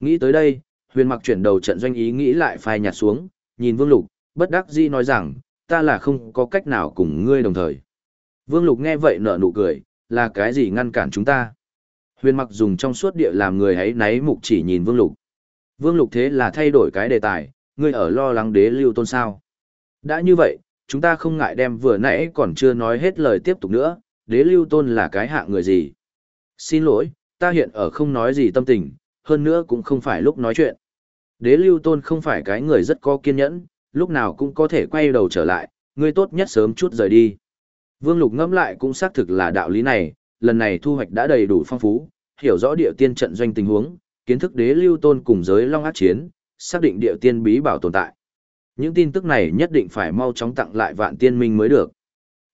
Nghĩ tới đây, huyền mặc chuyển đầu trận doanh ý nghĩ lại phai nhạt xuống, nhìn Vương Lục, bất đắc dĩ nói rằng, ta là không có cách nào cùng ngươi đồng thời. Vương Lục nghe vậy nở nụ cười, là cái gì ngăn cản chúng ta? Huyền mặc dùng trong suốt địa làm người hãy náy mục chỉ nhìn Vương Lục. Vương Lục thế là thay đổi cái đề tài, ngươi ở lo lắng đế lưu tôn sao. Đã như vậy, chúng ta không ngại đem vừa nãy còn chưa nói hết lời tiếp tục nữa, đế lưu tôn là cái hạ người gì. Xin lỗi, ta hiện ở không nói gì tâm tình, hơn nữa cũng không phải lúc nói chuyện. Đế lưu tôn không phải cái người rất có kiên nhẫn, lúc nào cũng có thể quay đầu trở lại, ngươi tốt nhất sớm chút rời đi. Vương Lục ngẫm lại cũng xác thực là đạo lý này, lần này thu hoạch đã đầy đủ phong phú, hiểu rõ địa tiên trận doanh tình huống, kiến thức đế lưu tôn cùng giới long ác chiến, xác định địa tiên bí bảo tồn tại. Những tin tức này nhất định phải mau chóng tặng lại vạn tiên minh mới được.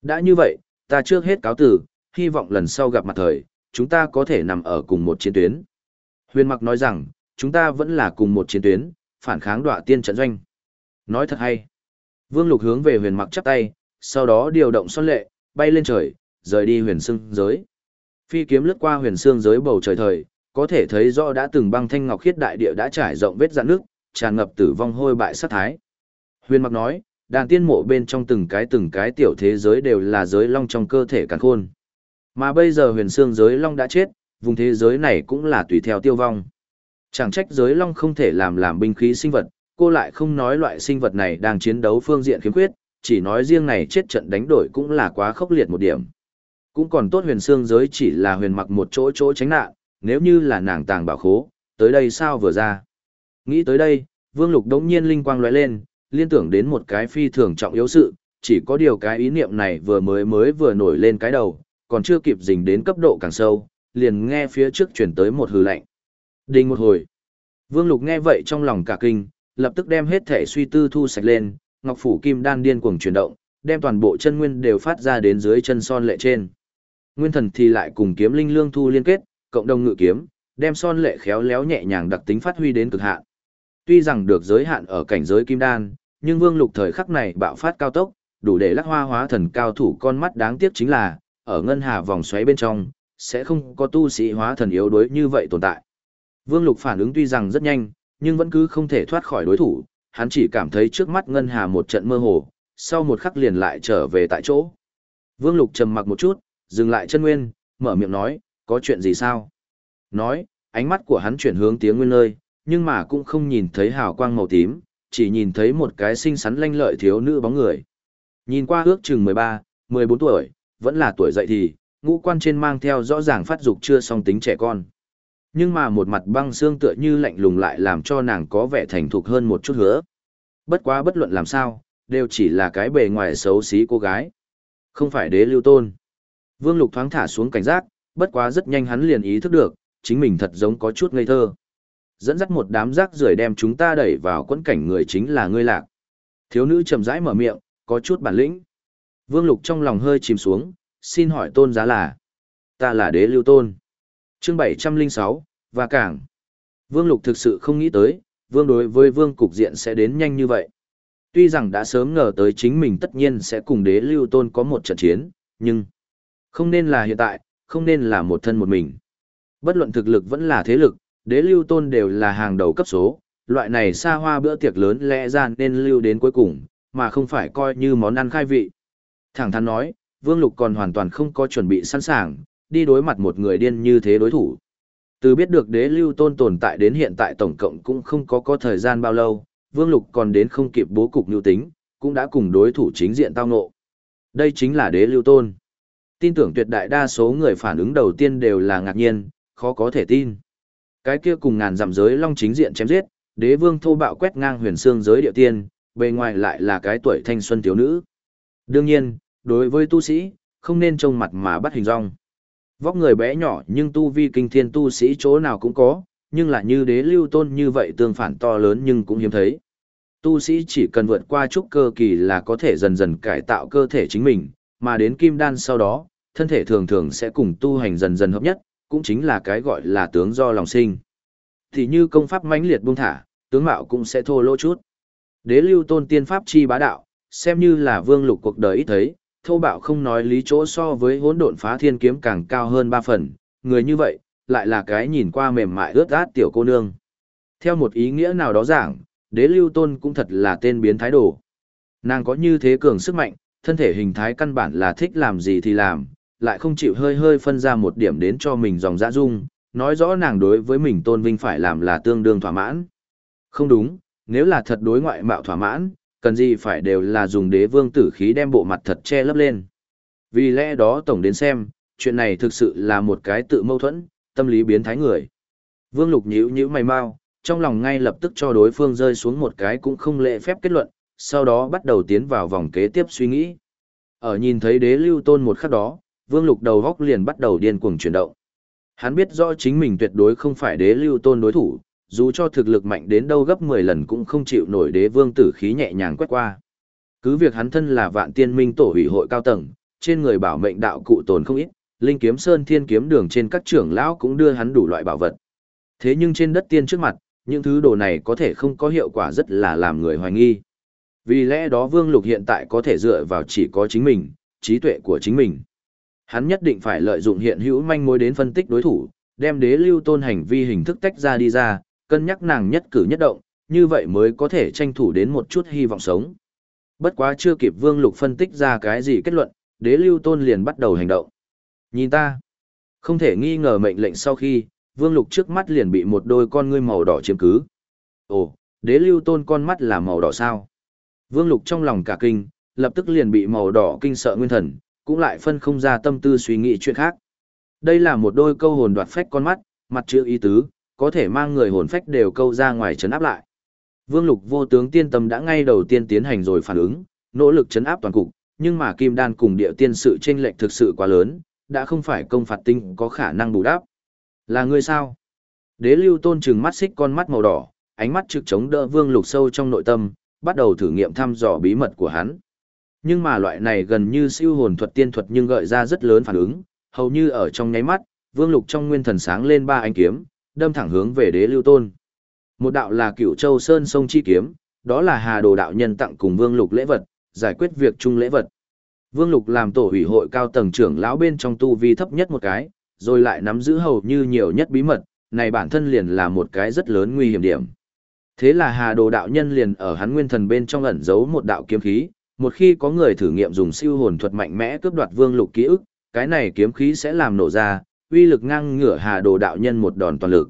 Đã như vậy, ta trước hết cáo tử, hy vọng lần sau gặp mặt thời, chúng ta có thể nằm ở cùng một chiến tuyến. Huyền Mặc nói rằng, chúng ta vẫn là cùng một chiến tuyến, phản kháng đọa tiên trận doanh. Nói thật hay. Vương Lục hướng về huyền mặc chắp tay, sau đó điều động son lệ, bay lên trời, rời đi huyền xương giới. Phi kiếm lướt qua huyền xương giới bầu trời thời, có thể thấy rõ đã từng băng thanh ngọc khiết đại địa đã trải rộng vết rạn nước, tràn ngập tử vong hôi bại sát thái. Huyền mặc nói, đàn tiên mộ bên trong từng cái từng cái tiểu thế giới đều là giới long trong cơ thể càn khôn. Mà bây giờ huyền xương giới long đã chết, vùng thế giới này cũng là tùy theo tiêu vong. Chẳng trách giới long không thể làm làm binh khí sinh vật, cô lại không nói loại sinh vật này đang chiến đấu phương diện khiếm khuyết, chỉ nói riêng này chết trận đánh đổi cũng là quá khốc liệt một điểm. Cũng còn tốt huyền xương giới chỉ là huyền mặc một chỗ chỗ tránh nạn, nếu như là nàng tàng bảo khố, tới đây sao vừa ra. Nghĩ tới đây, vương lục đống nhiên linh quang lóe lên, liên tưởng đến một cái phi thường trọng yếu sự, chỉ có điều cái ý niệm này vừa mới mới vừa nổi lên cái đầu, còn chưa kịp dình đến cấp độ càng sâu, liền nghe phía trước chuyển tới một hừ lạnh. Đình một hồi. Vương Lục nghe vậy trong lòng cả kinh, lập tức đem hết thể suy tư thu sạch lên, ngọc phủ kim đan điên cuồng chuyển động, đem toàn bộ chân nguyên đều phát ra đến dưới chân son lệ trên. Nguyên thần thì lại cùng kiếm linh lương thu liên kết, cộng đồng ngự kiếm, đem son lệ khéo léo nhẹ nhàng đặc tính phát huy đến cực hạn. Tuy rằng được giới hạn ở cảnh giới kim đan, nhưng Vương Lục thời khắc này bạo phát cao tốc, đủ để lắc hoa hóa thần cao thủ con mắt đáng tiếc chính là, ở ngân hà vòng xoáy bên trong, sẽ không có tu sĩ hóa thần yếu đuối như vậy tồn tại. Vương Lục phản ứng tuy rằng rất nhanh, nhưng vẫn cứ không thể thoát khỏi đối thủ, hắn chỉ cảm thấy trước mắt ngân hà một trận mơ hồ, sau một khắc liền lại trở về tại chỗ. Vương Lục trầm mặc một chút, dừng lại chân nguyên, mở miệng nói, có chuyện gì sao? Nói, ánh mắt của hắn chuyển hướng tiếng nguyên nơi, nhưng mà cũng không nhìn thấy hào quang màu tím, chỉ nhìn thấy một cái xinh xắn lanh lợi thiếu nữ bóng người. Nhìn qua ước chừng 13, 14 tuổi, vẫn là tuổi dậy thì, ngũ quan trên mang theo rõ ràng phát dục chưa song tính trẻ con. Nhưng mà một mặt băng xương tựa như lạnh lùng lại làm cho nàng có vẻ thành thục hơn một chút hứa. Bất quá bất luận làm sao, đều chỉ là cái bề ngoài xấu xí cô gái. Không phải đế lưu tôn. Vương Lục thoáng thả xuống cảnh giác, bất quá rất nhanh hắn liền ý thức được, chính mình thật giống có chút ngây thơ. Dẫn dắt một đám rác rưởi đem chúng ta đẩy vào quẫn cảnh người chính là ngươi lạc. Thiếu nữ chậm rãi mở miệng, có chút bản lĩnh. Vương Lục trong lòng hơi chìm xuống, xin hỏi tôn giá là. Ta là đế lưu tôn. chương 706, và cảng. Vương Lục thực sự không nghĩ tới, vương đối với vương cục diện sẽ đến nhanh như vậy. Tuy rằng đã sớm ngờ tới chính mình tất nhiên sẽ cùng đế lưu tôn có một trận chiến, nhưng không nên là hiện tại, không nên là một thân một mình. Bất luận thực lực vẫn là thế lực, đế lưu tôn đều là hàng đầu cấp số, loại này xa hoa bữa tiệc lớn lẽ ra nên lưu đến cuối cùng, mà không phải coi như món ăn khai vị. Thẳng thắn nói, Vương Lục còn hoàn toàn không có chuẩn bị sẵn sàng, đi đối mặt một người điên như thế đối thủ. Từ biết được đế lưu tôn tồn tại đến hiện tại tổng cộng cũng không có có thời gian bao lâu, Vương Lục còn đến không kịp bố cục nhu tính, cũng đã cùng đối thủ chính diện tao ngộ. Đây chính là đế lưu tôn. Tin tưởng tuyệt đại đa số người phản ứng đầu tiên đều là ngạc nhiên, khó có thể tin. Cái kia cùng ngàn dặm giới long chính diện chém giết, đế vương thô bạo quét ngang huyền xương giới địa tiên, bề ngoài lại là cái tuổi thanh xuân thiếu nữ. Đương nhiên, đối với tu sĩ, không nên trông mặt mà bắt hình rong. Vóc người bé nhỏ nhưng tu vi kinh thiên tu sĩ chỗ nào cũng có, nhưng là như đế lưu tôn như vậy tương phản to lớn nhưng cũng hiếm thấy. Tu sĩ chỉ cần vượt qua chút cơ kỳ là có thể dần dần cải tạo cơ thể chính mình, mà đến kim đan sau đó, thân thể thường thường sẽ cùng tu hành dần dần hợp nhất, cũng chính là cái gọi là tướng do lòng sinh. Thì như công pháp mãnh liệt buông thả, tướng mạo cũng sẽ thô lỗ chút. Đế lưu tôn tiên pháp chi bá đạo, xem như là vương lục cuộc đời ít thấy, thô bạo không nói lý chỗ so với hỗn độn phá thiên kiếm càng cao hơn ba phần, người như vậy, lại là cái nhìn qua mềm mại ướt át tiểu cô nương. Theo một ý nghĩa nào đó giảng, đế lưu tôn cũng thật là tên biến thái đồ. Nàng có như thế cường sức mạnh, thân thể hình thái căn bản là thích làm gì thì làm, lại không chịu hơi hơi phân ra một điểm đến cho mình dòng dã dung, nói rõ nàng đối với mình tôn vinh phải làm là tương đương thỏa mãn. Không đúng, nếu là thật đối ngoại mạo thỏa mãn, cần gì phải đều là dùng đế vương tử khí đem bộ mặt thật che lấp lên. Vì lẽ đó tổng đến xem, chuyện này thực sự là một cái tự mâu thuẫn, tâm lý biến thái người. Vương lục nhíu nhíu mày mau, trong lòng ngay lập tức cho đối phương rơi xuống một cái cũng không lệ phép kết luận, sau đó bắt đầu tiến vào vòng kế tiếp suy nghĩ. Ở nhìn thấy đế lưu tôn một khắc đó, vương lục đầu góc liền bắt đầu điên cuồng chuyển động. Hắn biết rõ chính mình tuyệt đối không phải đế lưu tôn đối thủ, dù cho thực lực mạnh đến đâu gấp 10 lần cũng không chịu nổi đế vương tử khí nhẹ nhàng quét qua. Cứ việc hắn thân là vạn tiên minh tổ hủy hội cao tầng, trên người bảo mệnh đạo cụ tồn không ít, linh kiếm sơn thiên kiếm đường trên các trưởng lão cũng đưa hắn đủ loại bảo vật. Thế nhưng trên đất tiên trước mặt, những thứ đồ này có thể không có hiệu quả rất là làm người hoài nghi. Vì lẽ đó Vương Lục hiện tại có thể dựa vào chỉ có chính mình, trí tuệ của chính mình. Hắn nhất định phải lợi dụng hiện hữu manh mối đến phân tích đối thủ, đem đế lưu tôn hành vi hình thức tách ra đi ra, cân nhắc nàng nhất cử nhất động, như vậy mới có thể tranh thủ đến một chút hy vọng sống. Bất quá chưa kịp Vương Lục phân tích ra cái gì kết luận, đế lưu tôn liền bắt đầu hành động. Nhìn ta, không thể nghi ngờ mệnh lệnh sau khi, Vương Lục trước mắt liền bị một đôi con ngươi màu đỏ chiếm cứ. Ồ, đế lưu tôn con mắt là màu đỏ sao? Vương Lục trong lòng cả kinh, lập tức liền bị màu đỏ kinh sợ nguyên thần, cũng lại phân không ra tâm tư suy nghĩ chuyện khác. Đây là một đôi câu hồn đoạt phách con mắt, mặt chữ ý tứ, có thể mang người hồn phách đều câu ra ngoài chấn áp lại. Vương Lục vô tướng tiên tâm đã ngay đầu tiên tiến hành rồi phản ứng, nỗ lực chấn áp toàn cục, nhưng mà kim đan cùng địa tiên sự chênh lệch thực sự quá lớn, đã không phải công phạt tinh có khả năng bù đắp. Là người sao? Đế lưu tôn trừng mắt xích con mắt màu đỏ, ánh mắt trực chống đỡ vương lục sâu trong nội tâm, bắt đầu thử nghiệm thăm dò bí mật của hắn. Nhưng mà loại này gần như siêu hồn thuật tiên thuật nhưng gợi ra rất lớn phản ứng, hầu như ở trong nháy mắt, vương lục trong nguyên thần sáng lên ba ánh kiếm, đâm thẳng hướng về đế lưu tôn. Một đạo là cửu châu sơn sông chi kiếm, đó là hà đồ đạo nhân tặng cùng vương lục lễ vật, giải quyết việc chung lễ vật. Vương lục làm tổ hủy hội cao tầng trưởng lão bên trong tu vi thấp nhất một cái, rồi lại nắm giữ hầu như nhiều nhất bí mật, này bản thân liền là một cái rất lớn nguy hiểm điểm. Thế là Hà Đồ đạo nhân liền ở hắn nguyên thần bên trong ẩn giấu một đạo kiếm khí, một khi có người thử nghiệm dùng siêu hồn thuật mạnh mẽ cướp đoạt Vương Lục ký ức, cái này kiếm khí sẽ làm nổ ra, uy lực ngang ngửa Hà Đồ đạo nhân một đòn toàn lực.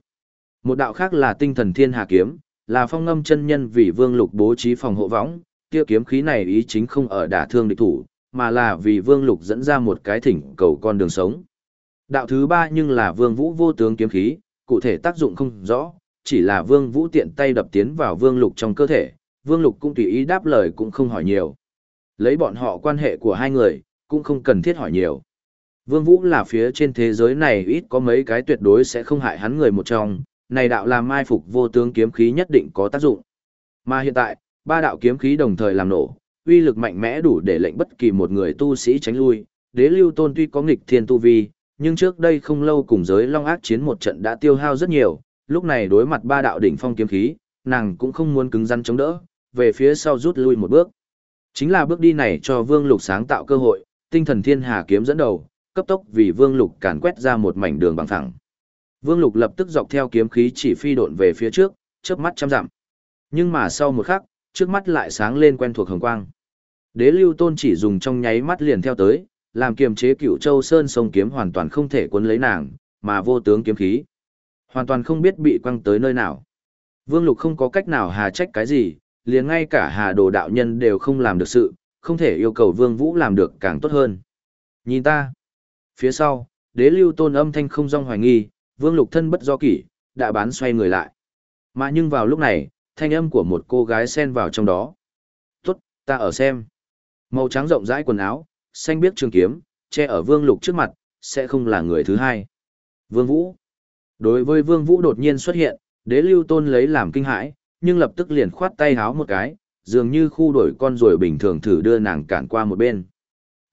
Một đạo khác là Tinh Thần Thiên Hà kiếm, là phong ngâm chân nhân vì Vương Lục bố trí phòng hộ võng, kia kiếm khí này ý chính không ở đả thương địch thủ, mà là vì Vương Lục dẫn ra một cái thỉnh cầu con đường sống. Đạo thứ ba nhưng là Vương Vũ vô tướng kiếm khí, cụ thể tác dụng không rõ, chỉ là Vương Vũ tiện tay đập tiến vào Vương Lục trong cơ thể, Vương Lục cũng tùy ý đáp lời cũng không hỏi nhiều. Lấy bọn họ quan hệ của hai người, cũng không cần thiết hỏi nhiều. Vương Vũ là phía trên thế giới này ít có mấy cái tuyệt đối sẽ không hại hắn người một trong, này đạo làm mai phục vô tướng kiếm khí nhất định có tác dụng. Mà hiện tại, ba đạo kiếm khí đồng thời làm nổ, uy lực mạnh mẽ đủ để lệnh bất kỳ một người tu sĩ tránh lui. Đế lưu tôn tuy có nghịch thiên tu vi, nhưng trước đây không lâu cùng giới long ác chiến một trận đã tiêu hao rất nhiều, lúc này đối mặt ba đạo đỉnh phong kiếm khí, nàng cũng không muốn cứng rắn chống đỡ, về phía sau rút lui một bước. Chính là bước đi này cho Vương Lục sáng tạo cơ hội, tinh thần thiên hà kiếm dẫn đầu, cấp tốc vì Vương Lục càn quét ra một mảnh đường bằng phẳng. Vương Lục lập tức dọc theo kiếm khí chỉ phi độn về phía trước, chớp mắt chăm dặm. Nhưng mà sau một khắc, trước mắt lại sáng lên quen thuộc hồng quang. Đế Lưu Tôn chỉ dùng trong nháy mắt liền theo tới, làm kiềm chế Cửu Châu Sơn sông kiếm hoàn toàn không thể cuốn lấy nàng, mà vô tướng kiếm khí. Hoàn toàn không biết bị quăng tới nơi nào. Vương Lục không có cách nào hà trách cái gì, liền ngay cả hà đồ đạo nhân đều không làm được sự, không thể yêu cầu Vương Vũ làm được càng tốt hơn. Nhìn ta. Phía sau, đế lưu tôn âm thanh không rong hoài nghi, Vương Lục thân bất do kỷ, đã bán xoay người lại. Mà nhưng vào lúc này, thanh âm của một cô gái xen vào trong đó. Tốt, ta ở xem. Màu trắng rộng rãi quần áo, xanh biếc trường kiếm, che ở Vương Lục trước mặt, sẽ không là người thứ hai. Vương Vũ. Đối với Vương Vũ đột nhiên xuất hiện, đế lưu tôn lấy làm kinh hãi, nhưng lập tức liền khoát tay háo một cái, dường như khu đổi con rồi bình thường thử đưa nàng cản qua một bên.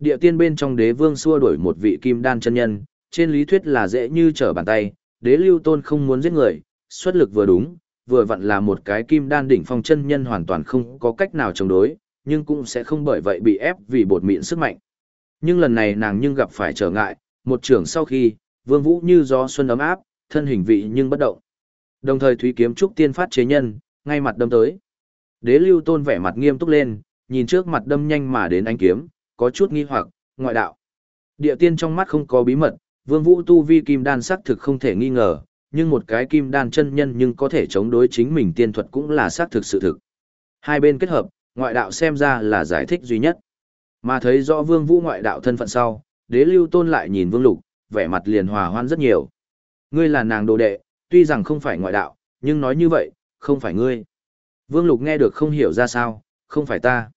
Địa tiên bên trong đế vương xua đuổi một vị kim đan chân nhân, trên lý thuyết là dễ như trở bàn tay, đế lưu tôn không muốn giết người, xuất lực vừa đúng, vừa vặn là một cái kim đan đỉnh phong chân nhân hoàn toàn không có cách nào chống đối, nhưng cũng sẽ không bởi vậy bị ép vì bột mịn sức mạnh. Nhưng lần này nàng nhưng gặp phải trở ngại, một trưởng sau khi, vương vũ như gió xuân ấm áp, thân hình vị nhưng bất động. Đồng thời Thúy kiếm trúc tiên phát chế nhân, ngay mặt đâm tới. Đế lưu tôn vẻ mặt nghiêm túc lên, nhìn trước mặt đâm nhanh mà đến anh kiếm, có chút nghi hoặc, ngoại đạo. Địa tiên trong mắt không có bí mật, vương vũ tu vi kim đan xác thực không thể nghi ngờ, nhưng một cái kim đan chân nhân nhưng có thể chống đối chính mình tiên thuật cũng là xác thực sự thực. Hai bên kết hợp, ngoại đạo xem ra là giải thích duy nhất. Mà thấy rõ vương vũ ngoại đạo thân phận sau, đế lưu tôn lại nhìn vương lục, vẻ mặt liền hòa hoan rất nhiều. Ngươi là nàng đồ đệ, tuy rằng không phải ngoại đạo, nhưng nói như vậy, không phải ngươi. Vương lục nghe được không hiểu ra sao, không phải ta.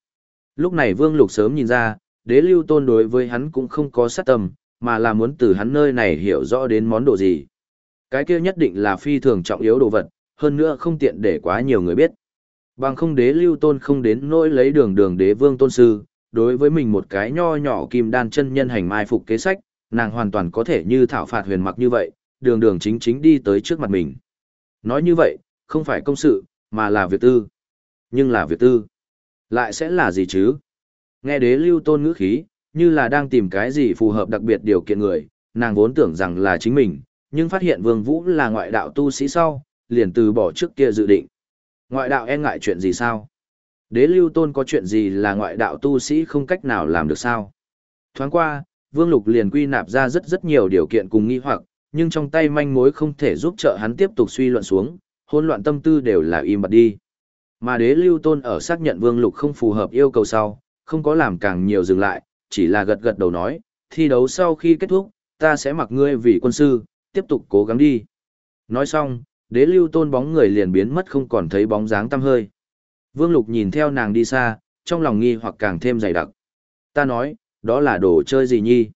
Lúc này vương lục sớm nhìn ra, đế lưu tôn đối với hắn cũng không có sát tâm, mà là muốn từ hắn nơi này hiểu rõ đến món đồ gì. Cái kia nhất định là phi thường trọng yếu đồ vật, hơn nữa không tiện để quá nhiều người biết. Bằng không đế lưu tôn không đến nỗi lấy đường đường đế vương tôn sư, đối với mình một cái nho nhỏ kim đan chân nhân hành mai phục kế sách, nàng hoàn toàn có thể như thảo phạt huyền mặc như vậy, đường đường chính chính đi tới trước mặt mình. Nói như vậy, không phải công sự, mà là việc tư. Nhưng là việc tư. Lại sẽ là gì chứ? Nghe đế lưu tôn ngữ khí, như là đang tìm cái gì phù hợp đặc biệt điều kiện người, nàng vốn tưởng rằng là chính mình, nhưng phát hiện vương vũ là ngoại đạo tu sĩ sau, liền từ bỏ trước kia dự định. Ngoại đạo e ngại chuyện gì sao? Đế lưu tôn có chuyện gì là ngoại đạo tu sĩ không cách nào làm được sao? Thoáng qua, Vương Lục liền quy nạp ra rất rất nhiều điều kiện cùng nghi hoặc, nhưng trong tay manh mối không thể giúp trợ hắn tiếp tục suy luận xuống, hỗn loạn tâm tư đều là im bặt đi. Mà đế lưu tôn ở xác nhận Vương Lục không phù hợp yêu cầu sau, không có làm càng nhiều dừng lại, chỉ là gật gật đầu nói, thi đấu sau khi kết thúc, ta sẽ mặc ngươi vì quân sư, tiếp tục cố gắng đi. Nói xong, đế lưu tôn bóng người liền biến mất không còn thấy bóng dáng tăm hơi. Vương Lục nhìn theo nàng đi xa, trong lòng nghi hoặc càng thêm dày đặc. Ta nói, đó là đồ chơi gì nhi?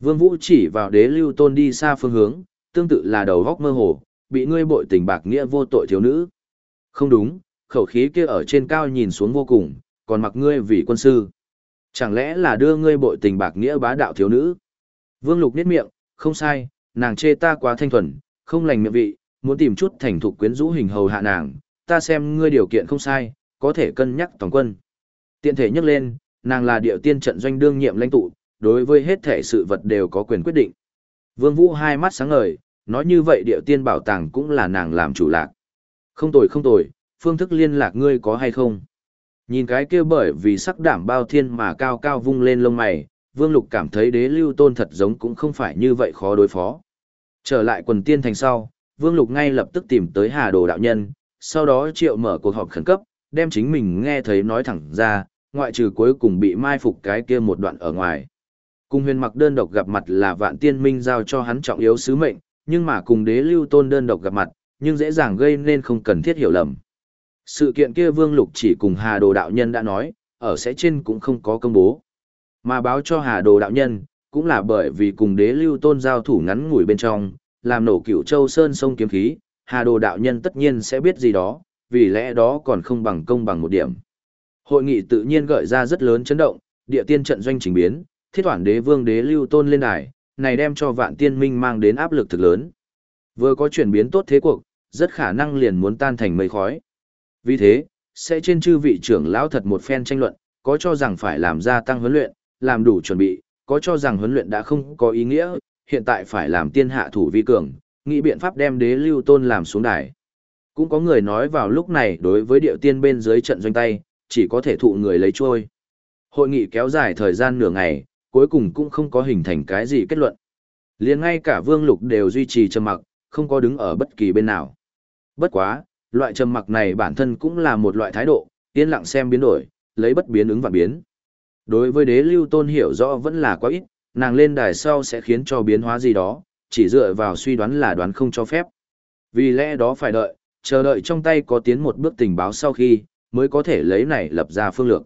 Vương Vũ chỉ vào đế lưu tôn đi xa phương hướng, tương tự là đầu góc mơ hồ, bị ngươi bội tình bạc nghĩa vô tội thiếu nữ. Không đúng, khẩu khí kia ở trên cao nhìn xuống vô cùng, còn mặc ngươi vì quân sư. Chẳng lẽ là đưa ngươi bội tình bạc nghĩa bá đạo thiếu nữ? Vương Lục niết miệng, không sai, nàng chê ta quá thanh thuần, không lành miệng vị, muốn tìm chút thành thục quyến rũ hình hầu hạ nàng, ta xem ngươi điều kiện không sai, có thể cân nhắc toàn quân. Tiện thể nhắc lên, nàng là điệu tiên trận doanh đương nhiệm lãnh tụ, đối với hết thể sự vật đều có quyền quyết định. Vương Vũ hai mắt sáng ngời, nói như vậy điệu tiên bảo tàng cũng là nàng làm chủ lạc. Không tồi không tồi, phương thức liên lạc ngươi có hay không? Nhìn cái kia bởi vì sắc đảm bao thiên mà cao cao vung lên lông mày, Vương Lục cảm thấy đế lưu tôn thật giống cũng không phải như vậy khó đối phó. Trở lại quần tiên thành sau, Vương Lục ngay lập tức tìm tới Hà Đồ đạo nhân, sau đó triệu mở cuộc họp khẩn cấp, đem chính mình nghe thấy nói thẳng ra, ngoại trừ cuối cùng bị mai phục cái kia một đoạn ở ngoài. Cùng huyền mặc đơn độc gặp mặt là vạn tiên minh giao cho hắn trọng yếu sứ mệnh, nhưng mà cùng đế lưu tôn đơn độc gặp mặt, nhưng dễ dàng gây nên không cần thiết hiểu lầm. Sự kiện kia Vương Lục chỉ cùng Hà Đồ đạo nhân đã nói, ở sẽ trên cũng không có công bố. Mà báo cho Hà Đồ đạo nhân, cũng là bởi vì cùng đế lưu tôn giao thủ ngắn ngủi bên trong, làm nổ cửu châu sơn sông kiếm khí, Hà Đồ đạo nhân tất nhiên sẽ biết gì đó, vì lẽ đó còn không bằng công bằng một điểm. Hội nghị tự nhiên gợi ra rất lớn chấn động, địa tiên trận doanh trình biến, thiết toản đế vương đế lưu tôn lên đài, này đem cho vạn tiên minh mang đến áp lực thực lớn. Vừa có chuyển biến tốt thế cuộc, rất khả năng liền muốn tan thành mây khói. Vì thế, sẽ trên chư vị trưởng lão thật một phen tranh luận, có cho rằng phải làm gia tăng huấn luyện, làm đủ chuẩn bị, có cho rằng huấn luyện đã không có ý nghĩa, hiện tại phải làm tiên hạ thủ vi cường, nghĩ biện pháp đem đế lưu tôn làm xuống đài. Cũng có người nói vào lúc này đối với điệu tiên bên dưới trận doanh tay, chỉ có thể thụ người lấy trôi. Hội nghị kéo dài thời gian nửa ngày, cuối cùng cũng không có hình thành cái gì kết luận. liền ngay cả Vương Lục đều duy trì trầm mặc, không có đứng ở bất kỳ bên nào. Bất quá, loại trầm mặc này bản thân cũng là một loại thái độ, yên lặng xem biến đổi, lấy bất biến ứng và biến. Đối với đế lưu tôn hiểu rõ vẫn là quá ít, nàng lên đài sau sẽ khiến cho biến hóa gì đó, chỉ dựa vào suy đoán là đoán không cho phép. Vì lẽ đó phải đợi, chờ đợi trong tay có tiến một bước tình báo sau khi, mới có thể lấy này lập ra phương lược.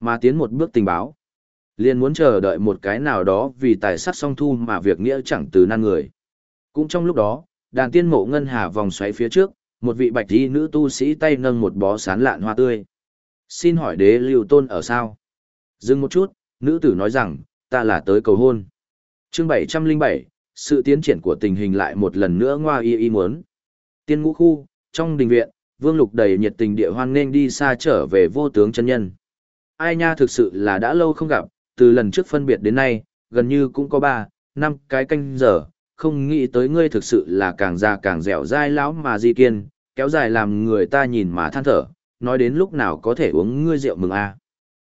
Mà tiến một bước tình báo, liền muốn chờ đợi một cái nào đó vì tài sắc song thu mà việc nghĩa chẳng từ nan người. Cũng trong lúc đó, đàn tiên mộ ngân hà vòng xoáy phía trước, một vị bạch y nữ tu sĩ tay nâng một bó sán lạn hoa tươi. Xin hỏi đế lưu tôn ở sao? Dừng một chút, nữ tử nói rằng, ta là tới cầu hôn. chương 707, sự tiến triển của tình hình lại một lần nữa ngoa y y muốn. Tiên ngũ khu, trong đình viện, Vương Lục đầy nhiệt tình địa hoan nên đi xa trở về vô tướng chân nhân. Ai nha thực sự là đã lâu không gặp, từ lần trước phân biệt đến nay, gần như cũng có ba, năm cái canh giờ, không nghĩ tới ngươi thực sự là càng già càng dẻo dai lão mà di kiên, kéo dài làm người ta nhìn mà than thở, nói đến lúc nào có thể uống ngươi rượu mừng a. À.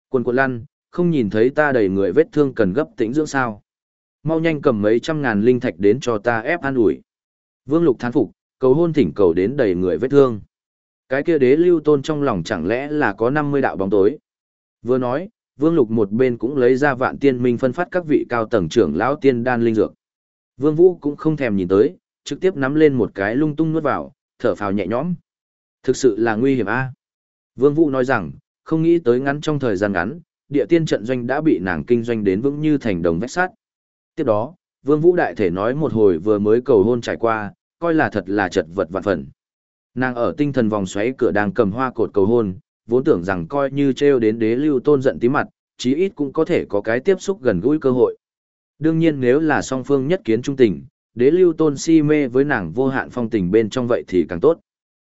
Quân quần lăn, không nhìn thấy ta đầy người vết thương cần gấp tĩnh dưỡng sao. Mau nhanh cầm mấy trăm ngàn linh thạch đến cho ta ép an ủi. Vương Lục thán phục, cầu hôn thỉnh cầu đến đầy người vết thương. Cái kia đế lưu tôn trong lòng chẳng lẽ là có 50 đạo bóng tối. Vừa nói, Vương Lục một bên cũng lấy ra vạn tiên minh phân phát các vị cao tầng trưởng lão tiên đan linh dược. Vương Vũ cũng không thèm nhìn tới, trực tiếp nắm lên một cái lung tung nuốt vào, thở phào nhẹ nhõm. Thực sự là nguy hiểm a. Vương Vũ nói rằng, không nghĩ tới ngắn trong thời gian ngắn, địa tiên trận doanh đã bị nàng kinh doanh đến vững như thành đồng vách sắt. Tiếp đó, Vương Vũ đại thể nói một hồi vừa mới cầu hôn trải qua, coi là thật là chật vật vạn phần. Nàng ở tinh thần vòng xoáy cửa đang cầm hoa cột cầu hôn, vốn tưởng rằng coi như treo đến đế lưu tôn giận tí mặt, chí ít cũng có thể có cái tiếp xúc gần gũi cơ hội. Đương nhiên nếu là song phương nhất kiến trung tình, đế lưu tôn si mê với nàng vô hạn phong tình bên trong vậy thì càng tốt.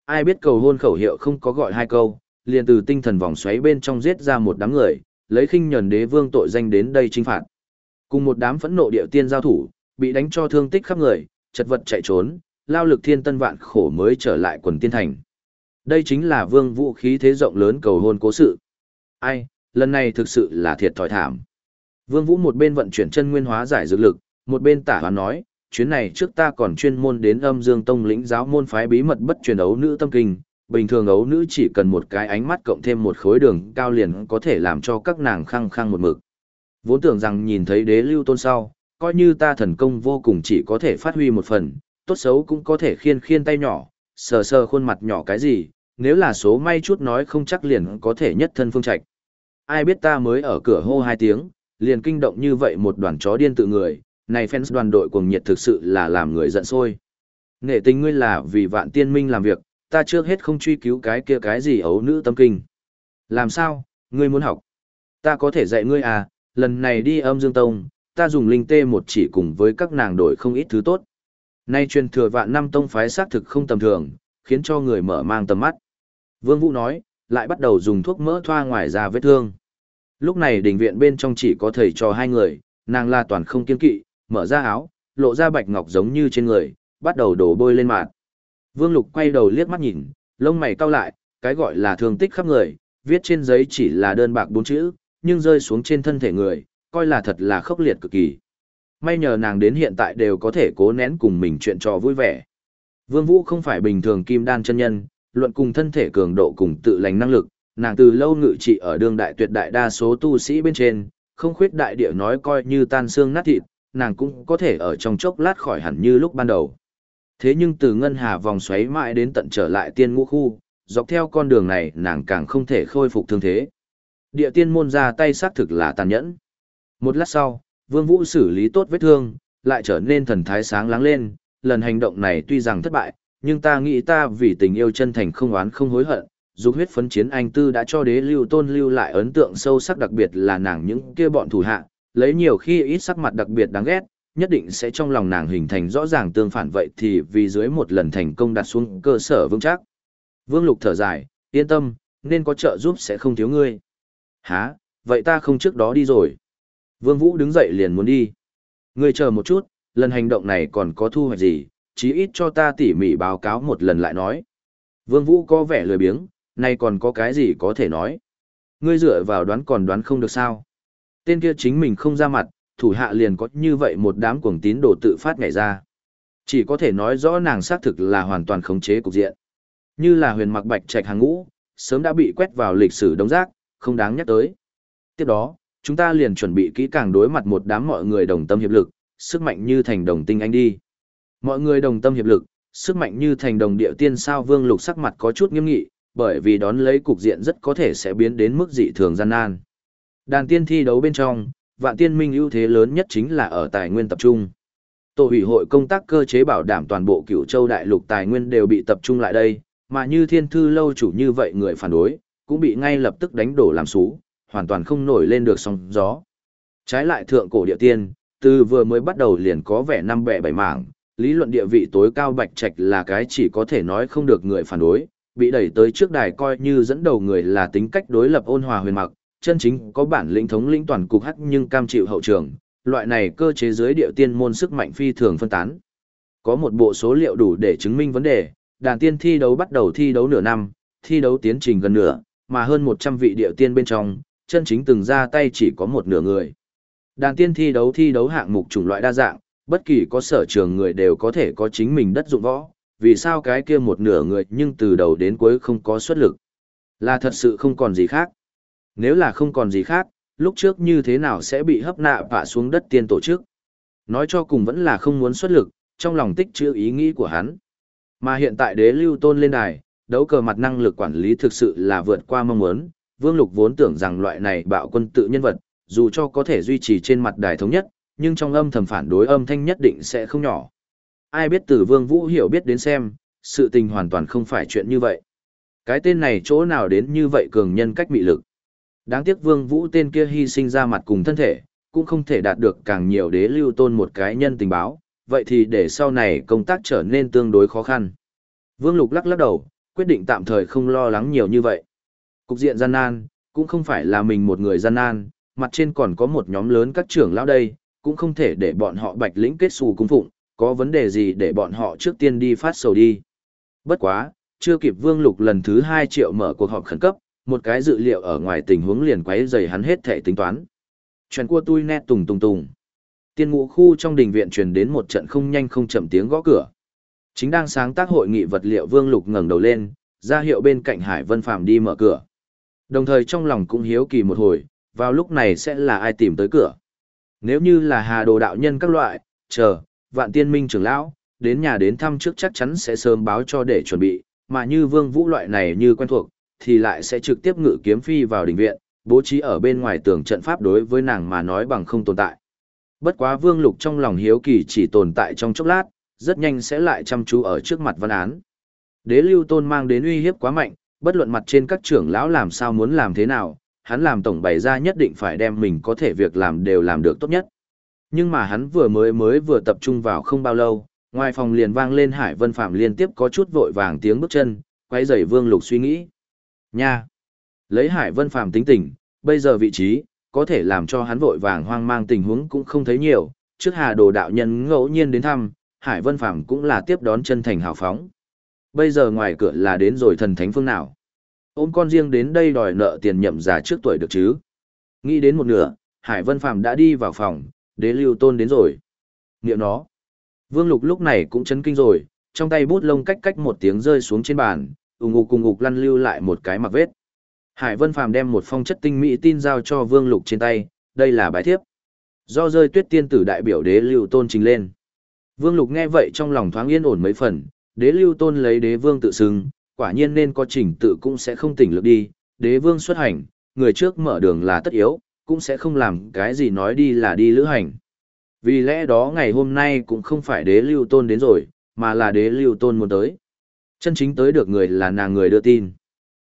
Ai biết cầu hôn khẩu hiệu không có gọi hai câu, liền từ tinh thần vòng xoáy bên trong giết ra một đám người, lấy khinh nhẫn đế vương tội danh đến đây trinh phạt. Cùng một đám phẫn nộ điệu tiên giao thủ, bị đánh cho thương tích khắp người, chật vật chạy trốn, lao lực thiên tân vạn khổ mới trở lại quần tiên thành. Đây chính là vương vũ khí thế rộng lớn cầu hôn cố sự. Ai, lần này thực sự là thiệt thòi thảm. Vương vũ một bên vận chuyển chân nguyên hóa giải dược lực, một bên tả hoán nói, chuyến này trước ta còn chuyên môn đến âm dương tông lĩnh giáo môn phái bí mật bất truyền ấu nữ tâm kinh. Bình thường ấu nữ chỉ cần một cái ánh mắt cộng thêm một khối đường cao liền có thể làm cho các nàng khăng khăng một mực. Vốn tưởng rằng nhìn thấy đế lưu tôn sau, coi như ta thần công vô cùng chỉ có thể phát huy một phần, tốt xấu cũng có thể khiên khiên tay nhỏ, sờ sờ khuôn mặt nhỏ cái gì, nếu là số may chút nói không chắc liền có thể nhất thân phương trạch. Ai biết ta mới ở cửa hô hai tiếng, liền kinh động như vậy một đoàn chó điên tự người, này fans đoàn đội cuồng nhiệt thực sự là làm người giận sôi. Nghệ tình ngươi là vì vạn tiên minh làm việc, ta trước hết không truy cứu cái kia cái gì ấu nữ tâm kinh. Làm sao, ngươi muốn học? Ta có thể dạy ngươi à, lần này đi âm dương tông, ta dùng linh tê một chỉ cùng với các nàng đổi không ít thứ tốt. Nay truyền thừa vạn năm tông phái xác thực không tầm thường, khiến cho người mở mang tầm mắt. Vương Vũ nói, lại bắt đầu dùng thuốc mỡ thoa ngoài ra vết thương. Lúc này đình viện bên trong chỉ có thầy trò hai người, nàng la toàn không kiên kỵ, mở ra áo, lộ ra bạch ngọc giống như trên người, bắt đầu đổ bôi lên mặt. Vương Lục quay đầu liếc mắt nhìn, lông mày cau lại, cái gọi là thương tích khắp người, viết trên giấy chỉ là đơn bạc bốn chữ, nhưng rơi xuống trên thân thể người, coi là thật là khốc liệt cực kỳ. May nhờ nàng đến hiện tại đều có thể cố nén cùng mình chuyện trò vui vẻ. Vương Vũ không phải bình thường kim đan chân nhân, luận cùng thân thể cường độ cùng tự lành năng lực, nàng từ lâu ngự trị ở đương đại tuyệt đại đa số tu sĩ bên trên, không khuyết đại địa nói coi như tan xương nát thịt, nàng cũng có thể ở trong chốc lát khỏi hẳn như lúc ban đầu. Thế nhưng từ ngân hà vòng xoáy mãi đến tận trở lại tiên ngũ khu, dọc theo con đường này nàng càng không thể khôi phục thương thế. Địa tiên môn ra tay xác thực là tàn nhẫn. Một lát sau, Vương Vũ xử lý tốt vết thương, lại trở nên thần thái sáng láng lên, lần hành động này tuy rằng thất bại, nhưng ta nghĩ ta vì tình yêu chân thành không oán không hối hận, dục huyết phấn chiến anh tư đã cho đế lưu tôn lưu lại ấn tượng sâu sắc đặc biệt là nàng những kia bọn thủ hạ, lấy nhiều khi ít sắc mặt đặc biệt đáng ghét, nhất định sẽ trong lòng nàng hình thành rõ ràng tương phản vậy thì vì dưới một lần thành công đặt xuống cơ sở vững chắc. Vương Lục thở dài, yên tâm, nên có trợ giúp sẽ không thiếu ngươi. Hả, vậy ta không trước đó đi rồi. Vương Vũ đứng dậy liền muốn đi. Ngươi chờ một chút, lần hành động này còn có thu hoạch gì, chí ít cho ta tỉ mỉ báo cáo một lần lại nói. Vương Vũ có vẻ lười biếng, nay còn có cái gì có thể nói. Ngươi dựa vào đoán còn đoán không được sao. Tên kia chính mình không ra mặt, thủ hạ liền có như vậy một đám cuồng tín đồ tự phát ngày ra. Chỉ có thể nói rõ nàng xác thực là hoàn toàn khống chế cục diện. Như là huyền mặc bạch trạch hàng ngũ, sớm đã bị quét vào lịch sử đống rác, không đáng nhắc tới. Tiếp đó, chúng ta liền chuẩn bị kỹ càng đối mặt một đám mọi người đồng tâm hiệp lực, sức mạnh như thành đồng tinh anh đi. Mọi người đồng tâm hiệp lực, sức mạnh như thành đồng địa tiên sao vương lục sắc mặt có chút nghiêm nghị, bởi vì đón lấy cục diện rất có thể sẽ biến đến mức dị thường gian nan. Đàn tiên thi đấu bên trong, vạn tiên minh ưu thế lớn nhất chính là ở tài nguyên tập trung. Tổ hủy hội công tác cơ chế bảo đảm toàn bộ cửu châu đại lục tài nguyên đều bị tập trung lại đây, mà như thiên thư lâu chủ như vậy người phản đối, cũng bị ngay lập tức đánh đổ làm xú, hoàn toàn không nổi lên được sóng gió. Trái lại thượng cổ địa tiên, từ vừa mới bắt đầu liền có vẻ năm bẻ bảy mảng, lý luận địa vị tối cao bạch trạch là cái chỉ có thể nói không được người phản đối, bị đẩy tới trước đài coi như dẫn đầu người là tính cách đối lập ôn hòa huyền mặc, chân chính có bản lĩnh thống lĩnh toàn cục hắc nhưng cam chịu hậu trường, loại này cơ chế dưới địa tiên môn sức mạnh phi thường phân tán. Có một bộ số liệu đủ để chứng minh vấn đề, đàn tiên thi đấu bắt đầu thi đấu nửa năm, thi đấu tiến trình gần nửa, mà hơn 100 vị điệu tiên bên trong, chân chính từng ra tay chỉ có một nửa người. Đàn tiên thi đấu thi đấu hạng mục chủng loại đa dạng, bất kỳ có sở trường người đều có thể có chính mình đất dụng võ, vì sao cái kia một nửa người nhưng từ đầu đến cuối không có xuất lực. Là thật sự không còn gì khác. Nếu là không còn gì khác, lúc trước như thế nào sẽ bị hấp nạ vạ xuống đất tiên tổ chức. Nói cho cùng vẫn là không muốn xuất lực, trong lòng tích chữ ý nghĩ của hắn. Mà hiện tại đế lưu tôn lên đài, đấu cờ mặt năng lực quản lý thực sự là vượt qua mong muốn, Vương Lục vốn tưởng rằng loại này bạo quân tự nhân vật, dù cho có thể duy trì trên mặt đài thống nhất, nhưng trong âm thầm phản đối âm thanh nhất định sẽ không nhỏ. Ai biết từ Vương Vũ hiểu biết đến xem, sự tình hoàn toàn không phải chuyện như vậy. Cái tên này chỗ nào đến như vậy cường nhân cách mị lực. Đáng tiếc Vương Vũ tên kia hy sinh ra mặt cùng thân thể, cũng không thể đạt được càng nhiều đế lưu tôn một cái nhân tình báo, vậy thì để sau này công tác trở nên tương đối khó khăn. Vương Lục lắc lắc đầu, quyết định tạm thời không lo lắng nhiều như vậy. Cục diện gian nan, cũng không phải là mình một người gian nan, mặt trên còn có một nhóm lớn các trưởng lão đây, cũng không thể để bọn họ bạch lĩnh kết xù cung phụng, có vấn đề gì để bọn họ trước tiên đi phát sầu đi. Bất quá, chưa kịp Vương Lục lần thứ 2 triệu mở cuộc họp khẩn cấp, một cái dự liệu ở ngoài tình huống liền quấy dày hắn hết thể tính toán. Chuyện của tôi nét tùng tùng tùng. Tiên ngũ khu trong đình viện truyền đến một trận không nhanh không chậm tiếng gõ cửa. Chính đang sáng tác hội nghị vật liệu Vương Lục ngẩng đầu lên, ra hiệu bên cạnh Hải Vân Phàm đi mở cửa. Đồng thời trong lòng cũng hiếu kỳ một hồi, vào lúc này sẽ là ai tìm tới cửa. Nếu như là Hà Đồ đạo nhân các loại, chờ, Vạn Tiên Minh trưởng lão, đến nhà đến thăm trước chắc chắn sẽ sớm báo cho để chuẩn bị, mà như Vương Vũ loại này như quen thuộc, thì lại sẽ trực tiếp ngự kiếm phi vào đình viện, bố trí ở bên ngoài tường trận pháp đối với nàng mà nói bằng không tồn tại. Bất quá Vương Lục trong lòng hiếu kỳ chỉ tồn tại trong chốc lát, rất nhanh sẽ lại chăm chú ở trước mặt văn án. Đế lưu tôn mang đến uy hiếp quá mạnh, bất luận mặt trên các trưởng lão làm sao muốn làm thế nào, hắn làm tổng bày ra nhất định phải đem mình có thể việc làm đều làm được tốt nhất. Nhưng mà hắn vừa mới mới vừa tập trung vào không bao lâu, ngoài phòng liền vang lên Hải Vân Phạm liên tiếp có chút vội vàng tiếng bước chân, quay rầy Vương Lục suy nghĩ. Nha! Lấy Hải Vân Phạm tính tình, bây giờ vị trí, có thể làm cho hắn vội vàng hoang mang tình huống cũng không thấy nhiều, trước Hà Đồ đạo nhân ngẫu nhiên đến thăm, Hải Vân Phạm cũng là tiếp đón chân thành hào phóng. Bây giờ ngoài cửa là đến rồi thần thánh phương nào. Ôm con riêng đến đây đòi nợ tiền nhậm già trước tuổi được chứ. Nghĩ đến một nửa, Hải Vân Phạm đã đi vào phòng, đế lưu tôn đến rồi. Niệm nó. Vương Lục lúc này cũng chấn kinh rồi, trong tay bút lông cách cách một tiếng rơi xuống trên bàn, ủng ngục cùng ngục lăn lưu lại một cái mặc vết. Hải Vân Phàm đem một phong chất tinh mỹ tin giao cho Vương Lục trên tay, đây là bài thiếp. Do rơi tuyết tiên tử đại biểu đế lưu tôn trình lên. Vương Lục nghe vậy trong lòng thoáng yên ổn mấy phần, đế lưu tôn lấy đế vương tự xưng, quả nhiên nên có trình tự cũng sẽ không tỉnh lực đi, đế vương xuất hành, người trước mở đường là tất yếu, cũng sẽ không làm cái gì nói đi là đi lữ hành. Vì lẽ đó ngày hôm nay cũng không phải đế lưu tôn đến rồi, mà là đế lưu tôn muốn tới. Chân chính tới được người là nàng người đưa tin.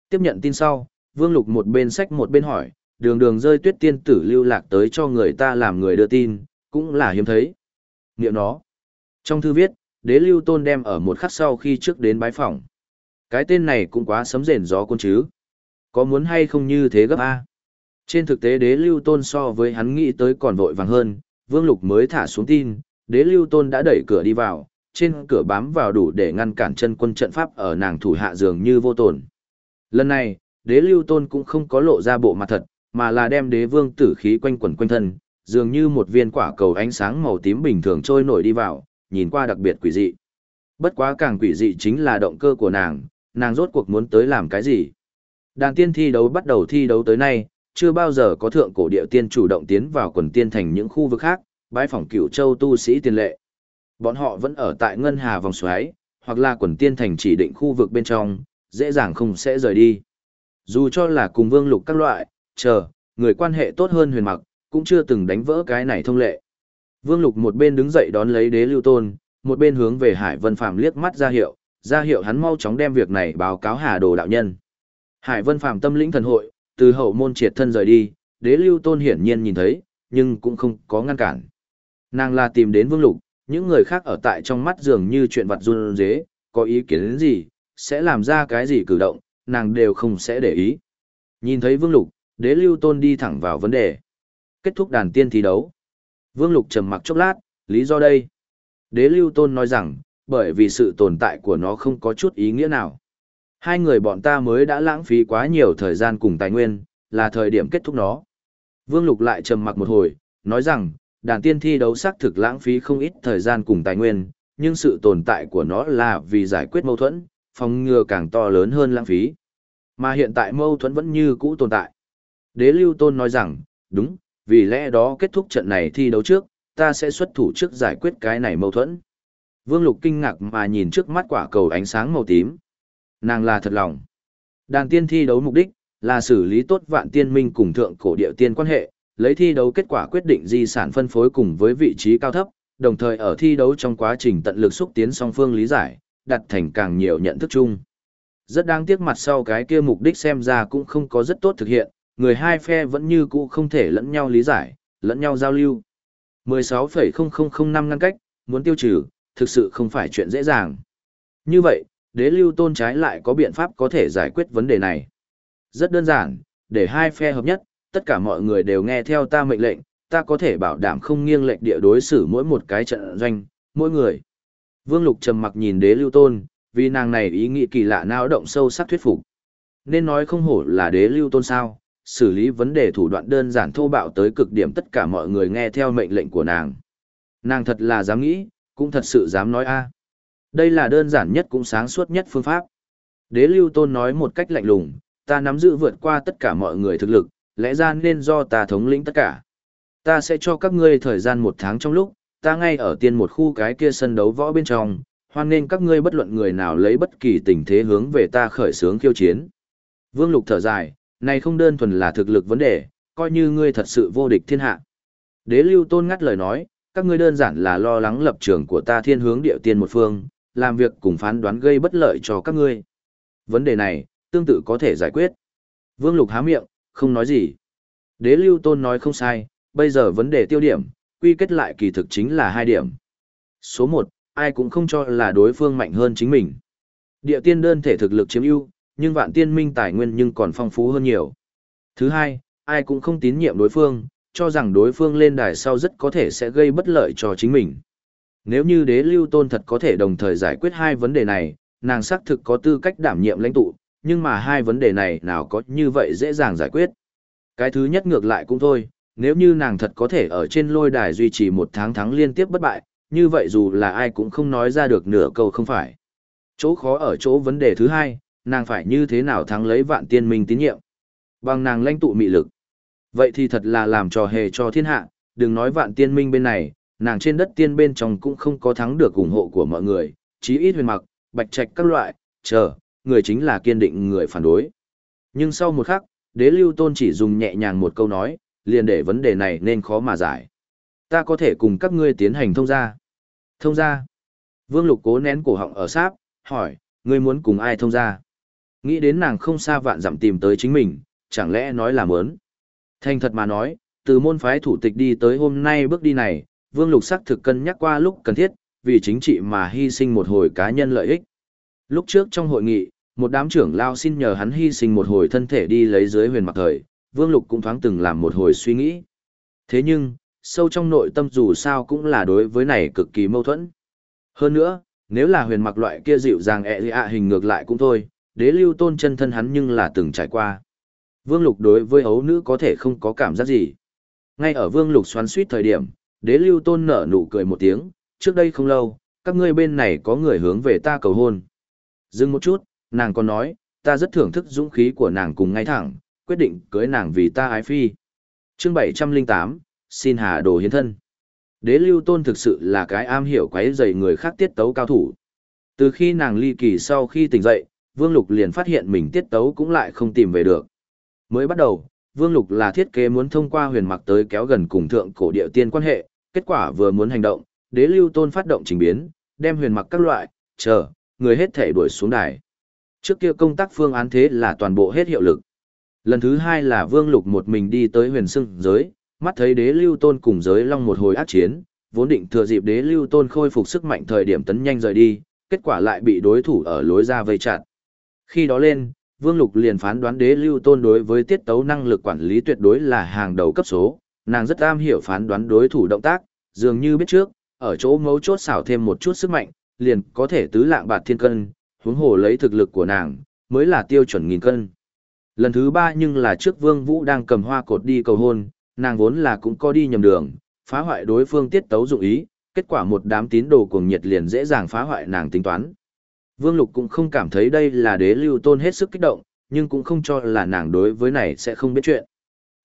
Tiếp nhận tin sau, Vương Lục một bên sách một bên hỏi, đường đường rơi tuyết tiên tử lưu lạc tới cho người ta làm người đưa tin, cũng là hiếm thấy. Niệm nó. Trong thư viết, đế lưu tôn đem ở một khắc sau khi trước đến bái phòng Cái tên này cũng quá sấm rền gió quân chứ. Có muốn hay không như thế gấp A. Trên thực tế đế lưu tôn so với hắn nghĩ tới còn vội vàng hơn, vương lục mới thả xuống tin, đế lưu tôn đã đẩy cửa đi vào, trên cửa bám vào đủ để ngăn cản chân quân trận pháp ở nàng thủ hạ dường như vô tổn. Lần này, đế lưu tôn cũng không có lộ ra bộ mặt thật, mà là đem đế vương tử khí quanh quẩn quanh thân, dường như một viên quả cầu ánh sáng màu tím bình thường trôi nổi đi vào, nhìn qua đặc biệt quỷ dị. Bất quá càng quỷ dị chính là động cơ của nàng, nàng rốt cuộc muốn tới làm cái gì. Đàn tiên thi đấu bắt đầu thi đấu tới nay, chưa bao giờ có thượng cổ địa tiên chủ động tiến vào quần tiên thành những khu vực khác, bái phỏng cửu châu tu sĩ tiền lệ. Bọn họ vẫn ở tại ngân hà vòng xoáy, hoặc là quần tiên thành chỉ định khu vực bên trong, dễ dàng không sẽ rời đi. Dù cho là cùng vương lục các loại, chờ, người quan hệ tốt hơn huyền mặc, cũng chưa từng đánh vỡ cái này thông lệ. Vương lục một bên đứng dậy đón lấy đế lưu tôn, một bên hướng về Hải Vân Phàm liếc mắt ra hiệu, ra hiệu hắn mau chóng đem việc này báo cáo Hà Đồ đạo nhân. Hải Vân Phàm tâm lĩnh thần hội, từ hậu môn triệt thân rời đi, đế lưu tôn hiển nhiên nhìn thấy, nhưng cũng không có ngăn cản. Nàng là tìm đến Vương Lục, những người khác ở tại trong mắt dường như chuyện vặt run dế, có ý kiến đến gì, sẽ làm ra cái gì cử động, nàng đều không sẽ để ý. Nhìn thấy Vương Lục, đế lưu tôn đi thẳng vào vấn đề. Kết thúc đàn tiên thi đấu. Vương Lục trầm mặc chốc lát, lý do đây. Đế lưu tôn nói rằng, bởi vì sự tồn tại của nó không có chút ý nghĩa nào. Hai người bọn ta mới đã lãng phí quá nhiều thời gian cùng tài nguyên, là thời điểm kết thúc nó. Vương Lục lại trầm mặc một hồi, nói rằng, đàn tiên thi đấu xác thực lãng phí không ít thời gian cùng tài nguyên, nhưng sự tồn tại của nó là vì giải quyết mâu thuẫn, phòng ngừa càng to lớn hơn lãng phí. Mà hiện tại mâu thuẫn vẫn như cũ tồn tại. Đế Lưu Tôn nói rằng, đúng, vì lẽ đó kết thúc trận này thi đấu trước, ta sẽ xuất thủ trước giải quyết cái này mâu thuẫn. Vương Lục kinh ngạc mà nhìn trước mắt quả cầu ánh sáng màu tím. Nàng là thật lòng. Đàn tiên thi đấu mục đích, là xử lý tốt vạn tiên minh cùng thượng cổ địa tiên quan hệ, lấy thi đấu kết quả quyết định di sản phân phối cùng với vị trí cao thấp, đồng thời ở thi đấu trong quá trình tận lực xúc tiến song phương lý giải, đặt thành càng nhiều nhận thức chung. Rất đáng tiếc mặt sau cái kia mục đích xem ra cũng không có rất tốt thực hiện, người hai phe vẫn như cũ không thể lẫn nhau lý giải, lẫn nhau giao lưu. 16,0005 ngăn cách, muốn tiêu trừ, thực sự không phải chuyện dễ dàng. Như vậy, đế lưu tôn trái lại có biện pháp có thể giải quyết vấn đề này. Rất đơn giản, để hai phe hợp nhất, tất cả mọi người đều nghe theo ta mệnh lệnh, ta có thể bảo đảm không nghiêng lệch địa đối xử mỗi một cái trận doanh, mỗi người. Vương Lục trầm mặc nhìn đế lưu tôn, vì nàng này ý nghĩ kỳ lạ nao động sâu sắc thuyết phục. Nên nói không hổ là đế lưu tôn sao, xử lý vấn đề thủ đoạn đơn giản thô bạo tới cực điểm tất cả mọi người nghe theo mệnh lệnh của nàng. Nàng thật là dám nghĩ, cũng thật sự dám nói a. Đây là đơn giản nhất cũng sáng suốt nhất phương pháp. Đế lưu tôn nói một cách lạnh lùng, ta nắm giữ vượt qua tất cả mọi người thực lực, lẽ ra nên do ta thống lĩnh tất cả. Ta sẽ cho các ngươi thời gian một tháng trong lúc, ta ngay ở tiên một khu cái kia sân đấu võ bên trong, hoan nên các ngươi bất luận người nào lấy bất kỳ tình thế hướng về ta khởi sướng khiêu chiến. Vương Lục thở dài, này không đơn thuần là thực lực vấn đề, coi như ngươi thật sự vô địch thiên hạ. Đế lưu tôn ngắt lời nói, các ngươi đơn giản là lo lắng lập trường của ta thiên hướng địa tiên một phương, làm việc cùng phán đoán gây bất lợi cho các ngươi. Vấn đề này, tương tự có thể giải quyết. Vương Lục há miệng, không nói gì. Đế lưu tôn nói không sai, bây giờ vấn đề tiêu điểm, quy kết lại kỳ thực chính là hai điểm. Số 1, ai cũng không cho là đối phương mạnh hơn chính mình. Địa tiên đơn thể thực lực chiếm ưu, nhưng vạn tiên minh tài nguyên nhưng còn phong phú hơn nhiều. Thứ hai, ai cũng không tín nhiệm đối phương, cho rằng đối phương lên đài sau rất có thể sẽ gây bất lợi cho chính mình. Nếu như đế lưu tôn thật có thể đồng thời giải quyết hai vấn đề này, nàng xác thực có tư cách đảm nhiệm lãnh tụ, nhưng mà hai vấn đề này nào có như vậy dễ dàng giải quyết. Cái thứ nhất ngược lại cũng thôi, nếu như nàng thật có thể ở trên lôi đài duy trì một tháng thắng liên tiếp bất bại, như vậy dù là ai cũng không nói ra được nửa câu không phải. Chỗ khó ở chỗ vấn đề thứ hai, nàng phải như thế nào thắng lấy vạn tiên minh tín nhiệm. Bằng nàng lãnh tụ mị lực. Vậy thì thật là làm trò hề cho thiên hạ, đừng nói vạn tiên minh bên này, nàng trên đất tiên bên trong cũng không có thắng được ủng hộ của mọi người, chí ít huyền mặc, bạch trạch các loại, chờ, người chính là kiên định người phản đối. Nhưng sau một khắc, đế lưu tôn chỉ dùng nhẹ nhàng một câu nói, liền để vấn đề này nên khó mà giải. Ta có thể cùng các ngươi tiến hành thông gia. Thông gia. Vương lục cố nén cổ họng ở sáp, hỏi, ngươi muốn cùng ai thông gia? Nghĩ đến nàng không xa vạn dặm tìm tới chính mình, chẳng lẽ nói là mớn. Thành thật mà nói, từ môn phái thủ tịch đi tới hôm nay bước đi này, Vương Lục sắc thực cân nhắc qua lúc cần thiết, vì chính trị mà hy sinh một hồi cá nhân lợi ích. Lúc trước trong hội nghị, một đám trưởng lao xin nhờ hắn hy sinh một hồi thân thể đi lấy dưới huyền mặc thời, Vương Lục cũng thoáng từng làm một hồi suy nghĩ. Thế nhưng, sâu trong nội tâm dù sao cũng là đối với này cực kỳ mâu thuẫn. Hơn nữa, nếu là huyền mặc loại kia dịu dàng ẹ ạ hình ngược lại cũng thôi, đế lưu tôn chân thân hắn nhưng là từng trải qua. Vương Lục đối với ấu nữ có thể không có cảm giác gì. Ngay ở Vương Lục xoắn suýt thời điểm, đế lưu tôn nở nụ cười một tiếng, trước đây không lâu, các ngươi bên này có người hướng về ta cầu hôn. Dừng một chút, nàng còn nói, ta rất thưởng thức dũng khí của nàng cùng ngay thẳng, quyết định cưới nàng vì ta ái phi. chương 708, xin hà đồ hiến thân. Đế lưu tôn thực sự là cái am hiểu quấy dày người khác tiết tấu cao thủ. Từ khi nàng ly kỳ sau khi tỉnh dậy, Vương Lục liền phát hiện mình tiết tấu cũng lại không tìm về được. Mới bắt đầu, Vương Lục là thiết kế muốn thông qua huyền mặc tới kéo gần cùng thượng cổ địa tiên quan hệ, kết quả vừa muốn hành động, đế lưu tôn phát động trình biến, đem huyền mặc các loại, chờ, người hết thể đuổi xuống đài. Trước kia công tác phương án thế là toàn bộ hết hiệu lực. Lần thứ hai là Vương Lục một mình đi tới huyền sưng giới, mắt thấy đế lưu tôn cùng giới long một hồi ác chiến, vốn định thừa dịp đế lưu tôn khôi phục sức mạnh thời điểm tấn nhanh rời đi, kết quả lại bị đối thủ ở lối ra vây chặt. Khi đó lên, Vương Lục liền phán đoán đế lưu tôn đối với tiết tấu năng lực quản lý tuyệt đối là hàng đầu cấp số, nàng rất am hiểu phán đoán đối thủ động tác, dường như biết trước, ở chỗ mấu chốt xảo thêm một chút sức mạnh, liền có thể tứ lạng bạt thiên cân, huống hồ lấy thực lực của nàng, mới là tiêu chuẩn nghìn cân. Lần thứ ba nhưng là trước Vương Vũ đang cầm hoa cột đi cầu hôn, nàng vốn là cũng có đi nhầm đường, phá hoại đối phương tiết tấu dụng ý, kết quả một đám tín đồ cuồng nhiệt liền dễ dàng phá hoại nàng tính toán. Vương Lục cũng không cảm thấy đây là đế lưu tôn hết sức kích động, nhưng cũng không cho là nàng đối với này sẽ không biết chuyện.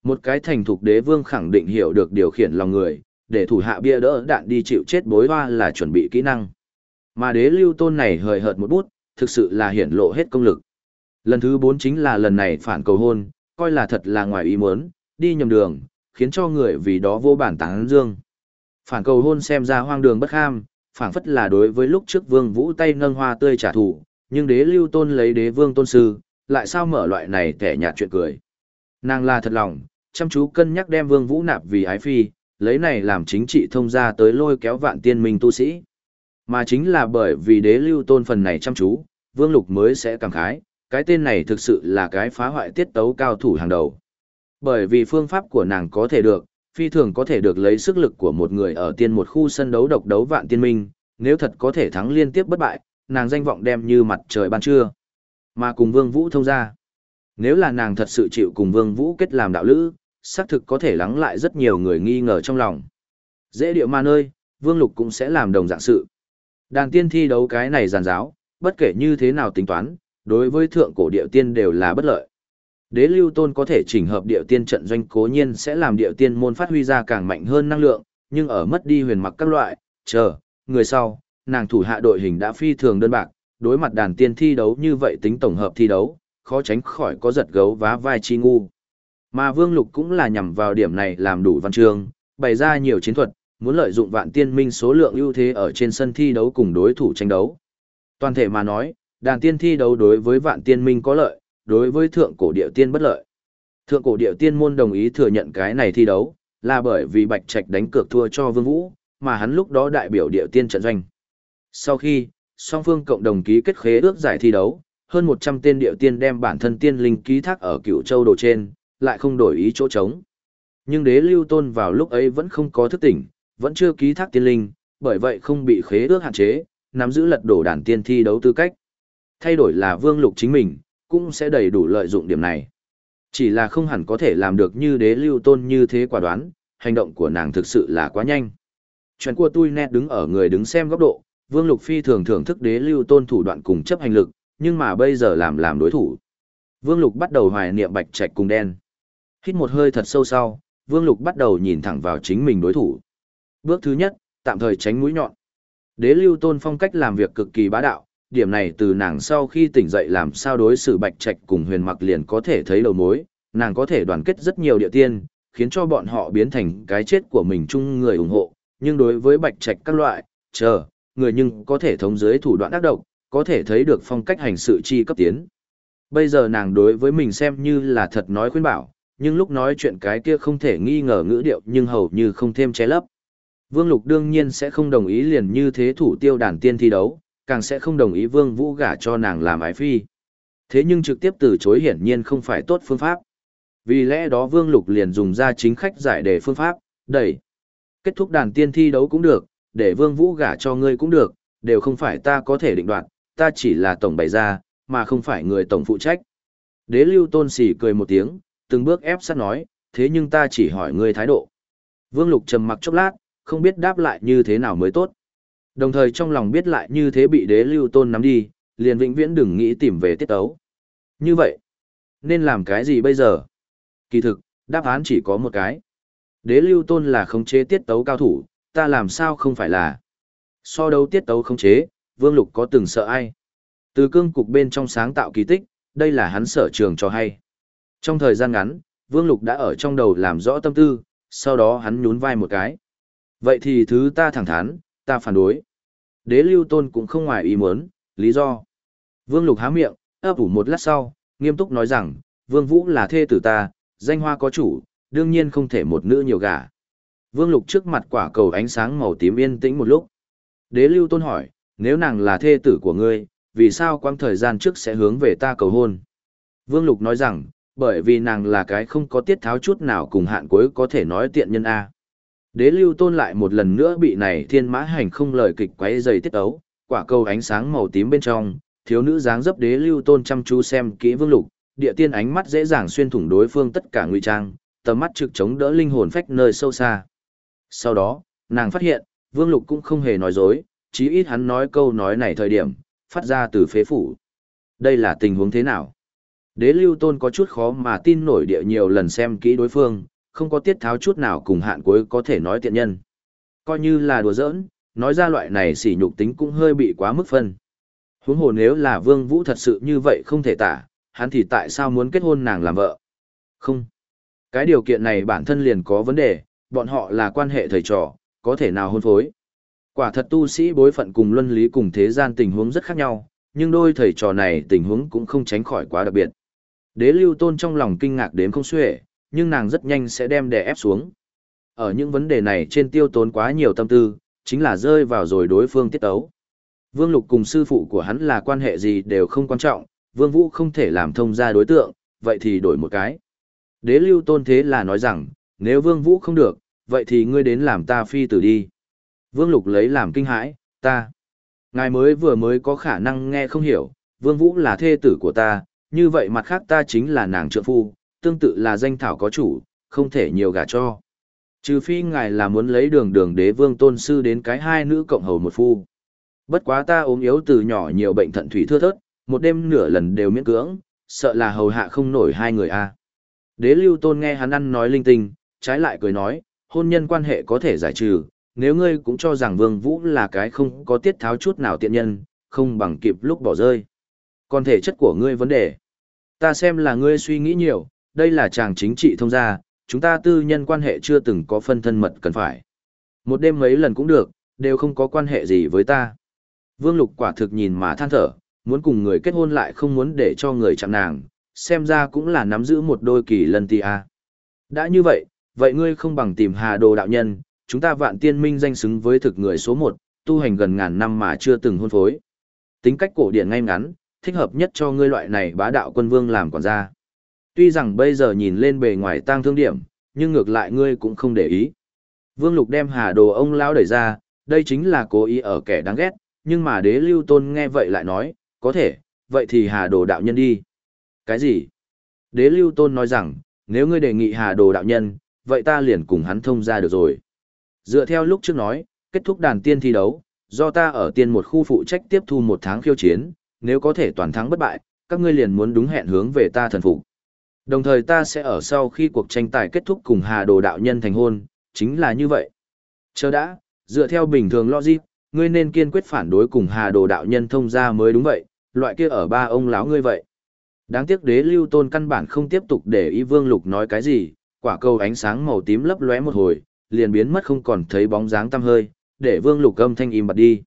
Một cái thành thục đế vương khẳng định hiểu được điều khiển lòng người, để thủ hạ bia đỡ đạn đi chịu chết bối hoa là chuẩn bị kỹ năng. Mà đế lưu tôn này hời hợt một bút, thực sự là hiển lộ hết công lực. Lần thứ bốn chính là lần này phản cầu hôn, coi là thật là ngoài ý muốn, đi nhầm đường, khiến cho người vì đó vô bản tán dương. Phản cầu hôn xem ra hoang đường bất ham, phản phất là đối với lúc trước vương vũ tay nâng hoa tươi trả thù, nhưng đế lưu tôn lấy đế vương tôn sư, lại sao mở loại này kẻ nhạt chuyện cười. Nàng là thật lòng, chăm chú cân nhắc đem vương vũ nạp vì ái phi, lấy này làm chính trị thông ra tới lôi kéo vạn tiên minh tu sĩ. Mà chính là bởi vì đế lưu tôn phần này chăm chú, vương lục mới sẽ cảm khái, cái tên này thực sự là cái phá hoại tiết tấu cao thủ hàng đầu. Bởi vì phương pháp của nàng có thể được, phi thường có thể được lấy sức lực của một người ở tiên một khu sân đấu độc đấu vạn tiên minh, nếu thật có thể thắng liên tiếp bất bại, nàng danh vọng đem như mặt trời ban trưa. Mà cùng Vương Vũ thông ra. Nếu là nàng thật sự chịu cùng Vương Vũ kết làm đạo lữ, xác thực có thể lắng lại rất nhiều người nghi ngờ trong lòng. Dễ điệu ma nơi, Vương Lục cũng sẽ làm đồng dạng sự. Đàn tiên thi đấu cái này giàn giáo, bất kể như thế nào tính toán, đối với thượng cổ điệu tiên đều là bất lợi. Đế lưu tôn có thể chỉnh hợp điệu tiên trận doanh cố nhiên sẽ làm điệu tiên môn phát huy ra càng mạnh hơn năng lượng, nhưng ở mất đi huyền mặc các loại, chờ, người sau, nàng thủ hạ đội hình đã phi thường đơn bạc, đối mặt đàn tiên thi đấu như vậy tính tổng hợp thi đấu, khó tránh khỏi có giật gấu vá vai chi ngu. Mà Vương Lục cũng là nhằm vào điểm này làm đủ văn chương, bày ra nhiều chiến thuật, muốn lợi dụng vạn tiên minh số lượng ưu thế ở trên sân thi đấu cùng đối thủ tranh đấu. Toàn thể mà nói, đàn tiên thi đấu đối với vạn tiên minh có lợi, đối với thượng cổ địa tiên bất lợi. Thượng cổ địa tiên môn đồng ý thừa nhận cái này thi đấu, là bởi vì Bạch Trạch đánh cược thua cho Vương Vũ, mà hắn lúc đó đại biểu địa tiên trận doanh. Sau khi, song phương cộng đồng ký kết khế ước giải thi đấu, hơn 100 tên địa tiên đem bản thân tiên linh ký thác ở cựu châu đồ trên, lại không đổi ý chỗ trống. Nhưng đế lưu tôn vào lúc ấy vẫn không có thức tỉnh, vẫn chưa ký thác tiên linh, bởi vậy không bị khế ước hạn chế, nắm giữ lật đổ đàn tiên thi đấu tư cách. Thay đổi là vương lục chính mình, cũng sẽ đầy đủ lợi dụng điểm này. Chỉ là không hẳn có thể làm được như đế lưu tôn như thế quả đoán, hành động của nàng thực sự là quá nhanh. Chuyện của tôi nét đứng ở người đứng xem góc độ, Vương Lục Phi thường thưởng thức đế lưu tôn thủ đoạn cùng chấp hành lực, nhưng mà bây giờ làm làm đối thủ. Vương Lục bắt đầu hoài niệm bạch trạch cùng đen. Hít một hơi thật sâu sau, Vương Lục bắt đầu nhìn thẳng vào chính mình đối thủ. Bước thứ nhất, tạm thời tránh mũi nhọn. Đế lưu tôn phong cách làm việc cực kỳ bá đạo, điểm này từ nàng sau khi tỉnh dậy làm sao đối xử bạch trạch cùng huyền mặc liền có thể thấy đầu mối, nàng có thể đoàn kết rất nhiều địa tiên, khiến cho bọn họ biến thành cái chết của mình chung người ủng hộ, nhưng đối với bạch trạch các loại, chờ, người nhưng có thể thống dưới thủ đoạn ác độc, có thể thấy được phong cách hành sự chi cấp tiến. Bây giờ nàng đối với mình xem như là thật nói khuyên bảo, nhưng lúc nói chuyện cái kia không thể nghi ngờ ngữ điệu nhưng hầu như không thêm che lấp. Vương Lục đương nhiên sẽ không đồng ý liền như thế thủ tiêu đàn tiên thi đấu, càng sẽ không đồng ý Vương Vũ gả cho nàng làm ái phi. Thế nhưng trực tiếp từ chối hiển nhiên không phải tốt phương pháp. Vì lẽ đó Vương Lục liền dùng ra chính khách giải đề phương pháp, đẩy. Kết thúc đàn tiên thi đấu cũng được, để Vương Vũ gả cho ngươi cũng được, đều không phải ta có thể định đoạt, ta chỉ là tổng bày ra, mà không phải người tổng phụ trách. Đế lưu tôn sỉ cười một tiếng, từng bước ép sát nói, thế nhưng ta chỉ hỏi ngươi thái độ. Vương Lục trầm mặc chốc lát, không biết đáp lại như thế nào mới tốt. Đồng thời trong lòng biết lại như thế bị đế lưu tôn nắm đi, liền vĩnh viễn đừng nghĩ tìm về tiết tấu. Như vậy, nên làm cái gì bây giờ? Kỳ thực, đáp án chỉ có một cái. Đế lưu tôn là khống chế tiết tấu cao thủ, ta làm sao không phải là. So đấu tiết tấu khống chế, Vương Lục có từng sợ ai. Từ cương cục bên trong sáng tạo kỳ tích, đây là hắn sở trường cho hay. Trong thời gian ngắn, Vương Lục đã ở trong đầu làm rõ tâm tư, sau đó hắn nhún vai một cái. Vậy thì thứ ta thẳng thắn, ta phản đối. Đế lưu tôn cũng không ngoài ý muốn, lý do. Vương Lục há miệng, ấp ủ một lát sau, nghiêm túc nói rằng, Vương Vũ là thê tử ta, danh hoa có chủ, đương nhiên không thể một nữ nhiều gả. Vương Lục trước mặt quả cầu ánh sáng màu tím yên tĩnh một lúc. Đế lưu tôn hỏi, nếu nàng là thê tử của ngươi, vì sao quãng thời gian trước sẽ hướng về ta cầu hôn? Vương Lục nói rằng, bởi vì nàng là cái không có tiết tháo chút nào cùng hạn cuối có thể nói tiện nhân A. Đế lưu tôn lại một lần nữa bị này thiên mã hành không lời kịch quấy dày tiết ấu, quả cầu ánh sáng màu tím bên trong, thiếu nữ dáng dấp đế lưu tôn chăm chú xem kỹ vương lục, địa tiên ánh mắt dễ dàng xuyên thủng đối phương tất cả ngụy trang, tầm mắt trực chống đỡ linh hồn phách nơi sâu xa. Sau đó, nàng phát hiện, vương lục cũng không hề nói dối, chí ít hắn nói câu nói này thời điểm, phát ra từ phế phủ. Đây là tình huống thế nào? Đế lưu tôn có chút khó mà tin nổi địa nhiều lần xem kỹ đối phương, không có tiết tháo chút nào cùng hạn cuối có thể nói tiện nhân. Coi như là đùa giỡn, nói ra loại này sỉ nhục tính cũng hơi bị quá mức phân. Huống hồ nếu là Vương Vũ thật sự như vậy không thể tả, hắn thì tại sao muốn kết hôn nàng làm vợ? Không. Cái điều kiện này bản thân liền có vấn đề, bọn họ là quan hệ thầy trò, có thể nào hôn phối. Quả thật tu sĩ bối phận cùng luân lý cùng thế gian tình huống rất khác nhau, nhưng đôi thầy trò này tình huống cũng không tránh khỏi quá đặc biệt. Đế lưu tôn trong lòng kinh ngạc đến không xuể, nhưng nàng rất nhanh sẽ đem đè ép xuống. Ở những vấn đề này trên tiêu tốn quá nhiều tâm tư, chính là rơi vào rồi đối phương tiết ấu. Vương Lục cùng sư phụ của hắn là quan hệ gì đều không quan trọng, Vương Vũ không thể làm thông ra đối tượng, vậy thì đổi một cái. Đế lưu tôn thế là nói rằng, nếu Vương Vũ không được, vậy thì ngươi đến làm ta phi tử đi. Vương Lục lấy làm kinh hãi, ta. Ngài mới vừa mới có khả năng nghe không hiểu, Vương Vũ là thê tử của ta, như vậy mặt khác ta chính là nàng trượng phu, tương tự là danh thảo có chủ, không thể nhiều gả cho. Trừ phi ngài là muốn lấy đường đường đế vương tôn sư đến cái hai nữ cộng hầu một phu. Bất quá ta ốm yếu từ nhỏ nhiều bệnh thận thủy thưa thớt, một đêm nửa lần đều miễn cưỡng, sợ là hầu hạ không nổi hai người a. Đế lưu tôn nghe hắn ăn nói linh tinh, trái lại cười nói, hôn nhân quan hệ có thể giải trừ, nếu ngươi cũng cho rằng vương vũ là cái không có tiết tháo chút nào tiện nhân, không bằng kịp lúc bỏ rơi. Còn thể chất của ngươi vấn đề. Ta xem là ngươi suy nghĩ nhiều, đây là chàng chính trị thông gia, chúng ta tư nhân quan hệ chưa từng có phân thân mật cần phải. Một đêm mấy lần cũng được, đều không có quan hệ gì với ta. Vương Lục quả thực nhìn mà than thở, muốn cùng người kết hôn lại không muốn để cho người chạm nàng, xem ra cũng là nắm giữ một đôi kỳ lân ti a. Đã như vậy, vậy ngươi không bằng tìm Hà Đồ đạo nhân, chúng ta vạn tiên minh danh xứng với thực người số một, tu hành gần ngàn năm mà chưa từng hôn phối. Tính cách cổ điển ngay ngắn, thích hợp nhất cho ngươi loại này bá đạo quân vương làm quản gia. Tuy rằng bây giờ nhìn lên bề ngoài tang thương điểm, nhưng ngược lại ngươi cũng không để ý. Vương Lục đem Hà Đồ ông lão đẩy ra, đây chính là cố ý ở kẻ đáng ghét, nhưng mà đế lưu tôn nghe vậy lại nói, có thể, vậy thì Hà Đồ đạo nhân đi. Cái gì? Đế lưu tôn nói rằng, nếu ngươi đề nghị Hà Đồ đạo nhân, vậy ta liền cùng hắn thông ra được rồi. Dựa theo lúc trước nói, kết thúc đàn tiên thi đấu, do ta ở tiên một khu phụ trách tiếp thu một tháng khiêu chiến, nếu có thể toàn thắng bất bại, các ngươi liền muốn đúng hẹn hướng về ta thần phục. Đồng thời ta sẽ ở sau khi cuộc tranh tài kết thúc cùng Hà Đồ đạo nhân thành hôn, chính là như vậy. Chờ đã, dựa theo bình thường logic, ngươi nên kiên quyết phản đối cùng Hà Đồ đạo nhân thông ra mới đúng vậy, loại kia ở ba ông lão ngươi vậy. Đáng tiếc đế lưu tôn căn bản không tiếp tục để ý vương lục nói cái gì, quả cầu ánh sáng màu tím lấp lóe một hồi, liền biến mất không còn thấy bóng dáng tăm hơi, để vương lục âm thanh im bặt đi.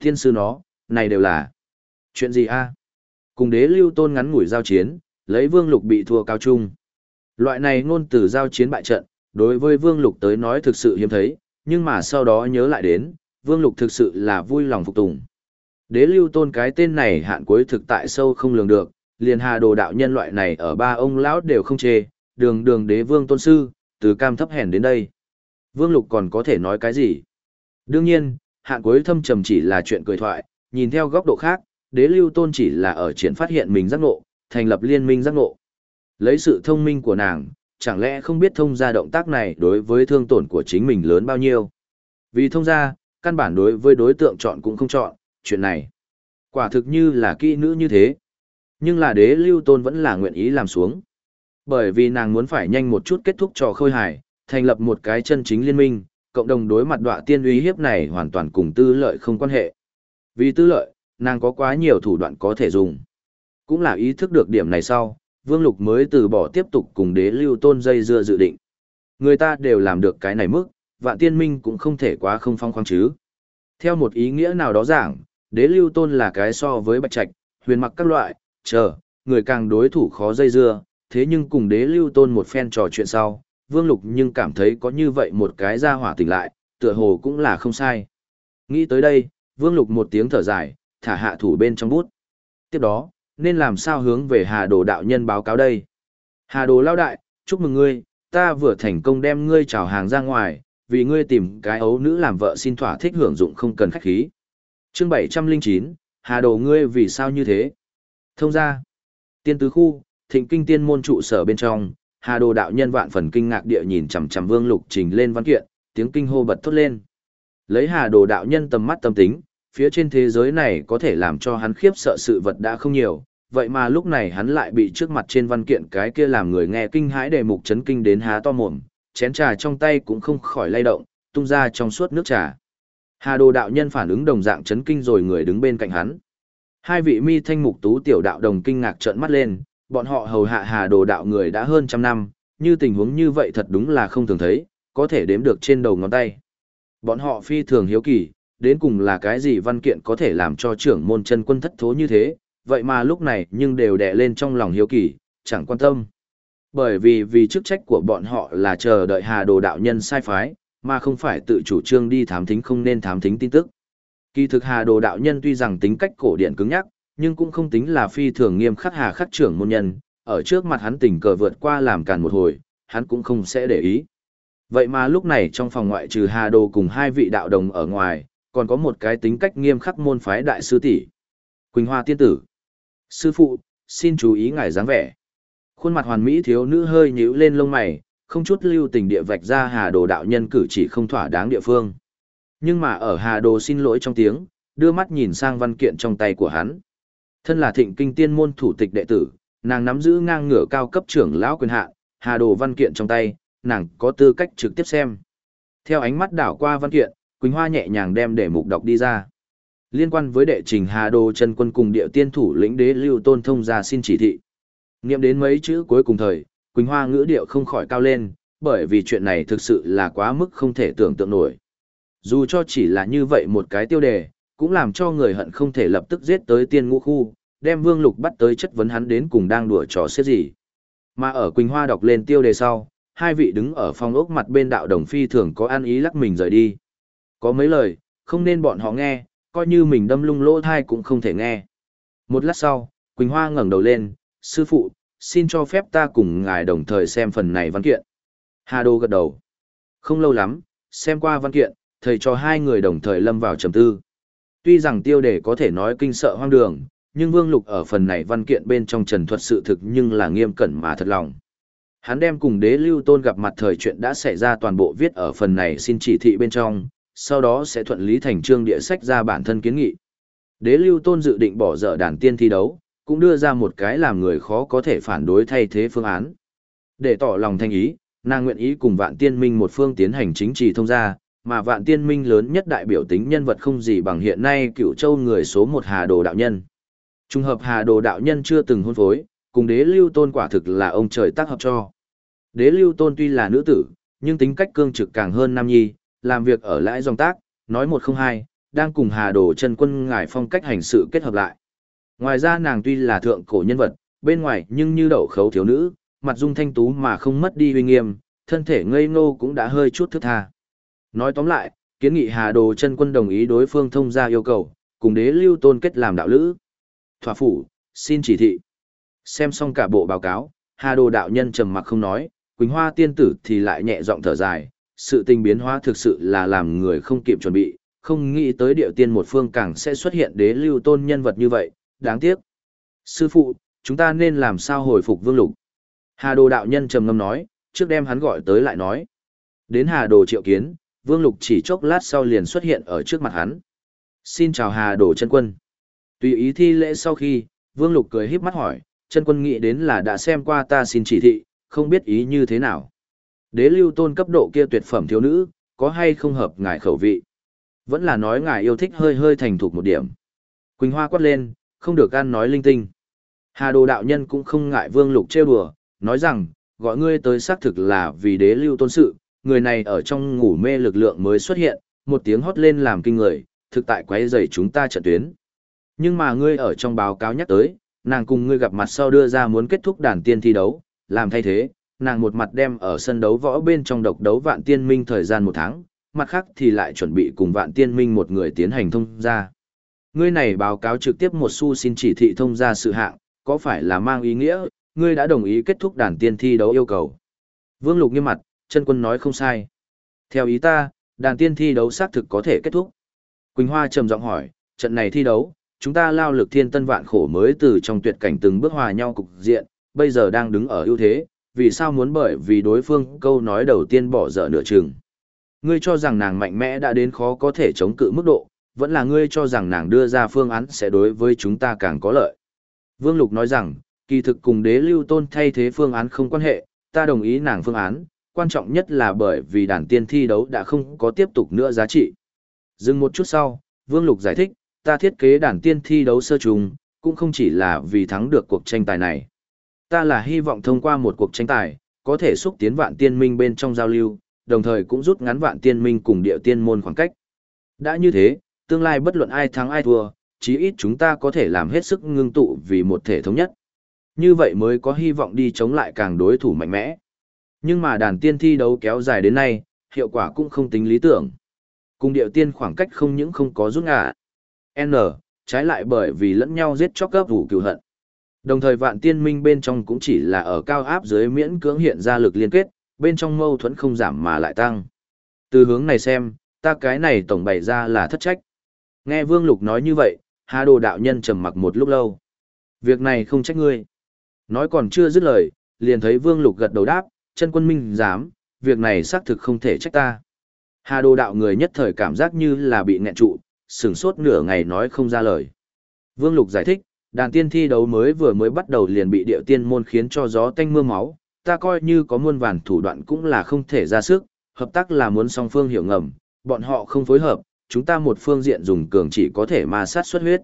Thiên sư nó, này đều là chuyện gì a? Cùng đế lưu tôn ngắn ngủi giao chiến, lấy vương lục bị thua cao trung. Loại này ngôn từ giao chiến bại trận, đối với vương lục tới nói thực sự hiếm thấy, nhưng mà sau đó nhớ lại đến, vương lục thực sự là vui lòng phục tùng. Đế lưu tôn cái tên này hạn cuối thực tại sâu không lường được, liền hà đồ đạo nhân loại này ở ba ông lão đều không chê, đường đường đế vương tôn sư, từ cam thấp hèn đến đây. Vương lục còn có thể nói cái gì? Đương nhiên, hạn cuối thâm trầm chỉ là chuyện cười thoại, nhìn theo góc độ khác, đế lưu tôn chỉ là ở triển phát hiện mình giác ngộ, thành lập liên minh giác ngộ. Lấy sự thông minh của nàng, chẳng lẽ không biết thông gia động tác này đối với thương tổn của chính mình lớn bao nhiêu? Vì thông gia căn bản đối với đối tượng chọn cũng không chọn, chuyện này. Quả thực như là kỹ nữ như thế. Nhưng là đế lưu tôn vẫn là nguyện ý làm xuống. Bởi vì nàng muốn phải nhanh một chút kết thúc trò khôi hài, thành lập một cái chân chính liên minh, cộng đồng đối mặt đọa tiên uy hiếp này hoàn toàn cùng tư lợi không quan hệ. Vì tư lợi, nàng có quá nhiều thủ đoạn có thể dùng. Cũng là ý thức được điểm này sau, Vương Lục mới từ bỏ tiếp tục cùng đế lưu tôn dây dưa dự định. Người ta đều làm được cái này mức, vạn tiên minh cũng không thể quá không phong khoáng chứ. Theo một ý nghĩa nào đó giảng, đế lưu tôn là cái so với bạch trạch, huyền mặc các loại, chờ, người càng đối thủ khó dây dưa, thế nhưng cùng đế lưu tôn một phen trò chuyện sau, Vương Lục nhưng cảm thấy có như vậy một cái ra hỏa tỉnh lại, tựa hồ cũng là không sai. Nghĩ tới đây, Vương Lục một tiếng thở dài, thả hạ thủ bên trong bút. Tiếp đó, nên làm sao hướng về Hà Đồ đạo nhân báo cáo đây? Hà Đồ lao đại, chúc mừng ngươi, ta vừa thành công đem ngươi chào hàng ra ngoài, vì ngươi tìm cái ấu nữ làm vợ xin thỏa thích hưởng dụng không cần khách khí. chương 709, Hà Đồ ngươi vì sao như thế? Thông ra, tiên tứ khu, thịnh kinh tiên môn trụ sở bên trong, Hà Đồ đạo nhân vạn phần kinh ngạc địa nhìn chằm chằm Vương Lục Trình lên văn kiện, tiếng kinh hô bật thốt lên. Lấy Hà Đồ đạo nhân tầm mắt tâm tính, phía trên thế giới này có thể làm cho hắn khiếp sợ sự vật đã không nhiều, vậy mà lúc này hắn lại bị trước mặt trên văn kiện cái kia làm người nghe kinh hãi đề mục chấn kinh đến há to mồm, chén trà trong tay cũng không khỏi lay động, tung ra trong suốt nước trà. Hà Đồ đạo nhân phản ứng đồng dạng chấn kinh rồi người đứng bên cạnh hắn. Hai vị mi thanh mục tú tiểu đạo đồng kinh ngạc trợn mắt lên, bọn họ hầu hạ Hà Đồ đạo người đã hơn trăm năm, như tình huống như vậy thật đúng là không thường thấy, có thể đếm được trên đầu ngón tay. Bọn họ phi thường hiếu kỳ, đến cùng là cái gì văn kiện có thể làm cho trưởng môn chân quân thất thố như thế, vậy mà lúc này nhưng đều đè lên trong lòng hiếu kỳ, chẳng quan tâm. Bởi vì vì chức trách của bọn họ là chờ đợi Hà Đồ đạo nhân sai phái, mà không phải tự chủ trương đi thám thính không nên thám thính tin tức. Kỳ thực Hà Đồ đạo nhân tuy rằng tính cách cổ điển cứng nhắc, nhưng cũng không tính là phi thường nghiêm khắc hà khắc trưởng môn nhân, ở trước mặt hắn tình cờ vượt qua làm càn một hồi, hắn cũng không sẽ để ý. Vậy mà lúc này trong phòng ngoại trừ Hà Đồ cùng hai vị đạo đồng ở ngoài, còn có một cái tính cách nghiêm khắc môn phái đại sư tỷ Quỳnh Hoa tiên tử. Sư phụ, xin chú ý ngài dáng vẻ. Khuôn mặt hoàn mỹ thiếu nữ hơi nhíu lên lông mày, không chút lưu tình địa vạch ra Hà Đồ đạo nhân cử chỉ không thỏa đáng địa phương. Nhưng mà ở Hà Đồ xin lỗi trong tiếng, đưa mắt nhìn sang văn kiện trong tay của hắn. Thân là thịnh kinh tiên môn thủ tịch đệ tử, nàng nắm giữ ngang ngửa cao cấp trưởng lão quyền hạ, Hà Đồ văn kiện trong tay, nàng có tư cách trực tiếp xem. Theo ánh mắt đảo qua văn kiện, Quỳnh Hoa nhẹ nhàng đem để mục đọc đi ra. Liên quan với đệ trình Hà Đồ chân quân cùng địa tiên thủ lĩnh đế lưu tôn thông ra xin chỉ thị. Nghiệm đến mấy chữ cuối cùng thời, Quỳnh Hoa ngữ điệu không khỏi cao lên, bởi vì chuyện này thực sự là quá mức không thể tưởng tượng nổi. Dù cho chỉ là như vậy một cái tiêu đề, cũng làm cho người hận không thể lập tức giết tới tiên ngũ khu, đem Vương Lục bắt tới chất vấn hắn đến cùng đang đùa trò xiết gì. Mà ở Quỳnh Hoa đọc lên tiêu đề sau, hai vị đứng ở phòng ốc mặt bên đạo đồng phi thường có an ý lắc mình rời đi. Có mấy lời, không nên bọn họ nghe, coi như mình đâm lung lỗ thai cũng không thể nghe. Một lát sau, Quỳnh Hoa ngẩng đầu lên, sư phụ, xin cho phép ta cùng ngài đồng thời xem phần này văn kiện. Hà Đô gật đầu. Không lâu lắm, xem qua văn kiện, thầy cho hai người đồng thời lâm vào trầm tư. Tuy rằng tiêu đề có thể nói kinh sợ hoang đường, nhưng Vương Lục ở phần này văn kiện bên trong trần thuật sự thực nhưng là nghiêm cẩn mà thật lòng. Hắn đem cùng đế lưu tôn gặp mặt thời chuyện đã xảy ra toàn bộ viết ở phần này xin chỉ thị bên trong, sau đó sẽ thuận lý thành trương địa sách ra bản thân kiến nghị. Đế lưu tôn dự định bỏ dở đàn tiên thi đấu, cũng đưa ra một cái làm người khó có thể phản đối thay thế phương án. Để tỏ lòng thanh ý, nàng nguyện ý cùng vạn tiên minh một phương tiến hành chính trị thông gia, mà vạn tiên minh lớn nhất đại biểu tính nhân vật không gì bằng hiện nay cựu châu người số một hà đồ đạo nhân. Trung hợp hà đồ đạo nhân chưa từng hôn phối, cùng đế lưu tôn quả thực là ông trời tác hợp cho. Đế lưu tôn tuy là nữ tử, nhưng tính cách cương trực càng hơn nam nhi, làm việc ở lãi dòng tác, nói một không hai, đang cùng hà đồ chân quân ngải phong cách hành sự kết hợp lại. Ngoài ra nàng tuy là thượng cổ nhân vật, bên ngoài nhưng như đậu khấu thiếu nữ, mặt dung thanh tú mà không mất đi uy nghiêm, thân thể ngây ngô cũng đã hơi chút thức tha. Nói tóm lại, kiến nghị Hà Đồ chân quân đồng ý đối phương thông ra yêu cầu, cùng đế lưu tôn kết làm đạo lữ. Thỏa phủ, xin chỉ thị. Xem xong cả bộ báo cáo, Hà Đồ đạo nhân trầm mặc không nói, Quỳnh Hoa tiên tử thì lại nhẹ giọng thở dài, sự tình biến hóa thực sự là làm người không kịp chuẩn bị, không nghĩ tới điệu tiên một phương càng sẽ xuất hiện đế lưu tôn nhân vật như vậy, đáng tiếc. Sư phụ, chúng ta nên làm sao hồi phục vương lục? Hà đồ đạo nhân trầm ngâm nói, trước đem hắn gọi tới lại nói. Đến hà đồ triệu kiến, vương lục chỉ chốc lát sau liền xuất hiện ở trước mặt hắn. Xin chào hà đồ chân quân. Tùy ý thi lễ sau khi, vương lục cười híp mắt hỏi, chân quân nghĩ đến là đã xem qua ta xin chỉ thị, không biết ý như thế nào. Đế lưu tôn cấp độ kia tuyệt phẩm thiếu nữ, có hay không hợp ngài khẩu vị? Vẫn là nói ngài yêu thích hơi hơi thành thục một điểm. Quỳnh Hoa quát lên, không được ăn nói linh tinh. Hà đồ đạo nhân cũng không ngại vương lục trêu đùa, nói rằng, gọi ngươi tới xác thực là vì đế lưu tôn sự, người này ở trong ngủ mê lực lượng mới xuất hiện, một tiếng hót lên làm kinh người, thực tại quấy rầy chúng ta trận tuyến. Nhưng mà ngươi ở trong báo cáo nhắc tới, nàng cùng ngươi gặp mặt sau đưa ra muốn kết thúc đàn tiên thi đấu, làm thay thế, nàng một mặt đem ở sân đấu võ bên trong độc đấu vạn tiên minh thời gian một tháng, mặt khác thì lại chuẩn bị cùng vạn tiên minh một người tiến hành thông ra. Ngươi này báo cáo trực tiếp một xu xin chỉ thị thông ra sự hạng, có phải là mang ý nghĩa, ngươi đã đồng ý kết thúc đàn tiên thi đấu yêu cầu. Vương Lục nghiêm mặt, chân quân nói không sai. Theo ý ta, đàn tiên thi đấu xác thực có thể kết thúc. Quỳnh Hoa trầm giọng hỏi, trận này thi đấu, chúng ta lao lực thiên tân vạn khổ mới từ trong tuyệt cảnh từng bước hòa nhau cục diện, bây giờ đang đứng ở ưu thế, vì sao muốn bởi vì đối phương câu nói đầu tiên bỏ dở nửa chừng. Ngươi cho rằng nàng mạnh mẽ đã đến khó có thể chống cự mức độ, vẫn là ngươi cho rằng nàng đưa ra phương án sẽ đối với chúng ta càng có lợi. Vương Lục nói rằng, kỳ thực cùng đế lưu tôn thay thế phương án không quan hệ, ta đồng ý nàng phương án, quan trọng nhất là bởi vì đàn tiên thi đấu đã không có tiếp tục nữa giá trị. Dừng một chút sau, Vương Lục giải thích, ta thiết kế đàn tiên thi đấu sơ trùng, cũng không chỉ là vì thắng được cuộc tranh tài này. Ta là hy vọng thông qua một cuộc tranh tài, có thể xúc tiến vạn tiên minh bên trong giao lưu, đồng thời cũng rút ngắn vạn tiên minh cùng địa tiên môn khoảng cách. Đã như thế, tương lai bất luận ai thắng ai thua, chí ít chúng ta có thể làm hết sức ngưng tụ vì một thể thống nhất. Như vậy mới có hy vọng đi chống lại càng đối thủ mạnh mẽ. Nhưng mà đàn tiên thi đấu kéo dài đến nay, hiệu quả cũng không tính lý tưởng. Cùng điệu tiên khoảng cách không những không có rút ngả. N, trái lại bởi vì lẫn nhau giết chóc cấp vũ cựu hận. Đồng thời vạn tiên minh bên trong cũng chỉ là ở cao áp dưới miễn cưỡng hiện ra lực liên kết, bên trong mâu thuẫn không giảm mà lại tăng. Từ hướng này xem, ta cái này tổng bày ra là thất trách. Nghe Vương Lục nói như vậy, Hà Đồ đạo nhân trầm mặc một lúc lâu. Việc này không trách ngươi. Nói còn chưa dứt lời, liền thấy Vương Lục gật đầu đáp, chân quân minh dám, việc này xác thực không thể trách ta. Hà Đồ đạo người nhất thời cảm giác như là bị nghẹn trụ, sửng sốt nửa ngày nói không ra lời. Vương Lục giải thích, đàn tiên thi đấu mới vừa mới bắt đầu liền bị điệu tiên môn khiến cho gió tanh mưa máu, ta coi như có muôn vàn thủ đoạn cũng là không thể ra sức, hợp tác là muốn song phương hiểu ngầm, bọn họ không phối hợp, chúng ta một phương diện dùng cường chỉ có thể ma sát xuất huyết.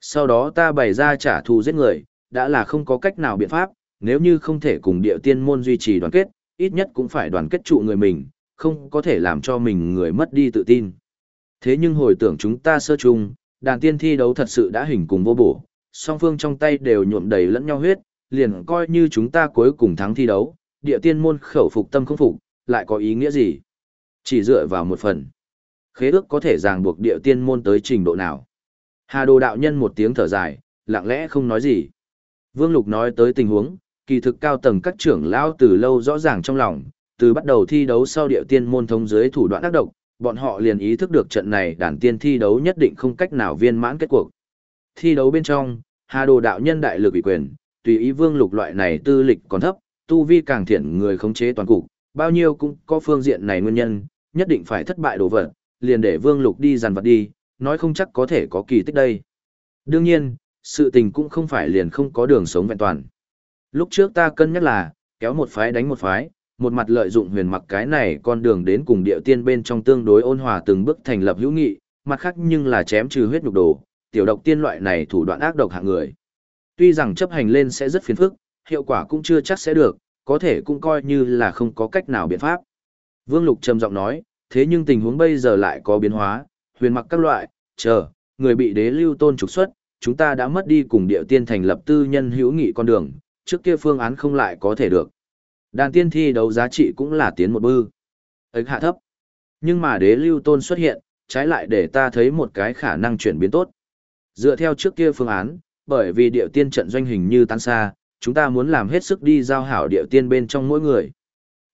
Sau đó ta bày ra trả thù giết người, đã là không có cách nào biện pháp, nếu như không thể cùng địa tiên môn duy trì đoàn kết, ít nhất cũng phải đoàn kết trụ người mình, không có thể làm cho mình người mất đi tự tin. Thế nhưng hồi tưởng chúng ta sơ chung, đàn tiên thi đấu thật sự đã hình cùng vô bổ, song phương trong tay đều nhuộm đầy lẫn nhau huyết, liền coi như chúng ta cuối cùng thắng thi đấu, địa tiên môn khẩu phục tâm không phục, lại có ý nghĩa gì? Chỉ dựa vào một phần. Khế ước có thể ràng buộc địa tiên môn tới trình độ nào? Hà đồ đạo nhân một tiếng thở dài, lặng lẽ không nói gì. Vương Lục nói tới tình huống, kỳ thực cao tầng các trưởng lão từ lâu rõ ràng trong lòng, từ bắt đầu thi đấu sau địa tiên môn thống dưới thủ đoạn tác động, bọn họ liền ý thức được trận này đàn tiên thi đấu nhất định không cách nào viên mãn kết cuộc. Thi đấu bên trong, Hà Đồ đạo nhân đại lực ủy quyền, tùy ý Vương Lục loại này tư lịch còn thấp, tu vi càng thiện người khống chế toàn cục, bao nhiêu cũng có phương diện này nguyên nhân, nhất định phải thất bại đồ vật, liền để Vương Lục đi dàn vật đi, nói không chắc có thể có kỳ tích đây. Đương nhiên, sự tình cũng không phải liền không có đường sống vẹn toàn. Lúc trước ta cân nhắc là, kéo một phái đánh một phái, một mặt lợi dụng huyền mặc cái này con đường đến cùng địa tiên bên trong tương đối ôn hòa từng bước thành lập hữu nghị, mặt khác nhưng là chém trừ huyết nhục đồ, tiểu độc tiên loại này thủ đoạn ác độc hạng người. Tuy rằng chấp hành lên sẽ rất phiền phức, hiệu quả cũng chưa chắc sẽ được, có thể cũng coi như là không có cách nào biện pháp. Vương Lục trầm giọng nói, thế nhưng tình huống bây giờ lại có biến hóa, huyền mặc các loại, chờ, người bị đế lưu tôn trục xuất, chúng ta đã mất đi cùng địa tiên thành lập tư nhân hữu nghị con đường, trước kia phương án không lại có thể được. Đàn tiên thi đấu giá trị cũng là tiến một bư. Ếch hạ thấp. Nhưng mà đế lưu tôn xuất hiện, trái lại để ta thấy một cái khả năng chuyển biến tốt. Dựa theo trước kia phương án, bởi vì địa tiên trận doanh hình như tan xa, chúng ta muốn làm hết sức đi giao hảo địa tiên bên trong mỗi người.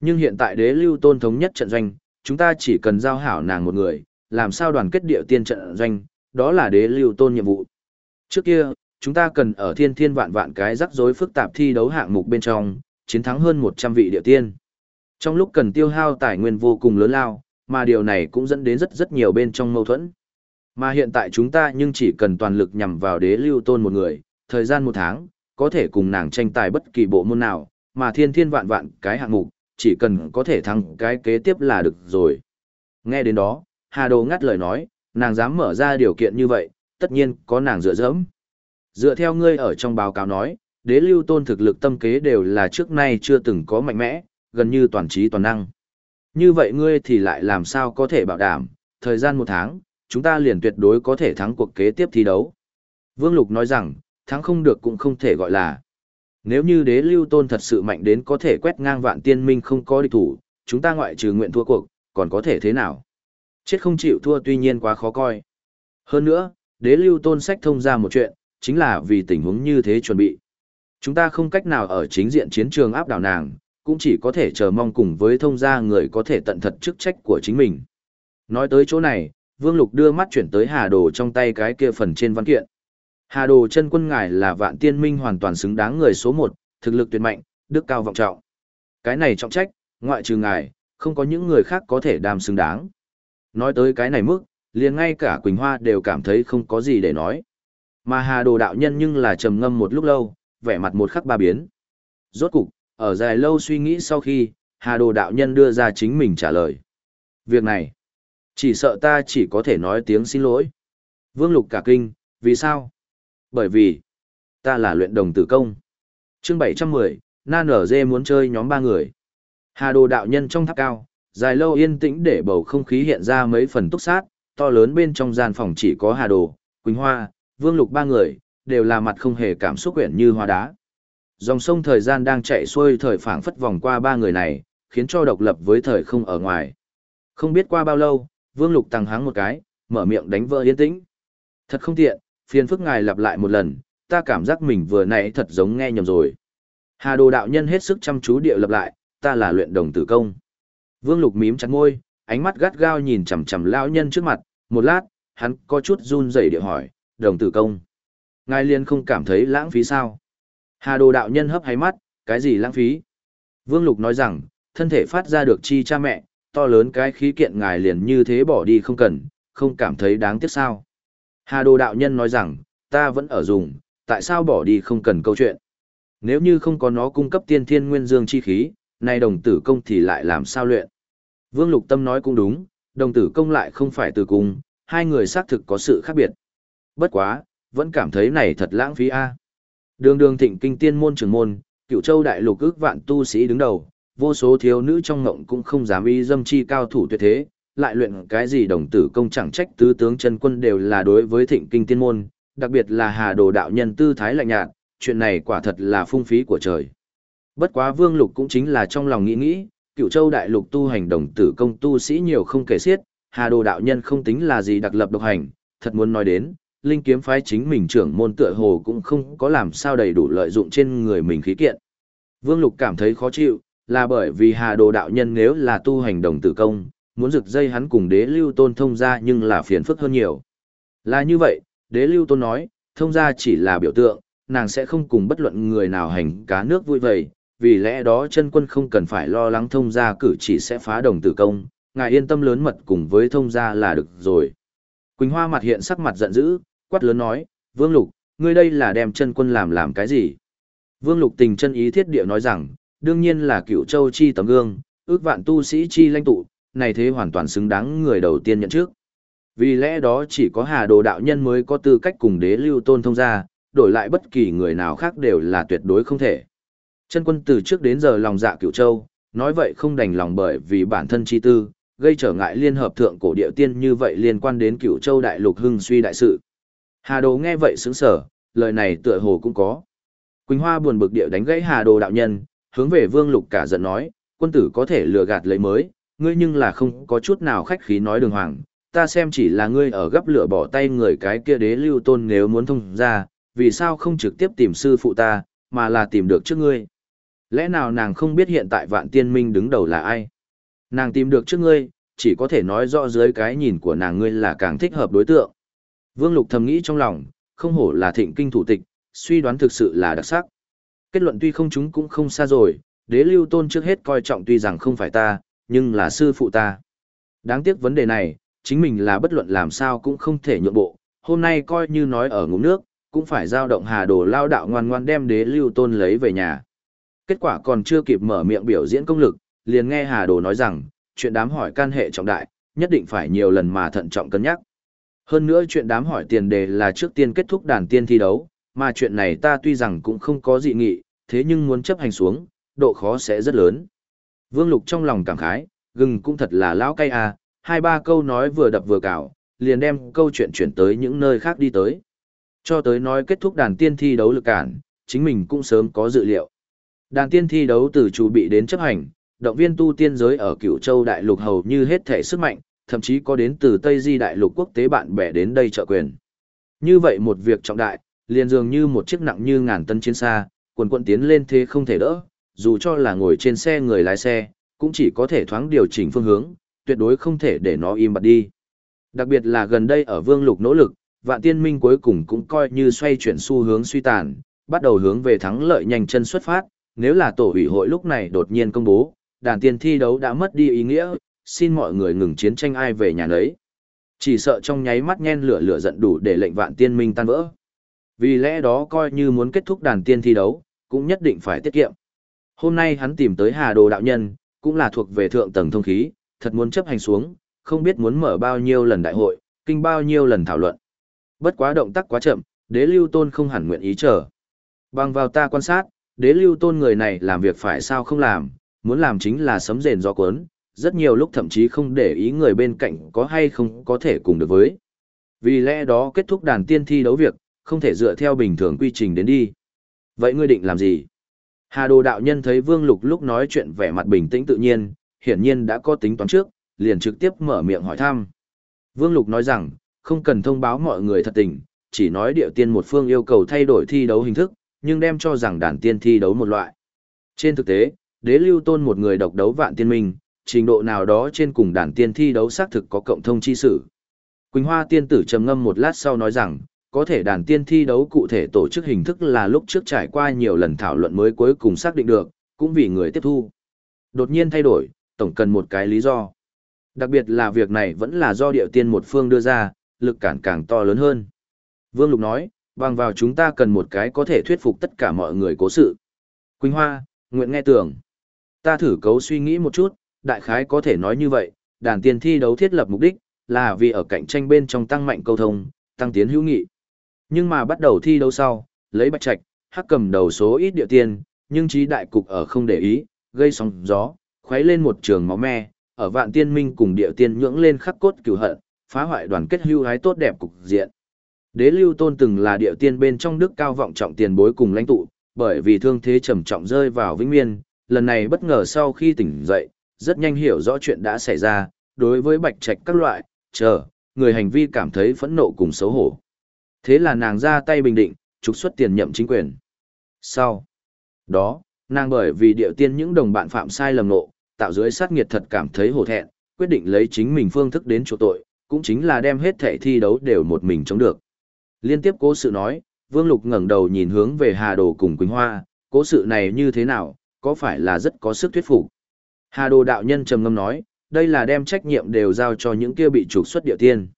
Nhưng hiện tại đế lưu tôn thống nhất trận doanh, chúng ta chỉ cần giao hảo nàng một người, làm sao đoàn kết địa tiên trận doanh, đó là đế lưu tôn nhiệm vụ. Trước kia, chúng ta cần ở thiên thiên vạn vạn cái rắc rối phức tạp thi đấu hạng mục bên trong, chiến thắng hơn 100 vị địa tiên. Trong lúc cần tiêu hao tài nguyên vô cùng lớn lao, mà điều này cũng dẫn đến rất rất nhiều bên trong mâu thuẫn. Mà hiện tại chúng ta nhưng chỉ cần toàn lực nhằm vào đế lưu tôn một người, thời gian một tháng, có thể cùng nàng tranh tài bất kỳ bộ môn nào, mà thiên thiên vạn vạn cái hạng mục, chỉ cần có thể thắng cái kế tiếp là được rồi. Nghe đến đó, Hà Đồ ngắt lời nói, nàng dám mở ra điều kiện như vậy, tất nhiên có nàng dựa dẫm. Dựa theo ngươi ở trong báo cáo nói, đế lưu tôn thực lực tâm kế đều là trước nay chưa từng có mạnh mẽ, gần như toàn trí toàn năng. Như vậy ngươi thì lại làm sao có thể bảo đảm, thời gian một tháng, chúng ta liền tuyệt đối có thể thắng cuộc kế tiếp thi đấu. Vương Lục nói rằng, thắng không được cũng không thể gọi là. Nếu như đế lưu tôn thật sự mạnh đến có thể quét ngang vạn tiên minh không có địch thủ, chúng ta ngoại trừ nguyện thua cuộc, còn có thể thế nào? Chết không chịu thua tuy nhiên quá khó coi. Hơn nữa, đế lưu tôn sách thông ra một chuyện, chính là vì tình huống như thế chuẩn bị. Chúng ta không cách nào ở chính diện chiến trường áp đảo nàng, cũng chỉ có thể chờ mong cùng với thông gia người có thể tận thật chức trách của chính mình. Nói tới chỗ này, Vương Lục đưa mắt chuyển tới Hà Đồ trong tay cái kia phần trên văn kiện. Hà Đồ chân quân ngài là vạn tiên minh hoàn toàn xứng đáng người số một, thực lực tuyệt mạnh, đức cao vọng trọng. Cái này trọng trách, ngoại trừ ngài, không có những người khác có thể đàm xứng đáng. Nói tới cái này mức, liền ngay cả Quỳnh Hoa đều cảm thấy không có gì để nói. Mà Hà Đồ đạo nhân nhưng là trầm ngâm một lúc lâu, vẻ mặt một khắc ba biến. Rốt cục, ở dài lâu suy nghĩ sau khi, Hà Đồ đạo nhân đưa ra chính mình trả lời. Việc này, chỉ sợ ta chỉ có thể nói tiếng xin lỗi. Vương Lục cả kinh, vì sao? Bởi vì, ta là luyện đồng tử công. chương 710, Na Nở Dê muốn chơi nhóm ba người. Hà Đồ đạo nhân trong tháp cao, dài lâu yên tĩnh để bầu không khí hiện ra mấy phần túc sát, to lớn bên trong gian phòng chỉ có Hà Đồ, Quỳnh Hoa, Vương Lục ba người, đều là mặt không hề cảm xúc quyển như hoa đá. Dòng sông thời gian đang chạy xuôi thời phảng phất vòng qua ba người này, khiến cho độc lập với thời không ở ngoài. Không biết qua bao lâu, Vương Lục tăng háng một cái, mở miệng đánh vỡ yên tĩnh. Thật không tiện, phiền phức ngài lặp lại một lần, ta cảm giác mình vừa nãy thật giống nghe nhầm rồi. Hà Đồ đạo nhân hết sức chăm chú địa lặp lại, ta là luyện đồng tử công. Vương Lục mím chặt môi, ánh mắt gắt gao nhìn chằm chằm lão nhân trước mặt, một lát, hắn có chút run rẩy địa hỏi, "Đồng tử công, ngài liền không cảm thấy lãng phí sao?" Hà Đồ đạo nhân hấp háy mắt, "Cái gì lãng phí?" Vương Lục nói rằng, thân thể phát ra được chi cha mẹ, to lớn cái khí kiện ngài liền như thế bỏ đi không cần, không cảm thấy đáng tiếc sao? Hà Đồ đạo nhân nói rằng, ta vẫn ở dùng, tại sao bỏ đi không cần câu chuyện? Nếu như không có nó cung cấp tiên thiên nguyên dương chi khí, nay đồng tử công thì lại làm sao luyện? Vương Lục Tâm nói cũng đúng, đồng tử công lại không phải từ cung, hai người xác thực có sự khác biệt. Bất quá, vẫn cảm thấy này thật lãng phí a. Đường đường thịnh kinh tiên môn trưởng môn, cựu châu đại lục ước vạn tu sĩ đứng đầu, vô số thiếu nữ trong ngộng cũng không dám y dâm chi cao thủ tuyệt thế, lại luyện cái gì đồng tử công chẳng trách tứ tướng chân quân đều là đối với thịnh kinh tiên môn, đặc biệt là hà đồ đạo nhân tư thái lạnh nhạt, chuyện này quả thật là phung phí của trời. Bất quá vương lục cũng chính là trong lòng nghĩ nghĩ, cựu châu đại lục tu hành đồng tử công tu sĩ nhiều không kể xiết, hà đồ đạo nhân không tính là gì đặc lập độc hành, thật muốn nói đến, linh kiếm phái chính mình trưởng môn tựa hồ cũng không có làm sao đầy đủ lợi dụng trên người mình khí kiện. Vương lục cảm thấy khó chịu, là bởi vì hà đồ đạo nhân nếu là tu hành đồng tử công, muốn rực dây hắn cùng đế lưu tôn thông ra nhưng là phiền phức hơn nhiều. Là như vậy, đế lưu tôn nói, thông ra chỉ là biểu tượng, nàng sẽ không cùng bất luận người nào hành cá nước vui vầy, vì lẽ đó chân quân không cần phải lo lắng thông gia cử chỉ sẽ phá đồng tử công, ngài yên tâm lớn mật cùng với thông gia là được rồi. Quỳnh Hoa mặt hiện sắc mặt giận dữ, quát lớn nói, Vương Lục, ngươi đây là đem chân quân làm làm cái gì? Vương Lục tình chân ý thiết địa nói rằng, đương nhiên là cựu châu chi tấm gương, ước vạn tu sĩ chi lãnh tụ, này thế hoàn toàn xứng đáng người đầu tiên nhận trước. Vì lẽ đó chỉ có hà đồ đạo nhân mới có tư cách cùng đế lưu tôn thông gia đổi lại bất kỳ người nào khác đều là tuyệt đối không thể. Chân quân từ trước đến giờ lòng dạ cựu châu, nói vậy không đành lòng bởi vì bản thân chi tư, gây trở ngại liên hợp thượng cổ địa tiên như vậy liên quan đến cựu châu đại lục hưng suy đại sự. Hà đồ nghe vậy sững sở, lời này tựa hồ cũng có. Quỳnh Hoa buồn bực địa đánh gãy Hà đồ đạo nhân, hướng về Vương Lục cả giận nói, quân tử có thể lừa gạt lấy mới, ngươi nhưng là không có chút nào khách khí nói đường hoàng, ta xem chỉ là ngươi ở gấp lửa bỏ tay người cái kia đế lưu tôn nếu muốn thông ra, vì sao không trực tiếp tìm sư phụ ta, mà là tìm được trước ngươi. Lẽ nào nàng không biết hiện tại vạn tiên minh đứng đầu là ai? Nàng tìm được trước ngươi, chỉ có thể nói rõ dưới cái nhìn của nàng ngươi là càng thích hợp đối tượng. Vương Lục thầm nghĩ trong lòng, không hổ là thịnh kinh thủ tịch, suy đoán thực sự là đặc sắc. Kết luận tuy không chúng cũng không xa rồi, đế lưu tôn trước hết coi trọng tuy rằng không phải ta, nhưng là sư phụ ta. Đáng tiếc vấn đề này, chính mình là bất luận làm sao cũng không thể nhượng bộ, hôm nay coi như nói ở ngụm nước, cũng phải giao động hà đồ lao đạo ngoan ngoan đem đế lưu tôn lấy về nhà. Kết quả còn chưa kịp mở miệng biểu diễn công lực, liền nghe hà đồ nói rằng, chuyện đám hỏi can hệ trọng đại, nhất định phải nhiều lần mà thận trọng cân nhắc. Hơn nữa chuyện đám hỏi tiền đề là trước tiên kết thúc đàn tiên thi đấu, mà chuyện này ta tuy rằng cũng không có dị nghị, thế nhưng muốn chấp hành xuống, độ khó sẽ rất lớn. Vương Lục trong lòng cảm khái, gừng cũng thật là lão cay à, hai ba câu nói vừa đập vừa cào, liền đem câu chuyện chuyển tới những nơi khác đi tới. Cho tới nói kết thúc đàn tiên thi đấu lực cản, chính mình cũng sớm có dự liệu. Đàn tiên thi đấu từ chủ bị đến chấp hành, động viên tu tiên giới ở cửu châu đại lục hầu như hết thể sức mạnh, thậm chí có đến từ Tây Di đại lục quốc tế bạn bè đến đây trợ quyền. Như vậy một việc trọng đại, liền dường như một chiếc nặng như ngàn tân chiến xa, quần quận tiến lên thế không thể đỡ, dù cho là ngồi trên xe người lái xe, cũng chỉ có thể thoáng điều chỉnh phương hướng, tuyệt đối không thể để nó im bặt đi. Đặc biệt là gần đây ở Vương Lục nỗ lực, Vạn Tiên Minh cuối cùng cũng coi như xoay chuyển xu hướng suy tàn, bắt đầu hướng về thắng lợi nhanh chân xuất phát, nếu là tổ ủy hội lúc này đột nhiên công bố, đàn tiên thi đấu đã mất đi ý nghĩa, xin mọi người ngừng chiến tranh ai về nhà nấy. Chỉ sợ trong nháy mắt nhen lửa lửa giận đủ để lệnh Vạn Tiên Minh tan vỡ. Vì lẽ đó coi như muốn kết thúc đàn tiên thi đấu, cũng nhất định phải tiết kiệm. Hôm nay hắn tìm tới Hà Đồ đạo nhân, cũng là thuộc về thượng tầng thông khí, thật muốn chấp hành xuống, không biết muốn mở bao nhiêu lần đại hội, kinh bao nhiêu lần thảo luận. Bất quá động tác quá chậm, đế lưu tôn không hẳn nguyện ý chờ. Bằng vào ta quan sát, đế lưu tôn người này làm việc phải sao không làm, muốn làm chính là sấm rền gió cuốn, rất nhiều lúc thậm chí không để ý người bên cạnh có hay không có thể cùng được với. Vì lẽ đó kết thúc đàn tiên thi đấu việc, không thể dựa theo bình thường quy trình đến đi. Vậy ngươi định làm gì? Hà đồ đạo nhân thấy Vương Lục lúc nói chuyện vẻ mặt bình tĩnh tự nhiên, hiển nhiên đã có tính toán trước, liền trực tiếp mở miệng hỏi thăm. Vương Lục nói rằng, không cần thông báo mọi người thật tình, chỉ nói điệu tiên một phương yêu cầu thay đổi thi đấu hình thức, nhưng đem cho rằng đàn tiên thi đấu một loại. Trên thực tế, đế lưu tôn một người độc đấu vạn tiên minh, trình độ nào đó trên cùng đàn tiên thi đấu xác thực có cộng thông chi sử. Quỳnh Hoa tiên tử trầm ngâm một lát sau nói rằng, có thể đàn tiên thi đấu cụ thể tổ chức hình thức là lúc trước trải qua nhiều lần thảo luận mới cuối cùng xác định được, cũng vì người tiếp thu. Đột nhiên thay đổi, tổng cần một cái lý do. Đặc biệt là việc này vẫn là do điệu tiên một phương đưa ra, lực cản càng to lớn hơn. Vương Lục nói, bằng vào chúng ta cần một cái có thể thuyết phục tất cả mọi người cố sự. Quỳnh Hoa, nguyện nghe tưởng. Ta thử cấu suy nghĩ một chút, đại khái có thể nói như vậy, đàn tiên thi đấu thiết lập mục đích, là vì ở cạnh tranh bên trong tăng mạnh câu thông, tăng tiến hữu nghị. Nhưng mà bắt đầu thi đấu sau, lấy bạch trạch, hắc cầm đầu số ít địa tiên, nhưng trí đại cục ở không để ý, gây sóng gió, khuấy lên một trường máu me, ở vạn tiên minh cùng địa tiên nhưỡng lên khắc cốt cửu hận, phá hoại đoàn kết hưu hái tốt đẹp cục diện. Đế lưu tôn từng là địa tiên bên trong đức cao vọng trọng tiền bối cùng lãnh tụ, bởi vì thương thế trầm trọng rơi vào vĩnh miên, lần này bất ngờ sau khi tỉnh dậy, rất nhanh hiểu rõ chuyện đã xảy ra, đối với bạch trạch các loại, chờ, người hành vi cảm thấy phẫn nộ cùng xấu hổ. Thế là nàng ra tay bình định, trục xuất tiền nhậm chính quyền. Sau đó, nàng bởi vì điệu tiên những đồng bạn phạm sai lầm nộ, tạo dưới sát nghiệt thật cảm thấy hổ thẹn, quyết định lấy chính mình phương thức đến chỗ tội, cũng chính là đem hết thể thi đấu đều một mình chống được. Liên tiếp cố sự nói, Vương Lục ngẩng đầu nhìn hướng về Hà Đồ cùng Quỳnh Hoa, cố sự này như thế nào, có phải là rất có sức thuyết phục. Hà Đồ đạo nhân trầm ngâm nói, đây là đem trách nhiệm đều giao cho những kia bị trục xuất địa tiên.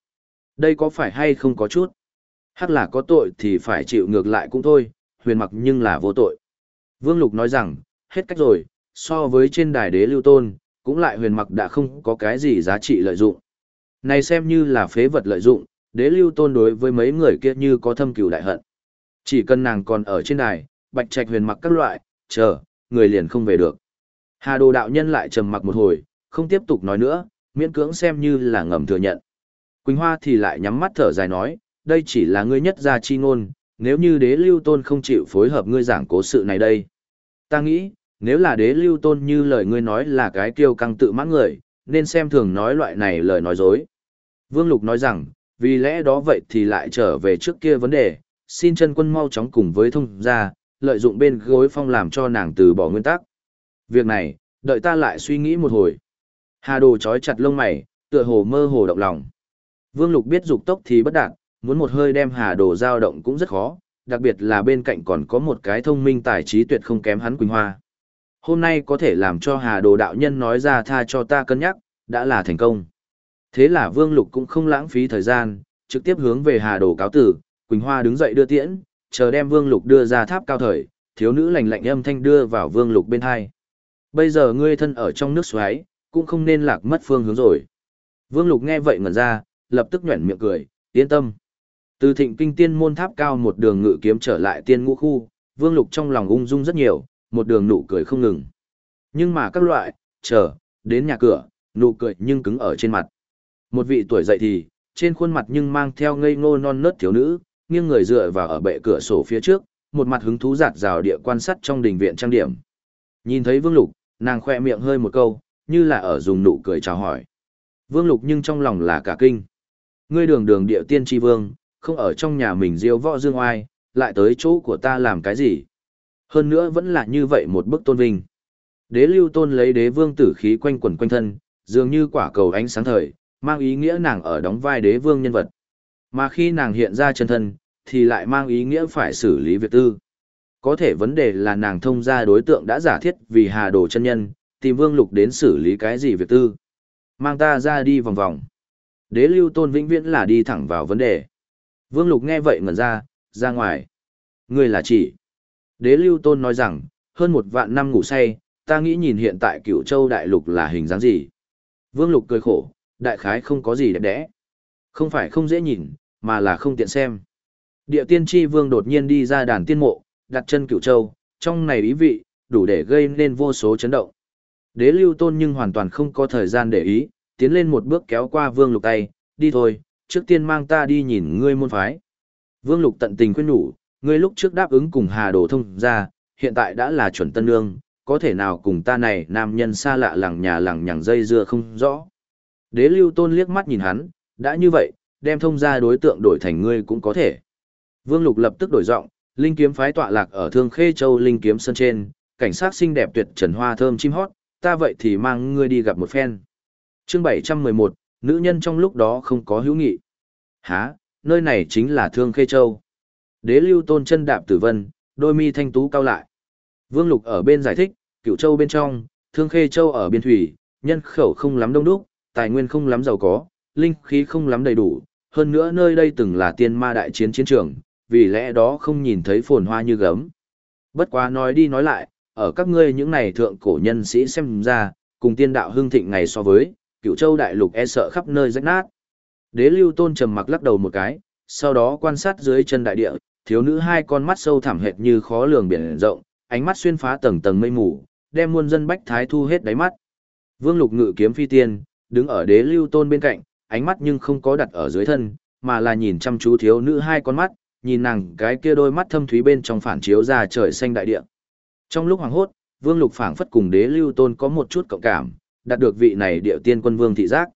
Đây có phải hay không có chút? Hắc là có tội thì phải chịu ngược lại cũng thôi, huyền mặc nhưng là vô tội. Vương Lục nói rằng, hết cách rồi, so với trên đài đế lưu tôn, cũng lại huyền mặc đã không có cái gì giá trị lợi dụng. Này xem như là phế vật lợi dụng, đế lưu tôn đối với mấy người kia như có thâm cừu đại hận. Chỉ cần nàng còn ở trên đài, bạch trạch huyền mặc các loại, chờ, người liền không về được. Hà đồ đạo nhân lại trầm mặc một hồi, không tiếp tục nói nữa, miễn cưỡng xem như là ngầm thừa nhận. Quỳnh Hoa thì lại nhắm mắt thở dài nói, đây chỉ là ngươi nhất gia chi ngôn, nếu như đế lưu tôn không chịu phối hợp ngươi giảng cố sự này đây. Ta nghĩ, nếu là đế lưu tôn như lời ngươi nói là cái kiêu căng tự mãn người, nên xem thường nói loại này lời nói dối. Vương Lục nói rằng, vì lẽ đó vậy thì lại trở về trước kia vấn đề, xin chân quân mau chóng cùng với thông gia, lợi dụng bên gối phong làm cho nàng từ bỏ nguyên tắc. Việc này, đợi ta lại suy nghĩ một hồi. Hà đồ chói chặt lông mày, tựa hồ mơ hồ động lòng. Vương Lục biết dục tốc thì bất đạt, muốn một hơi đem hà đồ dao động cũng rất khó, đặc biệt là bên cạnh còn có một cái thông minh tài trí tuyệt không kém hắn Quỳnh Hoa. Hôm nay có thể làm cho hà đồ đạo nhân nói ra tha cho ta cân nhắc, đã là thành công. Thế là Vương Lục cũng không lãng phí thời gian, trực tiếp hướng về hà đồ cáo tử, Quỳnh Hoa đứng dậy đưa tiễn, chờ đem Vương Lục đưa ra tháp cao thời, thiếu nữ lạnh lạnh âm thanh đưa vào Vương Lục bên hai. Bây giờ ngươi thân ở trong nước xoáy, cũng không nên lạc mất phương hướng rồi. Vương Lục nghe vậy ngẩn ra, lập tức nhuẩn miệng cười, yên tâm. Từ thịnh kinh tiên môn tháp cao một đường ngự kiếm trở lại tiên ngũ khu, Vương Lục trong lòng ung dung rất nhiều, một đường nụ cười không ngừng. Nhưng mà các loại, chờ, đến nhà cửa, nụ cười nhưng cứng ở trên mặt. Một vị tuổi dậy thì, trên khuôn mặt nhưng mang theo ngây ngô non nớt thiếu nữ, nghiêng người dựa vào ở bệ cửa sổ phía trước, một mặt hứng thú giạt rào địa quan sát trong đình viện trang điểm. Nhìn thấy Vương Lục, nàng khoe miệng hơi một câu, như là ở dùng nụ cười chào hỏi. Vương Lục nhưng trong lòng là cả kinh. Ngươi đường đường địa tiên tri vương, không ở trong nhà mình diêu võ dương oai, lại tới chỗ của ta làm cái gì. Hơn nữa vẫn là như vậy một bức tôn vinh. Đế lưu tôn lấy đế vương tử khí quanh quẩn quanh thân, dường như quả cầu ánh sáng thời, mang ý nghĩa nàng ở đóng vai đế vương nhân vật. Mà khi nàng hiện ra chân thân, thì lại mang ý nghĩa phải xử lý việc tư. Có thể vấn đề là nàng thông ra đối tượng đã giả thiết vì hà đồ chân nhân, tìm vương lục đến xử lý cái gì việc tư. Mang ta ra đi vòng vòng. Đế lưu tôn vĩnh viễn là đi thẳng vào vấn đề. Vương lục nghe vậy ngẩn ra, ra ngoài. Người là chỉ. Đế lưu tôn nói rằng, hơn một vạn năm ngủ say, ta nghĩ nhìn hiện tại cửu châu đại lục là hình dáng gì. Vương lục cười khổ, đại khái không có gì đẹp đẽ. Không phải không dễ nhìn, mà là không tiện xem. Địa tiên tri vương đột nhiên đi ra đàn tiên mộ, đặt chân cửu châu, trong này ý vị, đủ để gây nên vô số chấn động. Đế lưu tôn nhưng hoàn toàn không có thời gian để ý, tiến lên một bước kéo qua vương lục tay, đi thôi, trước tiên mang ta đi nhìn ngươi môn phái. Vương lục tận tình khuyên nhủ, ngươi lúc trước đáp ứng cùng hà đồ thông ra, hiện tại đã là chuẩn tân lương, có thể nào cùng ta này nam nhân xa lạ lằng nhà lằng nhằng dây dưa không rõ. Đế lưu tôn liếc mắt nhìn hắn, đã như vậy, đem thông ra đối tượng đổi thành ngươi cũng có thể. Vương lục lập tức đổi giọng, linh kiếm phái tọa lạc ở thương khê châu linh kiếm sân trên, cảnh sát xinh đẹp tuyệt trần hoa thơm chim hót, ta vậy thì mang ngươi đi gặp một phen. Chương 711, nữ nhân trong lúc đó không có hữu nghị. há, nơi này chính là Thương Khê Châu. Đế lưu tôn chân đạp tử vân, đôi mi thanh tú cao lại. Vương Lục ở bên giải thích, cựu châu bên trong, Thương Khê Châu ở biên thủy, nhân khẩu không lắm đông đúc, tài nguyên không lắm giàu có, linh khí không lắm đầy đủ. Hơn nữa nơi đây từng là tiên ma đại chiến chiến trường, vì lẽ đó không nhìn thấy phồn hoa như gấm. Bất quá nói đi nói lại, ở các ngươi những này thượng cổ nhân sĩ xem ra, cùng tiên đạo hưng thịnh ngày so với, cựu châu đại lục e sợ khắp nơi rách nát. Đế lưu tôn trầm mặc lắc đầu một cái, sau đó quan sát dưới chân đại địa, thiếu nữ hai con mắt sâu thẳm hệt như khó lường biển rộng, ánh mắt xuyên phá tầng tầng mây mù, đem muôn dân bách thái thu hết đáy mắt. Vương lục ngự kiếm phi tiên, đứng ở đế lưu tôn bên cạnh, ánh mắt nhưng không có đặt ở dưới thân, mà là nhìn chăm chú thiếu nữ hai con mắt, nhìn nàng cái kia đôi mắt thâm thúy bên trong phản chiếu ra trời xanh đại địa. Trong lúc hoàng hốt, Vương Lục phảng phất cùng Đế Lưu Tôn có một chút cộng cảm, đạt được vị này địa tiên quân vương thị giác.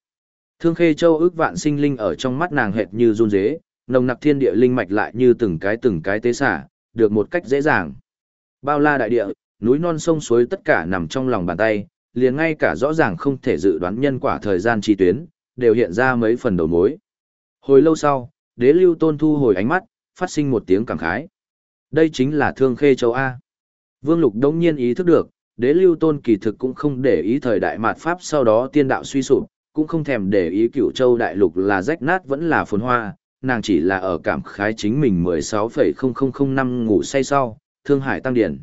Thương Khê Châu ước vạn sinh linh ở trong mắt nàng hệt như run rế, nồng nặc thiên địa linh mạch lại như từng cái từng cái tế xả, được một cách dễ dàng. Bao la đại địa, núi non sông suối tất cả nằm trong lòng bàn tay, liền ngay cả rõ ràng không thể dự đoán nhân quả thời gian chi tuyến, đều hiện ra mấy phần đầu mối. Hồi lâu sau, Đế Lưu Tôn thu hồi ánh mắt, phát sinh một tiếng cảm khái. Đây chính là Thương Khê Châu A. Vương Lục đông nhiên ý thức được, đế lưu tôn kỳ thực cũng không để ý thời đại mạt Pháp sau đó tiên đạo suy sụp, cũng không thèm để ý cửu châu đại lục là rách nát vẫn là phồn hoa, nàng chỉ là ở cảm khái chính mình 16,0005 năm ngủ say sau, thương hải tăng điển.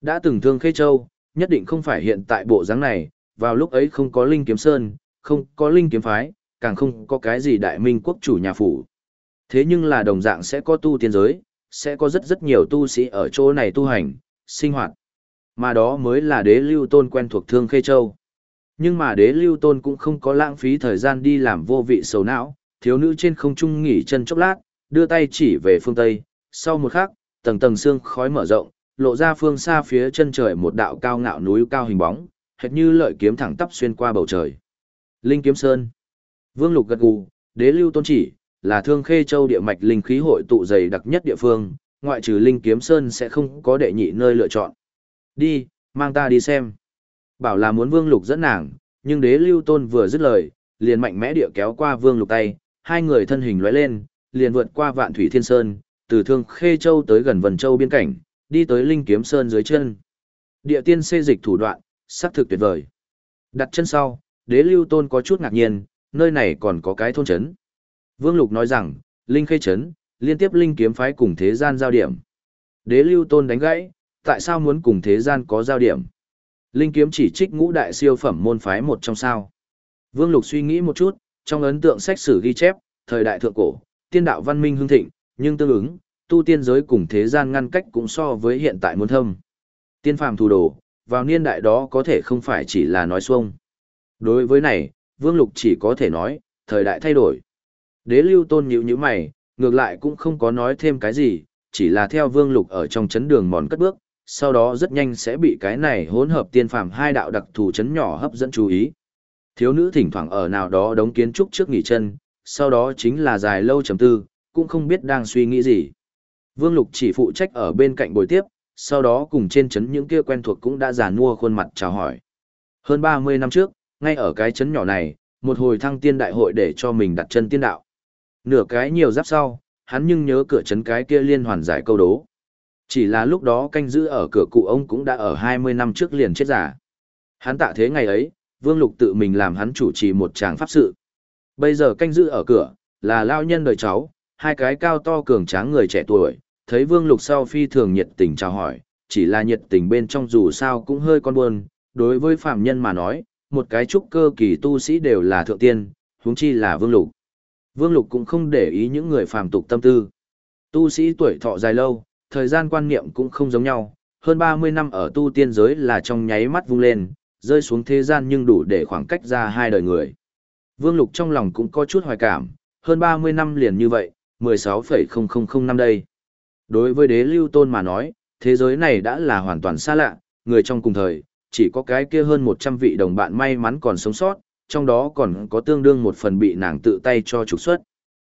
Đã từng thương khê châu, nhất định không phải hiện tại bộ dáng này, vào lúc ấy không có linh kiếm sơn, không có linh kiếm phái, càng không có cái gì đại minh quốc chủ nhà phủ. Thế nhưng là đồng dạng sẽ có tu tiên giới, sẽ có rất rất nhiều tu sĩ ở chỗ này tu hành, sinh hoạt. Mà đó mới là đế lưu tôn quen thuộc thương khê châu. Nhưng mà đế lưu tôn cũng không có lãng phí thời gian đi làm vô vị sầu não, thiếu nữ trên không trung nghỉ chân chốc lát, đưa tay chỉ về phương Tây, sau một khắc, tầng tầng xương khói mở rộng, lộ ra phương xa phía chân trời một đạo cao ngạo núi cao hình bóng, hệt như lợi kiếm thẳng tắp xuyên qua bầu trời. Linh Kiếm Sơn. Vương Lục gật gù, Đế Lưu Tôn chỉ là Thương Khê Châu địa mạch linh khí hội tụ dày đặc nhất địa phương, ngoại trừ Linh Kiếm Sơn sẽ không có đệ nhị nơi lựa chọn. Đi, mang ta đi xem. Bảo là muốn Vương Lục dẫn nàng, nhưng đế lưu tôn vừa dứt lời, liền mạnh mẽ địa kéo qua Vương Lục tay, hai người thân hình lóe lên, liền vượt qua Vạn Thủy Thiên Sơn, từ Thương Khê Châu tới gần Vân Châu biên cảnh, đi tới Linh Kiếm Sơn dưới chân. Địa tiên xê dịch thủ đoạn, sắc thực tuyệt vời. Đặt chân sau, đế lưu tôn có chút ngạc nhiên, nơi này còn có cái thôn trấn. Vương Lục nói rằng, Linh Khê Trấn, liên tiếp linh kiếm phái cùng thế gian giao điểm. Đế lưu tôn đánh gãy, tại sao muốn cùng thế gian có giao điểm? Linh kiếm chỉ trích ngũ đại siêu phẩm môn phái một trong sao. Vương Lục suy nghĩ một chút, trong ấn tượng sách sử ghi chép, thời đại thượng cổ, tiên đạo văn minh hưng thịnh, nhưng tương ứng, tu tiên giới cùng thế gian ngăn cách cũng so với hiện tại muốn thâm. Tiên phàm thủ đồ, vào niên đại đó có thể không phải chỉ là nói xuông. Đối với này, Vương Lục chỉ có thể nói, thời đại thay đổi. Đế lưu tôn nhữ như mày, ngược lại cũng không có nói thêm cái gì, chỉ là theo vương lục ở trong chấn đường mòn cất bước, sau đó rất nhanh sẽ bị cái này hỗn hợp tiên phàm hai đạo đặc thù chấn nhỏ hấp dẫn chú ý. Thiếu nữ thỉnh thoảng ở nào đó đống kiến trúc trước nghỉ chân, sau đó chính là dài lâu trầm tư, cũng không biết đang suy nghĩ gì. Vương Lục chỉ phụ trách ở bên cạnh bồi tiếp, sau đó cùng trên chấn những kia quen thuộc cũng đã già nua khuôn mặt chào hỏi. Hơn 30 năm trước, ngay ở cái chấn nhỏ này, một hồi thăng tiên đại hội để cho mình đặt chân tiên đạo. Nửa cái nhiều giáp sau, hắn nhưng nhớ cửa chấn cái kia liên hoàn giải câu đố. Chỉ là lúc đó canh giữ ở cửa cụ ông cũng đã ở 20 năm trước liền chết giả. Hắn tạ thế ngày ấy, Vương Lục tự mình làm hắn chủ trì một tràng pháp sự. Bây giờ canh giữ ở cửa, là lao nhân đời cháu, hai cái cao to cường tráng người trẻ tuổi, thấy Vương Lục sau phi thường nhiệt tình chào hỏi, chỉ là nhiệt tình bên trong dù sao cũng hơi con buồn, đối với phạm nhân mà nói, một cái trúc cơ kỳ tu sĩ đều là thượng tiên, huống chi là Vương Lục. Vương Lục cũng không để ý những người phàm tục tâm tư. Tu sĩ tuổi thọ dài lâu, thời gian quan niệm cũng không giống nhau, hơn 30 năm ở tu tiên giới là trong nháy mắt vung lên, rơi xuống thế gian nhưng đủ để khoảng cách ra hai đời người. Vương Lục trong lòng cũng có chút hoài cảm, hơn 30 năm liền như vậy, 16,0005 năm đây. Đối với đế lưu tôn mà nói, thế giới này đã là hoàn toàn xa lạ, người trong cùng thời, chỉ có cái kia hơn 100 vị đồng bạn may mắn còn sống sót, trong đó còn có tương đương một phần bị nàng tự tay cho trục xuất.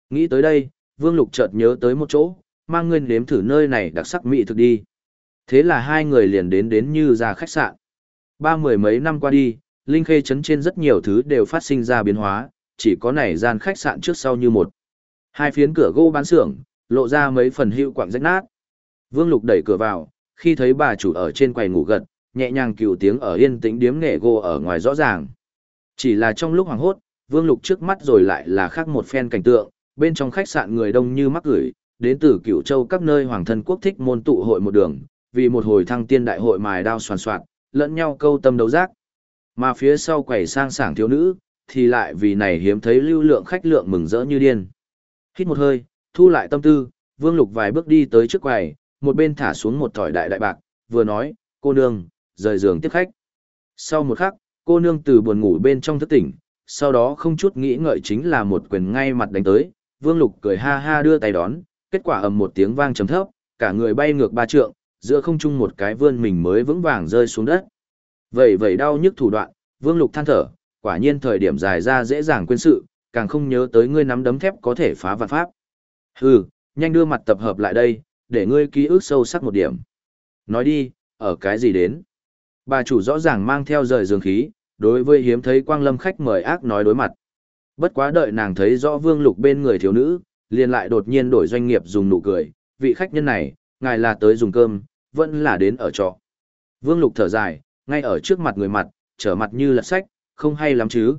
Nghĩ tới đây, Vương Lục chợt nhớ tới một chỗ, mang ngươi nếm thử nơi này đặc sắc mỹ thực đi. Thế là hai người liền đến đến như ra khách sạn. Ba mười mấy năm qua đi, Linh Khê trấn trên rất nhiều thứ đều phát sinh ra biến hóa, chỉ có này gian khách sạn trước sau như một. Hai phiến cửa gỗ bán xưởng, lộ ra mấy phần hữu quạng rách nát. Vương Lục đẩy cửa vào, khi thấy bà chủ ở trên quầy ngủ gật, nhẹ nhàng cựu tiếng ở yên tĩnh điếm nghệ gỗ ở ngoài rõ ràng. Chỉ là trong lúc hoàng hốt, Vương Lục trước mắt rồi lại là khác một phen cảnh tượng, bên trong khách sạn người đông như mắc gửi, đến từ cựu châu các nơi hoàng thân quốc thích môn tụ hội một đường, vì một hồi thăng tiên đại hội mài đao soàn soạn, lẫn nhau câu tâm đấu giác. Mà phía sau quầy sang sảng thiếu nữ, thì lại vì này hiếm thấy lưu lượng khách lượng mừng rỡ như điên. Hít một hơi, thu lại tâm tư, Vương Lục vài bước đi tới trước quầy, một bên thả xuống một thỏi đại đại bạc, vừa nói, cô nương, rời giường tiếp khách. Sau một khắc, cô nương từ buồn ngủ bên trong thức tỉnh, sau đó không chút nghĩ ngợi chính là một quyền ngay mặt đánh tới, Vương Lục cười ha ha đưa tay đón, kết quả ầm một tiếng vang trầm thấp, cả người bay ngược ba trượng, giữa không trung một cái vươn mình mới vững vàng rơi xuống đất. Vậy vậy đau nhức thủ đoạn, Vương Lục than thở, quả nhiên thời điểm dài ra dễ dàng quên sự, càng không nhớ tới ngươi nắm đấm thép có thể phá vạn pháp. Hừ, nhanh đưa mặt tập hợp lại đây, để ngươi ký ức sâu sắc một điểm. Nói đi, ở cái gì đến? Bà chủ rõ ràng mang theo rời dương khí, đối với hiếm thấy quang lâm khách mời ác nói đối mặt. Bất quá đợi nàng thấy rõ vương lục bên người thiếu nữ, liền lại đột nhiên đổi doanh nghiệp dùng nụ cười, vị khách nhân này, ngài là tới dùng cơm, vẫn là đến ở trọ. Vương lục thở dài, ngay ở trước mặt người mặt, trở mặt như lật sách, không hay lắm chứ.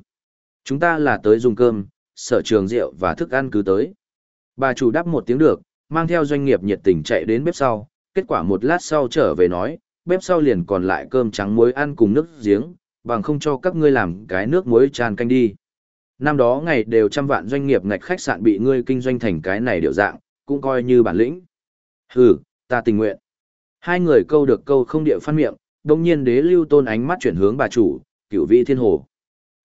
Chúng ta là tới dùng cơm, sở trường rượu và thức ăn cứ tới. Bà chủ đáp một tiếng được, mang theo doanh nghiệp nhiệt tình chạy đến bếp sau, kết quả một lát sau trở về nói, bếp sau liền còn lại cơm trắng muối ăn cùng nước giếng, bằng không cho các ngươi làm cái nước muối tràn canh đi. Năm đó ngày đều trăm vạn doanh nghiệp ngạch khách sạn bị ngươi kinh doanh thành cái này điều dạng, cũng coi như bản lĩnh. Hừ, ta tình nguyện. Hai người câu được câu không địa phát miệng, đồng nhiên đế lưu tôn ánh mắt chuyển hướng bà chủ, cửu vị thiên hồ.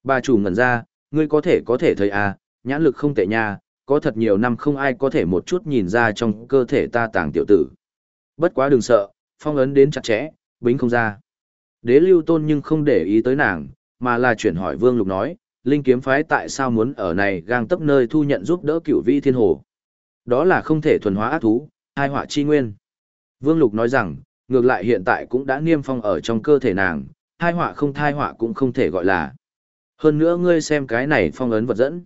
Bà chủ ngẩn ra, ngươi có thể có thể thấy à, nhãn lực không tệ nha, có thật nhiều năm không ai có thể một chút nhìn ra trong cơ thể ta tàng tiểu tử. Bất quá đừng sợ, phong ấn đến chặt chẽ, bính không ra. Đế lưu tôn nhưng không để ý tới nàng, mà là chuyển hỏi vương lục nói, linh kiếm phái tại sao muốn ở này gang tấp nơi thu nhận giúp đỡ cửu Vi thiên hồ. Đó là không thể thuần hóa ác thú, hai họa chi nguyên. Vương lục nói rằng, ngược lại hiện tại cũng đã niêm phong ở trong cơ thể nàng, hai họa không thai họa cũng không thể gọi là. Hơn nữa ngươi xem cái này phong ấn vật dẫn.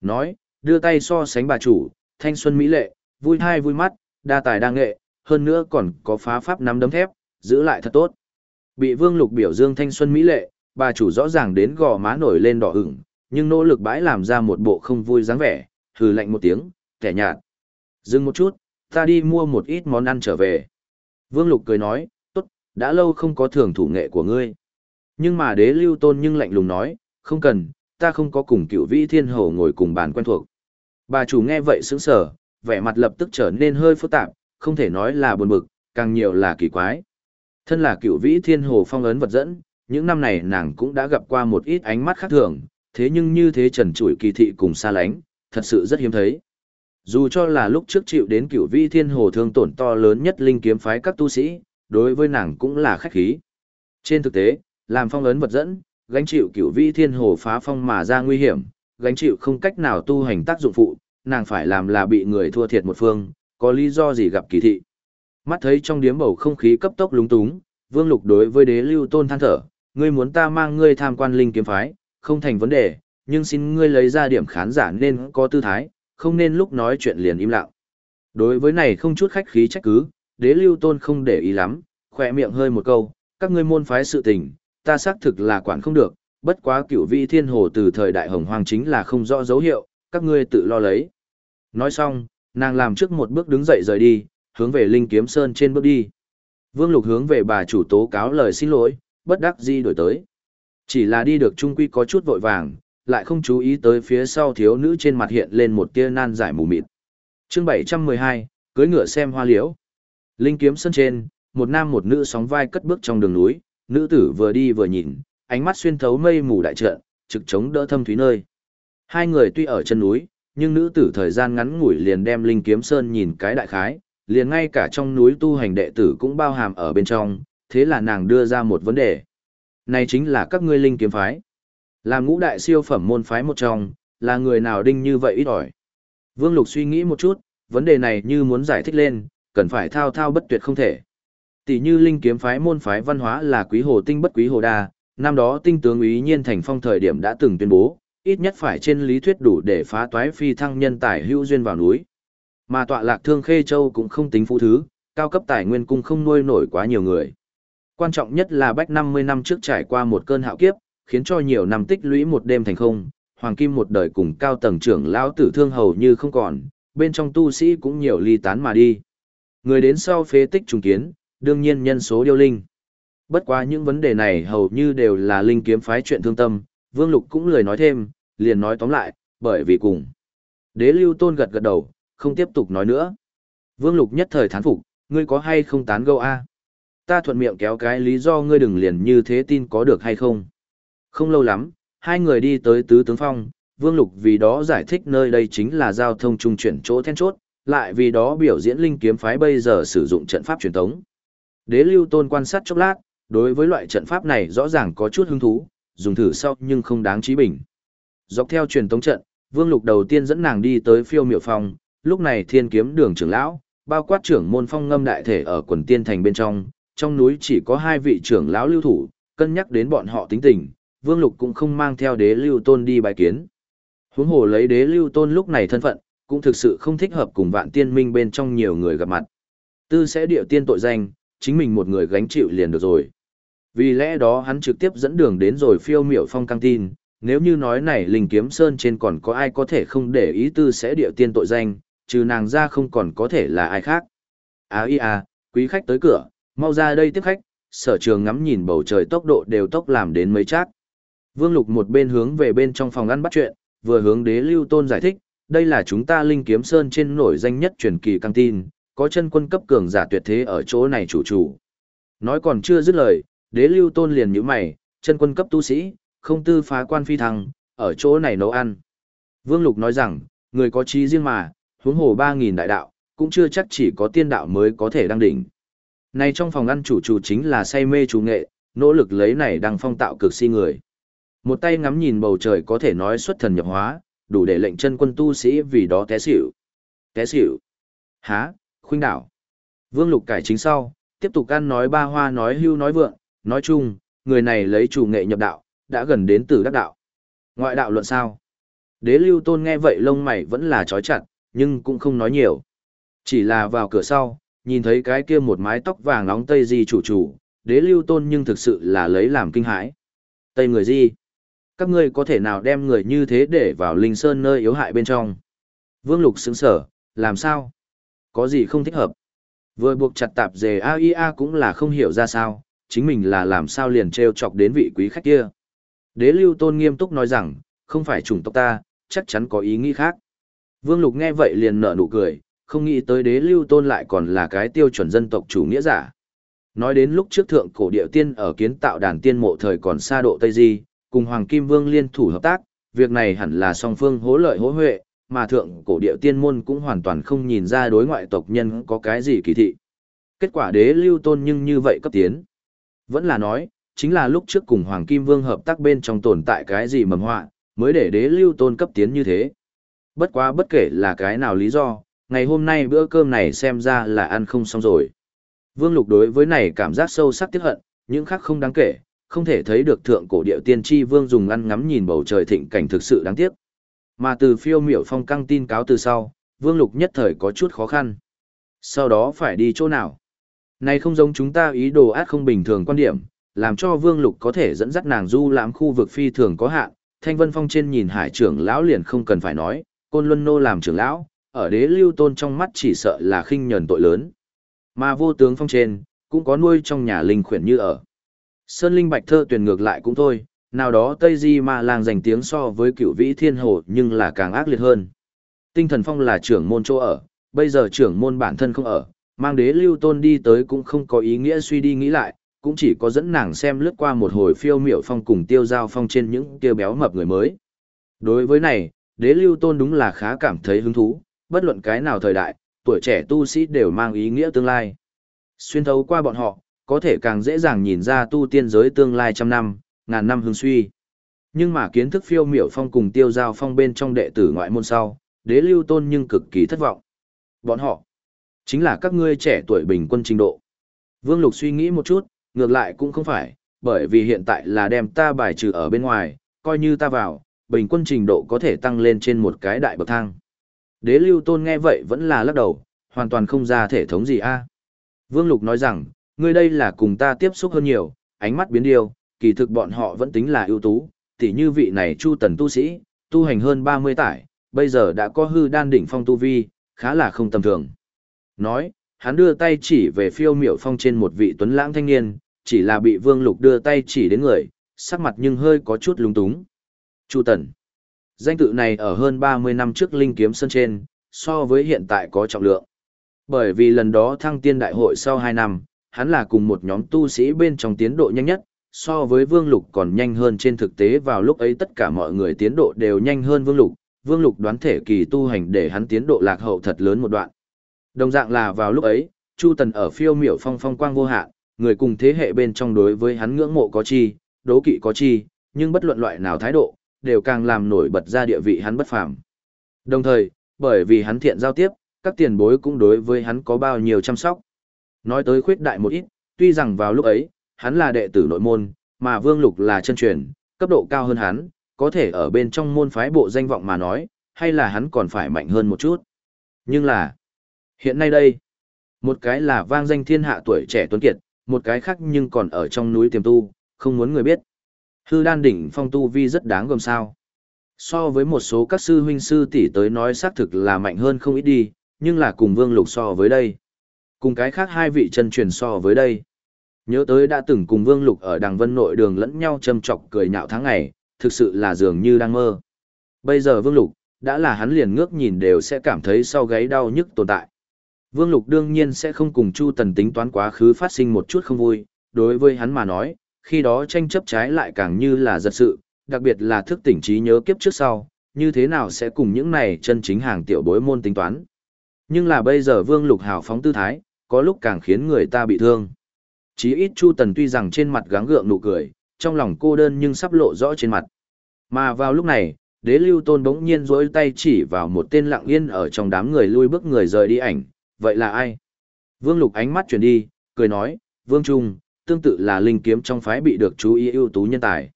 Nói, đưa tay so sánh bà chủ, thanh xuân mỹ lệ, vui thai vui mắt, đa tài đa nghệ, hơn nữa còn có phá pháp nắm đấm thép, giữ lại thật tốt. Bị Vương Lục biểu dương thanh xuân mỹ lệ, bà chủ rõ ràng đến gò má nổi lên đỏ ửng, nhưng nỗ lực bãi làm ra một bộ không vui dáng vẻ, hừ lạnh một tiếng, kẻ nhạt. Dừng một chút, ta đi mua một ít món ăn trở về. Vương Lục cười nói, tốt, đã lâu không có thưởng thủ nghệ của ngươi. Nhưng mà đế lưu tôn nhưng lạnh lùng nói, không cần, ta không có cùng cựu vĩ thiên hầu ngồi cùng bàn quen thuộc. Bà chủ nghe vậy sững sờ, vẻ mặt lập tức trở nên hơi phức tạp, không thể nói là buồn bực, càng nhiều là kỳ quái. Thân là cựu vĩ thiên hồ phong ấn vật dẫn, những năm này nàng cũng đã gặp qua một ít ánh mắt khác thường, thế nhưng như thế trần trụi kỳ thị cùng xa lánh, thật sự rất hiếm thấy. Dù cho là lúc trước chịu đến cửu vi thiên hồ thương tổn to lớn nhất linh kiếm phái các tu sĩ, đối với nàng cũng là khách khí. Trên thực tế, làm phong ấn vật dẫn, gánh chịu cửu vi thiên hồ phá phong mà ra nguy hiểm, gánh chịu không cách nào tu hành tác dụng phụ, nàng phải làm là bị người thua thiệt một phương, có lý do gì gặp kỳ thị. Mắt thấy trong điếm bầu không khí cấp tốc lúng túng, Vương Lục đối với đế lưu tôn than thở, ngươi muốn ta mang ngươi tham quan linh kiếm phái, không thành vấn đề, nhưng xin ngươi lấy ra điểm khán giả nên có tư thái, không nên lúc nói chuyện liền im lặng. Đối với này không chút khách khí trách cứ, đế lưu tôn không để ý lắm, khỏe miệng hơi một câu, các ngươi môn phái sự tình, ta xác thực là quản không được, bất quá cửu vị thiên hồ từ thời đại hồng hoàng chính là không rõ dấu hiệu, các ngươi tự lo lấy. Nói xong, nàng làm trước một bước đứng dậy rời đi, hướng về Linh Kiếm Sơn trên bước đi. Vương Lục hướng về bà chủ tố cáo lời xin lỗi, bất đắc di đổi tới. Chỉ là đi được trung quy có chút vội vàng, lại không chú ý tới phía sau thiếu nữ trên mặt hiện lên một tia nan giải mù mịt. Chương 712, cưới ngựa xem hoa liễu. Linh Kiếm Sơn trên, một nam một nữ sóng vai cất bước trong đường núi, nữ tử vừa đi vừa nhìn, ánh mắt xuyên thấu mây mù đại trận, trực chống đỡ thâm thúy nơi. Hai người tuy ở chân núi, nhưng nữ tử thời gian ngắn ngủi liền đem Linh Kiếm Sơn nhìn cái đại khái, liền ngay cả trong núi tu hành đệ tử cũng bao hàm ở bên trong, thế là nàng đưa ra một vấn đề. Này chính là các ngươi Linh Kiếm Phái. Là ngũ đại siêu phẩm môn phái một trong, là người nào đinh như vậy ít ỏi. Vương Lục suy nghĩ một chút, vấn đề này như muốn giải thích lên, cần phải thao thao bất tuyệt không thể. Tỷ như linh kiếm phái môn phái văn hóa là quý hồ tinh bất quý hồ đa, năm đó tinh tướng ý nhiên thành phong thời điểm đã từng tuyên bố, ít nhất phải trên lý thuyết đủ để phá toái phi thăng nhân tài hữu duyên vào núi. Mà tọa lạc thương khê châu cũng không tính phú thứ, cao cấp tài nguyên cung không nuôi nổi quá nhiều người. Quan trọng nhất là bách 50 năm trước trải qua một cơn hạo kiếp, khiến cho nhiều năm tích lũy một đêm thành không, hoàng kim một đời cùng cao tầng trưởng lão tử thương hầu như không còn, bên trong tu sĩ cũng nhiều ly tán mà đi. Người đến sau phế tích trùng kiến, đương nhiên nhân số điêu linh. Bất quá những vấn đề này hầu như đều là linh kiếm phái chuyện thương tâm, Vương Lục cũng lười nói thêm, liền nói tóm lại, bởi vì cùng. Đế lưu tôn gật gật đầu, không tiếp tục nói nữa. Vương Lục nhất thời thán phục, ngươi có hay không tán gẫu a? Ta thuận miệng kéo cái lý do ngươi đừng liền như thế tin có được hay không? Không lâu lắm, hai người đi tới tứ tướng phong, Vương Lục vì đó giải thích nơi đây chính là giao thông trung chuyển chỗ then chốt, lại vì đó biểu diễn linh kiếm phái bây giờ sử dụng trận pháp truyền thống. Đế lưu tôn quan sát chốc lát, đối với loại trận pháp này rõ ràng có chút hứng thú, dùng thử sau nhưng không đáng trí bình. Dọc theo truyền thống trận, Vương Lục đầu tiên dẫn nàng đi tới phiêu miệu phong, lúc này thiên kiếm đường trưởng lão, bao quát trưởng môn phong ngâm đại thể ở quần tiên thành bên trong, trong núi chỉ có hai vị trưởng lão lưu thủ, cân nhắc đến bọn họ tính tình, Vương Lục cũng không mang theo đế lưu tôn đi bài kiến. Huống hồ lấy đế lưu tôn lúc này thân phận, cũng thực sự không thích hợp cùng vạn tiên minh bên trong nhiều người gặp mặt. Tư sẽ điệu tiên tội danh, chính mình một người gánh chịu liền được rồi. Vì lẽ đó hắn trực tiếp dẫn đường đến rồi phiêu miểu phong căng tin, nếu như nói này linh kiếm sơn trên còn có ai có thể không để ý tư sẽ điệu tiên tội danh, trừ nàng ra không còn có thể là ai khác. À y à, quý khách tới cửa, mau ra đây tiếp khách, sở trường ngắm nhìn bầu trời tốc độ đều tốc làm đến mấy chát. Vương Lục một bên hướng về bên trong phòng ăn bắt chuyện, vừa hướng đế lưu tôn giải thích, đây là chúng ta linh kiếm sơn trên nổi danh nhất truyền kỳ căng tin, có chân quân cấp cường giả tuyệt thế ở chỗ này chủ chủ. Nói còn chưa dứt lời, đế lưu tôn liền nhíu mày, chân quân cấp tu sĩ, không tư phá quan phi thăng, ở chỗ này nấu ăn. Vương Lục nói rằng, người có trí riêng mà, huống hồ 3.000 đại đạo, cũng chưa chắc chỉ có tiên đạo mới có thể đăng đỉnh. Này trong phòng ăn chủ chủ chính là say mê chủ nghệ, nỗ lực lấy này đang phong tạo cực si người. Một tay ngắm nhìn bầu trời có thể nói xuất thần nhập hóa, đủ để lệnh chân quân tu sĩ vì đó té xỉu. Té xỉu. Há, khuynh đảo. Vương Lục cải chính sau, tiếp tục ăn nói ba hoa nói hưu nói vượng, nói chung, người này lấy chủ nghệ nhập đạo, đã gần đến từ đắc đạo. Ngoại đạo luận sao? Đế lưu tôn nghe vậy lông mày vẫn là trói chặt, nhưng cũng không nói nhiều. Chỉ là vào cửa sau, nhìn thấy cái kia một mái tóc vàng nóng tây di chủ chủ, đế lưu tôn nhưng thực sự là lấy làm kinh hãi. Tây người di Các ngươi có thể nào đem người như thế để vào linh sơn nơi yếu hại bên trong? Vương Lục sững sở, làm sao? Có gì không thích hợp? Vừa buộc chặt tạp dề AIA cũng là không hiểu ra sao, chính mình là làm sao liền treo chọc đến vị quý khách kia. Đế lưu tôn nghiêm túc nói rằng, không phải chủng tộc ta, chắc chắn có ý nghĩ khác. Vương Lục nghe vậy liền nở nụ cười, không nghĩ tới đế lưu tôn lại còn là cái tiêu chuẩn dân tộc chủ nghĩa giả. Nói đến lúc trước thượng cổ địa tiên ở kiến tạo đàn tiên mộ thời còn xa độ Tây Di, cùng Hoàng Kim Vương liên thủ hợp tác, việc này hẳn là song phương hỗ lợi hỗ huệ, mà thượng cổ địa tiên môn cũng hoàn toàn không nhìn ra đối ngoại tộc nhân có cái gì kỳ thị. Kết quả đế lưu tôn nhưng như vậy cấp tiến. Vẫn là nói, chính là lúc trước cùng Hoàng Kim Vương hợp tác bên trong tồn tại cái gì mầm họa, mới để đế lưu tôn cấp tiến như thế. Bất quá bất kể là cái nào lý do, ngày hôm nay bữa cơm này xem ra là ăn không xong rồi. Vương Lục đối với này cảm giác sâu sắc tiếc hận, những khác không đáng kể, không thể thấy được thượng cổ điệu tiên tri vương dùng ăn ngắm nhìn bầu trời thịnh cảnh thực sự đáng tiếc. Mà từ phiêu miểu phong căng tin cáo từ sau, vương lục nhất thời có chút khó khăn. Sau đó phải đi chỗ nào? Này không giống chúng ta ý đồ át không bình thường quan điểm, làm cho vương lục có thể dẫn dắt nàng du lãm khu vực phi thường có hạn. Thanh Vân Phong trên nhìn hải trưởng lão liền không cần phải nói, côn luân nô làm trưởng lão, ở đế lưu tôn trong mắt chỉ sợ là khinh nhẫn tội lớn. Mà vô tướng phong trên, cũng có nuôi trong nhà linh khuyển như ở. Sơn Linh Bạch Thơ tuyển ngược lại cũng thôi, nào đó Tây Di Ma làng giành tiếng so với cựu vĩ thiên hồ nhưng là càng ác liệt hơn. Tinh thần phong là trưởng môn chỗ ở, bây giờ trưởng môn bản thân không ở, mang đế lưu tôn đi tới cũng không có ý nghĩa suy đi nghĩ lại, cũng chỉ có dẫn nàng xem lướt qua một hồi phiêu miểu phong cùng tiêu giao phong trên những tiêu béo mập người mới. Đối với này, đế lưu tôn đúng là khá cảm thấy hứng thú, bất luận cái nào thời đại, tuổi trẻ tu sĩ đều mang ý nghĩa tương lai. Xuyên thấu qua bọn họ, có thể càng dễ dàng nhìn ra tu tiên giới tương lai trăm năm, ngàn năm hương suy. Nhưng mà kiến thức phiêu miểu phong cùng tiêu giao phong bên trong đệ tử ngoại môn sau, đế lưu tôn nhưng cực kỳ thất vọng. Bọn họ, chính là các ngươi trẻ tuổi bình quân trình độ. Vương Lục suy nghĩ một chút, ngược lại cũng không phải, bởi vì hiện tại là đem ta bài trừ ở bên ngoài, coi như ta vào, bình quân trình độ có thể tăng lên trên một cái đại bậc thang. Đế lưu tôn nghe vậy vẫn là lắc đầu, hoàn toàn không ra thể thống gì a. À. Vương Lục nói rằng, ngươi đây là cùng ta tiếp xúc hơn nhiều, ánh mắt biến điều, kỳ thực bọn họ vẫn tính là ưu tú, tỉ như vị này Chu Tần tu sĩ, tu hành hơn 30 tải, bây giờ đã có hư đan đỉnh phong tu vi, khá là không tầm thường. Nói, hắn đưa tay chỉ về phiêu miểu phong trên một vị tuấn lãng thanh niên, chỉ là bị Vương Lục đưa tay chỉ đến người, sắc mặt nhưng hơi có chút lung túng. Chu Tần. Danh tự này ở hơn 30 năm trước Linh Kiếm Sơn trên, so với hiện tại có trọng lượng. Bởi vì lần đó thăng tiên đại hội sau 2 năm, hắn là cùng một nhóm tu sĩ bên trong tiến độ nhanh nhất, so với Vương Lục còn nhanh hơn trên thực tế vào lúc ấy tất cả mọi người tiến độ đều nhanh hơn Vương Lục, Vương Lục đoán thể kỳ tu hành để hắn tiến độ lạc hậu thật lớn một đoạn. Đồng dạng là vào lúc ấy, Chu Tần ở phiêu miểu phong phong quang vô hạn, người cùng thế hệ bên trong đối với hắn ngưỡng mộ có chi, đố kỵ có chi, nhưng bất luận loại nào thái độ, đều càng làm nổi bật ra địa vị hắn bất phàm. Đồng thời, bởi vì hắn thiện giao tiếp, các tiền bối cũng đối với hắn có bao nhiêu chăm sóc. Nói tới khuyết đại một ít, tuy rằng vào lúc ấy, hắn là đệ tử nội môn, mà Vương Lục là chân truyền, cấp độ cao hơn hắn, có thể ở bên trong môn phái bộ danh vọng mà nói, hay là hắn còn phải mạnh hơn một chút. Nhưng là, hiện nay đây, một cái là vang danh thiên hạ tuổi trẻ tuấn kiệt, một cái khác nhưng còn ở trong núi tiềm tu, không muốn người biết. Hư đan đỉnh phong tu vi rất đáng gồm sao. So với một số các sư huynh sư tỷ tới nói xác thực là mạnh hơn không ít đi, nhưng là cùng vương lục so với đây. Cùng cái khác hai vị chân truyền so với đây. Nhớ tới đã từng cùng vương lục ở đằng vân nội đường lẫn nhau châm chọc cười nhạo tháng ngày, thực sự là dường như đang mơ. Bây giờ vương lục, đã là hắn liền ngước nhìn đều sẽ cảm thấy sau gáy đau nhức tồn tại. Vương lục đương nhiên sẽ không cùng Chu Tần tính toán quá khứ phát sinh một chút không vui, đối với hắn mà nói, khi đó tranh chấp trái lại càng như là giật sự, đặc biệt là thức tỉnh trí nhớ kiếp trước sau, như thế nào sẽ cùng những này chân chính hàng tiểu bối môn tính toán. Nhưng là bây giờ Vương Lục hào phóng tư thái, có lúc càng khiến người ta bị thương. Chí ít Chu Tần tuy rằng trên mặt gắng gượng nụ cười, trong lòng cô đơn nhưng sắp lộ rõ trên mặt. Mà vào lúc này, đế lưu tôn bỗng nhiên rỗi tay chỉ vào một tên lặng yên ở trong đám người lui bước người rời đi ảnh, vậy là ai? Vương Lục ánh mắt chuyển đi, cười nói, Vương Trung, tương tự là linh kiếm trong phái bị được chú ý ưu tú nhân tài.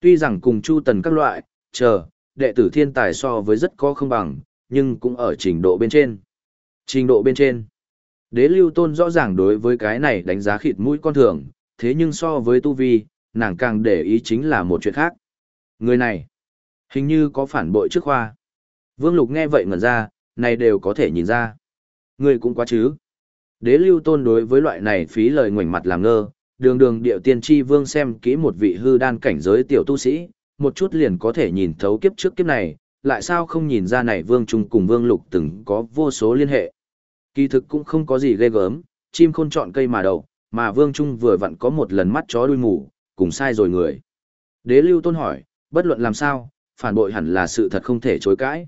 Tuy rằng cùng Chu Tần các loại, chờ, đệ tử thiên tài so với rất có không bằng, nhưng cũng ở trình độ bên trên. Trình độ bên trên. Đế lưu tôn rõ ràng đối với cái này đánh giá khịt mũi con thường, thế nhưng so với tu vi, nàng càng để ý chính là một chuyện khác. Người này, hình như có phản bội trước khoa. Vương Lục nghe vậy ngẩn ra, này đều có thể nhìn ra. Người cũng quá chứ. Đế lưu tôn đối với loại này phí lời ngoảnh mặt làm ngơ, đường đường điệu tiên tri vương xem kỹ một vị hư đan cảnh giới tiểu tu sĩ, một chút liền có thể nhìn thấu kiếp trước kiếp này, lại sao không nhìn ra này vương trung cùng vương lục từng có vô số liên hệ. Kỳ thực cũng không có gì ghê gớm, chim khôn chọn cây mà đậu, mà vương trung vừa vặn có một lần mắt chó đuôi mù, cùng sai rồi người. Đế lưu tôn hỏi, bất luận làm sao, phản bội hẳn là sự thật không thể chối cãi.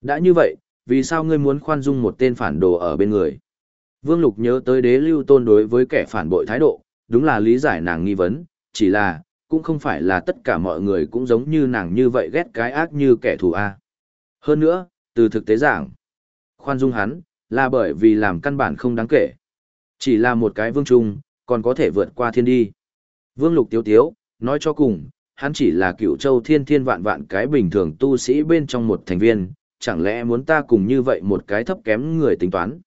Đã như vậy, vì sao ngươi muốn khoan dung một tên phản đồ ở bên người? Vương Lục nhớ tới đế lưu tôn đối với kẻ phản bội thái độ, đúng là lý giải nàng nghi vấn, chỉ là, cũng không phải là tất cả mọi người cũng giống như nàng như vậy ghét cái ác như kẻ thù A. Hơn nữa, từ thực tế giảng, khoan dung hắn, là bởi vì làm căn bản không đáng kể. Chỉ là một cái vương trung, còn có thể vượt qua thiên đi. Vương lục tiếu tiếu, nói cho cùng, hắn chỉ là cựu châu thiên thiên vạn vạn cái bình thường tu sĩ bên trong một thành viên, chẳng lẽ muốn ta cùng như vậy một cái thấp kém người tính toán.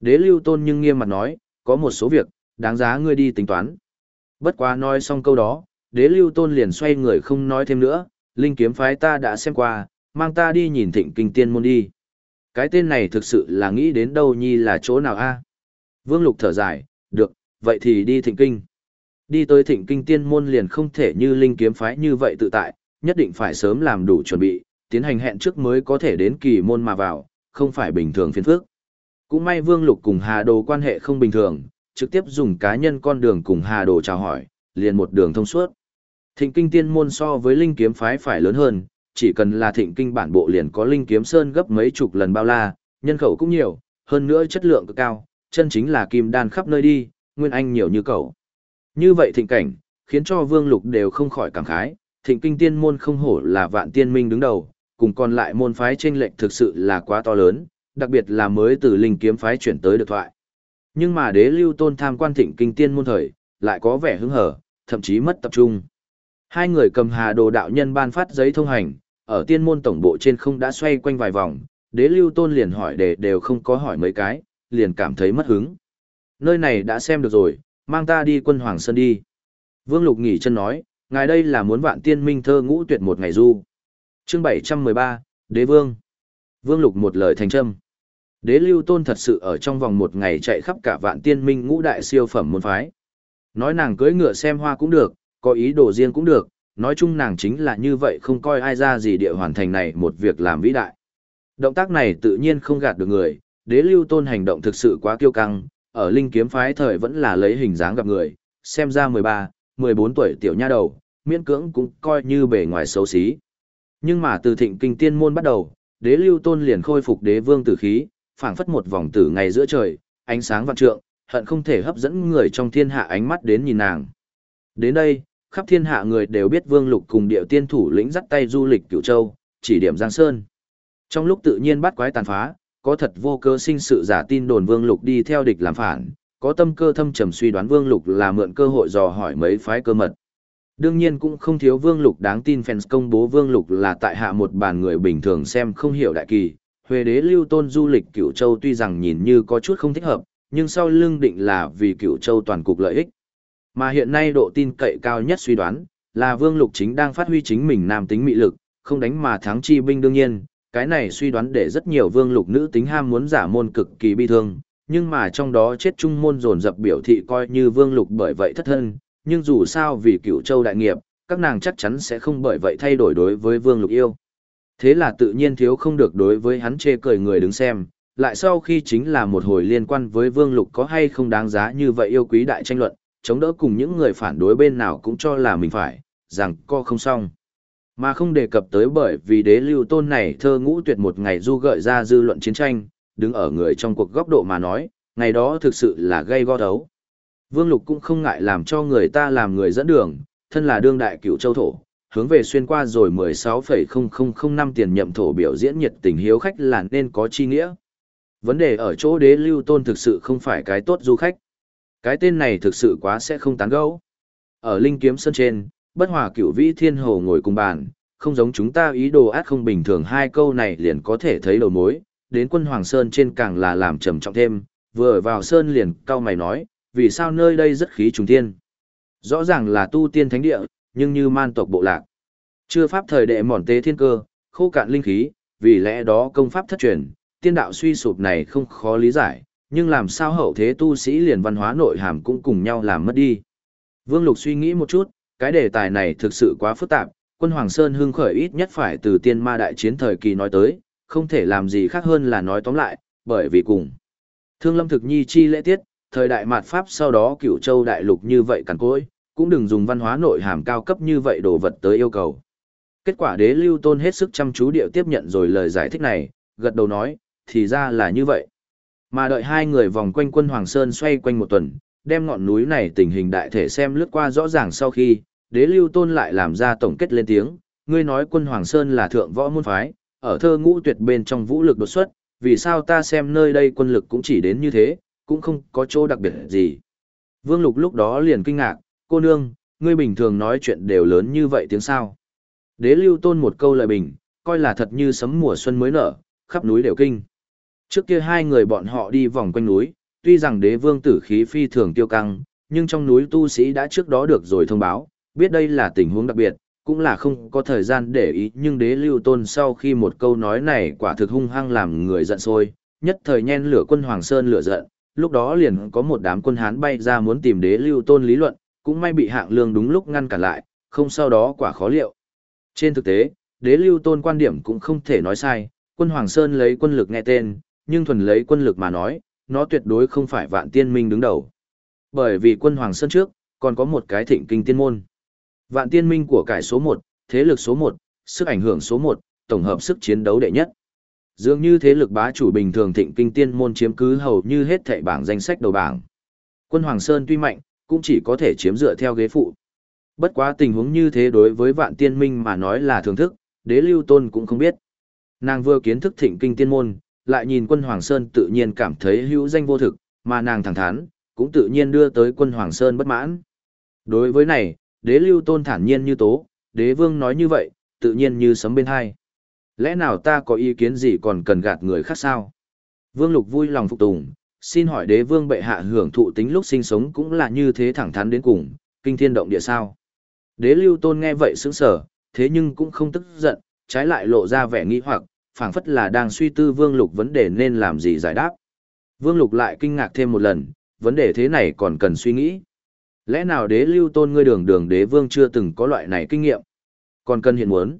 Đế lưu tôn nhưng nghiêm mặt nói, có một số việc, đáng giá ngươi đi tính toán. Bất quá nói xong câu đó, đế lưu tôn liền xoay người không nói thêm nữa, linh kiếm phái ta đã xem qua, mang ta đi nhìn thịnh kinh tiên môn đi. Cái tên này thực sự là nghĩ đến đâu nhi là chỗ nào a? Vương Lục thở dài, được, vậy thì đi thịnh kinh. Đi tới thịnh kinh tiên môn liền không thể như linh kiếm phái như vậy tự tại, nhất định phải sớm làm đủ chuẩn bị, tiến hành hẹn trước mới có thể đến kỳ môn mà vào, không phải bình thường phiền phức. Cũng may Vương Lục cùng Hà Đồ quan hệ không bình thường, trực tiếp dùng cá nhân con đường cùng Hà Đồ chào hỏi, liền một đường thông suốt. Thịnh kinh tiên môn so với linh kiếm phái phải lớn hơn, chỉ cần là thịnh kinh bản bộ liền có linh kiếm sơn gấp mấy chục lần bao la, nhân khẩu cũng nhiều, hơn nữa chất lượng cực cao, chân chính là kim đan khắp nơi đi, nguyên anh nhiều như cậu. Như vậy thịnh cảnh, khiến cho vương lục đều không khỏi cảm khái, thịnh kinh tiên môn không hổ là vạn tiên minh đứng đầu, cùng còn lại môn phái chênh lệch thực sự là quá to lớn, đặc biệt là mới từ linh kiếm phái chuyển tới được thoại. Nhưng mà đế lưu tôn tham quan thịnh kinh tiên môn thời, lại có vẻ hứng hở, thậm chí mất tập trung. Hai người cầm hà đồ đạo nhân ban phát giấy thông hành, ở tiên môn tổng bộ trên không đã xoay quanh vài vòng, đế lưu tôn liền hỏi để đều không có hỏi mấy cái, liền cảm thấy mất hứng. Nơi này đã xem được rồi, mang ta đi quân Hoàng Sơn đi. Vương Lục nghỉ chân nói, ngài đây là muốn vạn tiên minh thơ ngũ tuyệt một ngày du. chương 713, Đế Vương. Vương Lục một lời thành trâm. Đế lưu tôn thật sự ở trong vòng một ngày chạy khắp cả vạn tiên minh ngũ đại siêu phẩm môn phái. Nói nàng cưỡi ngựa xem hoa cũng được, có ý đồ riêng cũng được, nói chung nàng chính là như vậy không coi ai ra gì địa hoàn thành này một việc làm vĩ đại. Động tác này tự nhiên không gạt được người, đế lưu tôn hành động thực sự quá kiêu căng, ở linh kiếm phái thời vẫn là lấy hình dáng gặp người, xem ra 13, 14 tuổi tiểu nha đầu, miễn cưỡng cũng coi như bề ngoài xấu xí. Nhưng mà từ thịnh kinh tiên môn bắt đầu, đế lưu tôn liền khôi phục đế vương tử khí, phảng phất một vòng tử ngày giữa trời, ánh sáng vạn trượng, hận không thể hấp dẫn người trong thiên hạ ánh mắt đến nhìn nàng. Đến đây, khắp thiên hạ người đều biết Vương Lục cùng điệu tiên thủ lĩnh dắt tay du lịch cửu châu, chỉ điểm Giang Sơn. Trong lúc tự nhiên bắt quái tàn phá, có thật vô cơ sinh sự giả tin đồn Vương Lục đi theo địch làm phản, có tâm cơ thâm trầm suy đoán Vương Lục là mượn cơ hội dò hỏi mấy phái cơ mật. Đương nhiên cũng không thiếu Vương Lục đáng tin fans công bố Vương Lục là tại hạ một bàn người bình thường xem không hiểu đại kỳ. Huệ đế lưu tôn du lịch cửu châu tuy rằng nhìn như có chút không thích hợp, nhưng sau lưng định là vì cửu châu toàn cục lợi ích. Mà hiện nay độ tin cậy cao nhất suy đoán, là Vương Lục chính đang phát huy chính mình nam tính mị lực, không đánh mà thắng chi binh đương nhiên, cái này suy đoán để rất nhiều Vương Lục nữ tính ham muốn giả môn cực kỳ bi thương, nhưng mà trong đó chết trung môn dồn dập biểu thị coi như Vương Lục bởi vậy thất thân, nhưng dù sao vì Cửu châu đại nghiệp, các nàng chắc chắn sẽ không bởi vậy thay đổi đối với Vương Lục yêu. Thế là tự nhiên thiếu không được đối với hắn chê cười người đứng xem, lại sau khi chính là một hồi liên quan với Vương Lục có hay không đáng giá như vậy yêu quý đại tranh luận, chống đỡ cùng những người phản đối bên nào cũng cho là mình phải, rằng co không xong. Mà không đề cập tới bởi vì đế lưu tôn này thơ ngũ tuyệt một ngày du gợi ra dư luận chiến tranh, đứng ở người trong cuộc góc độ mà nói, ngày đó thực sự là gây go đấu. Vương Lục cũng không ngại làm cho người ta làm người dẫn đường, thân là đương đại cựu châu thổ, hướng về xuyên qua rồi 16,0005 tiền nhậm thổ biểu diễn nhiệt tình hiếu khách là nên có chi nghĩa. Vấn đề ở chỗ đế lưu tôn thực sự không phải cái tốt du khách. Cái tên này thực sự quá sẽ không tán gẫu. Ở Linh Kiếm Sơn trên, bất hòa cửu vĩ thiên hồ ngồi cùng bàn, không giống chúng ta ý đồ át không bình thường hai câu này liền có thể thấy đầu mối, đến quân Hoàng Sơn trên càng là làm trầm trọng thêm, vừa vào Sơn liền cao mày nói, vì sao nơi đây rất khí trùng thiên. Rõ ràng là tu tiên thánh địa, nhưng như man tộc bộ lạc. Chưa pháp thời đệ mòn tế thiên cơ, khô cạn linh khí, vì lẽ đó công pháp thất truyền, tiên đạo suy sụp này không khó lý giải, nhưng làm sao hậu thế tu sĩ liền văn hóa nội hàm cũng cùng nhau làm mất đi. Vương Lục suy nghĩ một chút, cái đề tài này thực sự quá phức tạp, quân Hoàng Sơn hưng khởi ít nhất phải từ tiên ma đại chiến thời kỳ nói tới, không thể làm gì khác hơn là nói tóm lại, bởi vì cùng. Thương lâm thực nhi chi lễ tiết, thời đại mạt Pháp sau đó cửu châu đại lục như vậy cằn cối, cũng đừng dùng văn hóa nội hàm cao cấp như vậy đồ vật tới yêu cầu. Kết quả đế lưu tôn hết sức chăm chú điệu tiếp nhận rồi lời giải thích này, gật đầu nói, thì ra là như vậy. Mà đợi hai người vòng quanh quân Hoàng Sơn xoay quanh một tuần, đem ngọn núi này tình hình đại thể xem lướt qua rõ ràng sau khi, đế lưu tôn lại làm ra tổng kết lên tiếng, ngươi nói quân Hoàng Sơn là thượng võ môn phái, ở thơ ngũ tuyệt bên trong vũ lực đột xuất, vì sao ta xem nơi đây quân lực cũng chỉ đến như thế, cũng không có chỗ đặc biệt gì. Vương Lục lúc đó liền kinh ngạc, cô nương, ngươi bình thường nói chuyện đều lớn như vậy tiếng sao. Đế lưu tôn một câu lời bình, coi là thật như sấm mùa xuân mới nở, khắp núi đều kinh. Trước kia hai người bọn họ đi vòng quanh núi, tuy rằng đế vương tử khí phi thường tiêu căng, nhưng trong núi tu sĩ đã trước đó được rồi thông báo, biết đây là tình huống đặc biệt, cũng là không có thời gian để ý nhưng đế lưu tôn sau khi một câu nói này quả thực hung hăng làm người giận sôi nhất thời nhen lửa quân Hoàng Sơn lửa giận, lúc đó liền có một đám quân Hán bay ra muốn tìm đế lưu tôn lý luận, cũng may bị hạng lương đúng lúc ngăn cản lại, không sau đó quả khó liệu. Trên thực tế, đế lưu tôn quan điểm cũng không thể nói sai, quân Hoàng Sơn lấy quân lực nghe tên, nhưng thuần lấy quân lực mà nói, nó tuyệt đối không phải vạn tiên minh đứng đầu. Bởi vì quân Hoàng Sơn trước, còn có một cái thịnh kinh tiên môn. Vạn tiên minh của cải số 1, thế lực số 1, sức ảnh hưởng số 1, tổng hợp sức chiến đấu đệ nhất. Dường như thế lực bá chủ bình thường thịnh kinh tiên môn chiếm cứ hầu như hết thảy bảng danh sách đầu bảng. Quân Hoàng Sơn tuy mạnh, cũng chỉ có thể chiếm dựa theo ghế phụ. Bất quá tình huống như thế đối với vạn tiên minh mà nói là thưởng thức, đế lưu tôn cũng không biết. Nàng vừa kiến thức thịnh kinh tiên môn, lại nhìn quân Hoàng Sơn tự nhiên cảm thấy hữu danh vô thực, mà nàng thẳng thắn, cũng tự nhiên đưa tới quân Hoàng Sơn bất mãn. Đối với này, đế lưu tôn thản nhiên như tố, đế vương nói như vậy, tự nhiên như sấm bên hai. Lẽ nào ta có ý kiến gì còn cần gạt người khác sao? Vương lục vui lòng phục tùng, xin hỏi đế vương bệ hạ hưởng thụ tính lúc sinh sống cũng là như thế thẳng thắn đến cùng, kinh thiên động địa sao. Đế lưu tôn nghe vậy sững sở, thế nhưng cũng không tức giận, trái lại lộ ra vẻ nghi hoặc, phảng phất là đang suy tư vương lục vấn đề nên làm gì giải đáp. Vương lục lại kinh ngạc thêm một lần, vấn đề thế này còn cần suy nghĩ. Lẽ nào đế lưu tôn ngươi đường đường đế vương chưa từng có loại này kinh nghiệm? Còn cần hiện muốn.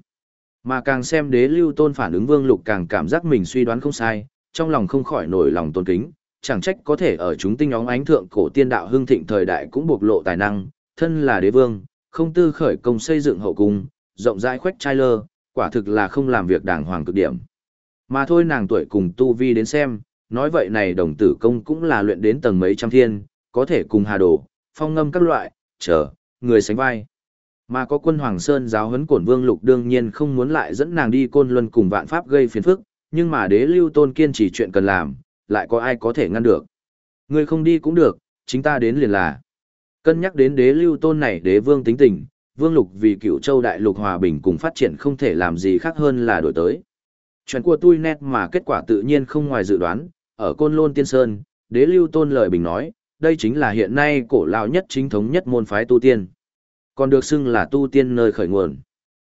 Mà càng xem đế lưu tôn phản ứng vương lục càng cảm giác mình suy đoán không sai, trong lòng không khỏi nổi lòng tôn kính, chẳng trách có thể ở chúng tinh óng ánh thượng cổ tiên đạo hưng thịnh thời đại cũng bộc lộ tài năng, thân là đế vương, không tư khởi công xây dựng hậu cung, rộng rãi khoách trai lơ, quả thực là không làm việc đàng hoàng cực điểm. Mà thôi nàng tuổi cùng tu vi đến xem, nói vậy này đồng tử công cũng là luyện đến tầng mấy trăm thiên, có thể cùng hà đồ, phong ngâm các loại, chờ, người sánh vai. Mà có quân Hoàng Sơn giáo huấn cổn vương lục đương nhiên không muốn lại dẫn nàng đi côn luân cùng vạn pháp gây phiền phức, nhưng mà đế lưu tôn kiên trì chuyện cần làm, lại có ai có thể ngăn được. Người không đi cũng được, chính ta đến liền là. Cân nhắc đến đế lưu tôn này đế vương tính tình, vương lục vì cựu châu đại lục hòa bình cùng phát triển không thể làm gì khác hơn là đổi tới. Chuyện của tôi nét mà kết quả tự nhiên không ngoài dự đoán, ở côn lôn tiên sơn, đế lưu tôn lời bình nói, đây chính là hiện nay cổ lão nhất chính thống nhất môn phái tu tiên còn được xưng là tu tiên nơi khởi nguồn.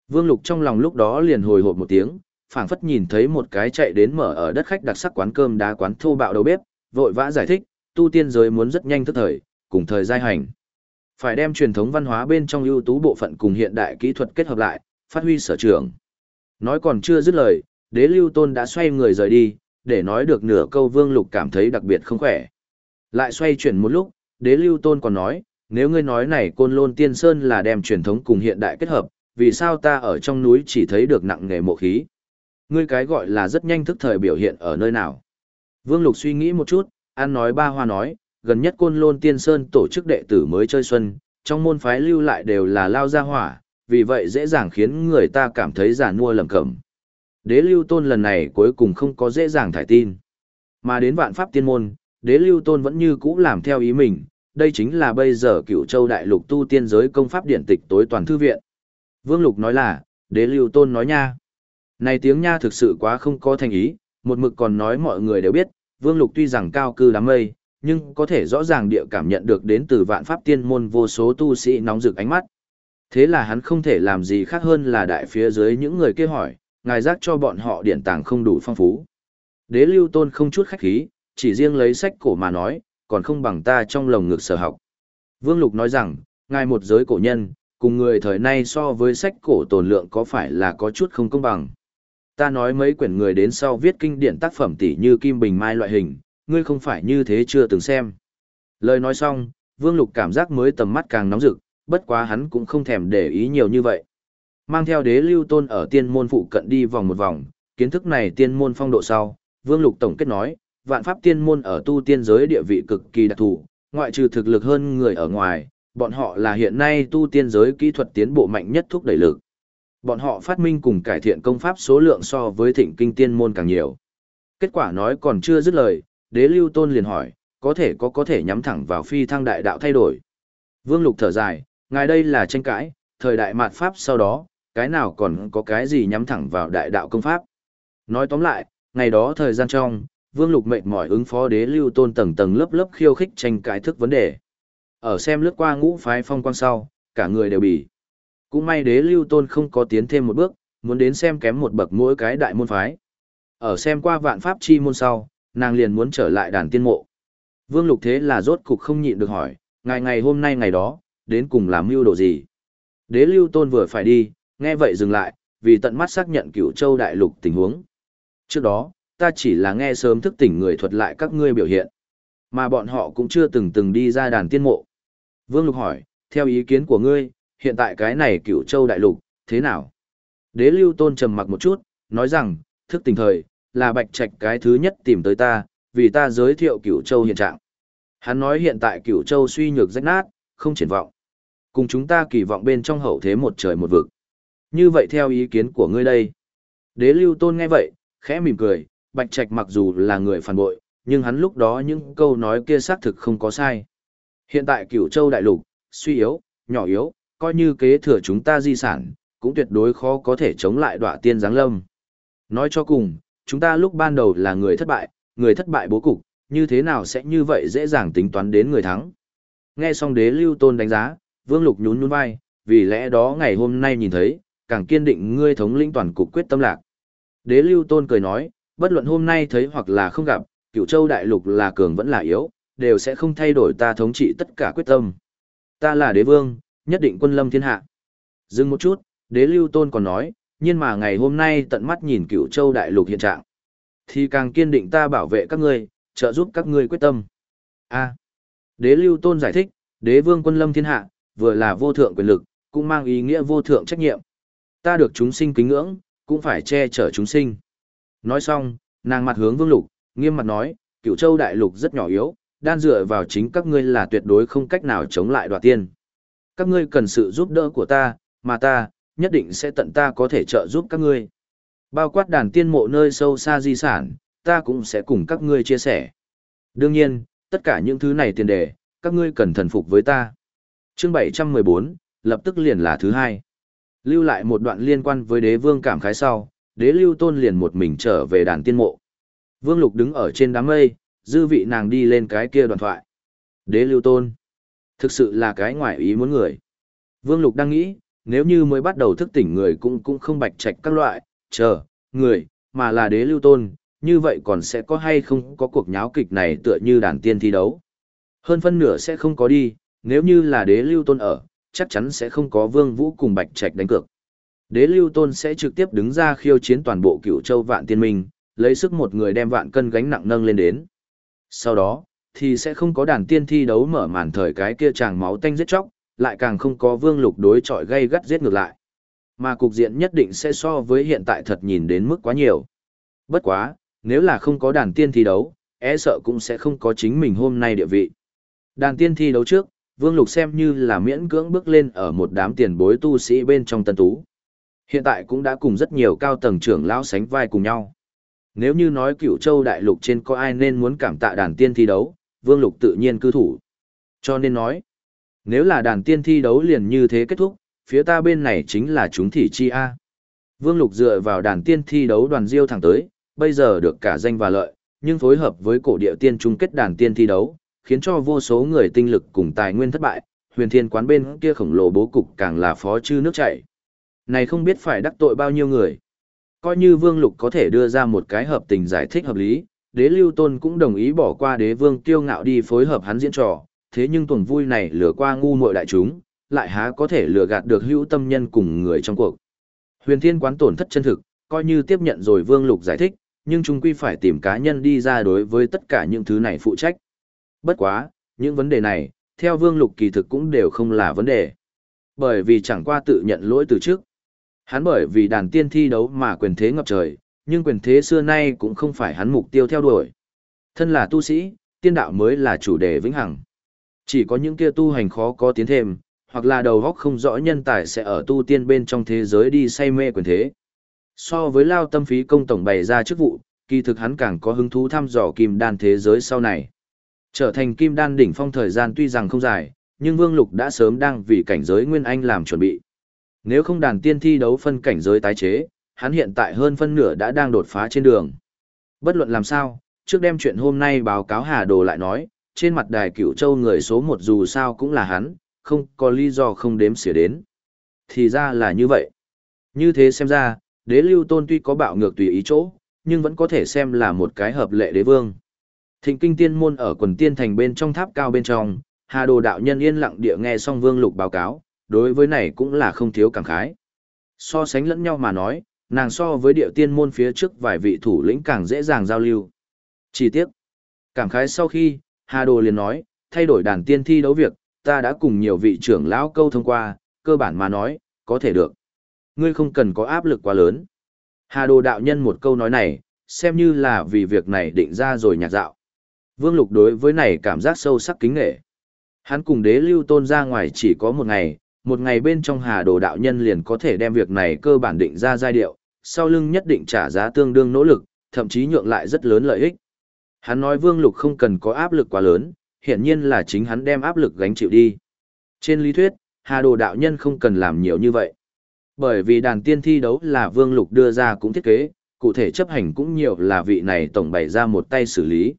Vương Lục trong lòng lúc đó liền hồi hộp một tiếng, phảng phất nhìn thấy một cái chạy đến mở ở đất khách đặc sắc quán cơm đá quán thô bạo đầu bếp, vội vã giải thích, tu tiên giới muốn rất nhanh thức thời, cùng thời giai hành. Phải đem truyền thống văn hóa bên trong ưu tú bộ phận cùng hiện đại kỹ thuật kết hợp lại, phát huy sở trường. Nói còn chưa dứt lời, đế lưu tôn đã xoay người rời đi, để nói được nửa câu vương lục cảm thấy đặc biệt không khỏe. Lại xoay chuyển một lúc, đế lưu tôn còn nói, nếu ngươi nói này côn lôn tiên sơn là đem truyền thống cùng hiện đại kết hợp, vì sao ta ở trong núi chỉ thấy được nặng nghề mộ khí? Ngươi cái gọi là rất nhanh thức thời biểu hiện ở nơi nào? Vương Lục suy nghĩ một chút, an nói ba hoa nói, gần nhất côn lôn tiên sơn tổ chức đệ tử mới chơi xuân, trong môn phái lưu lại đều là lao gia hỏa, vì vậy dễ dàng khiến người ta cảm thấy giả mua lầm cẩm. Đế lưu tôn lần này cuối cùng không có dễ dàng thải tin. Mà đến vạn pháp tiên môn, đế lưu tôn vẫn như cũ làm theo ý mình, đây chính là bây giờ cựu châu đại lục tu tiên giới công pháp điển tịch tối toàn thư viện. Vương Lục nói là, đế lưu tôn nói nha. Này tiếng nha thực sự quá không có thành ý, một mực còn nói mọi người đều biết, Vương Lục tuy rằng cao cư đám mây, nhưng có thể rõ ràng địa cảm nhận được đến từ vạn pháp tiên môn vô số tu sĩ nóng rực ánh mắt. Thế là hắn không thể làm gì khác hơn là đại phía dưới những người kia hỏi, ngài giác cho bọn họ điển tàng không đủ phong phú. Đế lưu tôn không chút khách khí, chỉ riêng lấy sách cổ mà nói, còn không bằng ta trong lồng ngực sở học. Vương Lục nói rằng, ngài một giới cổ nhân, cùng người thời nay so với sách cổ tồn lượng có phải là có chút không công bằng. Ta nói mấy quyển người đến sau viết kinh điển tác phẩm tỷ như Kim Bình Mai loại hình, ngươi không phải như thế chưa từng xem. Lời nói xong, Vương Lục cảm giác mới tầm mắt càng nóng rực, bất quá hắn cũng không thèm để ý nhiều như vậy. Mang theo đế lưu tôn ở tiên môn phụ cận đi vòng một vòng, kiến thức này tiên môn phong độ sau, Vương Lục tổng kết nói, vạn pháp tiên môn ở tu tiên giới địa vị cực kỳ đặc thù, ngoại trừ thực lực hơn người ở ngoài, bọn họ là hiện nay tu tiên giới kỹ thuật tiến bộ mạnh nhất thúc đẩy lực. Bọn họ phát minh cùng cải thiện công pháp số lượng so với thịnh kinh tiên môn càng nhiều. Kết quả nói còn chưa dứt lời, đế lưu tôn liền hỏi, có thể có có thể nhắm thẳng vào phi thăng đại đạo thay đổi. Vương lục thở dài, Ngài đây là tranh cãi, thời đại mạt Pháp sau đó, cái nào còn có cái gì nhắm thẳng vào đại đạo công pháp. Nói tóm lại, ngày đó thời gian trong, Vương Lục mệt mỏi ứng phó đế lưu tôn tầng tầng lớp lớp khiêu khích tranh cãi thức vấn đề. Ở xem lướt qua ngũ phái phong quang sau, cả người đều bị. Cũng may đế lưu tôn không có tiến thêm một bước, muốn đến xem kém một bậc mỗi cái đại môn phái. Ở xem qua vạn pháp chi môn sau, nàng liền muốn trở lại đàn tiên mộ. Vương Lục thế là rốt cục không nhịn được hỏi, ngày ngày hôm nay ngày đó, đến cùng làm mưu đồ gì? Đế lưu tôn vừa phải đi, nghe vậy dừng lại, vì tận mắt xác nhận cửu châu đại lục tình huống. Trước đó, ta chỉ là nghe sớm thức tỉnh người thuật lại các ngươi biểu hiện. Mà bọn họ cũng chưa từng từng đi ra đàn tiên mộ. Vương Lục hỏi, theo ý kiến của ngươi, hiện tại cái này cửu châu đại lục, thế nào? Đế lưu tôn trầm mặc một chút, nói rằng, thức tình thời, là bạch trạch cái thứ nhất tìm tới ta, vì ta giới thiệu cửu châu hiện trạng. Hắn nói hiện tại cửu châu suy nhược rách nát, không triển vọng. Cùng chúng ta kỳ vọng bên trong hậu thế một trời một vực. Như vậy theo ý kiến của ngươi đây. Đế lưu tôn nghe vậy, khẽ mỉm cười, bạch trạch mặc dù là người phản bội, nhưng hắn lúc đó những câu nói kia xác thực không có sai. Hiện tại cửu châu đại lục, suy yếu, nhỏ yếu, coi như kế thừa chúng ta di sản, cũng tuyệt đối khó có thể chống lại đọa tiên giáng lâm. Nói cho cùng, chúng ta lúc ban đầu là người thất bại, người thất bại bố cục, như thế nào sẽ như vậy dễ dàng tính toán đến người thắng. Nghe xong đế lưu tôn đánh giá, vương lục nhún nhún vai, vì lẽ đó ngày hôm nay nhìn thấy, càng kiên định ngươi thống lĩnh toàn cục quyết tâm lạc. Đế lưu tôn cười nói, bất luận hôm nay thấy hoặc là không gặp, cựu châu đại lục là cường vẫn là yếu, đều sẽ không thay đổi ta thống trị tất cả quyết tâm. Ta là đế vương, nhất định quân lâm thiên hạ. Dừng một chút, đế lưu tôn còn nói, nhưng mà ngày hôm nay tận mắt nhìn cựu châu đại lục hiện trạng, thì càng kiên định ta bảo vệ các ngươi, trợ giúp các ngươi quyết tâm. A. À, đế lưu tôn giải thích, đế vương quân lâm thiên hạ, vừa là vô thượng quyền lực, cũng mang ý nghĩa vô thượng trách nhiệm. Ta được chúng sinh kính ngưỡng, cũng phải che chở chúng sinh. Nói xong, nàng mặt hướng vương lục, nghiêm mặt nói, cựu châu đại lục rất nhỏ yếu, đan dựa vào chính các ngươi là tuyệt đối không cách nào chống lại đoạt tiên. Các ngươi cần sự giúp đỡ của ta, mà ta, nhất định sẽ tận ta có thể trợ giúp các ngươi. Bao quát đàn tiên mộ nơi sâu xa di sản, ta cũng sẽ cùng các ngươi chia sẻ. Đương nhiên, tất cả những thứ này tiền đề, các ngươi cần thần phục với ta. Chương 714, lập tức liền là thứ hai. Lưu lại một đoạn liên quan với đế vương cảm khái sau, đế lưu tôn liền một mình trở về đàn tiên mộ. Vương lục đứng ở trên đám mây, dư vị nàng đi lên cái kia đoàn thoại. Đế lưu tôn. Thực sự là cái ngoại ý muốn người. Vương lục đang nghĩ, nếu như mới bắt đầu thức tỉnh người cũng cũng không bạch trạch các loại, chờ, người, mà là đế lưu tôn, như vậy còn sẽ có hay không có cuộc nháo kịch này tựa như đàn tiên thi đấu. Hơn phân nửa sẽ không có đi, nếu như là đế lưu tôn ở, chắc chắn sẽ không có vương vũ cùng bạch trạch đánh cược. Đế lưu tôn sẽ trực tiếp đứng ra khiêu chiến toàn bộ cựu châu vạn tiên minh, lấy sức một người đem vạn cân gánh nặng nâng lên đến. Sau đó, thì sẽ không có đàn tiên thi đấu mở màn thời cái kia chàng máu tanh giết chóc, lại càng không có vương lục đối chọi gây gắt giết ngược lại. Mà cục diện nhất định sẽ so với hiện tại thật nhìn đến mức quá nhiều. Bất quá, nếu là không có đàn tiên thi đấu, e sợ cũng sẽ không có chính mình hôm nay địa vị. Đàn tiên thi đấu trước, Vương Lục xem như là miễn cưỡng bước lên ở một đám tiền bối tu sĩ bên trong tân tú. Hiện tại cũng đã cùng rất nhiều cao tầng trưởng lão sánh vai cùng nhau. Nếu như nói cựu châu đại lục trên có ai nên muốn cảm tạ đàn tiên thi đấu, Vương Lục tự nhiên cư thủ. Cho nên nói, nếu là đàn tiên thi đấu liền như thế kết thúc, phía ta bên này chính là chúng thị chi A. Vương Lục dựa vào đàn tiên thi đấu đoàn diêu thẳng tới, bây giờ được cả danh và lợi, nhưng phối hợp với cổ địa tiên chung kết đàn tiên thi đấu, khiến cho vô số người tinh lực cùng tài nguyên thất bại, huyền thiên quán bên kia khổng lồ bố cục càng là phó chư nước chảy. Này không biết phải đắc tội bao nhiêu người. Coi như vương lục có thể đưa ra một cái hợp tình giải thích hợp lý, đế lưu tôn cũng đồng ý bỏ qua đế vương tiêu ngạo đi phối hợp hắn diễn trò, thế nhưng tuần vui này lừa qua ngu muội đại chúng, lại há có thể lừa gạt được hữu tâm nhân cùng người trong cuộc. Huyền thiên quán tổn thất chân thực, coi như tiếp nhận rồi vương lục giải thích, nhưng chúng quy phải tìm cá nhân đi ra đối với tất cả những thứ này phụ trách. Bất quá, những vấn đề này, theo Vương Lục kỳ thực cũng đều không là vấn đề. Bởi vì chẳng qua tự nhận lỗi từ trước. Hắn bởi vì đàn tiên thi đấu mà quyền thế ngập trời, nhưng quyền thế xưa nay cũng không phải hắn mục tiêu theo đuổi. Thân là tu sĩ, tiên đạo mới là chủ đề vĩnh hằng. Chỉ có những kia tu hành khó có tiến thêm, hoặc là đầu góc không rõ nhân tài sẽ ở tu tiên bên trong thế giới đi say mê quyền thế. So với lao tâm phí công tổng bày ra chức vụ, kỳ thực hắn càng có hứng thú thăm dò kim đan thế giới sau này. Trở thành kim đan đỉnh phong thời gian tuy rằng không dài, nhưng Vương Lục đã sớm đang vì cảnh giới Nguyên Anh làm chuẩn bị. Nếu không đàn tiên thi đấu phân cảnh giới tái chế, hắn hiện tại hơn phân nửa đã đang đột phá trên đường. Bất luận làm sao, trước đem chuyện hôm nay báo cáo Hà Đồ lại nói, trên mặt đài cửu châu người số một dù sao cũng là hắn, không có lý do không đếm xỉa đến. Thì ra là như vậy. Như thế xem ra, đế lưu tôn tuy có bạo ngược tùy ý chỗ, nhưng vẫn có thể xem là một cái hợp lệ đế vương. Thịnh kinh tiên môn ở quần tiên thành bên trong tháp cao bên trong, Hà Đồ đạo nhân yên lặng địa nghe xong Vương Lục báo cáo, đối với này cũng là không thiếu cảm khái. So sánh lẫn nhau mà nói, nàng so với địa tiên môn phía trước vài vị thủ lĩnh càng dễ dàng giao lưu. Chỉ tiếc, cảm khái sau khi, Hà Đồ liền nói, thay đổi đàn tiên thi đấu việc, ta đã cùng nhiều vị trưởng lão câu thông qua, cơ bản mà nói, có thể được. Ngươi không cần có áp lực quá lớn. Hà Đồ đạo nhân một câu nói này, xem như là vì việc này định ra rồi nhạc dạo. Vương Lục đối với này cảm giác sâu sắc kính nghệ. Hắn cùng đế lưu tôn ra ngoài chỉ có một ngày, một ngày bên trong hà đồ đạo nhân liền có thể đem việc này cơ bản định ra giai điệu, sau lưng nhất định trả giá tương đương nỗ lực, thậm chí nhượng lại rất lớn lợi ích. Hắn nói Vương Lục không cần có áp lực quá lớn, hiển nhiên là chính hắn đem áp lực gánh chịu đi. Trên lý thuyết, Hà Đồ đạo nhân không cần làm nhiều như vậy. Bởi vì đàn tiên thi đấu là Vương Lục đưa ra cũng thiết kế, cụ thể chấp hành cũng nhiều là vị này tổng bày ra một tay xử lý.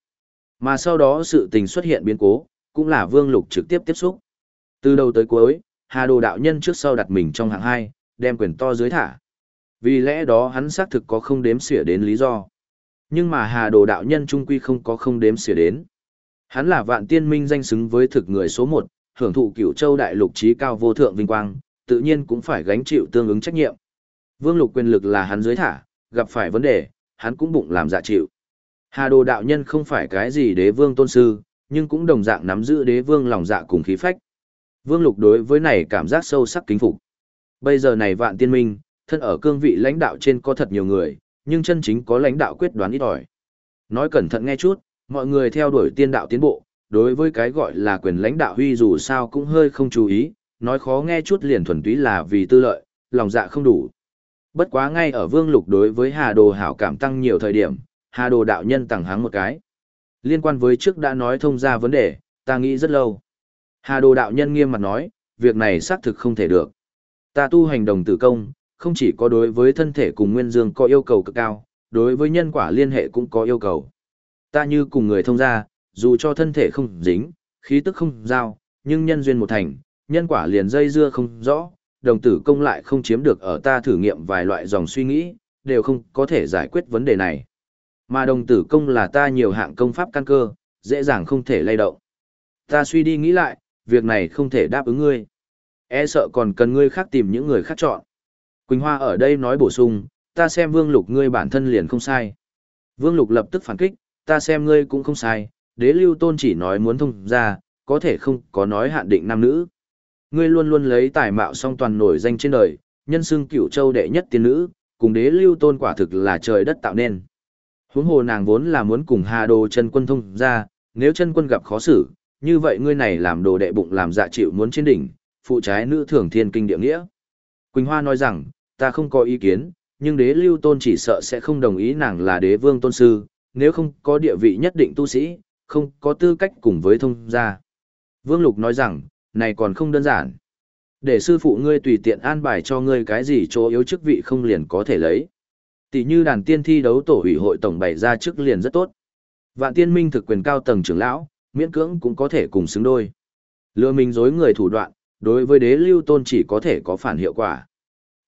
Mà sau đó sự tình xuất hiện biến cố, cũng là Vương Lục trực tiếp tiếp xúc. Từ đầu tới cuối, Hà Đồ đạo nhân trước sau đặt mình trong hạng 2, đem quyền to dưới thả. Vì lẽ đó hắn xác thực có không đếm xỉa đến lý do. Nhưng mà Hà Đồ đạo nhân trung quy không có không đếm xỉa đến. Hắn là vạn tiên minh danh xứng với thực người số 1, hưởng thụ cửu châu đại lục trí cao vô thượng vinh quang, tự nhiên cũng phải gánh chịu tương ứng trách nhiệm. Vương lục quyền lực là hắn dưới thả, gặp phải vấn đề, hắn cũng bụng làm dạ chịu. Hà Đồ đạo nhân không phải cái gì đế vương tôn sư, nhưng cũng đồng dạng nắm giữ đế vương lòng dạ cùng khí phách. Vương Lục đối với này cảm giác sâu sắc kính phục. Bây giờ này vạn tiên minh, thân ở cương vị lãnh đạo trên có thật nhiều người, nhưng chân chính có lãnh đạo quyết đoán ít ỏi. Nói cẩn thận nghe chút, mọi người theo đuổi tiên đạo tiến bộ, đối với cái gọi là quyền lãnh đạo huy dù sao cũng hơi không chú ý, nói khó nghe chút liền thuần túy là vì tư lợi, lòng dạ không đủ. Bất quá ngay ở Vương Lục đối với Hà Đồ hảo cảm tăng nhiều thời điểm, Hà Đồ đạo nhân tặng hắng một cái. Liên quan với trước đã nói thông ra vấn đề, ta nghĩ rất lâu. Hà Đồ đạo nhân nghiêm mặt nói, việc này xác thực không thể được. Ta tu hành đồng tử công, không chỉ có đối với thân thể cùng nguyên dương có yêu cầu cực cao, đối với nhân quả liên hệ cũng có yêu cầu. Ta như cùng người thông gia, dù cho thân thể không dính, khí tức không giao, nhưng nhân duyên một thành, nhân quả liền dây dưa không rõ, đồng tử công lại không chiếm được ở ta thử nghiệm vài loại dòng suy nghĩ, đều không có thể giải quyết vấn đề này. Mà đồng tử công là ta nhiều hạng công pháp căn cơ, dễ dàng không thể lay động. Ta suy đi nghĩ lại, việc này không thể đáp ứng ngươi. E sợ còn cần ngươi khác tìm những người khác chọn. Quỳnh Hoa ở đây nói bổ sung, ta xem Vương Lục ngươi bản thân liền không sai. Vương Lục lập tức phản kích, ta xem ngươi cũng không sai, đế lưu tôn chỉ nói muốn thông ra, có thể không có nói hạn định nam nữ. Ngươi luôn luôn lấy tài mạo song toàn nổi danh trên đời, nhân xưng cửu châu đệ nhất tiên nữ, cùng đế lưu tôn quả thực là trời đất tạo nên. Huống hồ nàng vốn là muốn cùng Hà Đồ chân quân thông ra, nếu chân quân gặp khó xử, như vậy ngươi này làm đồ đệ bụng làm dạ chịu muốn trên đỉnh, phụ trái nữ thường thiên kinh địa nghĩa. Quỳnh Hoa nói rằng, ta không có ý kiến, nhưng đế lưu tôn chỉ sợ sẽ không đồng ý nàng là đế vương tôn sư, nếu không có địa vị nhất định tu sĩ, không có tư cách cùng với thông gia. Vương Lục nói rằng, này còn không đơn giản. Để sư phụ ngươi tùy tiện an bài cho ngươi cái gì chỗ yếu chức vị không liền có thể lấy. Tỷ như đàn tiên thi đấu tổ ủy hội tổng bày ra chức liền rất tốt. Vạn tiên minh thực quyền cao tầng trưởng lão, miễn cưỡng cũng có thể cùng xứng đôi. Lừa mình dối người thủ đoạn, đối với đế lưu tôn chỉ có thể có phản hiệu quả.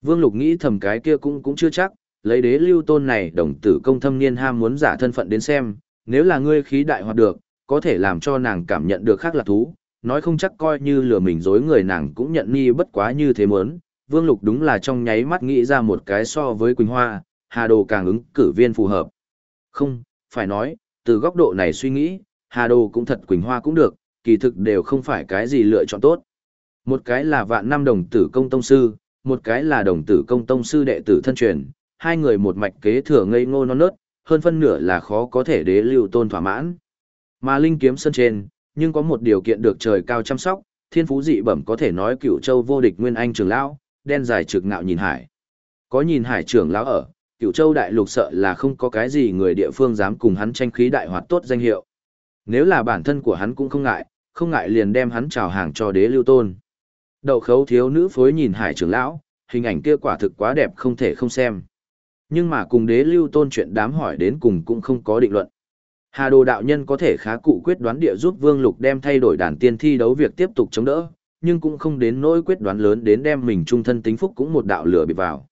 Vương Lục nghĩ thầm cái kia cũng cũng chưa chắc, lấy đế lưu tôn này đồng tử công thâm niên ham muốn giả thân phận đến xem, nếu là ngươi khí đại hoạt được, có thể làm cho nàng cảm nhận được khác là thú, nói không chắc coi như lừa mình dối người nàng cũng nhận ni bất quá như thế muốn. Vương Lục đúng là trong nháy mắt nghĩ ra một cái so với Quỳnh Hoa, Hà Đồ càng ứng cử viên phù hợp. Không, phải nói, từ góc độ này suy nghĩ, Hà Đồ cũng thật Quỳnh Hoa cũng được, kỳ thực đều không phải cái gì lựa chọn tốt. Một cái là vạn năm đồng tử công tông sư, một cái là đồng tử công tông sư đệ tử thân truyền, hai người một mạch kế thừa ngây ngô non nớt, hơn phân nửa là khó có thể đế lưu tôn thỏa mãn. Mà linh kiếm sân trên, nhưng có một điều kiện được trời cao chăm sóc, thiên phú dị bẩm có thể nói cựu châu vô địch nguyên anh trưởng lão, đen dài trực ngạo nhìn hải. Có nhìn hải trưởng lão ở, cựu châu đại lục sợ là không có cái gì người địa phương dám cùng hắn tranh khí đại hoạt tốt danh hiệu. Nếu là bản thân của hắn cũng không ngại, không ngại liền đem hắn chào hàng cho đế lưu tôn. Đậu khấu thiếu nữ phối nhìn hải trưởng lão, hình ảnh kia quả thực quá đẹp không thể không xem. Nhưng mà cùng đế lưu tôn chuyện đám hỏi đến cùng cũng không có định luận. Hà đồ đạo nhân có thể khá cụ quyết đoán địa giúp vương lục đem thay đổi đàn tiên thi đấu việc tiếp tục chống đỡ, nhưng cũng không đến nỗi quyết đoán lớn đến đem mình trung thân tính phúc cũng một đạo lửa bị vào.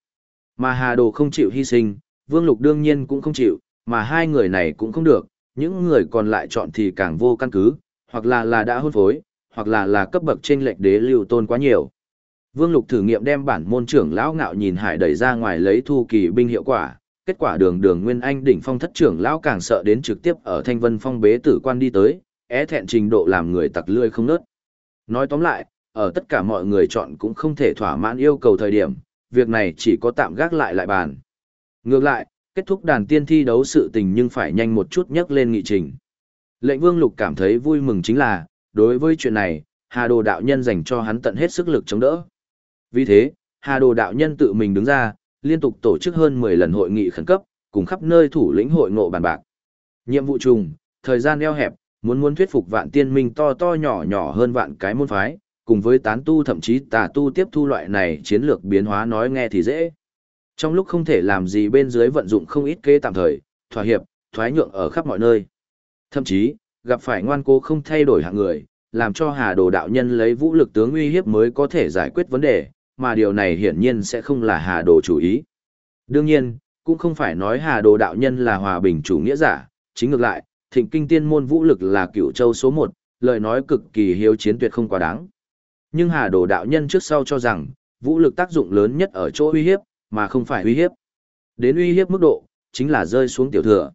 Mà Hà Đồ không chịu hy sinh, Vương Lục đương nhiên cũng không chịu, mà hai người này cũng không được, những người còn lại chọn thì càng vô căn cứ, hoặc là là đã hôn phối, hoặc là là cấp bậc trên lệch đế lưu tôn quá nhiều. Vương Lục thử nghiệm đem bản môn trưởng lão ngạo nhìn hải đẩy ra ngoài lấy thu kỳ binh hiệu quả, kết quả đường đường nguyên anh đỉnh phong thất trưởng lão càng sợ đến trực tiếp ở thanh vân phong bế tử quan đi tới, é thẹn trình độ làm người tặc lươi không nớt. Nói tóm lại, ở tất cả mọi người chọn cũng không thể thỏa mãn yêu cầu thời điểm, việc này chỉ có tạm gác lại lại bàn. Ngược lại, kết thúc đàn tiên thi đấu sự tình nhưng phải nhanh một chút nhắc lên nghị trình. Lệnh Vương Lục cảm thấy vui mừng chính là, đối với chuyện này, Hà Đồ đạo nhân dành cho hắn tận hết sức lực chống đỡ. Vì thế, Hà Đồ đạo nhân tự mình đứng ra, liên tục tổ chức hơn 10 lần hội nghị khẩn cấp, cùng khắp nơi thủ lĩnh hội ngộ bàn bạc. Nhiệm vụ trùng, thời gian eo hẹp, muốn muốn thuyết phục vạn tiên minh to to nhỏ nhỏ hơn vạn cái môn phái, cùng với tán tu thậm chí tà tu tiếp thu loại này chiến lược biến hóa nói nghe thì dễ. Trong lúc không thể làm gì bên dưới vận dụng không ít kế tạm thời, thỏa hiệp, thoái nhượng ở khắp mọi nơi. Thậm chí, gặp phải ngoan cố không thay đổi hạng người, làm cho Hà Đồ đạo nhân lấy vũ lực tướng uy hiếp mới có thể giải quyết vấn đề, mà điều này hiển nhiên sẽ không là Hà Đồ chủ ý. Đương nhiên, cũng không phải nói Hà Đồ đạo nhân là hòa bình chủ nghĩa giả, chính ngược lại, thịnh kinh tiên môn vũ lực là cựu châu số 1, lời nói cực kỳ hiếu chiến tuyệt không quá đáng. Nhưng Hà Đồ đạo nhân trước sau cho rằng, vũ lực tác dụng lớn nhất ở chỗ uy hiếp, mà không phải uy hiếp. Đến uy hiếp mức độ, chính là rơi xuống tiểu thừa.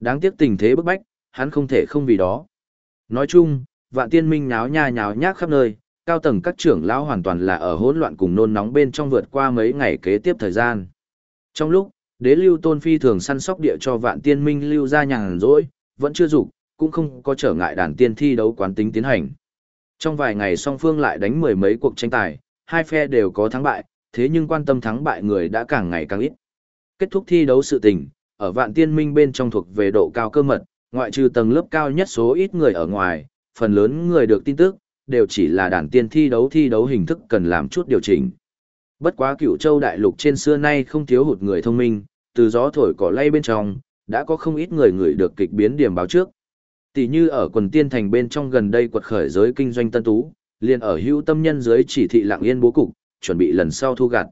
Đáng tiếc tình thế bức bách, hắn không thể không vì đó. Nói chung, vạn tiên minh nháo nha nháo nhác khắp nơi, cao tầng các trưởng lão hoàn toàn là ở hỗn loạn cùng nôn nóng bên trong vượt qua mấy ngày kế tiếp thời gian. Trong lúc, đế lưu tôn phi thường săn sóc địa cho vạn tiên minh lưu ra nhàn rỗi, vẫn chưa dục cũng không có trở ngại đàn tiên thi đấu quán tính tiến hành. Trong vài ngày song phương lại đánh mười mấy cuộc tranh tài, hai phe đều có thắng bại, thế nhưng quan tâm thắng bại người đã càng ngày càng ít. Kết thúc thi đấu sự tình, ở vạn tiên minh bên trong thuộc về độ cao cơ mật, ngoại trừ tầng lớp cao nhất số ít người ở ngoài, phần lớn người được tin tức, đều chỉ là đàn tiên thi đấu thi đấu hình thức cần làm chút điều chỉnh. Bất quá cửu châu đại lục trên xưa nay không thiếu hụt người thông minh, từ gió thổi cỏ lay bên trong, đã có không ít người người được kịch biến điểm báo trước. Tỷ như ở quần tiên thành bên trong gần đây quật khởi giới kinh doanh tân tú, liền ở hữu tâm nhân dưới chỉ thị lặng yên bố cục, chuẩn bị lần sau thu gặt.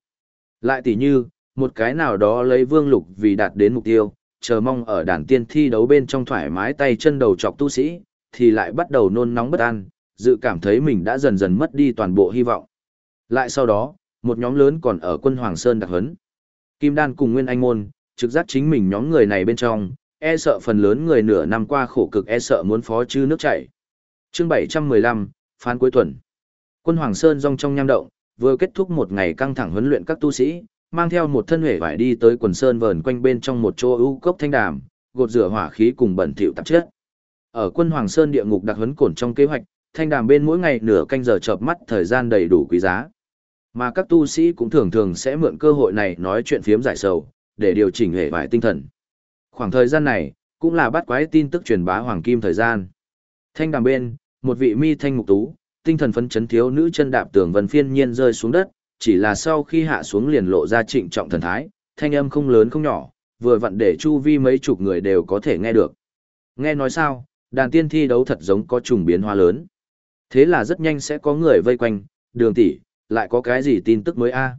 Lại tỷ như, một cái nào đó lấy vương lục vì đạt đến mục tiêu, chờ mong ở đàn tiên thi đấu bên trong thoải mái tay chân đầu chọc tu sĩ, thì lại bắt đầu nôn nóng bất an, dự cảm thấy mình đã dần dần mất đi toàn bộ hy vọng. Lại sau đó, một nhóm lớn còn ở quân Hoàng Sơn đặc hấn. Kim Đan cùng Nguyên Anh Môn, trực giác chính mình nhóm người này bên trong, e sợ phần lớn người nửa năm qua khổ cực e sợ muốn phó chư nước chảy. Chương 715, phán cuối tuần. Quân Hoàng Sơn rong trong nham động, vừa kết thúc một ngày căng thẳng huấn luyện các tu sĩ, mang theo một thân hể vải đi tới quần sơn vờn quanh bên trong một chỗ ưu cốc thanh đàm, gột rửa hỏa khí cùng bẩn thỉu tạp chất. Ở quân Hoàng Sơn địa ngục đặc huấn cổn trong kế hoạch, thanh đàm bên mỗi ngày nửa canh giờ chợp mắt thời gian đầy đủ quý giá. Mà các tu sĩ cũng thường thường sẽ mượn cơ hội này nói chuyện phiếm giải sầu, để điều chỉnh hệ vải tinh thần. Khoảng thời gian này, cũng là bắt quái tin tức truyền bá hoàng kim thời gian. Thanh đàm bên, một vị mi thanh mục tú, tinh thần phấn chấn thiếu nữ chân đạp tường vân phiên nhiên rơi xuống đất, chỉ là sau khi hạ xuống liền lộ ra trịnh trọng thần thái, thanh âm không lớn không nhỏ, vừa vặn để chu vi mấy chục người đều có thể nghe được. Nghe nói sao, đàn tiên thi đấu thật giống có trùng biến hóa lớn. Thế là rất nhanh sẽ có người vây quanh, đường tỷ, lại có cái gì tin tức mới a?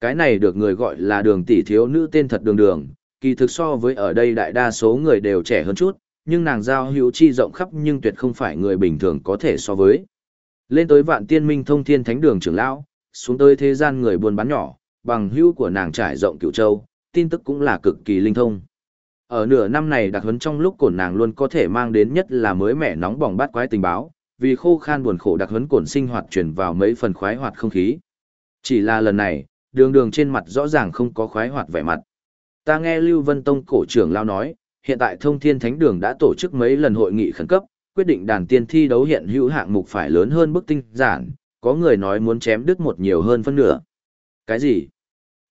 Cái này được người gọi là đường tỷ thiếu nữ tên thật đường đường, kỳ thực so với ở đây đại đa số người đều trẻ hơn chút, nhưng nàng giao hữu chi rộng khắp nhưng tuyệt không phải người bình thường có thể so với. Lên tới vạn tiên minh thông thiên thánh đường trưởng lão, xuống tới thế gian người buôn bán nhỏ, bằng hữu của nàng trải rộng cửu châu, tin tức cũng là cực kỳ linh thông. Ở nửa năm này đặc huấn trong lúc cổn nàng luôn có thể mang đến nhất là mới mẻ nóng bỏng bát quái tình báo, vì khô khan buồn khổ đặc huấn cổn sinh hoạt chuyển vào mấy phần khoái hoạt không khí. Chỉ là lần này, đường đường trên mặt rõ ràng không có khoái hoạt vẻ mặt. Ta nghe Lưu Vân Tông cổ trưởng lao nói, hiện tại thông thiên thánh đường đã tổ chức mấy lần hội nghị khẩn cấp, quyết định đàn tiên thi đấu hiện hữu hạng mục phải lớn hơn bức tinh giản, có người nói muốn chém đứt một nhiều hơn phân nửa. Cái gì?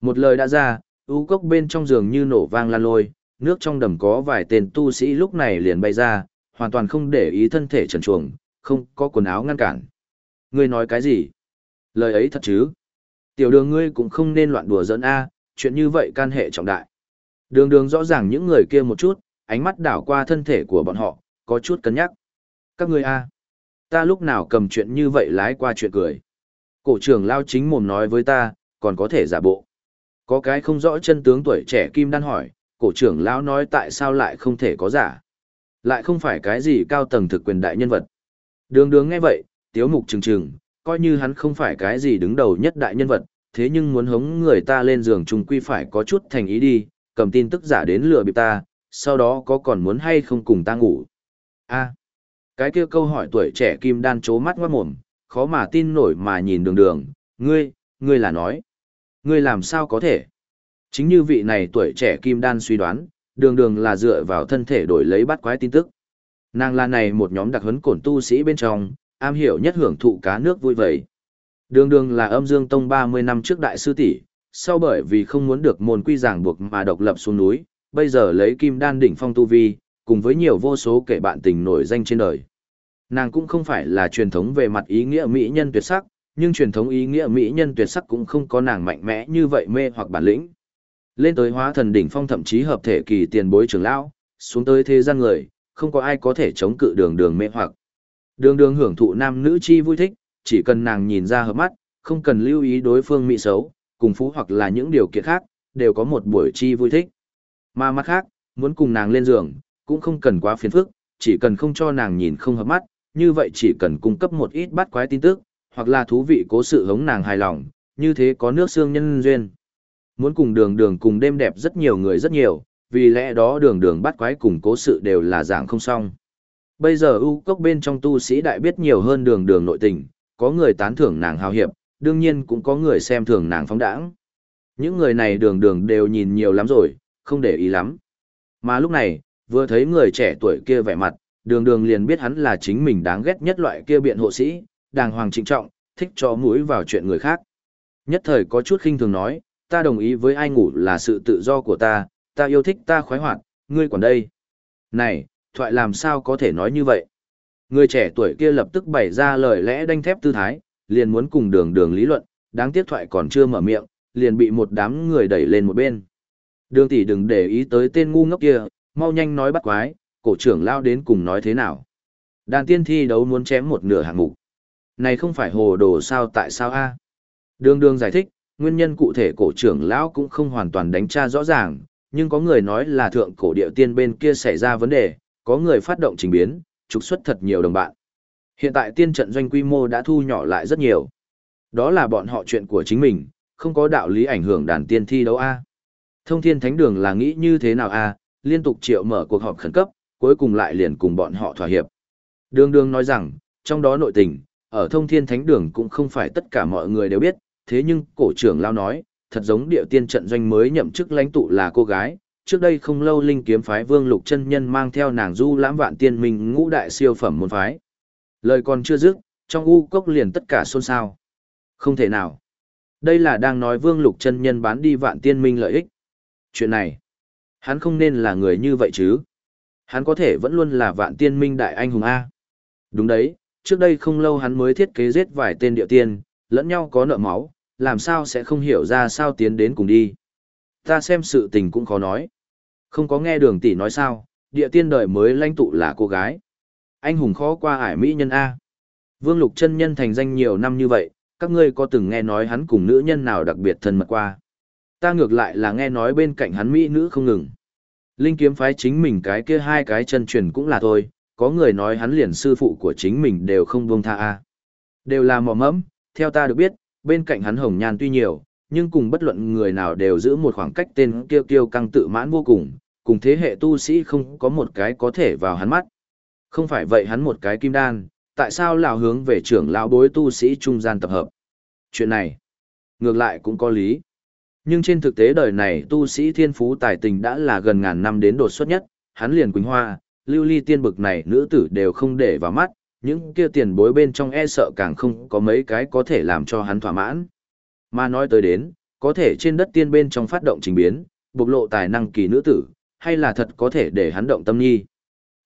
Một lời đã ra, ú cốc bên trong giường như nổ vang lan lôi, nước trong đầm có vài tên tu sĩ lúc này liền bay ra, hoàn toàn không để ý thân thể trần chuồng, Không có quần áo ngăn cản. Ngươi nói cái gì? Lời ấy thật chứ? Tiểu đường ngươi cũng không nên loạn đùa giỡn A, chuyện như vậy can hệ trọng đại. Đường đường rõ ràng những người kia một chút, ánh mắt đảo qua thân thể của bọn họ, có chút cân nhắc. Các ngươi A. Ta lúc nào cầm chuyện như vậy lái qua chuyện cười. Cổ trưởng lao chính mồm nói với ta, còn có thể giả bộ. Có cái không rõ chân tướng tuổi trẻ Kim Đan hỏi, cổ trưởng lão nói tại sao lại không thể có giả. Lại không phải cái gì cao tầng thực quyền đại nhân vật. Đường đường nghe vậy, tiếu mục trừng trừng, coi như hắn không phải cái gì đứng đầu nhất đại nhân vật, thế nhưng muốn hống người ta lên giường trùng quy phải có chút thành ý đi, cầm tin tức giả đến lừa bịp ta, sau đó có còn muốn hay không cùng ta ngủ. a cái kia câu hỏi tuổi trẻ kim đan chố mắt ngoát mồm, khó mà tin nổi mà nhìn đường đường, ngươi, ngươi là nói. Ngươi làm sao có thể? Chính như vị này tuổi trẻ kim đan suy đoán, đường đường là dựa vào thân thể đổi lấy bắt quái tin tức. Nàng là này một nhóm đặc huấn cổn tu sĩ bên trong, am hiểu nhất hưởng thụ cá nước vui vầy. Đường đường là âm dương tông 30 năm trước đại sư tỷ, sau bởi vì không muốn được môn quy giảng buộc mà độc lập xuống núi, bây giờ lấy kim đan đỉnh phong tu vi, cùng với nhiều vô số kẻ bạn tình nổi danh trên đời. Nàng cũng không phải là truyền thống về mặt ý nghĩa mỹ nhân tuyệt sắc, nhưng truyền thống ý nghĩa mỹ nhân tuyệt sắc cũng không có nàng mạnh mẽ như vậy mê hoặc bản lĩnh. Lên tới hóa thần đỉnh phong thậm chí hợp thể kỳ tiền bối trưởng lão, xuống tới thế gian người, không có ai có thể chống cự đường đường mê hoặc. Đường đường hưởng thụ nam nữ chi vui thích, chỉ cần nàng nhìn ra hợp mắt, không cần lưu ý đối phương mỹ xấu, cùng phú hoặc là những điều kiện khác, đều có một buổi chi vui thích. Mà mặt khác, muốn cùng nàng lên giường, cũng không cần quá phiền phức, chỉ cần không cho nàng nhìn không hợp mắt, như vậy chỉ cần cung cấp một ít bắt quái tin tức, hoặc là thú vị cố sự hống nàng hài lòng, như thế có nước xương nhân duyên. Muốn cùng đường đường cùng đêm đẹp rất nhiều người rất nhiều, vì lẽ đó đường đường bắt quái cùng cố sự đều là dạng không xong. Bây giờ ưu cốc bên trong tu sĩ đại biết nhiều hơn đường đường nội tình, có người tán thưởng nàng hào hiệp, đương nhiên cũng có người xem thường nàng phóng đãng. Những người này đường đường đều nhìn nhiều lắm rồi, không để ý lắm. Mà lúc này, vừa thấy người trẻ tuổi kia vẻ mặt, đường đường liền biết hắn là chính mình đáng ghét nhất loại kia biện hộ sĩ, đàng hoàng trịnh trọng, thích cho mũi vào chuyện người khác. Nhất thời có chút khinh thường nói, ta đồng ý với ai ngủ là sự tự do của ta, ta yêu thích ta khoái hoạt, ngươi còn đây. Này, thoại làm sao có thể nói như vậy? Người trẻ tuổi kia lập tức bày ra lời lẽ đanh thép tư thái, liền muốn cùng đường đường lý luận, đáng tiếc thoại còn chưa mở miệng, liền bị một đám người đẩy lên một bên. Đường tỷ đừng để ý tới tên ngu ngốc kia, mau nhanh nói bắt quái, cổ trưởng lao đến cùng nói thế nào. Đàn tiên thi đấu muốn chém một nửa hạng mục. Này không phải hồ đồ sao tại sao a? Đường đường giải thích, nguyên nhân cụ thể cổ trưởng lão cũng không hoàn toàn đánh tra rõ ràng, nhưng có người nói là thượng cổ địa tiên bên kia xảy ra vấn đề, có người phát động trình biến, trục xuất thật nhiều đồng bạn. Hiện tại tiên trận doanh quy mô đã thu nhỏ lại rất nhiều. Đó là bọn họ chuyện của chính mình, không có đạo lý ảnh hưởng đàn tiên thi đấu A. Thông thiên thánh đường là nghĩ như thế nào A, liên tục triệu mở cuộc họp khẩn cấp, cuối cùng lại liền cùng bọn họ thỏa hiệp. Đường đường nói rằng, trong đó nội tình, ở thông thiên thánh đường cũng không phải tất cả mọi người đều biết, thế nhưng cổ trưởng lao nói, thật giống địa tiên trận doanh mới nhậm chức lãnh tụ là cô gái, trước đây không lâu linh kiếm phái vương lục chân nhân mang theo nàng du lãm vạn tiên minh ngũ đại siêu phẩm môn phái. Lời còn chưa dứt, trong u cốc liền tất cả xôn xao. Không thể nào. Đây là đang nói vương lục chân nhân bán đi vạn tiên minh lợi ích. Chuyện này, hắn không nên là người như vậy chứ. Hắn có thể vẫn luôn là vạn tiên minh đại anh hùng A. Đúng đấy, trước đây không lâu hắn mới thiết kế giết vài tên địa tiên, lẫn nhau có nợ máu, làm sao sẽ không hiểu ra sao tiến đến cùng đi. Ta xem sự tình cũng khó nói. Không có nghe đường tỷ nói sao, địa tiên đời mới lãnh tụ là cô gái. Anh hùng khó qua ải mỹ nhân A. Vương Lục chân nhân thành danh nhiều năm như vậy, các ngươi có từng nghe nói hắn cùng nữ nhân nào đặc biệt thân mật qua. Ta ngược lại là nghe nói bên cạnh hắn mỹ nữ không ngừng. Linh kiếm phái chính mình cái kia hai cái chân truyền cũng là thôi, có người nói hắn liền sư phụ của chính mình đều không buông tha a. Đều là mò mẫm, theo ta được biết, bên cạnh hắn hồng nhan tuy nhiều, nhưng cùng bất luận người nào đều giữ một khoảng cách tên kiêu kiêu căng tự mãn vô cùng, cùng thế hệ tu sĩ không có một cái có thể vào hắn mắt. Không phải vậy hắn một cái kim đan, tại sao lão hướng về trưởng lão bối tu sĩ trung gian tập hợp? Chuyện này, ngược lại cũng có lý. Nhưng trên thực tế đời này tu sĩ thiên phú tài tình đã là gần ngàn năm đến đột xuất nhất, hắn liền Quỳnh Hoa, lưu ly tiên bực này nữ tử đều không để vào mắt, những kia tiền bối bên trong e sợ càng không có mấy cái có thể làm cho hắn thỏa mãn. Mà nói tới đến, có thể trên đất tiên bên trong phát động trình biến, bộc lộ tài năng kỳ nữ tử, hay là thật có thể để hắn động tâm nhi.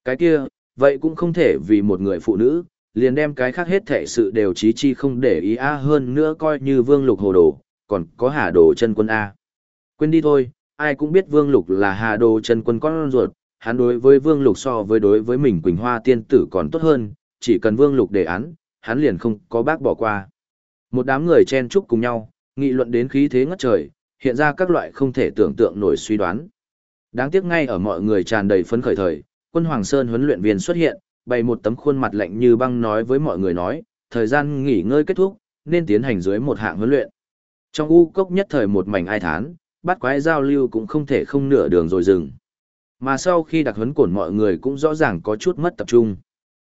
Cái kia, vậy cũng không thể vì một người phụ nữ, liền đem cái khác hết thể sự đều trí chi không để ý a hơn nữa coi như vương lục hồ đồ, còn có hà đồ chân quân A. Quên đi thôi, ai cũng biết vương lục là hà đồ chân quân con ruột, hắn đối với vương lục so với đối với mình Quỳnh Hoa tiên tử còn tốt hơn, chỉ cần vương lục đề án, hắn liền không có bác bỏ qua. Một đám người chen chúc cùng nhau, nghị luận đến khí thế ngất trời, hiện ra các loại không thể tưởng tượng nổi suy đoán. Đáng tiếc ngay ở mọi người tràn đầy phấn khởi thời, quân Hoàng Sơn huấn luyện viên xuất hiện, bày một tấm khuôn mặt lạnh như băng nói với mọi người nói, thời gian nghỉ ngơi kết thúc, nên tiến hành dưới một hạng huấn luyện. Trong u cốc nhất thời một mảnh ai thán, bắt quái giao lưu cũng không thể không nửa đường rồi dừng. Mà sau khi đặc huấn cổn mọi người cũng rõ ràng có chút mất tập trung.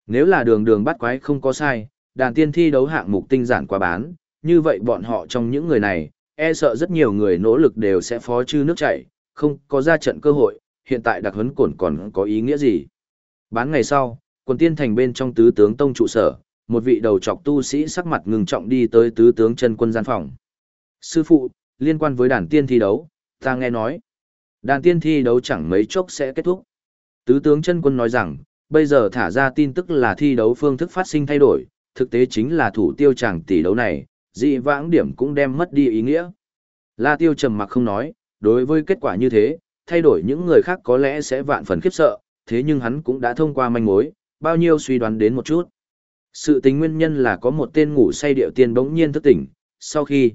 Nếu là đường đường bắt quái không có sai, đàn tiên thi đấu hạng mục tinh giản quá bán, như vậy bọn họ trong những người này, e sợ rất nhiều người nỗ lực đều sẽ phó chư nước chảy, không có ra trận cơ hội, hiện tại đặc huấn cổn còn có ý nghĩa gì. Bán ngày sau, quần tiên thành bên trong tứ tướng tông trụ sở, một vị đầu trọc tu sĩ sắc mặt ngừng trọng đi tới tứ tướng chân quân gian phòng. Sư phụ, liên quan với đàn tiên thi đấu, ta nghe nói. Đàn tiên thi đấu chẳng mấy chốc sẽ kết thúc. Tứ tướng chân quân nói rằng, bây giờ thả ra tin tức là thi đấu phương thức phát sinh thay đổi, thực tế chính là thủ tiêu chẳng tỷ đấu này, dị vãng điểm cũng đem mất đi ý nghĩa. La tiêu trầm mặc không nói, đối với kết quả như thế, thay đổi những người khác có lẽ sẽ vạn phần khiếp sợ, thế nhưng hắn cũng đã thông qua manh mối, bao nhiêu suy đoán đến một chút. Sự tính nguyên nhân là có một tên ngủ say điệu tiên bỗng nhiên thức tỉnh, sau khi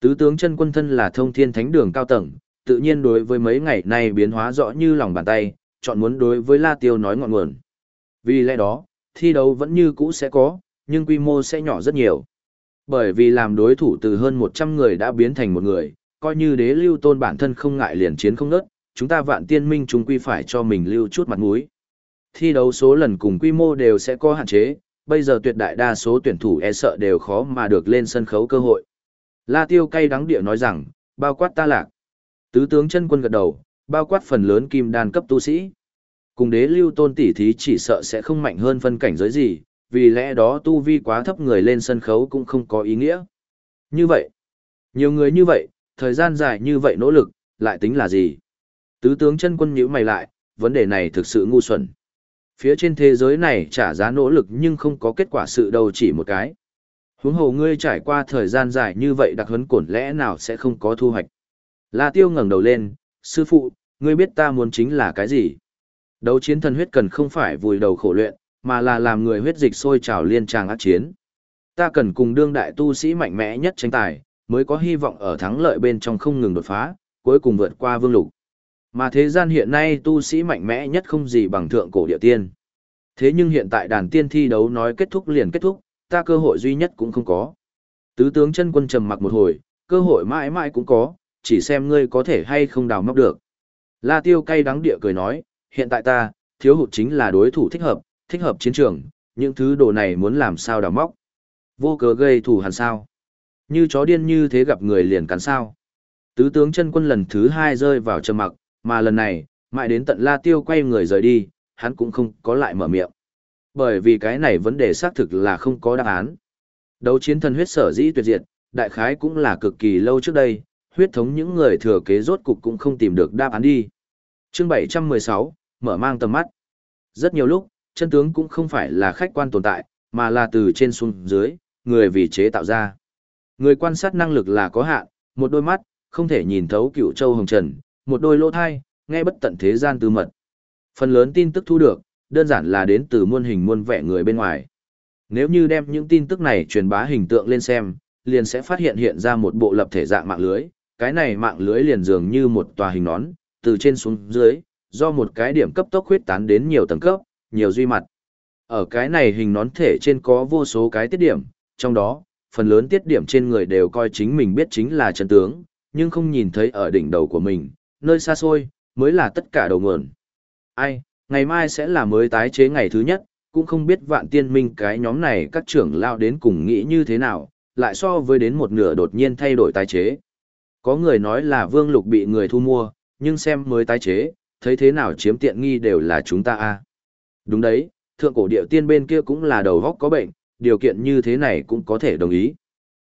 tứ tướng chân quân thân là thông thiên thánh đường cao tầng, tự nhiên đối với mấy ngày nay biến hóa rõ như lòng bàn tay, chọn muốn đối với La Tiêu nói ngọn nguồn. Vì lẽ đó, thi đấu vẫn như cũ sẽ có, nhưng quy mô sẽ nhỏ rất nhiều. Bởi vì làm đối thủ từ hơn 100 người đã biến thành một người, coi như đế lưu tôn bản thân không ngại liền chiến không nớt, chúng ta vạn tiên minh chúng quy phải cho mình lưu chút mặt mũi. Thi đấu số lần cùng quy mô đều sẽ có hạn chế, bây giờ tuyệt đại đa số tuyển thủ e sợ đều khó mà được lên sân khấu cơ hội. La Tiêu cay đắng địa nói rằng, bao quát ta lạc. Tứ tướng chân quân gật đầu, bao quát phần lớn kim đan cấp tu sĩ. Cùng đế lưu tôn tỷ thí chỉ sợ sẽ không mạnh hơn phân cảnh giới gì, vì lẽ đó tu vi quá thấp người lên sân khấu cũng không có ý nghĩa. Như vậy, nhiều người như vậy, thời gian dài như vậy nỗ lực, lại tính là gì? Tứ tướng chân quân nhíu mày lại, vấn đề này thực sự ngu xuẩn. Phía trên thế giới này trả giá nỗ lực nhưng không có kết quả sự đâu chỉ một cái. Huống hồ ngươi trải qua thời gian dài như vậy đặc huấn cổn lẽ nào sẽ không có thu hoạch. La Tiêu ngẩng đầu lên, sư phụ, ngươi biết ta muốn chính là cái gì? Đấu chiến thần huyết cần không phải vùi đầu khổ luyện, mà là làm người huyết dịch sôi trào liên tràng ác chiến. Ta cần cùng đương đại tu sĩ mạnh mẽ nhất tranh tài, mới có hy vọng ở thắng lợi bên trong không ngừng đột phá, cuối cùng vượt qua vương lục. Mà thế gian hiện nay tu sĩ mạnh mẽ nhất không gì bằng thượng cổ địa tiên. Thế nhưng hiện tại đàn tiên thi đấu nói kết thúc liền kết thúc, ta cơ hội duy nhất cũng không có. Tứ tướng chân quân trầm mặc một hồi, cơ hội mãi mãi cũng có, chỉ xem ngươi có thể hay không đào móc được. La tiêu cay đắng địa cười nói, hiện tại ta, thiếu hụt chính là đối thủ thích hợp, thích hợp chiến trường, những thứ đồ này muốn làm sao đào móc. Vô cớ gây thủ hẳn sao. Như chó điên như thế gặp người liền cắn sao. Tứ tướng chân quân lần thứ hai rơi vào trầm mặc, mà lần này, mãi đến tận La Tiêu quay người rời đi, hắn cũng không có lại mở miệng. Bởi vì cái này vấn đề xác thực là không có đáp án. Đấu chiến thần huyết sở dĩ tuyệt diệt, đại khái cũng là cực kỳ lâu trước đây, huyết thống những người thừa kế rốt cục cũng không tìm được đáp án đi. Chương 716, mở mang tầm mắt. Rất nhiều lúc, chân tướng cũng không phải là khách quan tồn tại, mà là từ trên xuống dưới, người vì chế tạo ra. Người quan sát năng lực là có hạn, một đôi mắt, không thể nhìn thấu cựu châu hồng trần, một đôi lỗ thai, nghe bất tận thế gian tư mật. Phần lớn tin tức thu được, đơn giản là đến từ muôn hình muôn vẻ người bên ngoài. Nếu như đem những tin tức này truyền bá hình tượng lên xem, liền sẽ phát hiện hiện ra một bộ lập thể dạng mạng lưới, cái này mạng lưới liền dường như một tòa hình nón, từ trên xuống dưới, do một cái điểm cấp tốc huyết tán đến nhiều tầng cấp, nhiều duy mặt. Ở cái này hình nón thể trên có vô số cái tiết điểm, trong đó, phần lớn tiết điểm trên người đều coi chính mình biết chính là chân tướng, nhưng không nhìn thấy ở đỉnh đầu của mình, nơi xa xôi, mới là tất cả đầu nguồn. Ai, ngày mai sẽ là mới tái chế ngày thứ nhất, cũng không biết vạn tiên minh cái nhóm này các trưởng lao đến cùng nghĩ như thế nào, lại so với đến một nửa đột nhiên thay đổi tái chế. Có người nói là vương lục bị người thu mua, nhưng xem mới tái chế, thấy thế nào chiếm tiện nghi đều là chúng ta a Đúng đấy, thượng cổ điệu tiên bên kia cũng là đầu góc có bệnh, điều kiện như thế này cũng có thể đồng ý.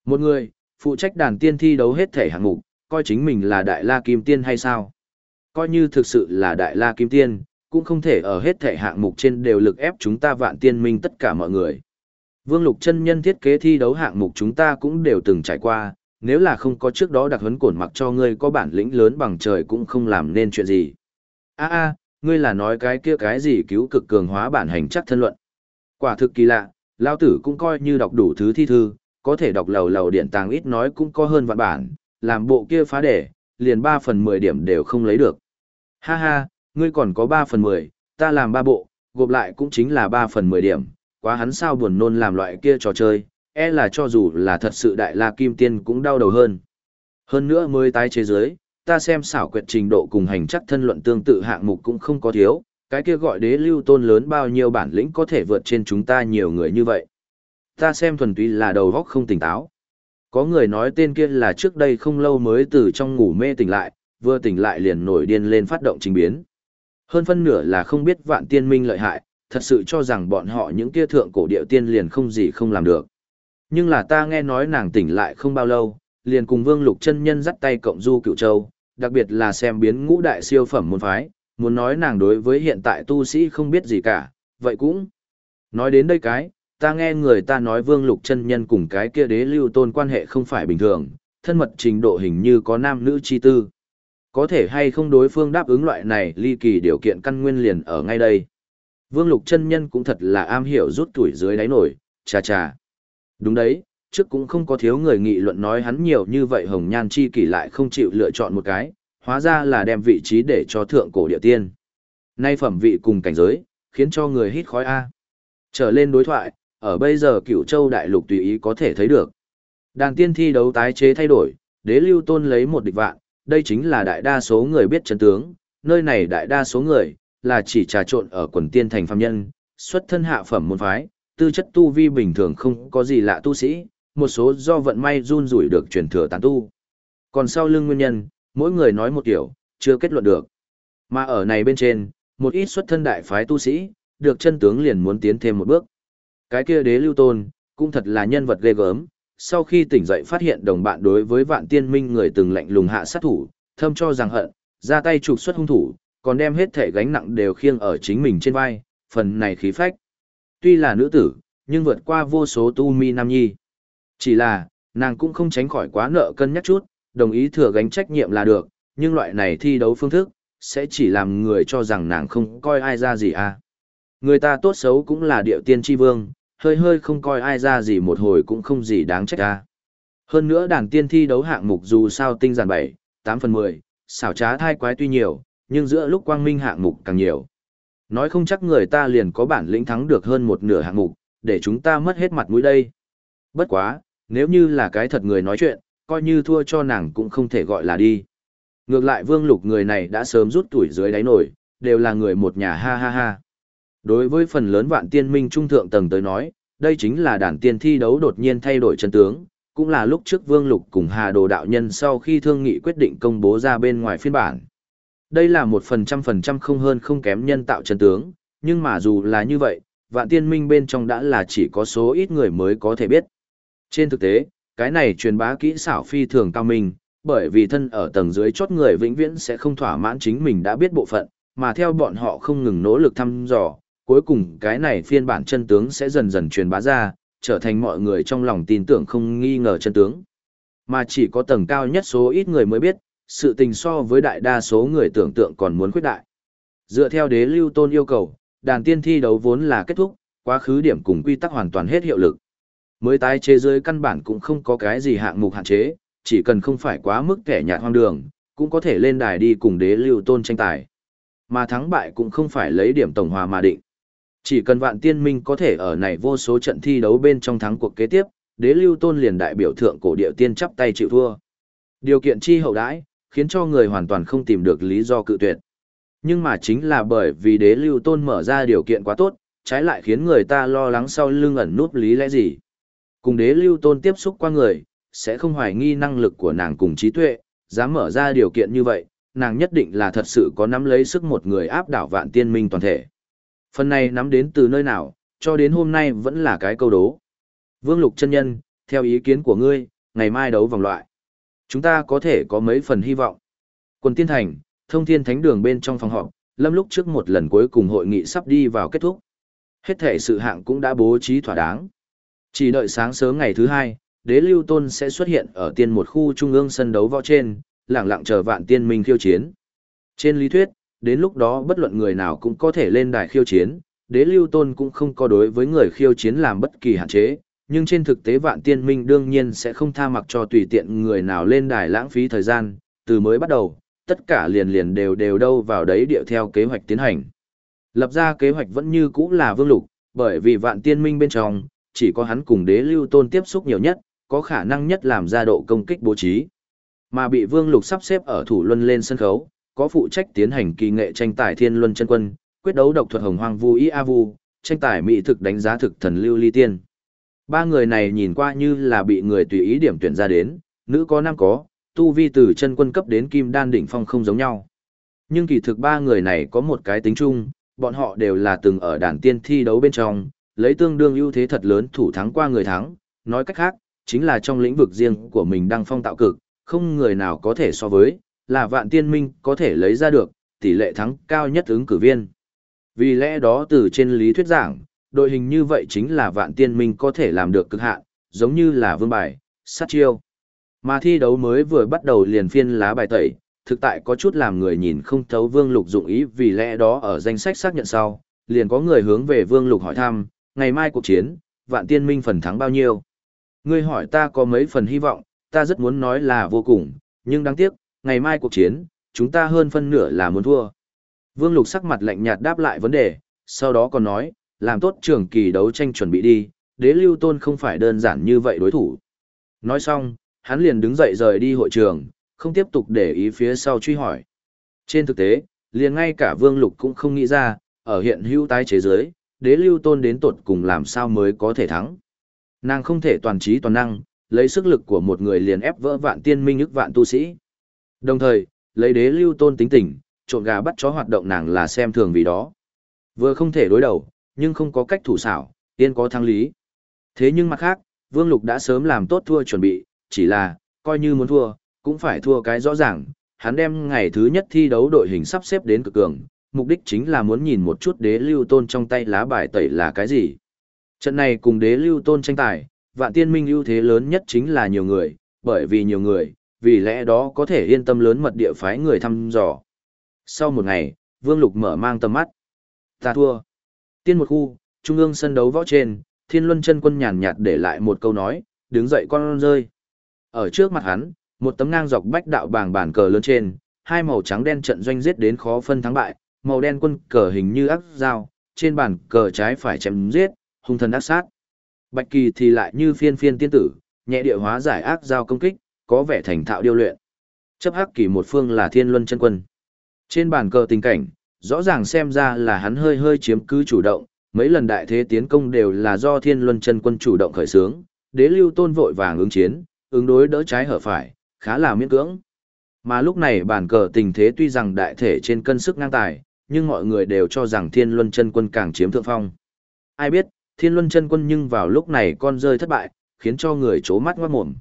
Một người, phụ trách đàn tiên thi đấu hết thể hạng mục, coi chính mình là đại la kim tiên hay sao? Coi như thực sự là đại la kim tiên, cũng không thể ở hết thể hạng mục trên đều lực ép chúng ta vạn tiên minh tất cả mọi người. Vương Lục chân nhân thiết kế thi đấu hạng mục chúng ta cũng đều từng trải qua, nếu là không có trước đó đặc huấn cổn mặc cho ngươi có bản lĩnh lớn bằng trời cũng không làm nên chuyện gì. A a, ngươi là nói cái kia cái gì cứu cực cường hóa bản hành chắc thân luận. Quả thực kỳ lạ, lao tử cũng coi như đọc đủ thứ thi thư, có thể đọc lầu lầu điện tàng ít nói cũng có hơn vạn bản, làm bộ kia phá đề, liền 3 phần 10 điểm đều không lấy được. Ha ha, ngươi còn có 3 phần 10, ta làm 3 bộ, gộp lại cũng chính là 3 phần 10 điểm, quá hắn sao buồn nôn làm loại kia trò chơi, e là cho dù là thật sự đại la kim tiên cũng đau đầu hơn. Hơn nữa mới tái chế giới, ta xem xảo quyệt trình độ cùng hành chắc thân luận tương tự hạng mục cũng không có thiếu, cái kia gọi đế lưu tôn lớn bao nhiêu bản lĩnh có thể vượt trên chúng ta nhiều người như vậy. Ta xem thuần túy là đầu góc không tỉnh táo. Có người nói tên kia là trước đây không lâu mới từ trong ngủ mê tỉnh lại, vừa tỉnh lại liền nổi điên lên phát động trình biến. Hơn phân nửa là không biết vạn tiên minh lợi hại, thật sự cho rằng bọn họ những kia thượng cổ điệu tiên liền không gì không làm được. Nhưng là ta nghe nói nàng tỉnh lại không bao lâu, liền cùng Vương Lục chân nhân dắt tay cộng du cựu châu, đặc biệt là xem biến ngũ đại siêu phẩm môn phái, muốn nói nàng đối với hiện tại tu sĩ không biết gì cả, vậy cũng. Nói đến đây cái, ta nghe người ta nói Vương Lục chân nhân cùng cái kia đế lưu tôn quan hệ không phải bình thường, thân mật trình độ hình như có nam nữ chi tư. Có thể hay không đối phương đáp ứng loại này ly kỳ điều kiện căn nguyên liền ở ngay đây. Vương Lục chân nhân cũng thật là am hiểu rút tuổi dưới đáy nổi, cha cha Đúng đấy, trước cũng không có thiếu người nghị luận nói hắn nhiều như vậy hồng nhan chi kỷ lại không chịu lựa chọn một cái, hóa ra là đem vị trí để cho thượng cổ địa tiên. Nay phẩm vị cùng cảnh giới, khiến cho người hít khói A. Trở lên đối thoại, ở bây giờ cửu châu đại lục tùy ý có thể thấy được. Đàn tiên thi đấu tái chế thay đổi, đế lưu tôn lấy một địch vạn, đây chính là đại đa số người biết chân tướng, nơi này đại đa số người, là chỉ trà trộn ở quần tiên thành phàm nhân, xuất thân hạ phẩm môn phái, tư chất tu vi bình thường không có gì lạ tu sĩ, một số do vận may run rủi được truyền thừa tán tu. Còn sau lưng nguyên nhân, mỗi người nói một kiểu, chưa kết luận được. Mà ở này bên trên, một ít xuất thân đại phái tu sĩ, được chân tướng liền muốn tiến thêm một bước. Cái kia đế lưu tôn, cũng thật là nhân vật ghê gớm, sau khi tỉnh dậy phát hiện đồng bạn đối với vạn tiên minh người từng lạnh lùng hạ sát thủ, thâm cho rằng hận, ra tay trục xuất hung thủ, còn đem hết thể gánh nặng đều khiêng ở chính mình trên vai, phần này khí phách. Tuy là nữ tử, nhưng vượt qua vô số tu mi nam nhi. Chỉ là, nàng cũng không tránh khỏi quá nợ cân nhắc chút, đồng ý thừa gánh trách nhiệm là được, nhưng loại này thi đấu phương thức, sẽ chỉ làm người cho rằng nàng không coi ai ra gì à. Người ta tốt xấu cũng là điệu tiên tri vương, hơi hơi không coi ai ra gì một hồi cũng không gì đáng trách ta. Hơn nữa đàn tiên thi đấu hạng mục dù sao tinh giản 7, 8 phần 10, xảo trá thai quái tuy nhiều, nhưng giữa lúc quang minh hạng mục càng nhiều. Nói không chắc người ta liền có bản lĩnh thắng được hơn một nửa hạng mục, để chúng ta mất hết mặt mũi đây. Bất quá, nếu như là cái thật người nói chuyện, coi như thua cho nàng cũng không thể gọi là đi. Ngược lại vương lục người này đã sớm rút tuổi dưới đáy nổi, đều là người một nhà ha ha ha. Đối với phần lớn vạn tiên minh trung thượng tầng tới nói, đây chính là đàn tiên thi đấu đột nhiên thay đổi chân tướng, cũng là lúc trước vương lục cùng hà đồ đạo nhân sau khi thương nghị quyết định công bố ra bên ngoài phiên bản. Đây là một phần trăm phần trăm không hơn không kém nhân tạo chân tướng, nhưng mà dù là như vậy, vạn tiên minh bên trong đã là chỉ có số ít người mới có thể biết. Trên thực tế, cái này truyền bá kỹ xảo phi thường cao minh, bởi vì thân ở tầng dưới chốt người vĩnh viễn sẽ không thỏa mãn chính mình đã biết bộ phận, mà theo bọn họ không ngừng nỗ lực thăm dò, cuối cùng cái này phiên bản chân tướng sẽ dần dần truyền bá ra, trở thành mọi người trong lòng tin tưởng không nghi ngờ chân tướng. Mà chỉ có tầng cao nhất số ít người mới biết, sự tình so với đại đa số người tưởng tượng còn muốn khuyết đại. Dựa theo đế lưu tôn yêu cầu, đàn tiên thi đấu vốn là kết thúc, quá khứ điểm cùng quy tắc hoàn toàn hết hiệu lực. Mới tái chế giới căn bản cũng không có cái gì hạng mục hạn chế, chỉ cần không phải quá mức kẻ nhạt hoang đường, cũng có thể lên đài đi cùng đế lưu tôn tranh tài. Mà thắng bại cũng không phải lấy điểm tổng hòa mà định. Chỉ cần vạn tiên minh có thể ở này vô số trận thi đấu bên trong thắng cuộc kế tiếp, đế lưu tôn liền đại biểu thượng cổ địa tiên chắp tay chịu thua. Điều kiện chi hậu đãi, khiến cho người hoàn toàn không tìm được lý do cự tuyệt. Nhưng mà chính là bởi vì đế lưu tôn mở ra điều kiện quá tốt, trái lại khiến người ta lo lắng sau lưng ẩn núp lý lẽ gì. Cùng đế lưu tôn tiếp xúc qua người, sẽ không hoài nghi năng lực của nàng cùng trí tuệ, dám mở ra điều kiện như vậy, nàng nhất định là thật sự có nắm lấy sức một người áp đảo vạn tiên minh toàn thể. Phần này nắm đến từ nơi nào, cho đến hôm nay vẫn là cái câu đố. Vương Lục chân nhân, theo ý kiến của ngươi, ngày mai đấu vòng loại. Chúng ta có thể có mấy phần hy vọng. Quân Tiên Thành, thông thiên thánh đường bên trong phòng họp, lâm lúc trước một lần cuối cùng hội nghị sắp đi vào kết thúc. Hết thể sự hạng cũng đã bố trí thỏa đáng. Chỉ đợi sáng sớm ngày thứ hai, đế lưu tôn sẽ xuất hiện ở tiên một khu trung ương sân đấu võ trên, lặng lặng chờ vạn tiên minh khiêu chiến. Trên lý thuyết, đến lúc đó bất luận người nào cũng có thể lên đài khiêu chiến, đế lưu tôn cũng không có đối với người khiêu chiến làm bất kỳ hạn chế, nhưng trên thực tế vạn tiên minh đương nhiên sẽ không tha mặc cho tùy tiện người nào lên đài lãng phí thời gian, từ mới bắt đầu, tất cả liền liền đều đều đâu vào đấy điệu theo kế hoạch tiến hành. Lập ra kế hoạch vẫn như cũ là vương lục, bởi vì vạn tiên minh bên trong, chỉ có hắn cùng đế lưu tôn tiếp xúc nhiều nhất, có khả năng nhất làm ra độ công kích bố trí. Mà bị vương lục sắp xếp ở thủ luân lên sân khấu, có phụ trách tiến hành kỳ nghệ tranh tài thiên luân chân quân, quyết đấu độc thuật hồng hoang vu y a vu, tranh tài mỹ thực đánh giá thực thần lưu ly tiên. Ba người này nhìn qua như là bị người tùy ý điểm tuyển ra đến, nữ có nam có, tu vi từ chân quân cấp đến kim đan đỉnh phong không giống nhau. Nhưng kỳ thực ba người này có một cái tính chung, bọn họ đều là từng ở đàn tiên thi đấu bên trong, lấy tương đương ưu thế thật lớn thủ thắng qua người thắng, nói cách khác, chính là trong lĩnh vực riêng của mình đang phong tạo cực, không người nào có thể so với, là vạn tiên minh có thể lấy ra được, tỷ lệ thắng cao nhất ứng cử viên. Vì lẽ đó từ trên lý thuyết giảng, đội hình như vậy chính là vạn tiên minh có thể làm được cực hạn, giống như là vương bài, sát chiêu. Mà thi đấu mới vừa bắt đầu liền phiên lá bài tẩy, thực tại có chút làm người nhìn không thấu vương lục dụng ý vì lẽ đó ở danh sách xác nhận sau, liền có người hướng về vương lục hỏi thăm, ngày mai cuộc chiến, vạn tiên minh phần thắng bao nhiêu? Ngươi hỏi ta có mấy phần hy vọng, ta rất muốn nói là vô cùng, nhưng đáng tiếc, ngày mai cuộc chiến, chúng ta hơn phân nửa là muốn thua. Vương Lục sắc mặt lạnh nhạt đáp lại vấn đề, sau đó còn nói, làm tốt trường kỳ đấu tranh chuẩn bị đi, đế lưu tôn không phải đơn giản như vậy đối thủ. Nói xong, hắn liền đứng dậy rời đi hội trường, không tiếp tục để ý phía sau truy hỏi. Trên thực tế, liền ngay cả Vương Lục cũng không nghĩ ra, ở hiện hữu tái chế giới, đế lưu tôn đến tột cùng làm sao mới có thể thắng. Nàng không thể toàn trí toàn năng, lấy sức lực của một người liền ép vỡ vạn tiên minh ức vạn tu sĩ. Đồng thời, lấy đế lưu tôn tính tình, trộn gà bắt chó hoạt động nàng là xem thường vì đó. Vừa không thể đối đầu, nhưng không có cách thủ xảo, tiên có thắng lý. Thế nhưng mặt khác, Vương Lục đã sớm làm tốt thua chuẩn bị, chỉ là, coi như muốn thua, cũng phải thua cái rõ ràng. Hắn đem ngày thứ nhất thi đấu đội hình sắp xếp đến cực cường, mục đích chính là muốn nhìn một chút đế lưu tôn trong tay lá bài tẩy là cái gì. Trận này cùng đế lưu tôn tranh tài, vạn tiên minh ưu thế lớn nhất chính là nhiều người, bởi vì nhiều người, vì lẽ đó có thể yên tâm lớn mật địa phái người thăm dò. Sau một ngày, Vương Lục mở mang tầm mắt. Ta thua. Tiên một khu, trung ương sân đấu võ trên, Thiên Luân chân quân nhàn nhạt để lại một câu nói, đứng dậy con rơi. Ở trước mặt hắn, một tấm ngang dọc bách đạo bảng bản cờ lớn trên, hai màu trắng đen trận doanh giết đến khó phân thắng bại, màu đen quân cờ hình như ác dao, trên bản cờ trái phải chém giết, hung thần ác sát. Bạch kỳ thì lại như phiên phiên tiên tử, nhẹ địa hóa giải ác dao công kích, có vẻ thành thạo điêu luyện. Chấp hắc kỳ một phương là thiên luân chân quân. Trên bàn cờ tình cảnh, rõ ràng xem ra là hắn hơi hơi chiếm cứ chủ động, mấy lần đại thế tiến công đều là do thiên luân chân quân chủ động khởi xướng, đế lưu tôn vội vàng ứng chiến, ứng đối đỡ trái hở phải, khá là miễn cưỡng. Mà lúc này bàn cờ tình thế tuy rằng đại thể trên cân sức ngang tài, nhưng mọi người đều cho rằng thiên luân chân quân càng chiếm thượng phong. Ai biết, thiên luân chân quân nhưng vào lúc này con rơi thất bại, khiến cho người chố mắt ngoát mồm.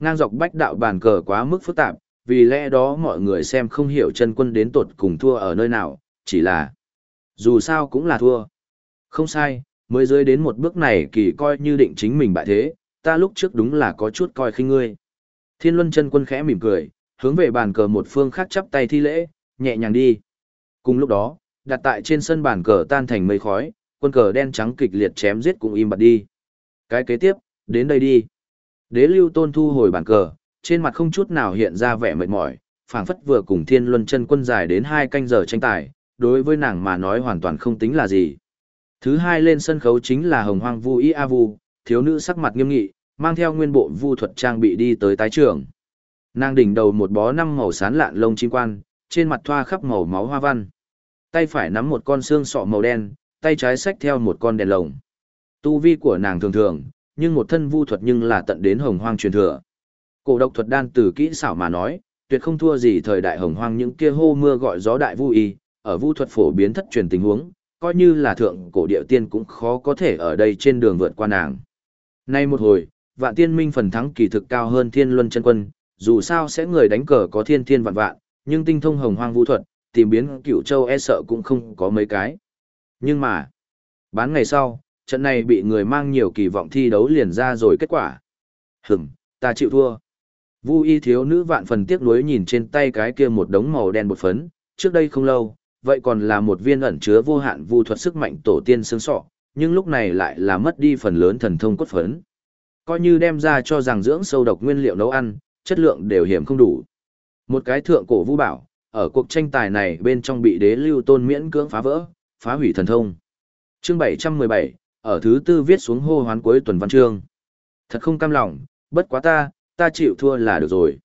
Ngang dọc bách đạo bàn cờ quá mức phức tạp, vì lẽ đó mọi người xem không hiểu chân quân đến tột cùng thua ở nơi nào, chỉ là dù sao cũng là thua. Không sai, mới dưới đến một bước này kỳ coi như định chính mình bại thế, ta lúc trước đúng là có chút coi khinh ngươi. Thiên luân chân quân khẽ mỉm cười, hướng về bàn cờ một phương khác chắp tay thi lễ, nhẹ nhàng đi. Cùng lúc đó, đặt tại trên sân bàn cờ tan thành mây khói, quân cờ đen trắng kịch liệt chém giết cũng im bặt đi. Cái kế tiếp, đến đây đi. Đế lưu tôn thu hồi bàn cờ, trên mặt không chút nào hiện ra vẻ mệt mỏi, phảng phất vừa cùng thiên luân chân quân dài đến hai canh giờ tranh tài, đối với nàng mà nói hoàn toàn không tính là gì. Thứ hai lên sân khấu chính là hồng hoang vu y a vu, thiếu nữ sắc mặt nghiêm nghị, mang theo nguyên bộ vu thuật trang bị đi tới tái trường. Nàng đỉnh đầu một bó năm màu sán lạn lông chim quan, trên mặt thoa khắp màu máu hoa văn. Tay phải nắm một con xương sọ màu đen, tay trái xách theo một con đèn lồng. Tu vi của nàng thường thường, nhưng một thân vu thuật nhưng là tận đến hồng hoang truyền thừa. Cổ độc thuật đan từ kỹ xảo mà nói, tuyệt không thua gì thời đại hồng hoang những kia hô mưa gọi gió đại vu y, ở vu thuật phổ biến thất truyền tình huống, coi như là thượng cổ địa tiên cũng khó có thể ở đây trên đường vượt qua nàng. Nay một hồi, vạn tiên minh phần thắng kỳ thực cao hơn thiên luân chân quân, dù sao sẽ người đánh cờ có thiên thiên vạn vạn, nhưng tinh thông hồng hoang vu thuật, tìm biến cửu châu e sợ cũng không có mấy cái. Nhưng mà, bán ngày sau, Trận này bị người mang nhiều kỳ vọng thi đấu liền ra rồi kết quả. Hửm, ta chịu thua. Vu y thiếu nữ vạn phần tiếc nuối nhìn trên tay cái kia một đống màu đen bột phấn, trước đây không lâu, vậy còn là một viên ẩn chứa vô hạn vu thuật sức mạnh tổ tiên xương sọ, nhưng lúc này lại là mất đi phần lớn thần thông cốt phấn. Coi như đem ra cho rằng dưỡng sâu độc nguyên liệu nấu ăn, chất lượng đều hiểm không đủ. Một cái thượng cổ vu bảo, ở cuộc tranh tài này bên trong bị đế lưu tôn miễn cưỡng phá vỡ, phá hủy thần thông. Chương 717, ở thứ tư viết xuống hô hoán cuối tuần văn chương. Thật không cam lòng, bất quá ta, ta chịu thua là được rồi.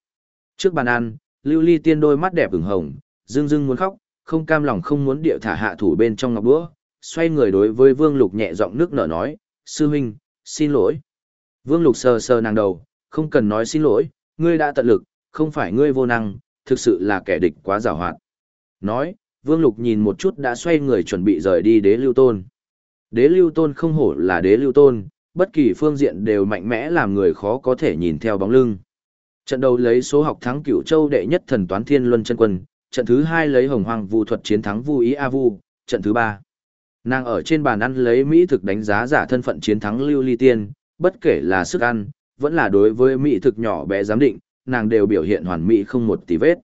Trước bàn ăn, lưu ly tiên đôi mắt đẹp ửng hồng, dưng dưng muốn khóc, không cam lòng không muốn điệu thả hạ thủ bên trong ngọc đũa, xoay người đối với vương lục nhẹ giọng nước nở nói, sư huynh, xin lỗi. Vương lục sờ sờ nàng đầu, không cần nói xin lỗi, ngươi đã tận lực, không phải ngươi vô năng, thực sự là kẻ địch quá giàu hoạt. Nói, vương lục nhìn một chút đã xoay người chuẩn bị rời đi đế lưu tôn. Đế lưu tôn không hổ là đế lưu tôn, bất kỳ phương diện đều mạnh mẽ làm người khó có thể nhìn theo bóng lưng. Trận đầu lấy số học thắng cửu châu đệ nhất thần toán thiên luân chân quân, trận thứ hai lấy hồng hoàng vu thuật chiến thắng vu ý a vu, trận thứ ba. Nàng ở trên bàn ăn lấy Mỹ thực đánh giá giả thân phận chiến thắng lưu ly tiên, bất kể là sức ăn, vẫn là đối với Mỹ thực nhỏ bé giám định, nàng đều biểu hiện hoàn mỹ không một tí vết.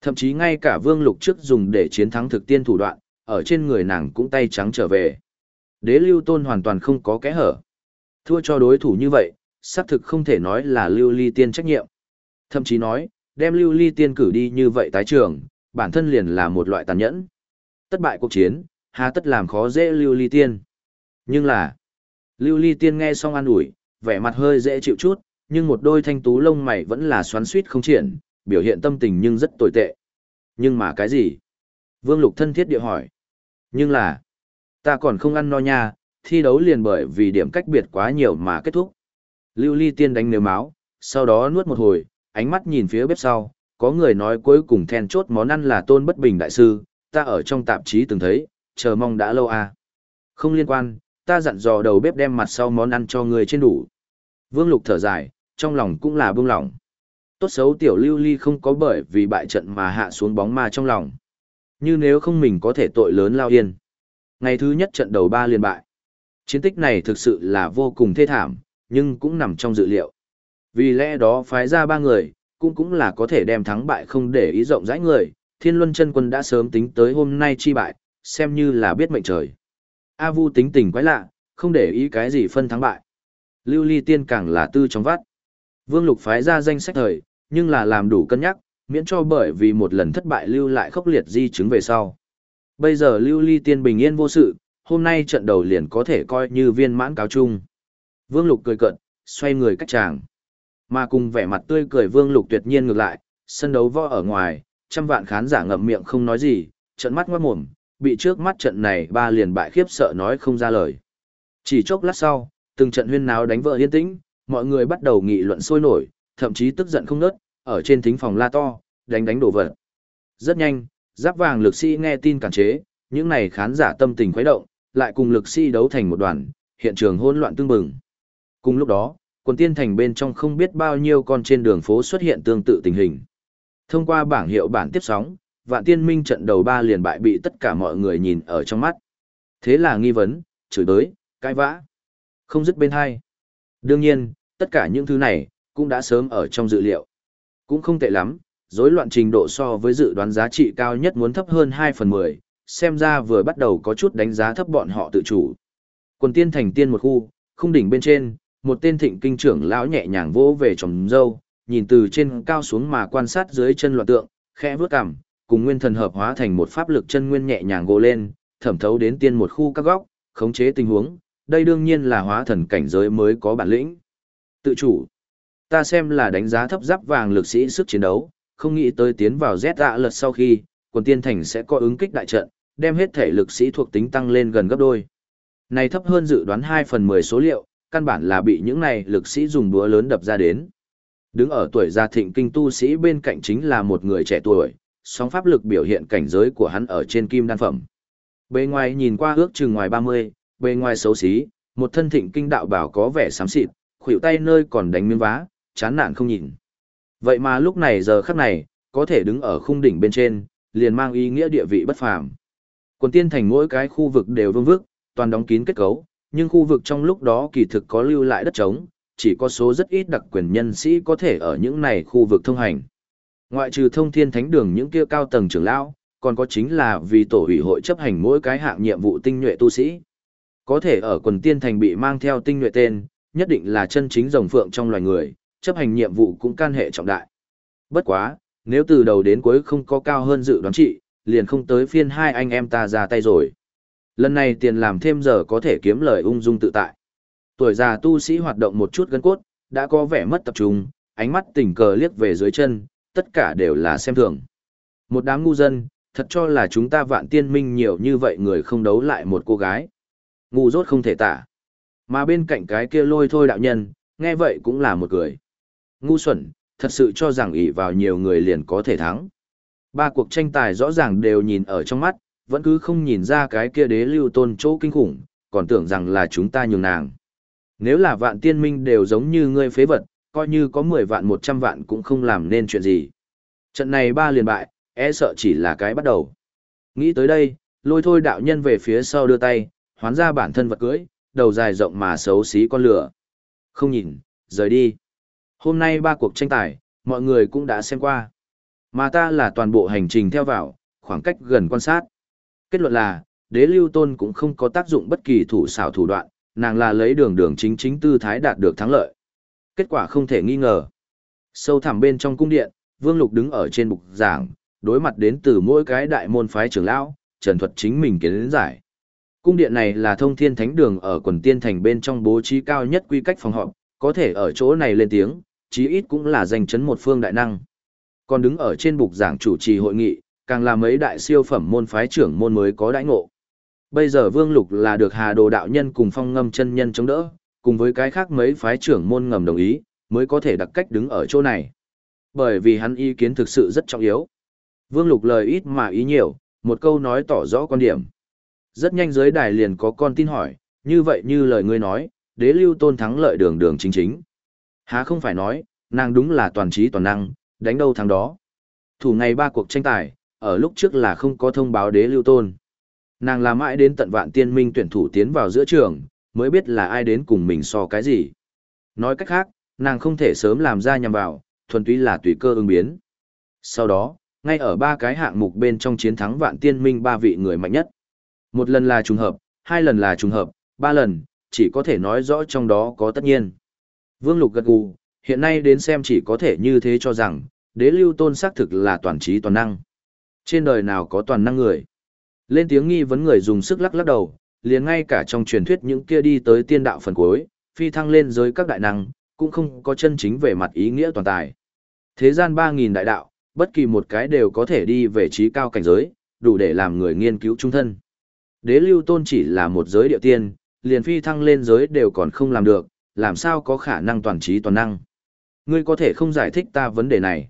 Thậm chí ngay cả vương lục trước dùng để chiến thắng thực tiên thủ đoạn, ở trên người nàng cũng tay trắng trở về. Đế lưu tôn hoàn toàn không có kẽ hở. Thua cho đối thủ như vậy, xác thực không thể nói là lưu ly tiên trách nhiệm. Thậm chí nói, đem lưu ly tiên cử đi như vậy tái trường, bản thân liền là một loại tàn nhẫn. Tất bại cuộc chiến, hà tất làm khó dễ lưu ly tiên. Nhưng là, lưu ly tiên nghe xong an ủi, vẻ mặt hơi dễ chịu chút, nhưng một đôi thanh tú lông mày vẫn là xoắn suýt không triển, biểu hiện tâm tình nhưng rất tồi tệ. Nhưng mà cái gì? Vương Lục thân thiết địa hỏi. Nhưng là, ta còn không ăn no nha, thi đấu liền bởi vì điểm cách biệt quá nhiều mà kết thúc. Lưu Ly Tiên đánh nếu máu, sau đó nuốt một hồi, ánh mắt nhìn phía bếp sau, có người nói cuối cùng then chốt món ăn là tôn bất bình đại sư, ta ở trong tạp chí từng thấy, chờ mong đã lâu à. Không liên quan, ta dặn dò đầu bếp đem mặt sau món ăn cho người trên đủ. Vương Lục thở dài, trong lòng cũng là bông lòng. Tốt xấu tiểu lưu ly không có bởi vì bại trận mà hạ xuống bóng ma trong lòng. Như nếu không mình có thể tội lớn lao yên. Ngày thứ nhất trận đầu ba liên bại. Chiến tích này thực sự là vô cùng thê thảm, nhưng cũng nằm trong dự liệu. Vì lẽ đó phái ra ba người, cũng cũng là có thể đem thắng bại không để ý rộng rãi người. Thiên Luân chân quân đã sớm tính tới hôm nay chi bại, xem như là biết mệnh trời. A Vu tính tình quái lạ, không để ý cái gì phân thắng bại. Lưu Ly Tiên càng là tư trong vắt. Vương Lục phái ra danh sách thời, nhưng là làm đủ cân nhắc, miễn cho bởi vì một lần thất bại lưu lại khốc liệt di chứng về sau. Bây giờ Lưu Ly Tiên bình yên vô sự, hôm nay trận đầu liền có thể coi như viên mãn cáo chung. Vương Lục cười cận, xoay người cách chàng. Mà cùng vẻ mặt tươi cười Vương Lục tuyệt nhiên ngược lại, sân đấu võ ở ngoài, trăm vạn khán giả ngậm miệng không nói gì, trận mắt ngoát mồm, bị trước mắt trận này ba liền bại khiếp sợ nói không ra lời. Chỉ chốc lát sau, từng trận huyên náo đánh vỡ yên tĩnh, mọi người bắt đầu nghị luận sôi nổi, thậm chí tức giận không nớt, ở trên thính phòng la to, đánh đánh đổ vật. Rất nhanh, giáp vàng lực sĩ nghe tin cản chế, những này khán giả tâm tình khuấy động, lại cùng lực sĩ đấu thành một đoàn, hiện trường hỗn loạn tương bừng. Cùng lúc đó, quần tiên thành bên trong không biết bao nhiêu con trên đường phố xuất hiện tương tự tình hình. Thông qua bảng hiệu bản tiếp sóng, vạn tiên minh trận đầu ba liền bại bị tất cả mọi người nhìn ở trong mắt. Thế là nghi vấn, chửi đới, cãi vã. Không dứt bên hai. Đương nhiên, tất cả những thứ này, cũng đã sớm ở trong dự liệu. Cũng không tệ lắm, rối loạn trình độ so với dự đoán giá trị cao nhất muốn thấp hơn 2 phần 10, xem ra vừa bắt đầu có chút đánh giá thấp bọn họ tự chủ. Quần tiên thành tiên một khu, khung đỉnh bên trên, một tên thịnh kinh trưởng lão nhẹ nhàng vỗ về trồng dâu, nhìn từ trên cao xuống mà quan sát dưới chân loạn tượng, khẽ vướt cằm, cùng nguyên thần hợp hóa thành một pháp lực chân nguyên nhẹ nhàng gồ lên, thẩm thấu đến tiên một khu các góc, khống chế tình huống, đây đương nhiên là hóa thần cảnh giới mới có bản lĩnh. Tự chủ. Ta xem là đánh giá thấp giáp vàng lực sĩ sức chiến đấu, không nghĩ tới tiến vào Z dạ lật sau khi, quần tiên thành sẽ có ứng kích đại trận, đem hết thể lực sĩ thuộc tính tăng lên gần gấp đôi. Này thấp hơn dự đoán 2 phần 10 số liệu, căn bản là bị những này lực sĩ dùng búa lớn đập ra đến. Đứng ở tuổi gia thịnh kinh tu sĩ bên cạnh chính là một người trẻ tuổi, sóng pháp lực biểu hiện cảnh giới của hắn ở trên kim đan phẩm. Bề ngoài nhìn qua ước chừng ngoài 30, bề ngoài xấu xí, một thân thịnh kinh đạo bảo có vẻ xám xịt, khuỷu tay nơi còn đánh miếng vá, chán nản không nhìn. Vậy mà lúc này giờ khắc này, có thể đứng ở khung đỉnh bên trên, liền mang ý nghĩa địa vị bất phàm. Quần tiên thành mỗi cái khu vực đều vương vức, toàn đóng kín kết cấu, nhưng khu vực trong lúc đó kỳ thực có lưu lại đất trống, chỉ có số rất ít đặc quyền nhân sĩ có thể ở những này khu vực thông hành. Ngoại trừ thông thiên thánh đường những kia cao tầng trưởng lão, còn có chính là vì tổ ủy hội chấp hành mỗi cái hạng nhiệm vụ tinh nhuệ tu sĩ. Có thể ở quần tiên thành bị mang theo tinh nhuệ tên, nhất định là chân chính rồng phượng trong loài người, chấp hành nhiệm vụ cũng can hệ trọng đại. Bất quá, nếu từ đầu đến cuối không có cao hơn dự đoán trị, liền không tới phiên hai anh em ta ra tay rồi. Lần này tiền làm thêm giờ có thể kiếm lời ung dung tự tại. Tuổi già tu sĩ hoạt động một chút gân cốt, đã có vẻ mất tập trung, ánh mắt tình cờ liếc về dưới chân, tất cả đều là xem thường. Một đám ngu dân, thật cho là chúng ta vạn tiên minh nhiều như vậy người không đấu lại một cô gái. Ngu dốt không thể tả. Mà bên cạnh cái kia lôi thôi đạo nhân, nghe vậy cũng là một cười. Ngu xuẩn, thật sự cho rằng ỷ vào nhiều người liền có thể thắng. Ba cuộc tranh tài rõ ràng đều nhìn ở trong mắt, vẫn cứ không nhìn ra cái kia đế lưu tôn chỗ kinh khủng, còn tưởng rằng là chúng ta nhường nàng. Nếu là vạn tiên minh đều giống như ngươi phế vật, coi như có 10 vạn 100 vạn cũng không làm nên chuyện gì. Trận này ba liền bại, e sợ chỉ là cái bắt đầu. Nghĩ tới đây, lôi thôi đạo nhân về phía sau đưa tay, hoán ra bản thân vật cưới, đầu dài rộng mà xấu xí con lửa. Không nhìn, rời đi. Hôm nay ba cuộc tranh tài, mọi người cũng đã xem qua. Mà ta là toàn bộ hành trình theo vào, khoảng cách gần quan sát. Kết luận là, đế lưu tôn cũng không có tác dụng bất kỳ thủ xảo thủ đoạn, nàng là lấy đường đường chính chính tư thái đạt được thắng lợi. Kết quả không thể nghi ngờ. Sâu thẳm bên trong cung điện, Vương Lục đứng ở trên bục giảng, đối mặt đến từ mỗi cái đại môn phái trưởng lão, trần thuật chính mình kiến giải. Cung điện này là thông thiên thánh đường ở quần tiên thành bên trong bố trí cao nhất quy cách phòng họp, có thể ở chỗ này lên tiếng, chí ít cũng là danh chấn một phương đại năng. Còn đứng ở trên bục giảng chủ trì hội nghị, càng là mấy đại siêu phẩm môn phái trưởng môn mới có đãi ngộ. Bây giờ Vương Lục là được Hà Đồ đạo nhân cùng Phong Ngâm chân nhân chống đỡ, cùng với cái khác mấy phái trưởng môn ngầm đồng ý, mới có thể đặc cách đứng ở chỗ này. Bởi vì hắn ý kiến thực sự rất trọng yếu. Vương Lục lời ít mà ý nhiều, một câu nói tỏ rõ quan điểm. Rất nhanh dưới đài liền có con tin hỏi, như vậy như lời ngươi nói, đế lưu tôn thắng lợi đường đường chính chính. Há không phải nói, nàng đúng là toàn trí toàn năng, đánh đâu thắng đó. Thủ ngày ba cuộc tranh tài, ở lúc trước là không có thông báo đế lưu tôn. Nàng làm mãi đến tận vạn tiên minh tuyển thủ tiến vào giữa trường, mới biết là ai đến cùng mình so cái gì. Nói cách khác, nàng không thể sớm làm ra nhằm vào, thuần túy là tùy cơ ứng biến. Sau đó, ngay ở ba cái hạng mục bên trong chiến thắng vạn tiên minh ba vị người mạnh nhất. Một lần là trùng hợp, hai lần là trùng hợp, ba lần, chỉ có thể nói rõ trong đó có tất nhiên. Vương Lục gật gù, hiện nay đến xem chỉ có thể như thế cho rằng, đế lưu tôn xác thực là toàn trí toàn năng. Trên đời nào có toàn năng người? Lên tiếng nghi vấn người dùng sức lắc lắc đầu, liền ngay cả trong truyền thuyết những kia đi tới tiên đạo phần cuối, phi thăng lên giới các đại năng, cũng không có chân chính về mặt ý nghĩa toàn tài. Thế gian 3.000 đại đạo, bất kỳ một cái đều có thể đi về trí cao cảnh giới, đủ để làm người nghiên cứu trung thân. Đế lưu tôn chỉ là một giới địa tiên, liền phi thăng lên giới đều còn không làm được, làm sao có khả năng toàn trí toàn năng. Ngươi có thể không giải thích ta vấn đề này.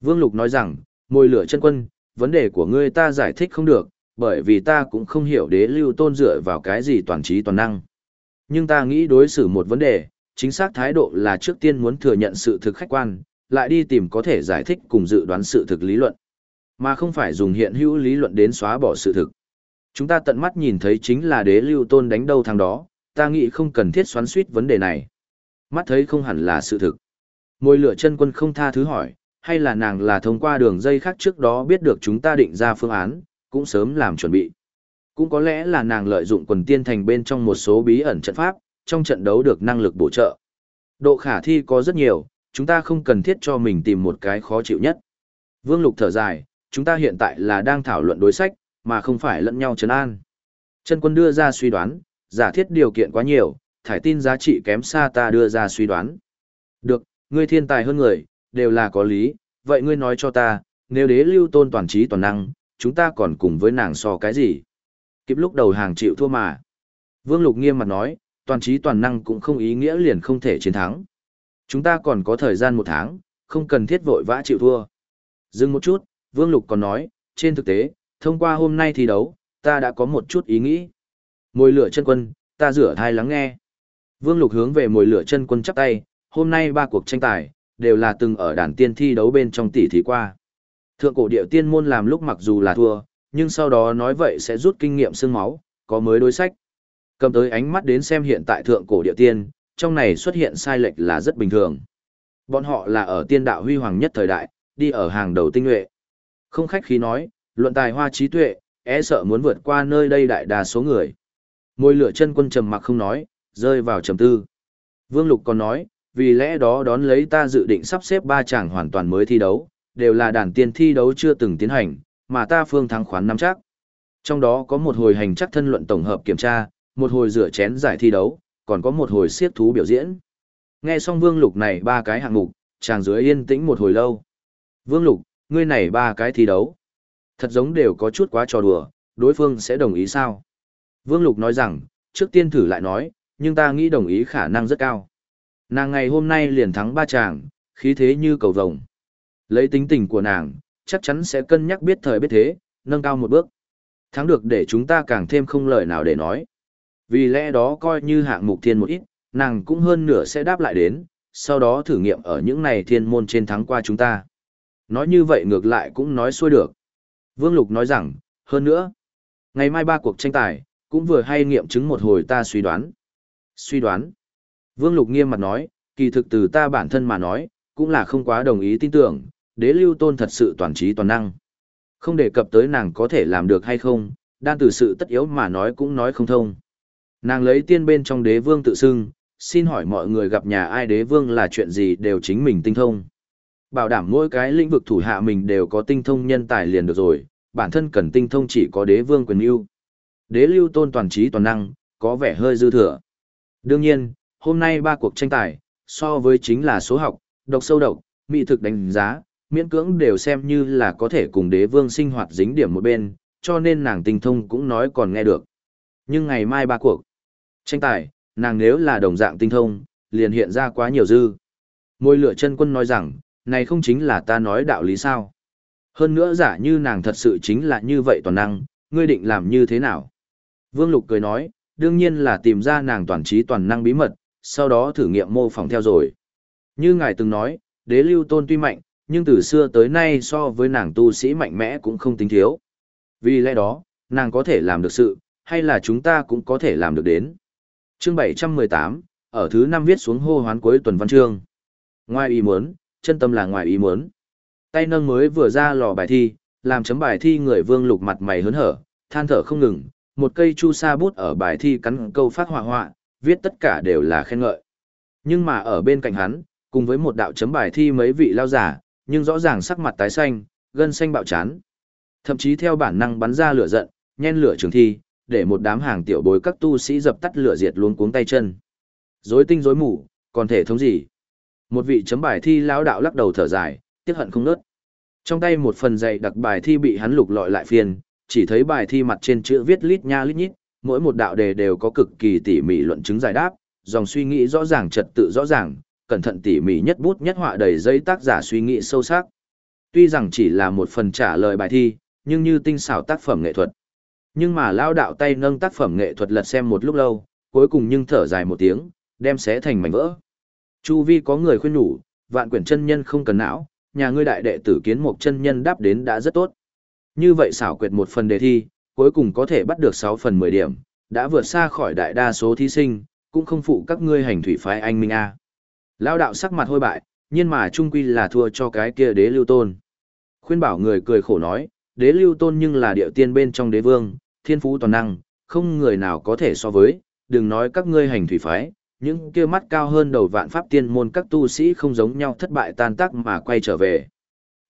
Vương Lục nói rằng, môi lửa chân quân, vấn đề của ngươi ta giải thích không được, bởi vì ta cũng không hiểu đế lưu tôn dựa vào cái gì toàn trí toàn năng. Nhưng ta nghĩ đối xử một vấn đề, chính xác thái độ là trước tiên muốn thừa nhận sự thực khách quan, lại đi tìm có thể giải thích cùng dự đoán sự thực lý luận, mà không phải dùng hiện hữu lý luận đến xóa bỏ sự thực. Chúng ta tận mắt nhìn thấy chính là đế lưu tôn đánh đâu thằng đó, ta nghĩ không cần thiết xoắn suýt vấn đề này. Mắt thấy không hẳn là sự thực. Môi lửa chân quân không tha thứ hỏi, hay là nàng là thông qua đường dây khác trước đó biết được chúng ta định ra phương án, cũng sớm làm chuẩn bị. Cũng có lẽ là nàng lợi dụng quần tiên thành bên trong một số bí ẩn trận pháp, trong trận đấu được năng lực bổ trợ. Độ khả thi có rất nhiều, chúng ta không cần thiết cho mình tìm một cái khó chịu nhất. Vương Lục thở dài, chúng ta hiện tại là đang thảo luận đối sách, mà không phải lẫn nhau trấn an. Chân quân đưa ra suy đoán, giả thiết điều kiện quá nhiều, thải tin giá trị kém xa ta đưa ra suy đoán. Được, ngươi thiên tài hơn người, đều là có lý, vậy ngươi nói cho ta, nếu đế lưu tôn toàn trí toàn năng, chúng ta còn cùng với nàng so cái gì? Kịp lúc đầu hàng chịu thua mà. Vương Lục nghiêm mặt nói, toàn trí toàn năng cũng không ý nghĩa liền không thể chiến thắng. Chúng ta còn có thời gian một tháng, không cần thiết vội vã chịu thua. Dừng một chút, Vương Lục còn nói, trên thực tế, thông qua hôm nay thi đấu, ta đã có một chút ý nghĩ. Mồi lửa chân quân, ta rửa thai lắng nghe. Vương Lục hướng về mồi lửa chân quân chắp tay, hôm nay ba cuộc tranh tài, đều là từng ở đàn tiên thi đấu bên trong tỷ thí qua. Thượng cổ điệu tiên môn làm lúc mặc dù là thua, nhưng sau đó nói vậy sẽ rút kinh nghiệm xương máu, có mới đối sách. Cầm tới ánh mắt đến xem hiện tại thượng cổ địa tiên, trong này xuất hiện sai lệch là rất bình thường. Bọn họ là ở tiên đạo huy hoàng nhất thời đại, đi ở hàng đầu tinh nhuệ. Không khách khí nói, luận tài hoa trí tuệ, e sợ muốn vượt qua nơi đây đại đa số người. Môi lửa chân quân trầm mặc không nói, rơi vào trầm tư. Vương Lục còn nói, vì lẽ đó đón lấy ta dự định sắp xếp ba chàng hoàn toàn mới thi đấu, đều là đàn tiên thi đấu chưa từng tiến hành, mà ta phương thắng khoán năm chắc. Trong đó có một hồi hành chắc thân luận tổng hợp kiểm tra, một hồi rửa chén giải thi đấu, còn có một hồi siết thú biểu diễn. Nghe xong Vương Lục này ba cái hạng mục, chàng dưới yên tĩnh một hồi lâu. Vương Lục, ngươi này ba cái thi đấu. Thật giống đều có chút quá trò đùa, đối phương sẽ đồng ý sao? Vương Lục nói rằng, trước tiên thử lại nói, nhưng ta nghĩ đồng ý khả năng rất cao. Nàng ngày hôm nay liền thắng ba chàng, khí thế như cầu vồng. Lấy tính tình của nàng, chắc chắn sẽ cân nhắc biết thời biết thế, nâng cao một bước. Thắng được để chúng ta càng thêm không lời nào để nói. Vì lẽ đó coi như hạng mục thiên một ít, nàng cũng hơn nửa sẽ đáp lại đến, sau đó thử nghiệm ở những này thiên môn trên thắng qua chúng ta. Nói như vậy ngược lại cũng nói xuôi được. Vương Lục nói rằng, hơn nữa, ngày mai ba cuộc tranh tài, cũng vừa hay nghiệm chứng một hồi ta suy đoán. Suy đoán. Vương Lục nghiêm mặt nói, kỳ thực từ ta bản thân mà nói, cũng là không quá đồng ý tin tưởng, đế lưu tôn thật sự toàn trí toàn năng. Không đề cập tới nàng có thể làm được hay không, đan từ sự tất yếu mà nói cũng nói không thông. Nàng lấy tiên bên trong đế vương tự xưng, xin hỏi mọi người gặp nhà ai đế vương là chuyện gì đều chính mình tinh thông. Bảo đảm mỗi cái lĩnh vực thủ hạ mình đều có tinh thông nhân tài liền được rồi, bản thân cần tinh thông chỉ có đế vương quyền yêu. Đế lưu tôn toàn trí toàn năng, có vẻ hơi dư thừa. Đương nhiên, hôm nay ba cuộc tranh tài, so với chính là số học, độc sâu độc, mỹ thực đánh giá, miễn cưỡng đều xem như là có thể cùng đế vương sinh hoạt dính điểm một bên, cho nên nàng tinh thông cũng nói còn nghe được. Nhưng ngày mai ba cuộc tranh tài, nàng nếu là đồng dạng tinh thông, liền hiện ra quá nhiều dư. Môi lửa chân quân nói rằng, này không chính là ta nói đạo lý sao. Hơn nữa giả như nàng thật sự chính là như vậy toàn năng, ngươi định làm như thế nào? Vương Lục cười nói, đương nhiên là tìm ra nàng toàn trí toàn năng bí mật, sau đó thử nghiệm mô phỏng theo rồi. Như ngài từng nói, đế lưu tôn tuy mạnh, nhưng từ xưa tới nay so với nàng tu sĩ mạnh mẽ cũng không tính thiếu. Vì lẽ đó, nàng có thể làm được sự, hay là chúng ta cũng có thể làm được đến. Chương 718, ở thứ năm viết xuống hô hoán cuối tuần văn chương. Ngoài ý muốn, chân tâm là ngoài ý muốn. Tay nâng mới vừa ra lò bài thi, làm chấm bài thi người vương lục mặt mày hớn hở, than thở không ngừng, một cây chu sa bút ở bài thi cắn câu phát họa họa, viết tất cả đều là khen ngợi. Nhưng mà ở bên cạnh hắn, cùng với một đạo chấm bài thi mấy vị lao giả, nhưng rõ ràng sắc mặt tái xanh, gân xanh bạo chán. Thậm chí theo bản năng bắn ra lửa giận, nhen lửa trường thi, để một đám hàng tiểu bối các tu sĩ dập tắt lửa diệt luôn cuống tay chân. Rối tinh rối mù, còn thể thống gì? Một vị chấm bài thi lão đạo lắc đầu thở dài, tiếc hận không nớt. Trong tay một phần dày đặc bài thi bị hắn lục lọi lại phiền, chỉ thấy bài thi mặt trên chữ viết lít nha lít nhít, mỗi một đạo đề đều có cực kỳ tỉ mỉ luận chứng giải đáp, dòng suy nghĩ rõ ràng trật tự rõ ràng, cẩn thận tỉ mỉ nhất bút nhất họa đầy giấy tác giả suy nghĩ sâu sắc. Tuy rằng chỉ là một phần trả lời bài thi, nhưng như tinh xảo tác phẩm nghệ thuật. Nhưng mà lao đạo tay nâng tác phẩm nghệ thuật lật xem một lúc lâu, cuối cùng nhưng thở dài một tiếng, đem xé thành mảnh vỡ. Chu vi có người khuyên nhủ, vạn quyển chân nhân không cần não, nhà ngươi đại đệ tử kiến một chân nhân đáp đến đã rất tốt. Như vậy xảo quyệt một phần đề thi, cuối cùng có thể bắt được 6 phần 10 điểm, đã vượt xa khỏi đại đa số thí sinh, cũng không phụ các ngươi hành thủy phái anh Minh A. Lao đạo sắc mặt hôi bại, nhưng mà trung quy là thua cho cái kia đế lưu tôn. Khuyên bảo người cười khổ nói, đế lưu tôn nhưng là điệu tiên bên trong đế vương, thiên phú toàn năng, không người nào có thể so với, đừng nói các ngươi hành thủy phái, những kia mắt cao hơn đầu vạn pháp tiên môn các tu sĩ không giống nhau thất bại tan tác mà quay trở về.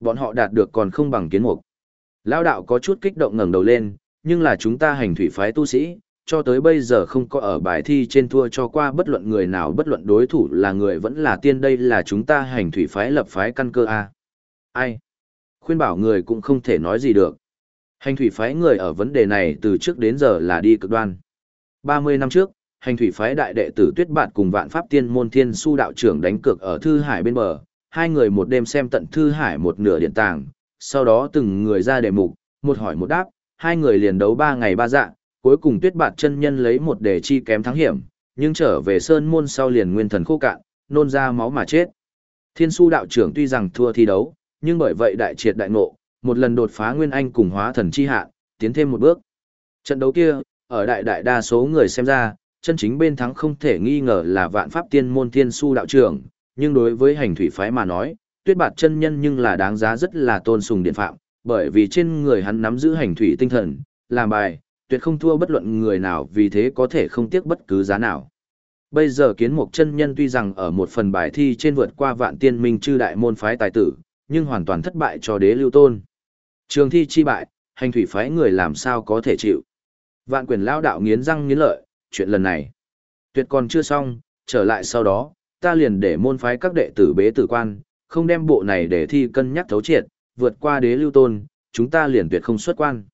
Bọn họ đạt được còn không bằng kiến mục. Lao đạo có chút kích động ngẩng đầu lên, nhưng là chúng ta hành thủy phái tu sĩ, cho tới bây giờ không có ở bài thi trên thua cho qua bất luận người nào bất luận đối thủ là người vẫn là tiên đây là chúng ta hành thủy phái lập phái căn cơ A. Ai? Khuyên bảo người cũng không thể nói gì được. Hành thủy phái người ở vấn đề này từ trước đến giờ là đi cực đoan. 30 năm trước, hành thủy phái đại đệ tử Tuyết Bạt cùng Vạn Pháp Tiên môn Thiên Su đạo trưởng đánh cược ở Thư Hải bên bờ, hai người một đêm xem tận Thư Hải một nửa điện tàng, sau đó từng người ra đề mục, một hỏi một đáp, hai người liền đấu ba ngày ba dạ, cuối cùng Tuyết Bạt chân nhân lấy một đề chi kém thắng hiểm, nhưng trở về sơn môn sau liền nguyên thần khô cạn, nôn ra máu mà chết. Thiên Su đạo trưởng tuy rằng thua thi đấu, nhưng bởi vậy đại triệt đại ngộ, một lần đột phá nguyên anh cùng hóa thần chi hạ, tiến thêm một bước. Trận đấu kia, ở đại đại đa số người xem ra, chân chính bên thắng không thể nghi ngờ là vạn pháp tiên môn thiên su đạo trưởng, nhưng đối với hành thủy phái mà nói, tuyết bạt chân nhân nhưng là đáng giá rất là tôn sùng điện phạm, bởi vì trên người hắn nắm giữ hành thủy tinh thần, làm bài, tuyệt không thua bất luận người nào vì thế có thể không tiếc bất cứ giá nào. Bây giờ kiến mục chân nhân tuy rằng ở một phần bài thi trên vượt qua vạn tiên minh chư đại môn phái tài tử, nhưng hoàn toàn thất bại cho đế lưu tôn. Trường thi chi bại, hành thủy phái người làm sao có thể chịu. Vạn quyền lao đạo nghiến răng nghiến lợi, chuyện lần này. Tuyệt còn chưa xong, trở lại sau đó, ta liền để môn phái các đệ tử bế tử quan, không đem bộ này để thi cân nhắc thấu triệt, vượt qua đế lưu tôn, chúng ta liền tuyệt không xuất quan.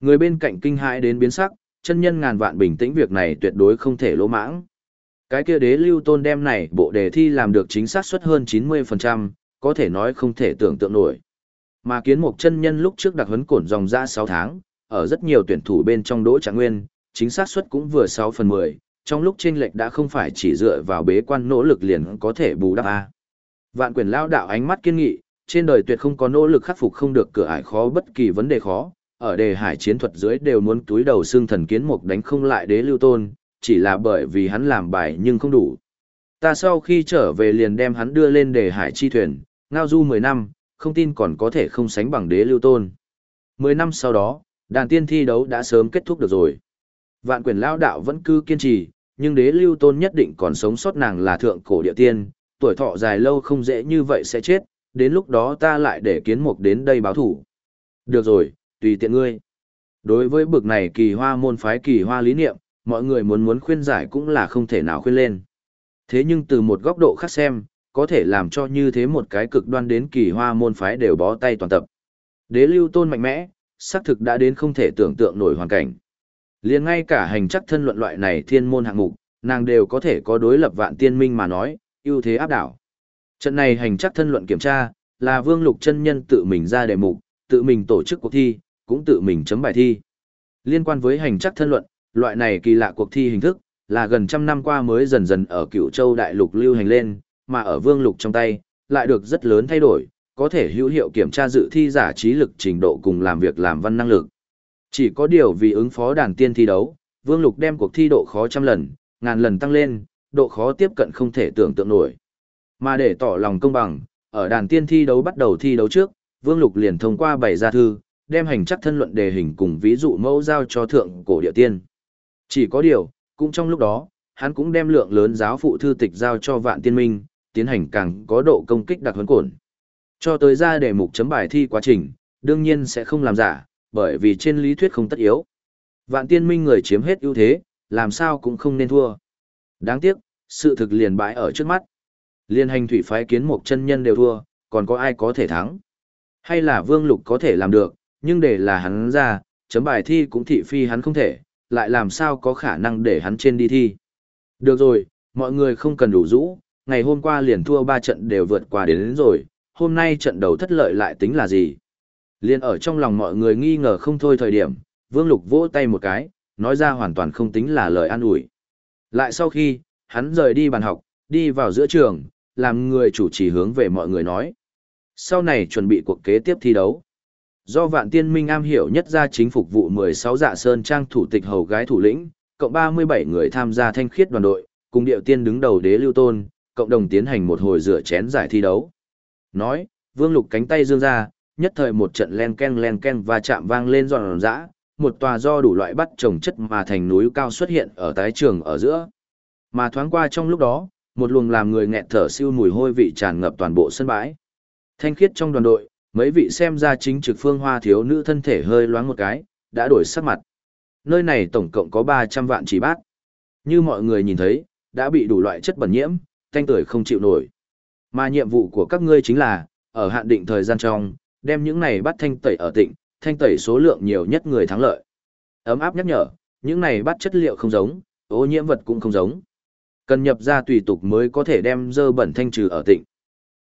Người bên cạnh kinh hãi đến biến sắc, chân nhân ngàn vạn bình tĩnh việc này tuyệt đối không thể lỗ mãng. Cái kia đế lưu tôn đem này bộ đề thi làm được chính xác suất hơn 90%, có thể nói không thể tưởng tượng nổi. Mà kiến một chân nhân lúc trước đặc huấn cổn dòng ra 6 tháng, ở rất nhiều tuyển thủ bên trong đỗ trạng nguyên, chính xác suất cũng vừa 6 phần 10, trong lúc chênh lệch đã không phải chỉ dựa vào bế quan nỗ lực liền có thể bù đắp A. Vạn quyền lao đạo ánh mắt kiên nghị, trên đời tuyệt không có nỗ lực khắc phục không được cửa ải khó bất kỳ vấn đề khó, ở đề hải chiến thuật dưới đều muốn túi đầu xương thần kiến mục đánh không lại đế lưu tôn, chỉ là bởi vì hắn làm bài nhưng không đủ. Ta sau khi trở về liền đem hắn đưa lên đề hải chi thuyền, ngao du 10 năm, không tin còn có thể không sánh bằng đế lưu tôn. 10 năm sau đó, đàn tiên thi đấu đã sớm kết thúc được rồi. Vạn quyền lao đạo vẫn cứ kiên trì, nhưng đế lưu tôn nhất định còn sống sót nàng là thượng cổ địa tiên, tuổi thọ dài lâu không dễ như vậy sẽ chết, đến lúc đó ta lại để kiến mục đến đây báo thủ. Được rồi, tùy tiện ngươi. Đối với bực này kỳ hoa môn phái kỳ hoa lý niệm, mọi người muốn muốn khuyên giải cũng là không thể nào khuyên lên. Thế nhưng từ một góc độ khác xem, có thể làm cho như thế một cái cực đoan đến kỳ hoa môn phái đều bó tay toàn tập. Đế lưu tôn mạnh mẽ, xác thực đã đến không thể tưởng tượng nổi hoàn cảnh. liền ngay cả hành chắc thân luận loại này thiên môn hạng mục, nàng đều có thể có đối lập vạn tiên minh mà nói, ưu thế áp đảo. Trận này hành chắc thân luận kiểm tra, là Vương Lục chân nhân tự mình ra đề mục, tự mình tổ chức cuộc thi, cũng tự mình chấm bài thi. Liên quan với hành chắc thân luận, loại này kỳ lạ cuộc thi hình thức, là gần trăm năm qua mới dần dần ở cựu châu đại lục lưu hành lên, mà ở vương lục trong tay, lại được rất lớn thay đổi, có thể hữu hiệu kiểm tra dự thi giả trí lực trình độ cùng làm việc làm văn năng lực. Chỉ có điều vì ứng phó đàn tiên thi đấu, vương lục đem cuộc thi độ khó trăm lần, ngàn lần tăng lên, độ khó tiếp cận không thể tưởng tượng nổi. Mà để tỏ lòng công bằng, ở đàn tiên thi đấu bắt đầu thi đấu trước, Vương Lục liền thông qua bảy gia thư, đem hành chắc thân luận đề hình cùng ví dụ mẫu giao cho thượng cổ địa tiên. Chỉ có điều, cũng trong lúc đó, hắn cũng đem lượng lớn giáo phụ thư tịch giao cho vạn tiên minh, tiến hành càng có độ công kích đặc huấn cổn. Cho tới ra đề mục chấm bài thi quá trình, đương nhiên sẽ không làm giả, bởi vì trên lý thuyết không tất yếu. Vạn tiên minh người chiếm hết ưu thế, làm sao cũng không nên thua. Đáng tiếc, sự thực liền bãi ở trước mắt. Liên hành thủy phái kiến một chân nhân đều thua, còn có ai có thể thắng. Hay là vương lục có thể làm được, nhưng để là hắn ra, chấm bài thi cũng thị phi hắn không thể, lại làm sao có khả năng để hắn trên đi thi. Được rồi, mọi người không cần đủ rũ, ngày hôm qua liền thua ba trận đều vượt qua đến, đến rồi, hôm nay trận đầu thất lợi lại tính là gì. Liên ở trong lòng mọi người nghi ngờ không thôi thời điểm, Vương Lục vỗ tay một cái, nói ra hoàn toàn không tính là lời an ủi. Lại sau khi, hắn rời đi bàn học, đi vào giữa trường, làm người chủ trì hướng về mọi người nói. Sau này chuẩn bị cuộc kế tiếp thi đấu. Do vạn tiên minh am hiểu nhất ra chính phục vụ 16 dạ sơn trang thủ tịch hầu gái thủ lĩnh, cộng 37 người tham gia thanh khiết đoàn đội, cùng điệu tiên đứng đầu đế lưu tôn, cộng đồng tiến hành một hồi rửa chén giải thi đấu. Nói, vương lục cánh tay dương ra, nhất thời một trận len ken len ken và chạm vang lên giòn giã, một tòa do đủ loại bắt trồng chất mà thành núi cao xuất hiện ở tái trường ở giữa. Mà thoáng qua trong lúc đó, một luồng làm người nghẹt thở siêu mùi hôi vị tràn ngập toàn bộ sân bãi. Thanh khiết trong đoàn đội, mấy vị xem ra chính trực phương hoa thiếu nữ thân thể hơi loáng một cái, đã đổi sắc mặt. Nơi này tổng cộng có 300 vạn chỉ bát. Như mọi người nhìn thấy, đã bị đủ loại chất bẩn nhiễm, thanh tuổi không chịu nổi. Mà nhiệm vụ của các ngươi chính là, ở hạn định thời gian trong, đem những này bắt thanh tẩy ở tịnh, thanh tẩy số lượng nhiều nhất người thắng lợi. Ấm áp nhắc nhở, những này bắt chất liệu không giống, ô nhiễm vật cũng không giống. Cần nhập ra tùy tục mới có thể đem dơ bẩn thanh trừ ở tịnh.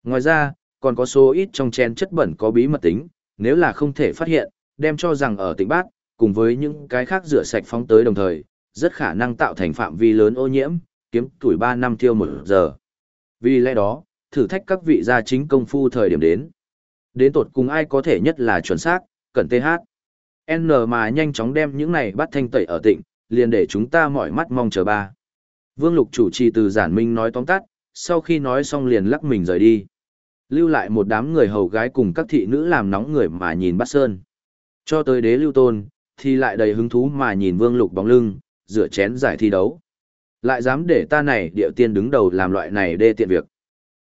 Ngoài ra, còn có số ít trong chén chất bẩn có bí mật tính, nếu là không thể phát hiện, đem cho rằng ở tịnh bát, cùng với những cái khác rửa sạch phóng tới đồng thời, rất khả năng tạo thành phạm vi lớn ô nhiễm, kiếm tuổi 3 năm tiêu một giờ. Vì lẽ đó, thử thách các vị gia chính công phu thời điểm đến. Đến tột cùng ai có thể nhất là chuẩn xác, cần TH. N mà nhanh chóng đem những này bắt thanh tẩy ở tịnh, liền để chúng ta mỏi mắt mong chờ ba. Vương Lục chủ trì từ giản minh nói tóm tắt, sau khi nói xong liền lắc mình rời đi. Lưu lại một đám người hầu gái cùng các thị nữ làm nóng người mà nhìn bắt sơn. Cho tới đế lưu tôn, thì lại đầy hứng thú mà nhìn Vương Lục bóng lưng, rửa chén giải thi đấu. Lại dám để ta này địa tiên đứng đầu làm loại này đê tiện việc.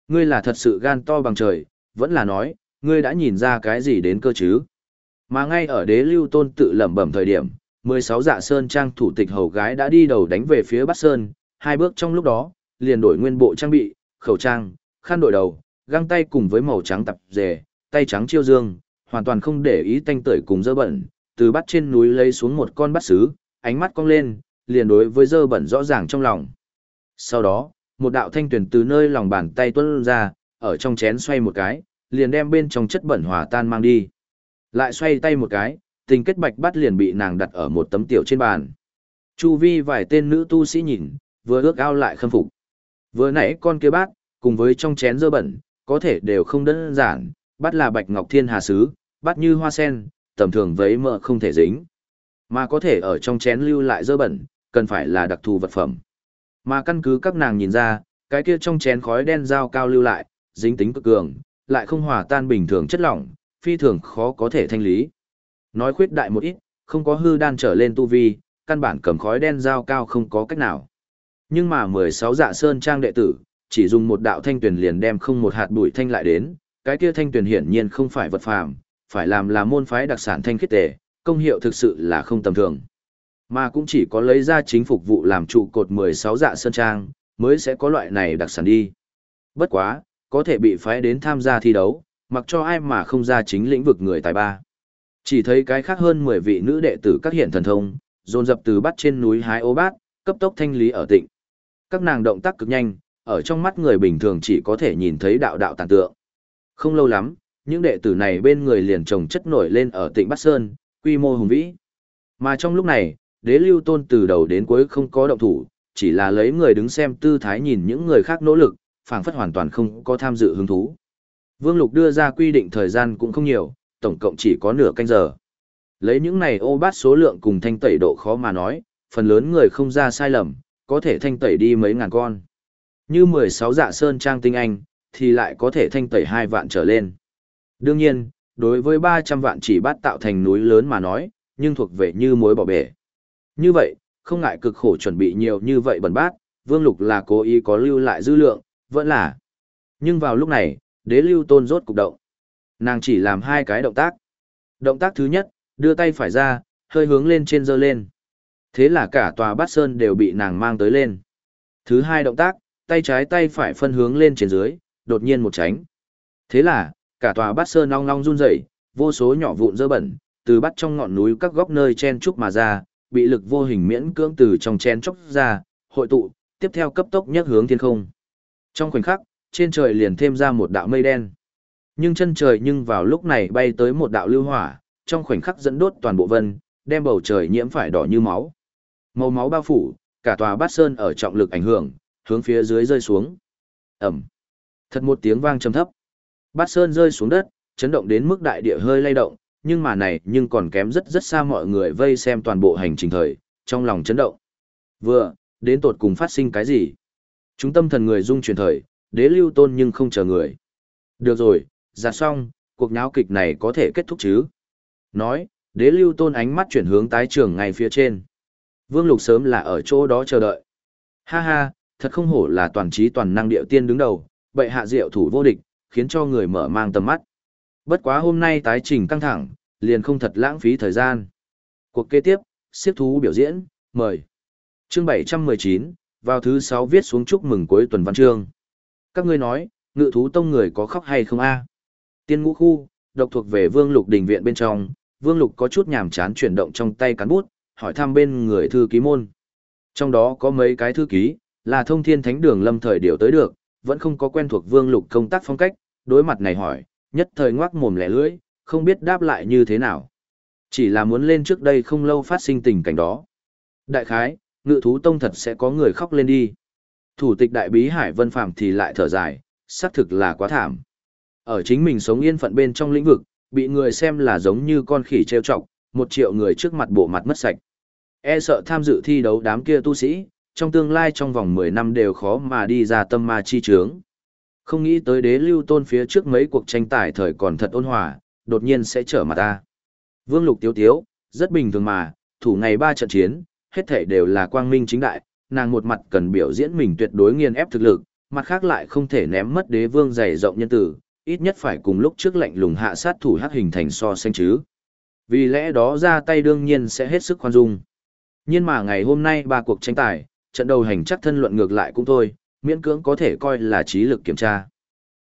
Ngươi là thật sự gan to bằng trời, vẫn là nói, ngươi đã nhìn ra cái gì đến cơ chứ. Mà ngay ở đế lưu tôn tự lẩm bẩm thời điểm, 16 dạ sơn trang thủ tịch hầu gái đã đi đầu đánh về phía Bát Sơn, hai bước trong lúc đó, liền đổi nguyên bộ trang bị, khẩu trang, khăn đội đầu, găng tay cùng với màu trắng tập dề, tay trắng chiêu dương, hoàn toàn không để ý tanh tưởi cùng dơ bẩn, từ bắt trên núi lấy xuống một con bắt sứ, ánh mắt cong lên, liền đối với dơ bẩn rõ ràng trong lòng. Sau đó, một đạo thanh tuyển từ nơi lòng bàn tay tuôn ra, ở trong chén xoay một cái, liền đem bên trong chất bẩn hòa tan mang đi. Lại xoay tay một cái, tình kết bạch bắt liền bị nàng đặt ở một tấm tiểu trên bàn. Chu vi vài tên nữ tu sĩ nhìn, vừa ước ao lại khâm phục. Vừa nãy con kia bát, cùng với trong chén dơ bẩn, có thể đều không đơn giản, bát là bạch ngọc thiên hà sứ, bát như hoa sen, tầm thường vấy mỡ không thể dính. Mà có thể ở trong chén lưu lại dơ bẩn, cần phải là đặc thù vật phẩm. Mà căn cứ các nàng nhìn ra, cái kia trong chén khói đen dao cao lưu lại, dính tính cực cường, lại không hòa tan bình thường chất lỏng, phi thường khó có thể thanh lý. Nói khuyết đại một ít, không có hư đan trở lên tu vi, căn bản cầm khói đen dao cao không có cách nào. Nhưng mà 16 dạ sơn trang đệ tử, chỉ dùng một đạo thanh tuyển liền đem không một hạt bụi thanh lại đến, cái kia thanh tuyển hiển nhiên không phải vật phàm, phải làm là môn phái đặc sản thanh khiết tề, công hiệu thực sự là không tầm thường. Mà cũng chỉ có lấy ra chính phục vụ làm trụ cột 16 dạ sơn trang, mới sẽ có loại này đặc sản đi. Bất quá, có thể bị phái đến tham gia thi đấu, mặc cho ai mà không ra chính lĩnh vực người tài ba. Chỉ thấy cái khác hơn 10 vị nữ đệ tử các hiện thần thông, dồn dập từ bắt trên núi hái ô bát, cấp tốc thanh lý ở tịnh. Các nàng động tác cực nhanh, ở trong mắt người bình thường chỉ có thể nhìn thấy đạo đạo tàn tượng. Không lâu lắm, những đệ tử này bên người liền trồng chất nổi lên ở tịnh Bát Sơn, quy mô hùng vĩ. Mà trong lúc này, đế lưu tôn từ đầu đến cuối không có động thủ, chỉ là lấy người đứng xem tư thái nhìn những người khác nỗ lực, phảng phất hoàn toàn không có tham dự hứng thú. Vương Lục đưa ra quy định thời gian cũng không nhiều, tổng cộng chỉ có nửa canh giờ. Lấy những này ô bát số lượng cùng thanh tẩy độ khó mà nói, phần lớn người không ra sai lầm, có thể thanh tẩy đi mấy ngàn con. Như 16 dạ sơn trang tinh anh, thì lại có thể thanh tẩy 2 vạn trở lên. Đương nhiên, đối với 300 vạn chỉ bát tạo thành núi lớn mà nói, nhưng thuộc về như mối bỏ bể. Như vậy, không ngại cực khổ chuẩn bị nhiều như vậy bẩn bát, Vương Lục là cố ý có lưu lại dư lượng, vẫn là. Nhưng vào lúc này, đế lưu tôn rốt cục động. Nàng chỉ làm hai cái động tác. Động tác thứ nhất, đưa tay phải ra, hơi hướng lên trên dơ lên. Thế là cả tòa bát sơn đều bị nàng mang tới lên. Thứ hai động tác, tay trái tay phải phân hướng lên trên dưới, đột nhiên một tránh. Thế là, cả tòa bát sơn long long run rẩy, vô số nhỏ vụn dơ bẩn, từ bắt trong ngọn núi các góc nơi chen trúc mà ra, bị lực vô hình miễn cưỡng từ trong chen trúc ra, hội tụ, tiếp theo cấp tốc nhất hướng thiên không. Trong khoảnh khắc, trên trời liền thêm ra một đạo mây đen. Nhưng chân trời nhưng vào lúc này bay tới một đạo lưu hỏa, trong khoảnh khắc dẫn đốt toàn bộ vân, đem bầu trời nhiễm phải đỏ như máu. Màu máu bao phủ, cả tòa bát sơn ở trọng lực ảnh hưởng, hướng phía dưới rơi xuống. Ẩm. Thật một tiếng vang trầm thấp. Bát sơn rơi xuống đất, chấn động đến mức đại địa hơi lay động, nhưng mà này nhưng còn kém rất rất xa mọi người vây xem toàn bộ hành trình thời, trong lòng chấn động. Vừa, đến tột cùng phát sinh cái gì? Chúng tâm thần người dung chuyển thời, đế lưu tôn nhưng không chờ người. Được rồi, ra xong, cuộc nháo kịch này có thể kết thúc chứ? Nói, đế lưu tôn ánh mắt chuyển hướng tái trường ngay phía trên. Vương Lục sớm là ở chỗ đó chờ đợi. Ha ha, thật không hổ là toàn trí toàn năng điệu tiên đứng đầu, bệ hạ diệu thủ vô địch, khiến cho người mở mang tầm mắt. Bất quá hôm nay tái trình căng thẳng, liền không thật lãng phí thời gian. Cuộc kế tiếp, siết thú biểu diễn, mời. Chương 719, vào thứ 6 viết xuống chúc mừng cuối tuần văn chương. Các ngươi nói, ngự thú tông người có khóc hay không a? Tiên ngũ khu, độc thuộc về Vương Lục đình viện bên trong, Vương Lục có chút nhàm chán chuyển động trong tay cán bút, hỏi thăm bên người thư ký môn. Trong đó có mấy cái thư ký, là thông thiên thánh đường lâm thời điều tới được, vẫn không có quen thuộc Vương Lục công tác phong cách, đối mặt này hỏi, nhất thời ngoác mồm lẻ lưỡi, không biết đáp lại như thế nào. Chỉ là muốn lên trước đây không lâu phát sinh tình cảnh đó. Đại khái, ngự thú tông thật sẽ có người khóc lên đi. Thủ tịch đại bí Hải Vân Phạm thì lại thở dài, xác thực là quá thảm. Ở chính mình sống yên phận bên trong lĩnh vực, bị người xem là giống như con khỉ trêu chọc, một triệu người trước mặt bộ mặt mất sạch. E sợ tham dự thi đấu đám kia tu sĩ, trong tương lai trong vòng 10 năm đều khó mà đi ra tâm ma chi trướng. Không nghĩ tới đế lưu tôn phía trước mấy cuộc tranh tài thời còn thật ôn hòa, đột nhiên sẽ trở mặt ta. Vương Lục tiếu tiếu, rất bình thường mà, thủ ngày ba trận chiến, hết thể đều là quang minh chính đại, nàng một mặt cần biểu diễn mình tuyệt đối nghiền ép thực lực, mặt khác lại không thể ném mất đế vương dày rộng nhân tử, ít nhất phải cùng lúc trước lạnh lùng hạ sát thủ hắc hình thành so sánh chứ. Vì lẽ đó ra tay đương nhiên sẽ hết sức khoan dung. Nhưng mà ngày hôm nay ba cuộc tranh tài, trận đầu hành chắc thân luận ngược lại cũng thôi, miễn cưỡng có thể coi là trí lực kiểm tra.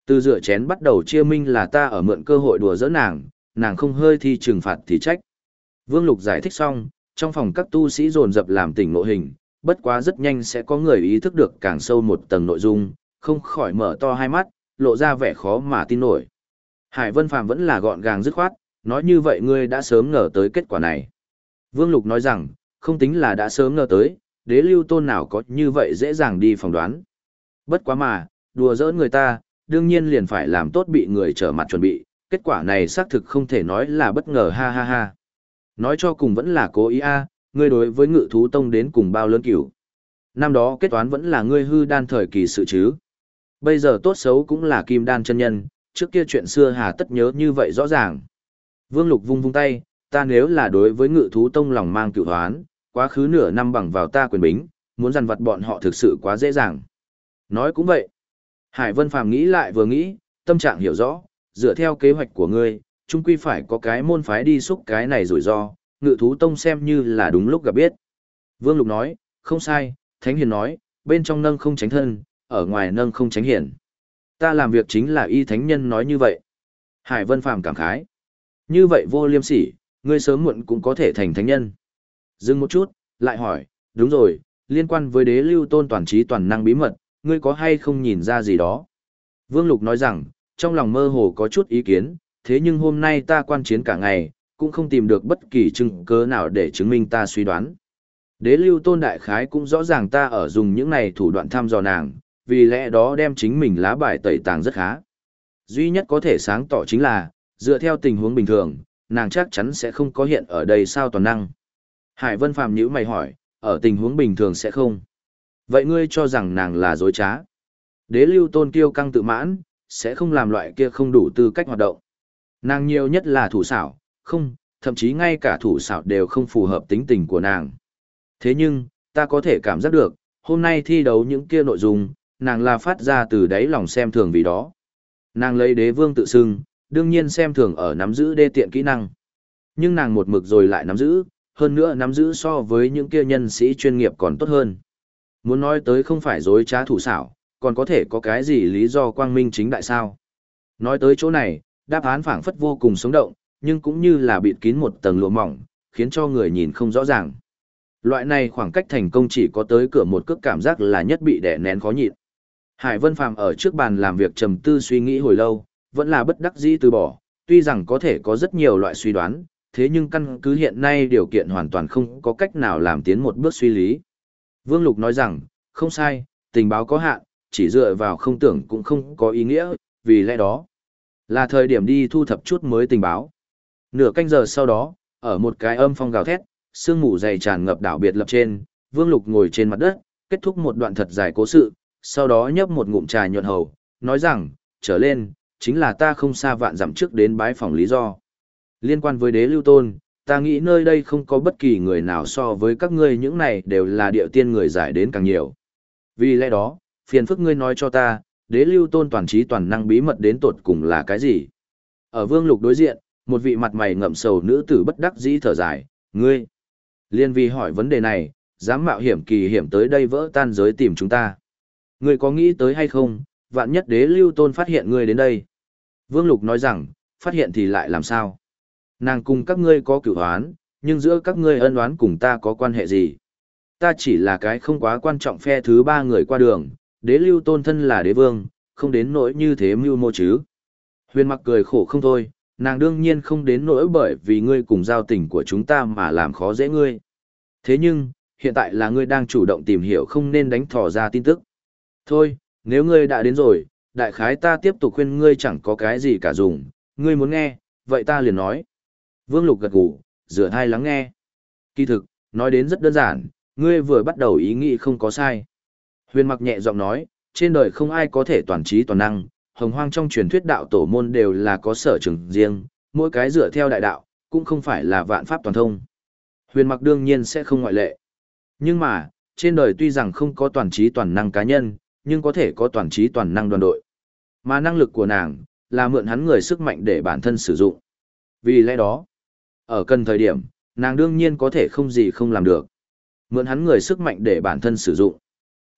Từ dựa chén bắt đầu chia minh là ta ở mượn cơ hội đùa giỡn nàng, nàng không hơi thi trừng phạt thì trách. Vương Lục giải thích xong, trong phòng các tu sĩ dồn dập làm tỉnh nội hình, bất quá rất nhanh sẽ có người ý thức được càng sâu một tầng nội dung, không khỏi mở to hai mắt, lộ ra vẻ khó mà tin nổi. Hải Vân Phàm vẫn là gọn gàng dứt khoát, nói như vậy ngươi đã sớm ngờ tới kết quả này. Vương Lục nói rằng, không tính là đã sớm ngờ tới, đế lưu tôn nào có như vậy dễ dàng đi phỏng đoán. Bất quá mà, đùa giỡn người ta, đương nhiên liền phải làm tốt bị người trở mặt chuẩn bị, kết quả này xác thực không thể nói là bất ngờ ha ha ha. Nói cho cùng vẫn là cố ý a, ngươi đối với ngự thú tông đến cùng bao lớn cửu. Năm đó kết toán vẫn là ngươi hư đan thời kỳ sự chứ. Bây giờ tốt xấu cũng là kim đan chân nhân, trước kia chuyện xưa hà tất nhớ như vậy rõ ràng. Vương Lục vung vung tay, ta nếu là đối với ngự thú tông lòng mang cửu hoán, quá khứ nửa năm bằng vào ta quyền bính, muốn dằn vặt bọn họ thực sự quá dễ dàng. Nói cũng vậy. Hải Vân Phàm nghĩ lại vừa nghĩ, tâm trạng hiểu rõ, dựa theo kế hoạch của ngươi, chung quy phải có cái môn phái đi xúc cái này rủi ro, ngự thú tông xem như là đúng lúc gặp biết. Vương Lục nói, không sai, Thánh Hiền nói, bên trong nâng không tránh thân, ở ngoài nâng không tránh hiển. Ta làm việc chính là y thánh nhân nói như vậy. Hải Vân Phàm cảm khái. Như vậy vô liêm sỉ, ngươi sớm muộn cũng có thể thành thánh nhân. Dừng một chút, lại hỏi, đúng rồi, liên quan với đế lưu tôn toàn trí toàn năng bí mật, ngươi có hay không nhìn ra gì đó? Vương Lục nói rằng, trong lòng mơ hồ có chút ý kiến, thế nhưng hôm nay ta quan chiến cả ngày, cũng không tìm được bất kỳ chứng cứ nào để chứng minh ta suy đoán. Đế lưu tôn đại khái cũng rõ ràng ta ở dùng những này thủ đoạn thăm dò nàng, vì lẽ đó đem chính mình lá bài tẩy tàng rất khá. Duy nhất có thể sáng tỏ chính là, dựa theo tình huống bình thường, nàng chắc chắn sẽ không có hiện ở đây sao toàn năng. Hải Vân Phàm nhữ mày hỏi, ở tình huống bình thường sẽ không. Vậy ngươi cho rằng nàng là dối trá. Đế lưu tôn kiêu căng tự mãn, sẽ không làm loại kia không đủ tư cách hoạt động. Nàng nhiều nhất là thủ xảo, không, thậm chí ngay cả thủ xảo đều không phù hợp tính tình của nàng. Thế nhưng, ta có thể cảm giác được, hôm nay thi đấu những kia nội dung, nàng là phát ra từ đáy lòng xem thường vì đó. Nàng lấy đế vương tự xưng, đương nhiên xem thường ở nắm giữ đê tiện kỹ năng. Nhưng nàng một mực rồi lại nắm giữ, hơn nữa nắm giữ so với những kia nhân sĩ chuyên nghiệp còn tốt hơn. Muốn nói tới không phải dối trá thủ xảo, còn có thể có cái gì lý do quang minh chính đại sao. Nói tới chỗ này, đáp án phảng phất vô cùng sống động, nhưng cũng như là bịt kín một tầng lụa mỏng, khiến cho người nhìn không rõ ràng. Loại này khoảng cách thành công chỉ có tới cửa một cước cảm giác là nhất bị đè nén khó nhịn. Hải Vân Phàm ở trước bàn làm việc trầm tư suy nghĩ hồi lâu, vẫn là bất đắc dĩ từ bỏ, tuy rằng có thể có rất nhiều loại suy đoán, thế nhưng căn cứ hiện nay điều kiện hoàn toàn không có cách nào làm tiến một bước suy lý. Vương Lục nói rằng, không sai, tình báo có hạn, chỉ dựa vào không tưởng cũng không có ý nghĩa, vì lẽ đó, là thời điểm đi thu thập chút mới tình báo. Nửa canh giờ sau đó, ở một cái âm phong gào thét, sương mù dày tràn ngập đảo biệt lập trên, Vương Lục ngồi trên mặt đất, kết thúc một đoạn thật dài cố sự, sau đó nhấp một ngụm trà nhuận hầu, nói rằng, trở lên, chính là ta không xa vạn dặm trước đến bái phòng lý do. Liên quan với đế lưu tôn, ta nghĩ nơi đây không có bất kỳ người nào so với các ngươi những này đều là địa tiên người giải đến càng nhiều. Vì lẽ đó, phiền phức ngươi nói cho ta, đế lưu tôn toàn trí toàn năng bí mật đến tột cùng là cái gì? Ở vương lục đối diện, một vị mặt mày ngậm sầu nữ tử bất đắc dĩ thở dài, ngươi. Liên vi hỏi vấn đề này, dám mạo hiểm kỳ hiểm tới đây vỡ tan giới tìm chúng ta. Ngươi có nghĩ tới hay không, vạn nhất đế lưu tôn phát hiện ngươi đến đây. Vương Lục nói rằng, phát hiện thì lại làm sao? Nàng cùng các ngươi có cửu hoán, nhưng giữa các ngươi ân oán cùng ta có quan hệ gì? Ta chỉ là cái không quá quan trọng phe thứ ba người qua đường, đế lưu tôn thân là đế vương, không đến nỗi như thế mưu mô chứ. Huyền mặc cười khổ không thôi, nàng đương nhiên không đến nỗi bởi vì ngươi cùng giao tình của chúng ta mà làm khó dễ ngươi. Thế nhưng, hiện tại là ngươi đang chủ động tìm hiểu không nên đánh thỏ ra tin tức. Thôi, nếu ngươi đã đến rồi, đại khái ta tiếp tục khuyên ngươi chẳng có cái gì cả dùng, ngươi muốn nghe, vậy ta liền nói. Vương Lục gật gù, rửa thai lắng nghe. Kỳ thực, nói đến rất đơn giản, ngươi vừa bắt đầu ý nghĩ không có sai. Huyền mặc nhẹ giọng nói, trên đời không ai có thể toàn trí toàn năng, hồng hoang trong truyền thuyết đạo tổ môn đều là có sở trường riêng, mỗi cái dựa theo đại đạo, cũng không phải là vạn pháp toàn thông. Huyền mặc đương nhiên sẽ không ngoại lệ. Nhưng mà, trên đời tuy rằng không có toàn trí toàn năng cá nhân, nhưng có thể có toàn trí toàn năng đoàn đội. Mà năng lực của nàng, là mượn hắn người sức mạnh để bản thân sử dụng. Vì lẽ đó, ở cần thời điểm, nàng đương nhiên có thể không gì không làm được. Mượn hắn người sức mạnh để bản thân sử dụng.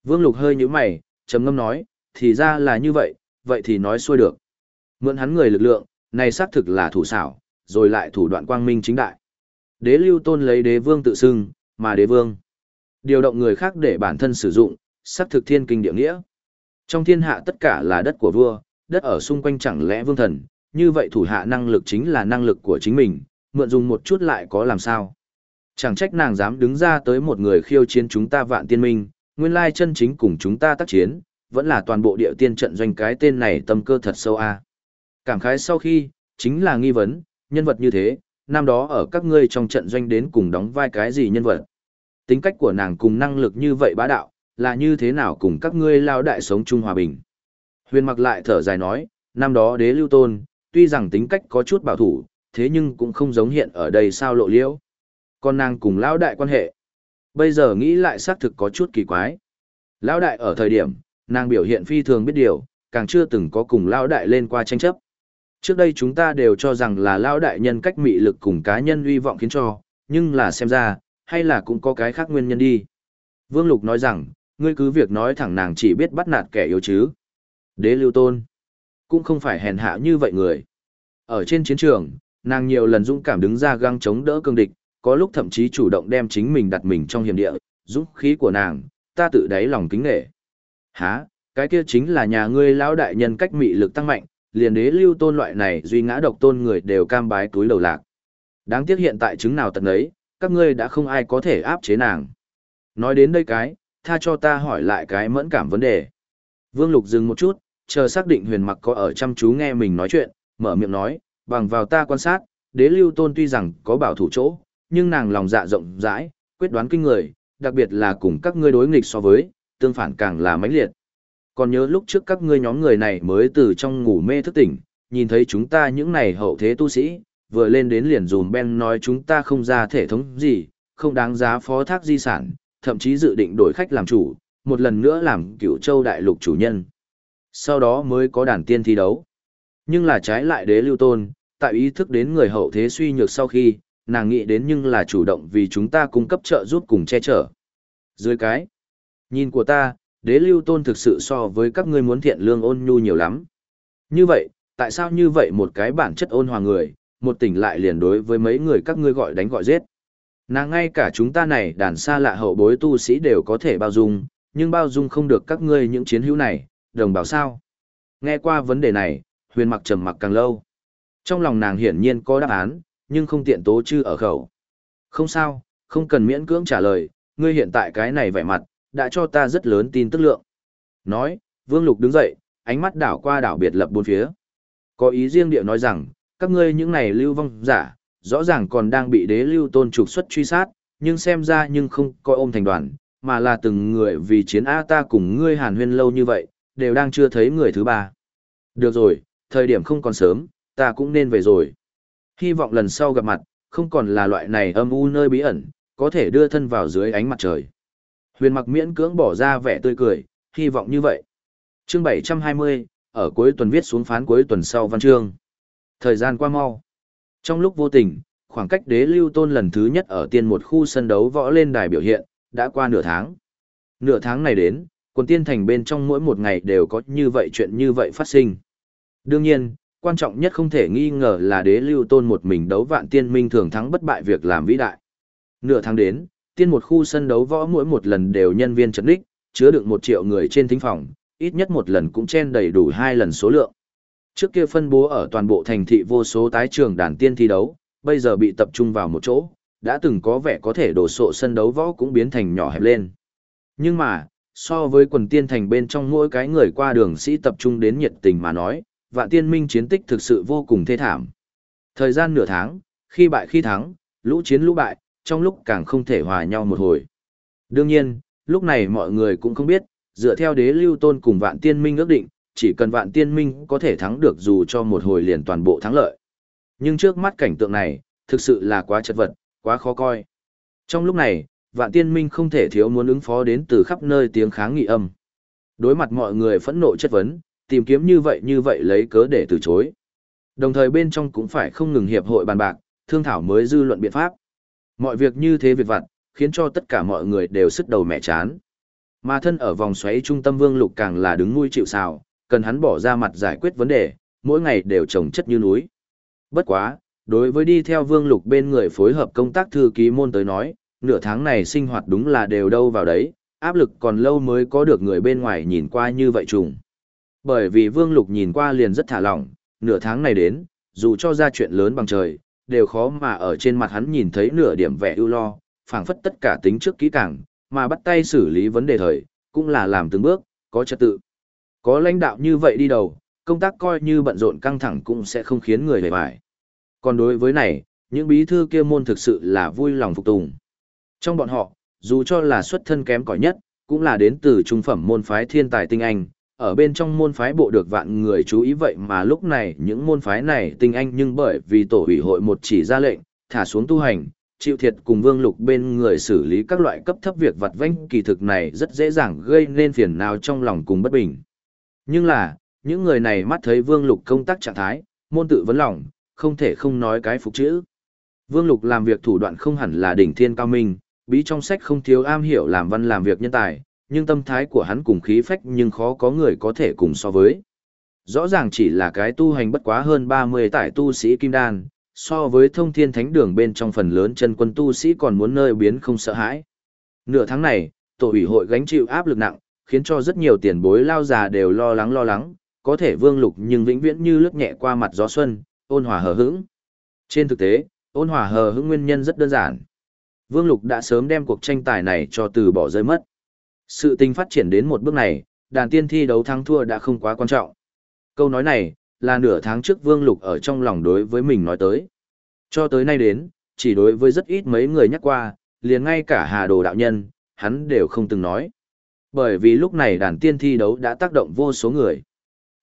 Vương Lục hơi như mày, trầm ngâm nói, thì ra là như vậy, vậy thì nói xuôi được. Mượn hắn người lực lượng, này xác thực là thủ xảo, rồi lại thủ đoạn quang minh chính đại. Đế lưu tôn lấy đế vương tự xưng, mà đế vương. Điều động người khác để bản thân sử dụng, xác thực thiên kinh địa nghĩa. Trong thiên hạ tất cả là đất của vua, đất ở xung quanh chẳng lẽ vương thần, như vậy thủ hạ năng lực chính là năng lực của chính mình, mượn dùng một chút lại có làm sao. Chẳng trách nàng dám đứng ra tới một người khiêu chiến chúng ta vạn tiên minh, nguyên lai chân chính cùng chúng ta tác chiến, vẫn là toàn bộ địa tiên trận doanh cái tên này tâm cơ thật sâu a. Cảm khái sau khi, chính là nghi vấn, nhân vật như thế, năm đó ở các ngươi trong trận doanh đến cùng đóng vai cái gì nhân vật. Tính cách của nàng cùng năng lực như vậy bá đạo, là như thế nào cùng các ngươi lao đại sống chung hòa bình. Huyền mặc lại thở dài nói, năm đó đế lưu tôn, tuy rằng tính cách có chút bảo thủ, thế nhưng cũng không giống hiện ở đây sao lộ liễu. Con nàng cùng lao đại quan hệ. Bây giờ nghĩ lại xác thực có chút kỳ quái. Lão đại ở thời điểm, nàng biểu hiện phi thường biết điều, càng chưa từng có cùng lão đại lên qua tranh chấp. Trước đây chúng ta đều cho rằng là lão đại nhân cách mị lực cùng cá nhân uy vọng khiến cho, nhưng là xem ra, hay là cũng có cái khác nguyên nhân đi. Vương Lục nói rằng, ngươi cứ việc nói thẳng nàng chỉ biết bắt nạt kẻ yếu chứ. Đế lưu tôn, cũng không phải hèn hạ như vậy người. Ở trên chiến trường, nàng nhiều lần dũng cảm đứng ra găng chống đỡ cương địch, có lúc thậm chí chủ động đem chính mình đặt mình trong hiểm địa, dũng khí của nàng, ta tự đáy lòng kính nghệ. Hả, cái kia chính là nhà ngươi lão đại nhân cách mị lực tăng mạnh, liền đế lưu tôn loại này duy ngã độc tôn người đều cam bái túi đầu lạc. Đáng tiếc hiện tại chứng nào tận ấy, các ngươi đã không ai có thể áp chế nàng. Nói đến đây cái, tha cho ta hỏi lại cái mẫn cảm vấn đề. Vương Lục dừng một chút, chờ xác định huyền mặc có ở chăm chú nghe mình nói chuyện, mở miệng nói, bằng vào ta quan sát, đế lưu tôn tuy rằng có bảo thủ chỗ, nhưng nàng lòng dạ rộng rãi, quyết đoán kinh người, đặc biệt là cùng các ngươi đối nghịch so với, tương phản càng là mãnh liệt. Còn nhớ lúc trước các ngươi nhóm người này mới từ trong ngủ mê thức tỉnh, nhìn thấy chúng ta những này hậu thế tu sĩ, vừa lên đến liền dùm ben nói chúng ta không ra thể thống gì, không đáng giá phó thác di sản, thậm chí dự định đổi khách làm chủ, một lần nữa làm cựu châu đại lục chủ nhân. Sau đó mới có đàn tiên thi đấu. Nhưng là trái lại đế lưu tôn, tại ý thức đến người hậu thế suy nhược sau khi, nàng nghĩ đến nhưng là chủ động vì chúng ta cung cấp trợ giúp cùng che chở. Dưới cái, nhìn của ta, đế lưu tôn thực sự so với các ngươi muốn thiện lương ôn nhu nhiều lắm. Như vậy, tại sao như vậy một cái bản chất ôn hòa người, một tỉnh lại liền đối với mấy người các ngươi gọi đánh gọi giết. Nàng ngay cả chúng ta này đàn xa lạ hậu bối tu sĩ đều có thể bao dung, nhưng bao dung không được các ngươi những chiến hữu này, đồng bào sao. Nghe qua vấn đề này, huyền mặc trầm mặc càng lâu. Trong lòng nàng hiển nhiên có đáp án, nhưng không tiện tố chư ở khẩu. Không sao, không cần miễn cưỡng trả lời, ngươi hiện tại cái này vẻ mặt, đã cho ta rất lớn tin tức lượng. Nói, Vương Lục đứng dậy, ánh mắt đảo qua đảo biệt lập bốn phía. Có ý riêng địa nói rằng, các ngươi những này lưu vong giả, rõ ràng còn đang bị đế lưu tôn trục xuất truy sát, nhưng xem ra nhưng không coi ôm thành đoàn, mà là từng người vì chiến A ta cùng ngươi hàn huyên lâu như vậy, đều đang chưa thấy người thứ ba. Được rồi, thời điểm không còn sớm, ta cũng nên về rồi. Hy vọng lần sau gặp mặt, không còn là loại này âm u nơi bí ẩn, có thể đưa thân vào dưới ánh mặt trời. Huyền mặc miễn cưỡng bỏ ra vẻ tươi cười, hy vọng như vậy. Chương 720, ở cuối tuần viết xuống phán cuối tuần sau văn chương. Thời gian qua mau. Trong lúc vô tình, khoảng cách đế lưu tôn lần thứ nhất ở tiên một khu sân đấu võ lên đài biểu hiện, đã qua nửa tháng. Nửa tháng này đến, quần tiên thành bên trong mỗi một ngày đều có như vậy chuyện như vậy phát sinh. Đương nhiên, quan trọng nhất không thể nghi ngờ là đế lưu tôn một mình đấu vạn tiên minh thường thắng bất bại việc làm vĩ đại. Nửa tháng đến, tiên một khu sân đấu võ mỗi một lần đều nhân viên chấn đích, chứa được một triệu người trên thính phòng, ít nhất một lần cũng chen đầy đủ hai lần số lượng. Trước kia phân bố ở toàn bộ thành thị vô số tái trường đàn tiên thi đấu, bây giờ bị tập trung vào một chỗ, đã từng có vẻ có thể đổ sộ sân đấu võ cũng biến thành nhỏ hẹp lên. Nhưng mà, so với quần tiên thành bên trong mỗi cái người qua đường sĩ tập trung đến nhiệt tình mà nói, vạn tiên minh chiến tích thực sự vô cùng thê thảm. Thời gian nửa tháng, khi bại khi thắng, lũ chiến lũ bại, trong lúc càng không thể hòa nhau một hồi. Đương nhiên, lúc này mọi người cũng không biết, dựa theo đế lưu tôn cùng vạn tiên minh ước định, chỉ cần vạn tiên minh có thể thắng được dù cho một hồi liền toàn bộ thắng lợi. Nhưng trước mắt cảnh tượng này, thực sự là quá chật vật, quá khó coi. Trong lúc này, vạn tiên minh không thể thiếu muốn ứng phó đến từ khắp nơi tiếng kháng nghị âm. Đối mặt mọi người phẫn nộ chất vấn, tìm kiếm như vậy như vậy lấy cớ để từ chối. Đồng thời bên trong cũng phải không ngừng hiệp hội bàn bạc, thương thảo mới dư luận biện pháp. Mọi việc như thế việc vặt, khiến cho tất cả mọi người đều sức đầu mẹ chán. Mà thân ở vòng xoáy trung tâm Vương Lục càng là đứng nuôi chịu sào, cần hắn bỏ ra mặt giải quyết vấn đề, mỗi ngày đều trồng chất như núi. Bất quá, đối với đi theo Vương Lục bên người phối hợp công tác thư ký môn tới nói, nửa tháng này sinh hoạt đúng là đều đâu vào đấy, áp lực còn lâu mới có được người bên ngoài nhìn qua như vậy trùng. Bởi vì Vương Lục nhìn qua liền rất thả lỏng, nửa tháng này đến, dù cho ra chuyện lớn bằng trời, đều khó mà ở trên mặt hắn nhìn thấy nửa điểm vẻ ưu lo, phảng phất tất cả tính trước kỹ càng, mà bắt tay xử lý vấn đề thời, cũng là làm từng bước, có trật tự. Có lãnh đạo như vậy đi đầu, công tác coi như bận rộn căng thẳng cũng sẽ không khiến người bề bại. Còn đối với này, những bí thư kia môn thực sự là vui lòng phục tùng. Trong bọn họ, dù cho là xuất thân kém cỏi nhất, cũng là đến từ trung phẩm môn phái thiên tài tinh anh, ở bên trong môn phái bộ được vạn người chú ý vậy mà lúc này những môn phái này tinh anh nhưng bởi vì tổ ủy hội một chỉ ra lệnh, thả xuống tu hành, chịu thiệt cùng vương lục bên người xử lý các loại cấp thấp việc vặt vãnh kỳ thực này rất dễ dàng gây nên phiền nào trong lòng cùng bất bình. Nhưng là, những người này mắt thấy vương lục công tác trạng thái, môn tự vấn lòng, không thể không nói cái phục chữ. Vương lục làm việc thủ đoạn không hẳn là đỉnh thiên cao minh, bí trong sách không thiếu am hiểu làm văn làm việc nhân tài, nhưng tâm thái của hắn cùng khí phách nhưng khó có người có thể cùng so với. Rõ ràng chỉ là cái tu hành bất quá hơn 30 tải tu sĩ kim đan, so với thông thiên thánh đường bên trong phần lớn chân quân tu sĩ còn muốn nơi biến không sợ hãi. Nửa tháng này, tổ ủy hội gánh chịu áp lực nặng, khiến cho rất nhiều tiền bối lao già đều lo lắng lo lắng, có thể vương lục nhưng vĩnh viễn như lướt nhẹ qua mặt gió xuân, ôn hòa hờ hững. Trên thực tế, ôn hòa hờ hững nguyên nhân rất đơn giản. Vương lục đã sớm đem cuộc tranh tài này cho từ bỏ rơi mất. Sự tình phát triển đến một bước này, đàn tiên thi đấu thắng thua đã không quá quan trọng. Câu nói này, là nửa tháng trước Vương Lục ở trong lòng đối với mình nói tới. Cho tới nay đến, chỉ đối với rất ít mấy người nhắc qua, liền ngay cả Hà Đồ đạo nhân, hắn đều không từng nói. Bởi vì lúc này đàn tiên thi đấu đã tác động vô số người.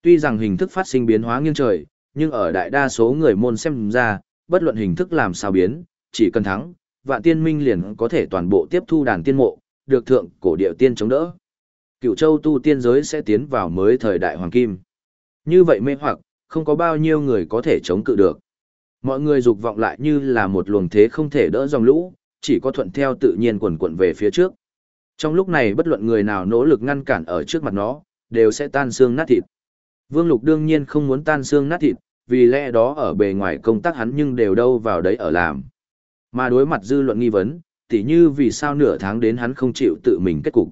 Tuy rằng hình thức phát sinh biến hóa nghiêng trời, nhưng ở đại đa số người môn xem ra, bất luận hình thức làm sao biến, chỉ cần thắng, vạn tiên minh liền có thể toàn bộ tiếp thu đàn tiên mộ, được thượng cổ điệu tiên chống đỡ. Cựu châu tu tiên giới sẽ tiến vào mới thời đại hoàng kim. Như vậy mê hoặc, không có bao nhiêu người có thể chống cự được. Mọi người dục vọng lại như là một luồng thế không thể đỡ dòng lũ, chỉ có thuận theo tự nhiên quần quận về phía trước. Trong lúc này bất luận người nào nỗ lực ngăn cản ở trước mặt nó, đều sẽ tan xương nát thịt. Vương Lục đương nhiên không muốn tan xương nát thịt, vì lẽ đó ở bề ngoài công tác hắn nhưng đều đâu vào đấy ở làm. Mà đối mặt dư luận nghi vấn, tỉ như vì sao nửa tháng đến hắn không chịu tự mình kết cục.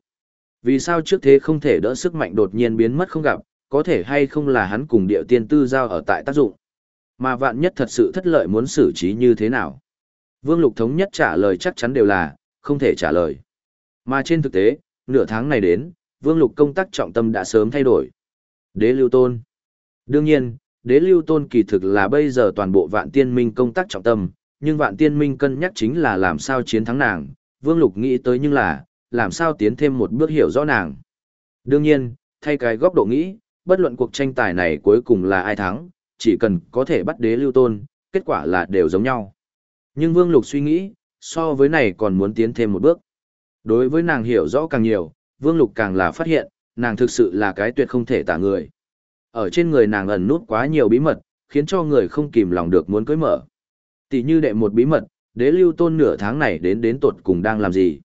Vì sao trước thế không thể đỡ sức mạnh đột nhiên biến mất không gặp, có thể hay không là hắn cùng địa tiên tư giao ở tại tác dụng. Mà vạn nhất thật sự thất lợi muốn xử trí như thế nào. Vương Lục thống nhất trả lời chắc chắn đều là, không thể trả lời. Mà trên thực tế, nửa tháng này đến, Vương Lục công tác trọng tâm đã sớm thay đổi. Đế lưu tôn. Đương nhiên, đế lưu tôn kỳ thực là bây giờ toàn bộ vạn tiên minh công tác trọng tâm, nhưng vạn tiên minh cân nhắc chính là làm sao chiến thắng nàng, Vương Lục nghĩ tới nhưng là, làm sao tiến thêm một bước hiểu rõ nàng. Đương nhiên, thay cái góc độ nghĩ, bất luận cuộc tranh tài này cuối cùng là ai thắng, chỉ cần có thể bắt đế lưu tôn, kết quả là đều giống nhau. Nhưng Vương Lục suy nghĩ, so với này còn muốn tiến thêm một bước. Đối với nàng hiểu rõ càng nhiều, Vương Lục càng là phát hiện, nàng thực sự là cái tuyệt không thể tả người. Ở trên người nàng ẩn nút quá nhiều bí mật, khiến cho người không kìm lòng được muốn cưới mở. Tỷ như đệ một bí mật, đế lưu tôn nửa tháng này đến đến tột cùng đang làm gì.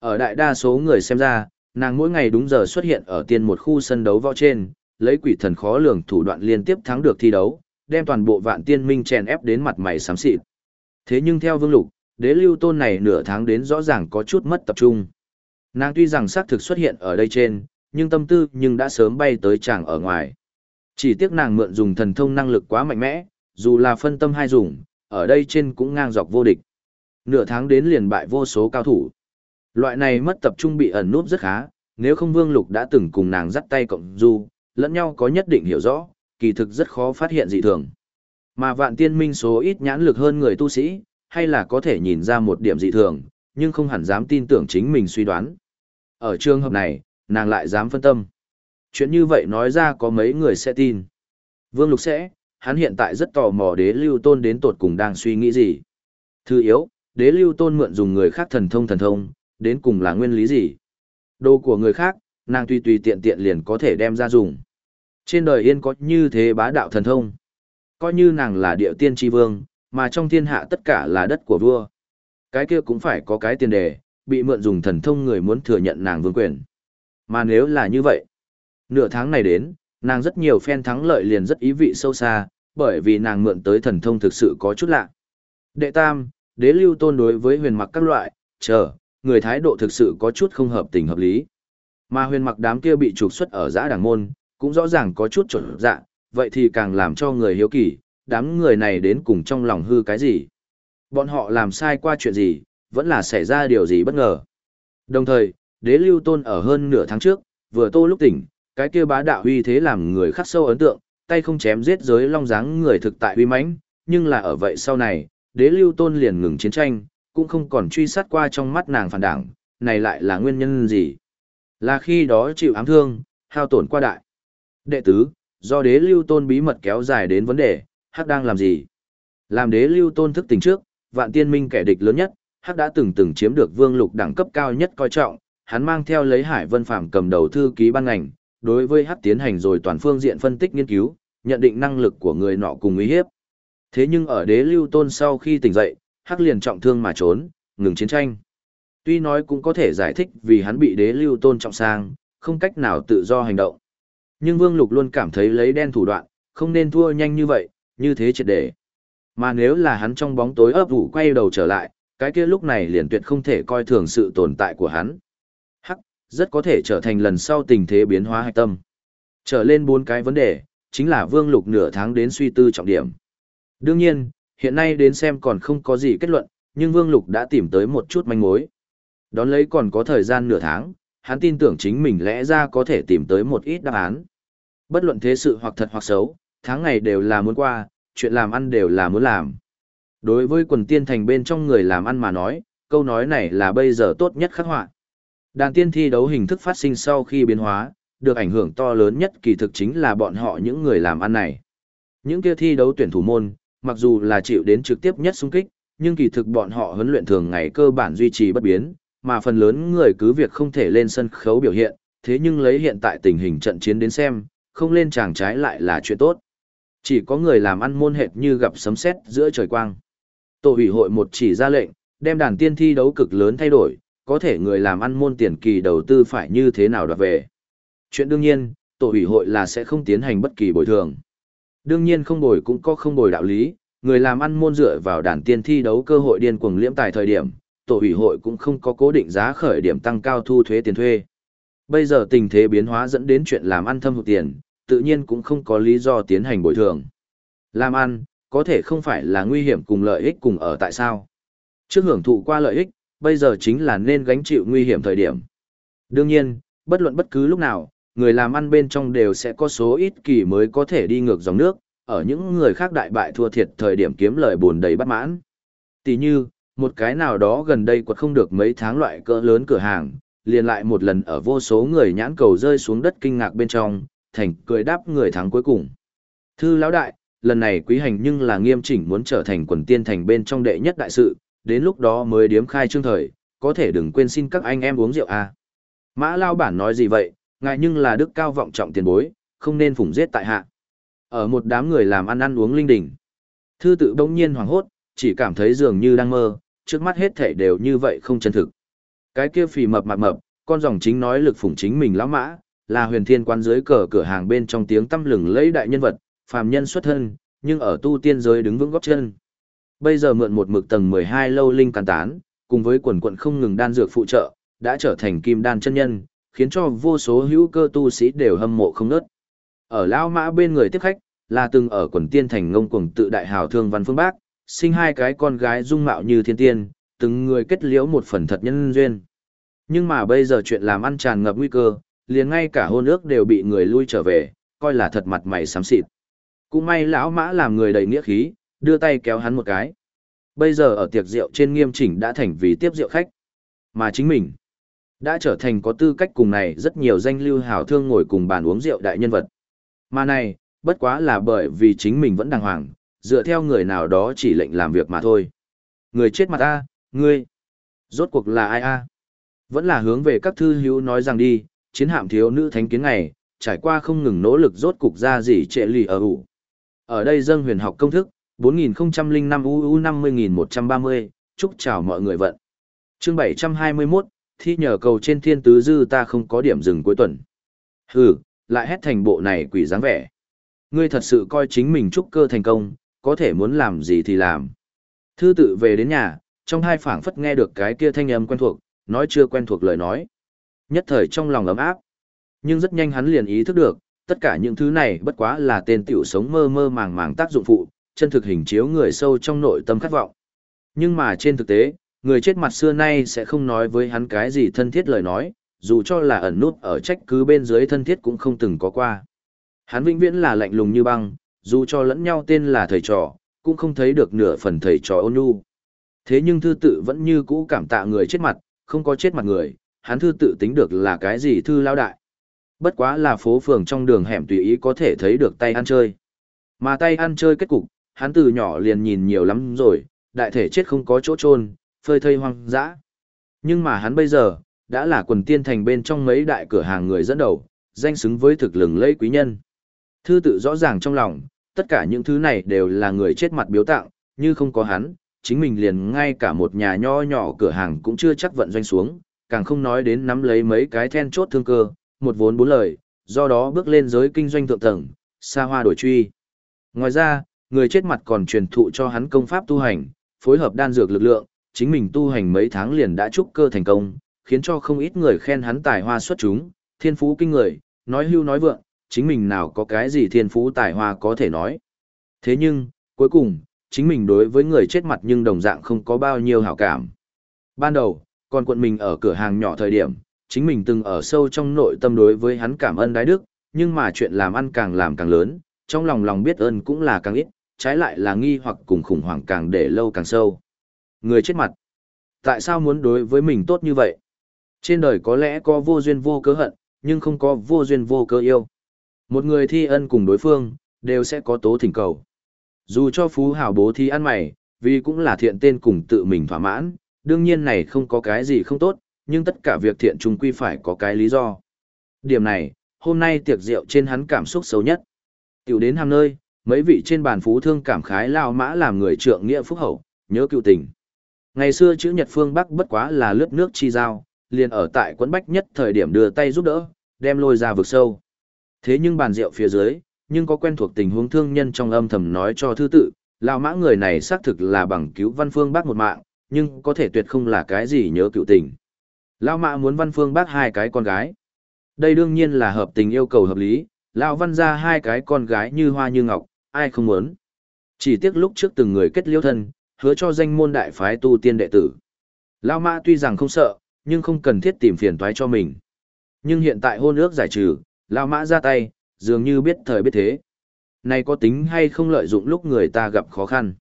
Ở đại đa số người xem ra, nàng mỗi ngày đúng giờ xuất hiện ở tiên một khu sân đấu võ trên, lấy quỷ thần khó lường thủ đoạn liên tiếp thắng được thi đấu, đem toàn bộ vạn tiên minh chèn ép đến mặt mày xám xịt. Thế nhưng theo Vương Lục, đế lưu tôn này nửa tháng đến rõ ràng có chút mất tập trung. Nàng tuy rằng xác thực xuất hiện ở đây trên, nhưng tâm tư nhưng đã sớm bay tới chàng ở ngoài. Chỉ tiếc nàng mượn dùng thần thông năng lực quá mạnh mẽ, dù là phân tâm hay dùng, ở đây trên cũng ngang dọc vô địch. Nửa tháng đến liền bại vô số cao thủ. Loại này mất tập trung bị ẩn núp rất khá, nếu không Vương Lục đã từng cùng nàng dắt tay cộng du, lẫn nhau có nhất định hiểu rõ, kỳ thực rất khó phát hiện dị thường. Mà vạn tiên minh số ít nhãn lực hơn người tu sĩ, hay là có thể nhìn ra một điểm dị thường, nhưng không hẳn dám tin tưởng chính mình suy đoán. Ở trường hợp này, nàng lại dám phân tâm. Chuyện như vậy nói ra có mấy người sẽ tin. Vương Lục sẽ, hắn hiện tại rất tò mò đế lưu tôn đến tột cùng đang suy nghĩ gì. Thứ yếu, đế lưu tôn mượn dùng người khác thần thông thần thông, đến cùng là nguyên lý gì. Đồ của người khác, nàng tùy tùy tiện tiện liền có thể đem ra dùng. Trên đời yên có như thế bá đạo thần thông. Coi như nàng là địa tiên tri vương, mà trong thiên hạ tất cả là đất của vua. Cái kia cũng phải có cái tiền đề, bị mượn dùng thần thông người muốn thừa nhận nàng vương quyền. Mà nếu là như vậy, nửa tháng này đến, nàng rất nhiều phen thắng lợi liền rất ý vị sâu xa, bởi vì nàng mượn tới thần thông thực sự có chút lạ. Đệ tam, đế lưu tôn đối với huyền mặc các loại, chờ, người thái độ thực sự có chút không hợp tình hợp lý. Mà huyền mặc đám kia bị trục xuất ở giã đảng môn, cũng rõ ràng có chút trộn dạ, vậy thì càng làm cho người hiếu kỳ, đám người này đến cùng trong lòng hư cái gì. Bọn họ làm sai qua chuyện gì, vẫn là xảy ra điều gì bất ngờ. Đồng thời, đế lưu tôn ở hơn nửa tháng trước, vừa tô lúc tỉnh, cái kia bá đạo uy thế làm người khắc sâu ấn tượng, tay không chém giết giới long dáng người thực tại uy mãnh, nhưng là ở vậy sau này, đế lưu tôn liền ngừng chiến tranh, cũng không còn truy sát qua trong mắt nàng phản đảng, này lại là nguyên nhân gì? Là khi đó chịu ám thương, hao tổn qua đại. Đệ tứ, do đế lưu tôn bí mật kéo dài đến vấn đề, hắc đang làm gì? Làm đế lưu tôn thức tỉnh trước, vạn tiên minh kẻ địch lớn nhất, hắc đã từng từng chiếm được vương lục đẳng cấp cao nhất coi trọng, hắn mang theo lấy hải vân phạm cầm đầu thư ký ban ngành, đối với hắc tiến hành rồi toàn phương diện phân tích nghiên cứu, nhận định năng lực của người nọ cùng uy hiếp. Thế nhưng ở đế lưu tôn sau khi tỉnh dậy, hắc liền trọng thương mà trốn, ngừng chiến tranh. Tuy nói cũng có thể giải thích vì hắn bị đế lưu tôn trọng sang, không cách nào tự do hành động. Nhưng Vương Lục luôn cảm thấy lấy đen thủ đoạn, không nên thua nhanh như vậy, như thế triệt để. Mà nếu là hắn trong bóng tối ấp ủ quay đầu trở lại, cái kia lúc này liền tuyệt không thể coi thường sự tồn tại của hắn. Rất có thể trở thành lần sau tình thế biến hóa hạch tâm. Trở lên bốn cái vấn đề, chính là Vương Lục nửa tháng đến suy tư trọng điểm. Đương nhiên, hiện nay đến xem còn không có gì kết luận, nhưng Vương Lục đã tìm tới một chút manh mối. Đón lấy còn có thời gian nửa tháng, hắn tin tưởng chính mình lẽ ra có thể tìm tới một ít đáp án. Bất luận thế sự hoặc thật hoặc xấu, tháng ngày đều là muốn qua, chuyện làm ăn đều là muốn làm. Đối với quần tiên thành bên trong người làm ăn mà nói, câu nói này là bây giờ tốt nhất khắc họa. Đàn tiên thi đấu hình thức phát sinh sau khi biến hóa, được ảnh hưởng to lớn nhất kỳ thực chính là bọn họ những người làm ăn này. Những kia thi đấu tuyển thủ môn, mặc dù là chịu đến trực tiếp nhất xung kích, nhưng kỳ thực bọn họ huấn luyện thường ngày cơ bản duy trì bất biến, mà phần lớn người cứ việc không thể lên sân khấu biểu hiện, thế nhưng lấy hiện tại tình hình trận chiến đến xem, không lên chàng trái lại là chuyện tốt. Chỉ có người làm ăn môn hệt như gặp sấm sét giữa trời quang. Tổ ủy hội một chỉ ra lệnh, đem đàn tiên thi đấu cực lớn thay đổi, có thể người làm ăn môn tiền kỳ đầu tư phải như thế nào đoạt về. Chuyện đương nhiên, tổ ủy hội là sẽ không tiến hành bất kỳ bồi thường. Đương nhiên không bồi cũng có không bồi đạo lý, người làm ăn môn dựa vào đàn tiên thi đấu cơ hội điên cuồng liễm tài thời điểm, tổ ủy hội cũng không có cố định giá khởi điểm tăng cao thu thuế tiền thuê. Bây giờ tình thế biến hóa dẫn đến chuyện làm ăn thâm hụt tiền, tự nhiên cũng không có lý do tiến hành bồi thường. Làm ăn, có thể không phải là nguy hiểm cùng lợi ích cùng ở tại sao. Trước hưởng thụ qua lợi ích, bây giờ chính là nên gánh chịu nguy hiểm thời điểm. Đương nhiên, bất luận bất cứ lúc nào, người làm ăn bên trong đều sẽ có số ít kỳ mới có thể đi ngược dòng nước, ở những người khác đại bại thua thiệt thời điểm kiếm lời buồn đầy bất mãn. Tỷ như, một cái nào đó gần đây quật không được mấy tháng loại cỡ lớn cửa hàng, liền lại một lần ở vô số người nhãn cầu rơi xuống đất kinh ngạc bên trong, thành cười đáp người thắng cuối cùng. Thư lão đại, lần này quý hành nhưng là nghiêm chỉnh muốn trở thành quần tiên thành bên trong đệ nhất đại sự, đến lúc đó mới điếm khai trương thời, có thể đừng quên xin các anh em uống rượu à. Mã lao bản nói gì vậy, ngại nhưng là đức cao vọng trọng tiền bối, không nên phủng giết tại hạ. Ở một đám người làm ăn ăn uống linh đình. Thư tự bỗng nhiên hoảng hốt, chỉ cảm thấy dường như đang mơ, trước mắt hết thể đều như vậy không chân thực. Cái kia phì mập mạp mập, con dòng chính nói lực phủng chính mình lão mã, là huyền thiên quan dưới cờ cửa hàng bên trong tiếng tăm lừng lấy đại nhân vật, phàm nhân xuất thân, nhưng ở tu tiên giới đứng vững góp chân. Bây giờ mượn một mực tầng 12 lâu linh can tán, cùng với quần quận không ngừng đan dược phụ trợ, đã trở thành kim đan chân nhân, khiến cho vô số hữu cơ tu sĩ đều hâm mộ không nớt. Ở lão mã bên người tiếp khách, là từng ở quần tiên thành ngông cuồng tự đại hào thương văn phương bác, sinh hai cái con gái dung mạo như thiên tiên, từng người kết liễu một phần thật nhân duyên. Nhưng mà bây giờ chuyện làm ăn tràn ngập nguy cơ, liền ngay cả hôn ước đều bị người lui trở về, coi là thật mặt mày xám xịt. Cũng may lão mã làm người đầy nghĩa khí, đưa tay kéo hắn một cái. Bây giờ ở tiệc rượu trên nghiêm chỉnh đã thành vì tiếp rượu khách. Mà chính mình, đã trở thành có tư cách cùng này rất nhiều danh lưu hào thương ngồi cùng bàn uống rượu đại nhân vật. Mà này, bất quá là bởi vì chính mình vẫn đàng hoàng, dựa theo người nào đó chỉ lệnh làm việc mà thôi. Người chết mặt a, ngươi, rốt cuộc là ai a? Vẫn là hướng về các thư hữu nói rằng đi, chiến hạm thiếu nữ thánh kiến này trải qua không ngừng nỗ lực rốt cục ra gì trệ lì ở ủ. Ở đây dâng huyền học công thức, 4005 UU 50130, chúc chào mọi người vận. Chương 721, thi nhờ cầu trên thiên tứ dư ta không có điểm dừng cuối tuần. Hừ, lại hét thành bộ này quỷ dáng vẻ. Ngươi thật sự coi chính mình trúc cơ thành công, có thể muốn làm gì thì làm. Thư tự về đến nhà, trong hai phảng phất nghe được cái kia thanh âm quen thuộc, nói chưa quen thuộc lời nói. Nhất thời trong lòng ấm áp. Nhưng rất nhanh hắn liền ý thức được, tất cả những thứ này bất quá là tên tiểu sống mơ mơ màng màng tác dụng phụ, chân thực hình chiếu người sâu trong nội tâm khát vọng. Nhưng mà trên thực tế, người chết mặt xưa nay sẽ không nói với hắn cái gì thân thiết lời nói, dù cho là ẩn nút ở trách cứ bên dưới thân thiết cũng không từng có qua. Hắn vĩnh viễn là lạnh lùng như băng, dù cho lẫn nhau tên là thầy trò, cũng không thấy được nửa phần thầy trò ôn nhu. Thế nhưng thư tự vẫn như cũ cảm tạ người chết mặt, không có chết mặt người, hắn thư tự tính được là cái gì thư lao đại. Bất quá là phố phường trong đường hẻm tùy ý có thể thấy được tay ăn chơi. Mà tay ăn chơi kết cục, hắn từ nhỏ liền nhìn nhiều lắm rồi, đại thể chết không có chỗ chôn, phơi thây hoang dã. Nhưng mà hắn bây giờ, đã là quần tiên thành bên trong mấy đại cửa hàng người dẫn đầu, danh xứng với thực lừng lẫy quý nhân. Thư tự rõ ràng trong lòng, tất cả những thứ này đều là người chết mặt biếu tặng, như không có hắn, chính mình liền ngay cả một nhà nho nhỏ cửa hàng cũng chưa chắc vận doanh xuống, càng không nói đến nắm lấy mấy cái then chốt thương cơ, một vốn bốn lời, do đó bước lên giới kinh doanh thượng tầng, xa hoa đổi truy. Ngoài ra, người chết mặt còn truyền thụ cho hắn công pháp tu hành, phối hợp đan dược lực lượng, chính mình tu hành mấy tháng liền đã trúc cơ thành công, khiến cho không ít người khen hắn tài hoa xuất chúng, thiên phú kinh người, nói hưu nói vượng, chính mình nào có cái gì thiên phú tài hoa có thể nói. Thế nhưng, cuối cùng, chính mình đối với người chết mặt nhưng đồng dạng không có bao nhiêu hảo cảm. Ban đầu, còn quận mình ở cửa hàng nhỏ thời điểm, chính mình từng ở sâu trong nội tâm đối với hắn cảm ơn đái đức, nhưng mà chuyện làm ăn càng làm càng lớn, trong lòng lòng biết ơn cũng là càng ít, trái lại là nghi hoặc cùng khủng hoảng càng để lâu càng sâu. Người chết mặt. Tại sao muốn đối với mình tốt như vậy? Trên đời có lẽ có vô duyên vô cớ hận, nhưng không có vô duyên vô cớ yêu. Một người thi ân cùng đối phương, đều sẽ có tố thỉnh cầu. Dù cho phú hào bố thi ăn mày, vì cũng là thiện tên cùng tự mình thỏa mãn, đương nhiên này không có cái gì không tốt, nhưng tất cả việc thiện trung quy phải có cái lý do. Điểm này, hôm nay tiệc rượu trên hắn cảm xúc xấu nhất. Tiểu đến hàm nơi, mấy vị trên bàn phú thương cảm khái lao mã làm người trượng nghĩa phúc hậu, nhớ cựu tình. Ngày xưa chữ Nhật phương Bắc bất quá là lướt nước chi giao, liền ở tại quấn bách nhất thời điểm đưa tay giúp đỡ, đem lôi ra vực sâu. Thế nhưng bàn rượu phía dưới, nhưng có quen thuộc tình huống thương nhân trong âm thầm nói cho thư tự, lao mã người này xác thực là bằng cứu văn phương bắc một mạng, nhưng có thể tuyệt không là cái gì nhớ cựu tình. Lao mã muốn văn phương bắc hai cái con gái. Đây đương nhiên là hợp tình yêu cầu hợp lý, Lao văn ra hai cái con gái như hoa như ngọc, ai không muốn. Chỉ tiếc lúc trước từng người kết liêu thân, hứa cho danh môn đại phái tu tiên đệ tử. Lao mã tuy rằng không sợ, nhưng không cần thiết tìm phiền toái cho mình. Nhưng hiện tại hôn ước giải trừ, Lao mã ra tay, dường như biết thời biết thế. Này có tính hay không lợi dụng lúc người ta gặp khó khăn?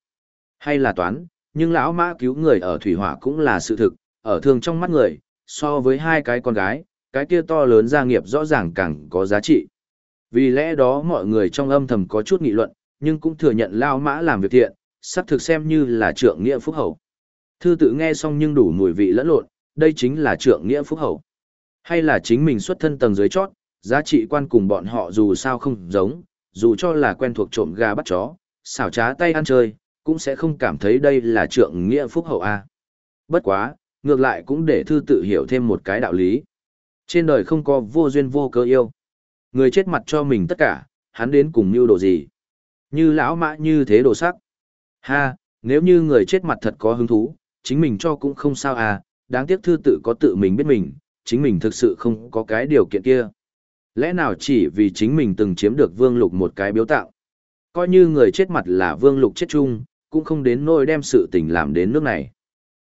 Hay là toán, nhưng lão mã cứu người ở thủy hỏa cũng là sự thực, ở thường trong mắt người, so với hai cái con gái, cái kia to lớn gia nghiệp rõ ràng càng có giá trị. Vì lẽ đó mọi người trong âm thầm có chút nghị luận, nhưng cũng thừa nhận lao mã làm việc thiện, sắp thực xem như là trượng nghĩa phúc hậu. Thư tự nghe xong nhưng đủ mùi vị lẫn lộn, đây chính là trượng nghĩa phúc hậu. Hay là chính mình xuất thân tầng dưới chót, giá trị quan cùng bọn họ dù sao không giống, dù cho là quen thuộc trộm gà bắt chó, xảo trá tay ăn chơi, cũng sẽ không cảm thấy đây là trượng nghĩa phúc hậu a. Bất quá, ngược lại cũng để thư tự hiểu thêm một cái đạo lý. Trên đời không có vô duyên vô cớ yêu. Người chết mặt cho mình tất cả, hắn đến cùng mưu đồ gì? Như lão mã như thế đồ sắc. Ha, nếu như người chết mặt thật có hứng thú, chính mình cho cũng không sao à, đáng tiếc thư tự có tự mình biết mình, chính mình thực sự không có cái điều kiện kia. Lẽ nào chỉ vì chính mình từng chiếm được vương lục một cái biếu tạo? Coi như người chết mặt là vương lục chết chung, cũng không đến nỗi đem sự tình làm đến nước này.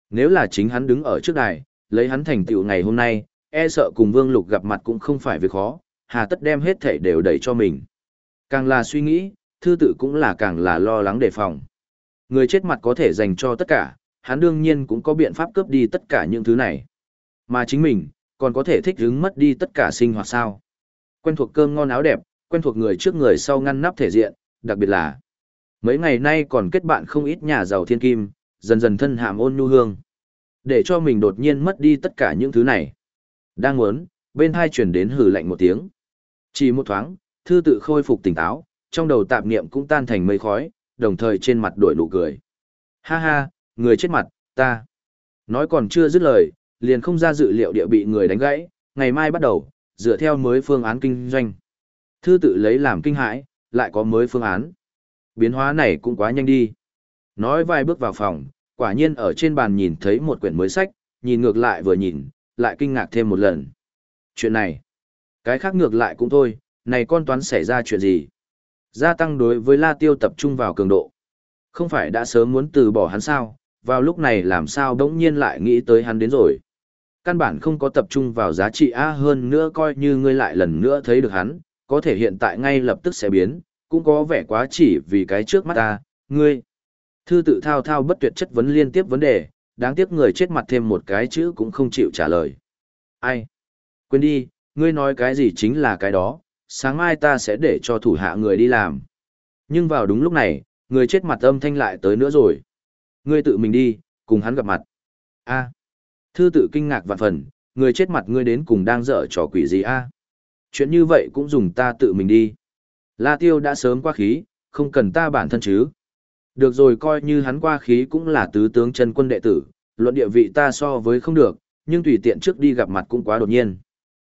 Nếu là chính hắn đứng ở trước đài, lấy hắn thành tựu ngày hôm nay, e sợ cùng vương lục gặp mặt cũng không phải việc khó, hà tất đem hết thể đều đẩy cho mình. Càng là suy nghĩ, thư tự cũng là càng là lo lắng đề phòng. Người chết mặt có thể dành cho tất cả, hắn đương nhiên cũng có biện pháp cướp đi tất cả những thứ này. Mà chính mình, còn có thể thích hứng mất đi tất cả sinh hoạt sao. Quen thuộc cơm ngon áo đẹp, quen thuộc người trước người sau ngăn nắp thể diện, đặc biệt là mấy ngày nay còn kết bạn không ít nhà giàu thiên kim, dần dần thân hàm ôn nhu hương. Để cho mình đột nhiên mất đi tất cả những thứ này. Đang muốn, bên hai chuyển đến hử lạnh một tiếng. Chỉ một thoáng, thư tự khôi phục tỉnh táo, trong đầu tạp niệm cũng tan thành mây khói, đồng thời trên mặt đổi nụ cười. Ha ha, người chết mặt, ta. Nói còn chưa dứt lời, liền không ra dự liệu địa bị người đánh gãy, ngày mai bắt đầu, dựa theo mới phương án kinh doanh. Thư tự lấy làm kinh hãi, lại có mới phương án. Biến hóa này cũng quá nhanh đi. Nói vài bước vào phòng, quả nhiên ở trên bàn nhìn thấy một quyển mới sách, nhìn ngược lại vừa nhìn, lại kinh ngạc thêm một lần. Chuyện này, cái khác ngược lại cũng thôi, này con toán xảy ra chuyện gì? Gia tăng đối với La Tiêu tập trung vào cường độ. Không phải đã sớm muốn từ bỏ hắn sao, vào lúc này làm sao đống nhiên lại nghĩ tới hắn đến rồi. Căn bản không có tập trung vào giá trị A hơn nữa coi như ngươi lại lần nữa thấy được hắn, có thể hiện tại ngay lập tức sẽ biến, cũng có vẻ quá chỉ vì cái trước mắt ta, ngươi. Thư tự thao thao bất tuyệt chất vấn liên tiếp vấn đề, đáng tiếc người chết mặt thêm một cái chữ cũng không chịu trả lời. Ai? Quên đi, ngươi nói cái gì chính là cái đó, sáng mai ta sẽ để cho thủ hạ người đi làm. Nhưng vào đúng lúc này, người chết mặt âm thanh lại tới nữa rồi. Ngươi tự mình đi, cùng hắn gặp mặt. A. Thư tự kinh ngạc vạn phần, người chết mặt ngươi đến cùng đang dở trò quỷ gì a? Chuyện như vậy cũng dùng ta tự mình đi. La Tiêu đã sớm qua khí, không cần ta bản thân chứ. Được rồi coi như hắn qua khí cũng là tứ tướng chân quân đệ tử, luận địa vị ta so với không được, nhưng tùy tiện trước đi gặp mặt cũng quá đột nhiên.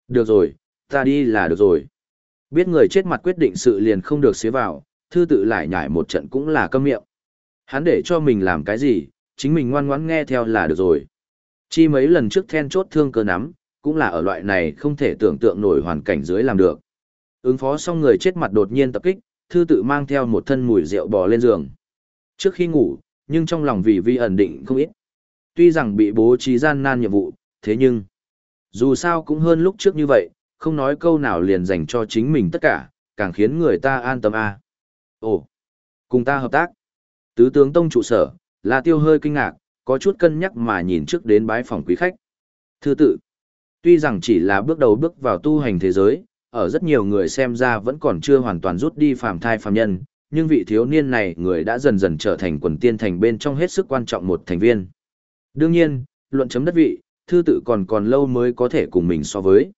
Được rồi, ta đi là được rồi. Biết người chết mặt quyết định sự liền không được xế vào, thư tự lại nhảy một trận cũng là câm miệng. Hắn để cho mình làm cái gì, chính mình ngoan ngoãn nghe theo là được rồi. Chi mấy lần trước then chốt thương cơ nắm, cũng là ở loại này không thể tưởng tượng nổi hoàn cảnh dưới làm được. Ứng phó xong người chết mặt đột nhiên tập kích, thư tự mang theo một thân mùi rượu bò lên giường. Trước khi ngủ, nhưng trong lòng vì vi ẩn định không ít. Tuy rằng bị bố trí gian nan nhiệm vụ, thế nhưng, dù sao cũng hơn lúc trước như vậy, không nói câu nào liền dành cho chính mình tất cả, càng khiến người ta an tâm a. À. Ồ, cùng ta hợp tác. Tứ tướng tông trụ sở, là tiêu hơi kinh ngạc, có chút cân nhắc mà nhìn trước đến bái phòng quý khách. Thư tự, tuy rằng chỉ là bước đầu bước vào tu hành thế giới, ở rất nhiều người xem ra vẫn còn chưa hoàn toàn rút đi phàm thai phàm nhân, nhưng vị thiếu niên này người đã dần dần trở thành quần tiên thành bên trong hết sức quan trọng một thành viên. Đương nhiên, luận chấm đất vị, thư tự còn còn lâu mới có thể cùng mình so với.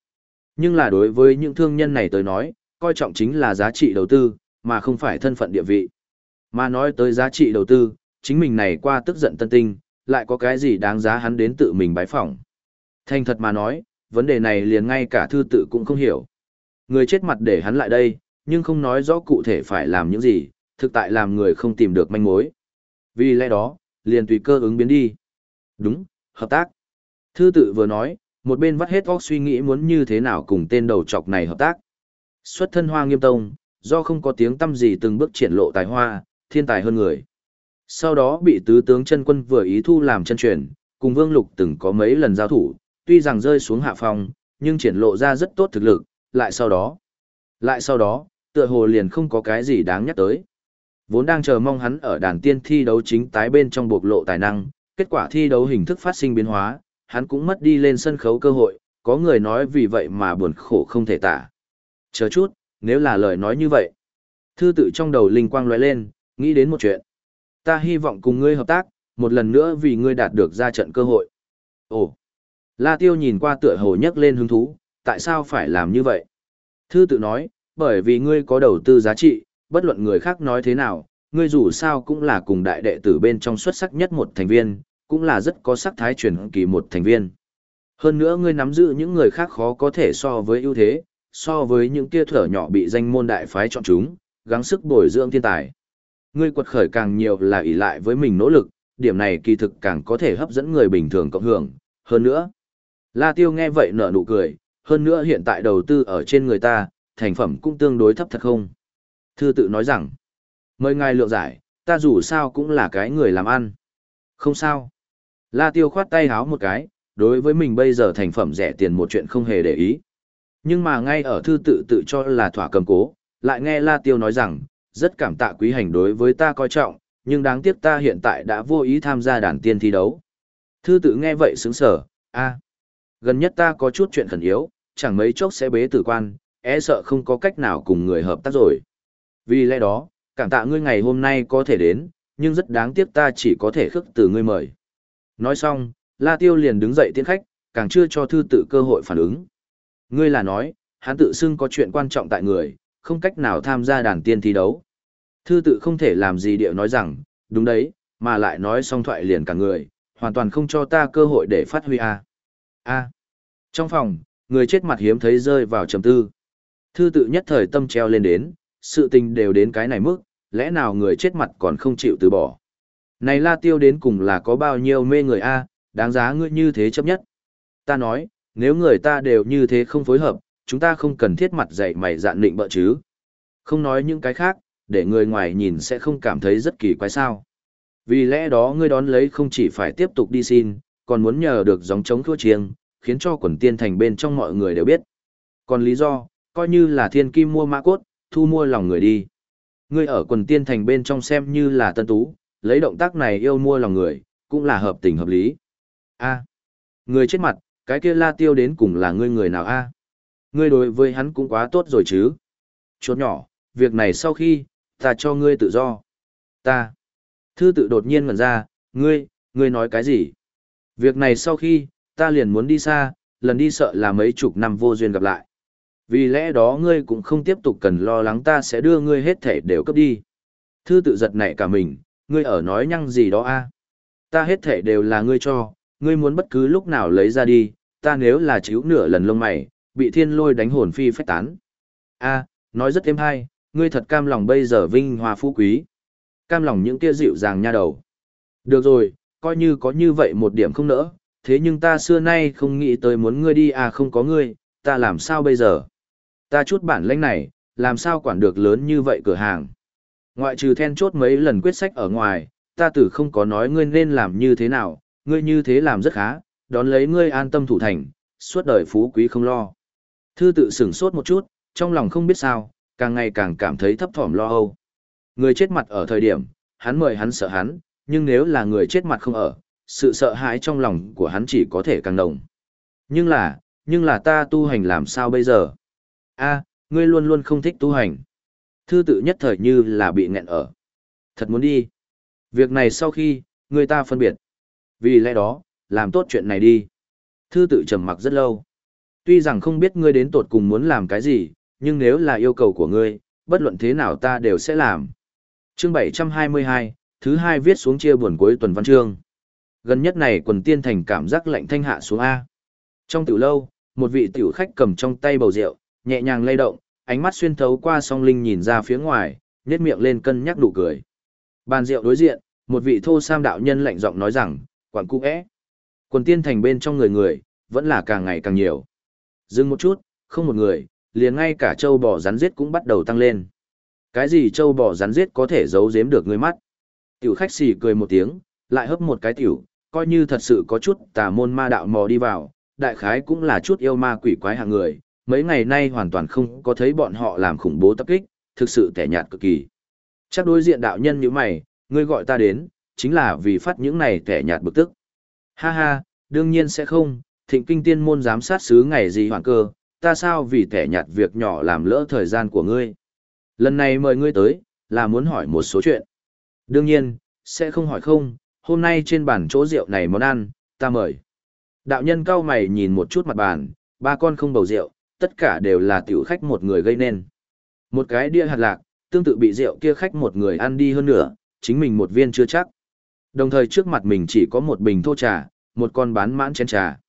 Nhưng là đối với những thương nhân này tới nói, coi trọng chính là giá trị đầu tư, mà không phải thân phận địa vị. Mà nói tới giá trị đầu tư, chính mình này qua tức giận tân tinh, lại có cái gì đáng giá hắn đến tự mình bái phỏng. Thành thật mà nói, vấn đề này liền ngay cả thư tự cũng không hiểu. Người chết mặt để hắn lại đây, nhưng không nói rõ cụ thể phải làm những gì, thực tại làm người không tìm được manh mối. Vì lẽ đó, liền tùy cơ ứng biến đi. Đúng, hợp tác. Thư tự vừa nói, một bên vắt hết óc suy nghĩ muốn như thế nào cùng tên đầu chọc này hợp tác. Xuất thân hoa nghiêm tông, do không có tiếng tâm gì từng bước triển lộ tài hoa, thiên tài hơn người. Sau đó bị tứ tướng chân quân vừa ý thu làm chân truyền, cùng Vương Lục từng có mấy lần giao thủ, tuy rằng rơi xuống hạ phong, nhưng triển lộ ra rất tốt thực lực, lại sau đó. Lại sau đó, tựa hồ liền không có cái gì đáng nhắc tới. Vốn đang chờ mong hắn ở đàn tiên thi đấu chính tái bên trong bộc lộ tài năng, kết quả thi đấu hình thức phát sinh biến hóa, hắn cũng mất đi lên sân khấu cơ hội, có người nói vì vậy mà buồn khổ không thể tả. Chờ chút, nếu là lời nói như vậy. Thư tự trong đầu linh quang lóe lên, nghĩ đến một chuyện. Ta hy vọng cùng ngươi hợp tác, một lần nữa vì ngươi đạt được ra trận cơ hội. Ồ! La Tiêu nhìn qua tựa hồ nhấc lên hứng thú, tại sao phải làm như vậy? Thư tự nói, bởi vì ngươi có đầu tư giá trị, bất luận người khác nói thế nào, ngươi dù sao cũng là cùng đại đệ tử bên trong xuất sắc nhất một thành viên, cũng là rất có sắc thái truyền kỳ một thành viên. Hơn nữa ngươi nắm giữ những người khác khó có thể so với ưu thế, so với những kia thở nhỏ bị danh môn đại phái chọn chúng, gắng sức bồi dưỡng thiên tài. Ngươi quật khởi càng nhiều là ỷ lại với mình nỗ lực, điểm này kỳ thực càng có thể hấp dẫn người bình thường cộng hưởng, hơn nữa. La Tiêu nghe vậy nở nụ cười, hơn nữa hiện tại đầu tư ở trên người ta, thành phẩm cũng tương đối thấp thật không? Thư tự nói rằng, mời ngài lượng giải, ta dù sao cũng là cái người làm ăn. Không sao. La Tiêu khoát tay háo một cái, đối với mình bây giờ thành phẩm rẻ tiền một chuyện không hề để ý. Nhưng mà ngay ở thư tự tự cho là thỏa cầm cố, lại nghe La Tiêu nói rằng, rất cảm tạ quý hành đối với ta coi trọng, nhưng đáng tiếc ta hiện tại đã vô ý tham gia đàn tiên thi đấu. Thư tự nghe vậy sướng sở, a Gần nhất ta có chút chuyện khẩn yếu, chẳng mấy chốc sẽ bế tử quan, e sợ không có cách nào cùng người hợp tác rồi. Vì lẽ đó, cảm tạ ngươi ngày hôm nay có thể đến, nhưng rất đáng tiếc ta chỉ có thể khước từ ngươi mời. Nói xong, La Tiêu liền đứng dậy tiến khách, càng chưa cho thư tự cơ hội phản ứng. Ngươi là nói, hắn tự xưng có chuyện quan trọng tại người, không cách nào tham gia đàn tiên thi đấu. Thư tự không thể làm gì điệu nói rằng, đúng đấy, mà lại nói xong thoại liền cả người, hoàn toàn không cho ta cơ hội để phát huy a. À. A. Trong phòng, người chết mặt hiếm thấy rơi vào trầm tư. Thư tự nhất thời tâm treo lên đến, sự tình đều đến cái này mức, lẽ nào người chết mặt còn không chịu từ bỏ. Này la tiêu đến cùng là có bao nhiêu mê người a, đáng giá ngươi như thế chấp nhất. Ta nói, nếu người ta đều như thế không phối hợp, chúng ta không cần thiết mặt dạy mày dạn định bợ chứ. Không nói những cái khác, để người ngoài nhìn sẽ không cảm thấy rất kỳ quái sao. Vì lẽ đó ngươi đón lấy không chỉ phải tiếp tục đi xin, còn muốn nhờ được giống chống thua chiêng, khiến cho quần tiên thành bên trong mọi người đều biết. Còn lý do, coi như là thiên kim mua mã cốt, thu mua lòng người đi. Ngươi ở quần tiên thành bên trong xem như là tân tú, lấy động tác này yêu mua lòng người, cũng là hợp tình hợp lý. A. người chết mặt, cái kia la tiêu đến cùng là ngươi người nào a? Ngươi đối với hắn cũng quá tốt rồi chứ. Chốt nhỏ, việc này sau khi, ta cho ngươi tự do. Ta. Thư tự đột nhiên ngẩn ra, ngươi, ngươi nói cái gì? Việc này sau khi, ta liền muốn đi xa, lần đi sợ là mấy chục năm vô duyên gặp lại. Vì lẽ đó ngươi cũng không tiếp tục cần lo lắng ta sẽ đưa ngươi hết thể đều cấp đi. Thư tự giật nảy cả mình, ngươi ở nói nhăng gì đó a? Ta hết thể đều là ngươi cho, ngươi muốn bất cứ lúc nào lấy ra đi, ta nếu là chiếu nửa lần lông mày, bị thiên lôi đánh hồn phi phách tán. A, nói rất êm hay, ngươi thật cam lòng bây giờ vinh hoa phú quý. Cam lòng những kia dịu dàng nha đầu. Được rồi, coi như có như vậy một điểm không nỡ, thế nhưng ta xưa nay không nghĩ tới muốn ngươi đi à không có ngươi, ta làm sao bây giờ? Ta chút bản lãnh này, làm sao quản được lớn như vậy cửa hàng? Ngoại trừ then chốt mấy lần quyết sách ở ngoài, ta tử không có nói ngươi nên làm như thế nào, ngươi như thế làm rất khá, đón lấy ngươi an tâm thủ thành, suốt đời phú quý không lo. Thư tự sửng sốt một chút, trong lòng không biết sao, càng ngày càng cảm thấy thấp thỏm lo âu. Người chết mặt ở thời điểm, hắn mời hắn sợ hắn, nhưng nếu là người chết mặt không ở, sự sợ hãi trong lòng của hắn chỉ có thể càng nồng. Nhưng là, nhưng là ta tu hành làm sao bây giờ? a ngươi luôn luôn không thích tu hành. Thư tự nhất thời như là bị nghẹn ở. Thật muốn đi. Việc này sau khi, người ta phân biệt. Vì lẽ đó, làm tốt chuyện này đi. Thư tự trầm mặc rất lâu. Tuy rằng không biết ngươi đến tột cùng muốn làm cái gì, nhưng nếu là yêu cầu của ngươi, bất luận thế nào ta đều sẽ làm. Chương 722, thứ hai viết xuống chia buồn cuối tuần văn chương. Gần nhất này quần tiên thành cảm giác lạnh thanh hạ xuống A. Trong tiểu lâu, một vị tiểu khách cầm trong tay bầu rượu, nhẹ nhàng lay động, ánh mắt xuyên thấu qua song linh nhìn ra phía ngoài, nhếch miệng lên cân nhắc đủ cười. Bàn rượu đối diện, một vị thô sam đạo nhân lạnh giọng nói rằng, quản cung é. Quần tiên thành bên trong người người, vẫn là càng ngày càng nhiều. Dừng một chút, không một người, liền ngay cả châu bò rắn giết cũng bắt đầu tăng lên. Cái gì châu bò rắn giết có thể giấu giếm được người mắt? Tiểu khách xì cười một tiếng, lại hấp một cái tiểu, coi như thật sự có chút tà môn ma đạo mò đi vào, đại khái cũng là chút yêu ma quỷ quái hạng người, mấy ngày nay hoàn toàn không có thấy bọn họ làm khủng bố tập kích, thực sự tẻ nhạt cực kỳ. Chắc đối diện đạo nhân như mày, ngươi gọi ta đến, chính là vì phát những này tẻ nhạt bực tức. Ha ha, đương nhiên sẽ không, thịnh kinh tiên môn giám sát sứ ngày gì hoàn cơ, ta sao vì tẻ nhạt việc nhỏ làm lỡ thời gian của ngươi. Lần này mời ngươi tới, là muốn hỏi một số chuyện. Đương nhiên, sẽ không hỏi không, hôm nay trên bàn chỗ rượu này món ăn, ta mời. Đạo nhân cao mày nhìn một chút mặt bàn, ba con không bầu rượu, tất cả đều là tiểu khách một người gây nên. Một cái đĩa hạt lạc, tương tự bị rượu kia khách một người ăn đi hơn nữa, chính mình một viên chưa chắc. Đồng thời trước mặt mình chỉ có một bình thô trà, một con bán mãn chén trà.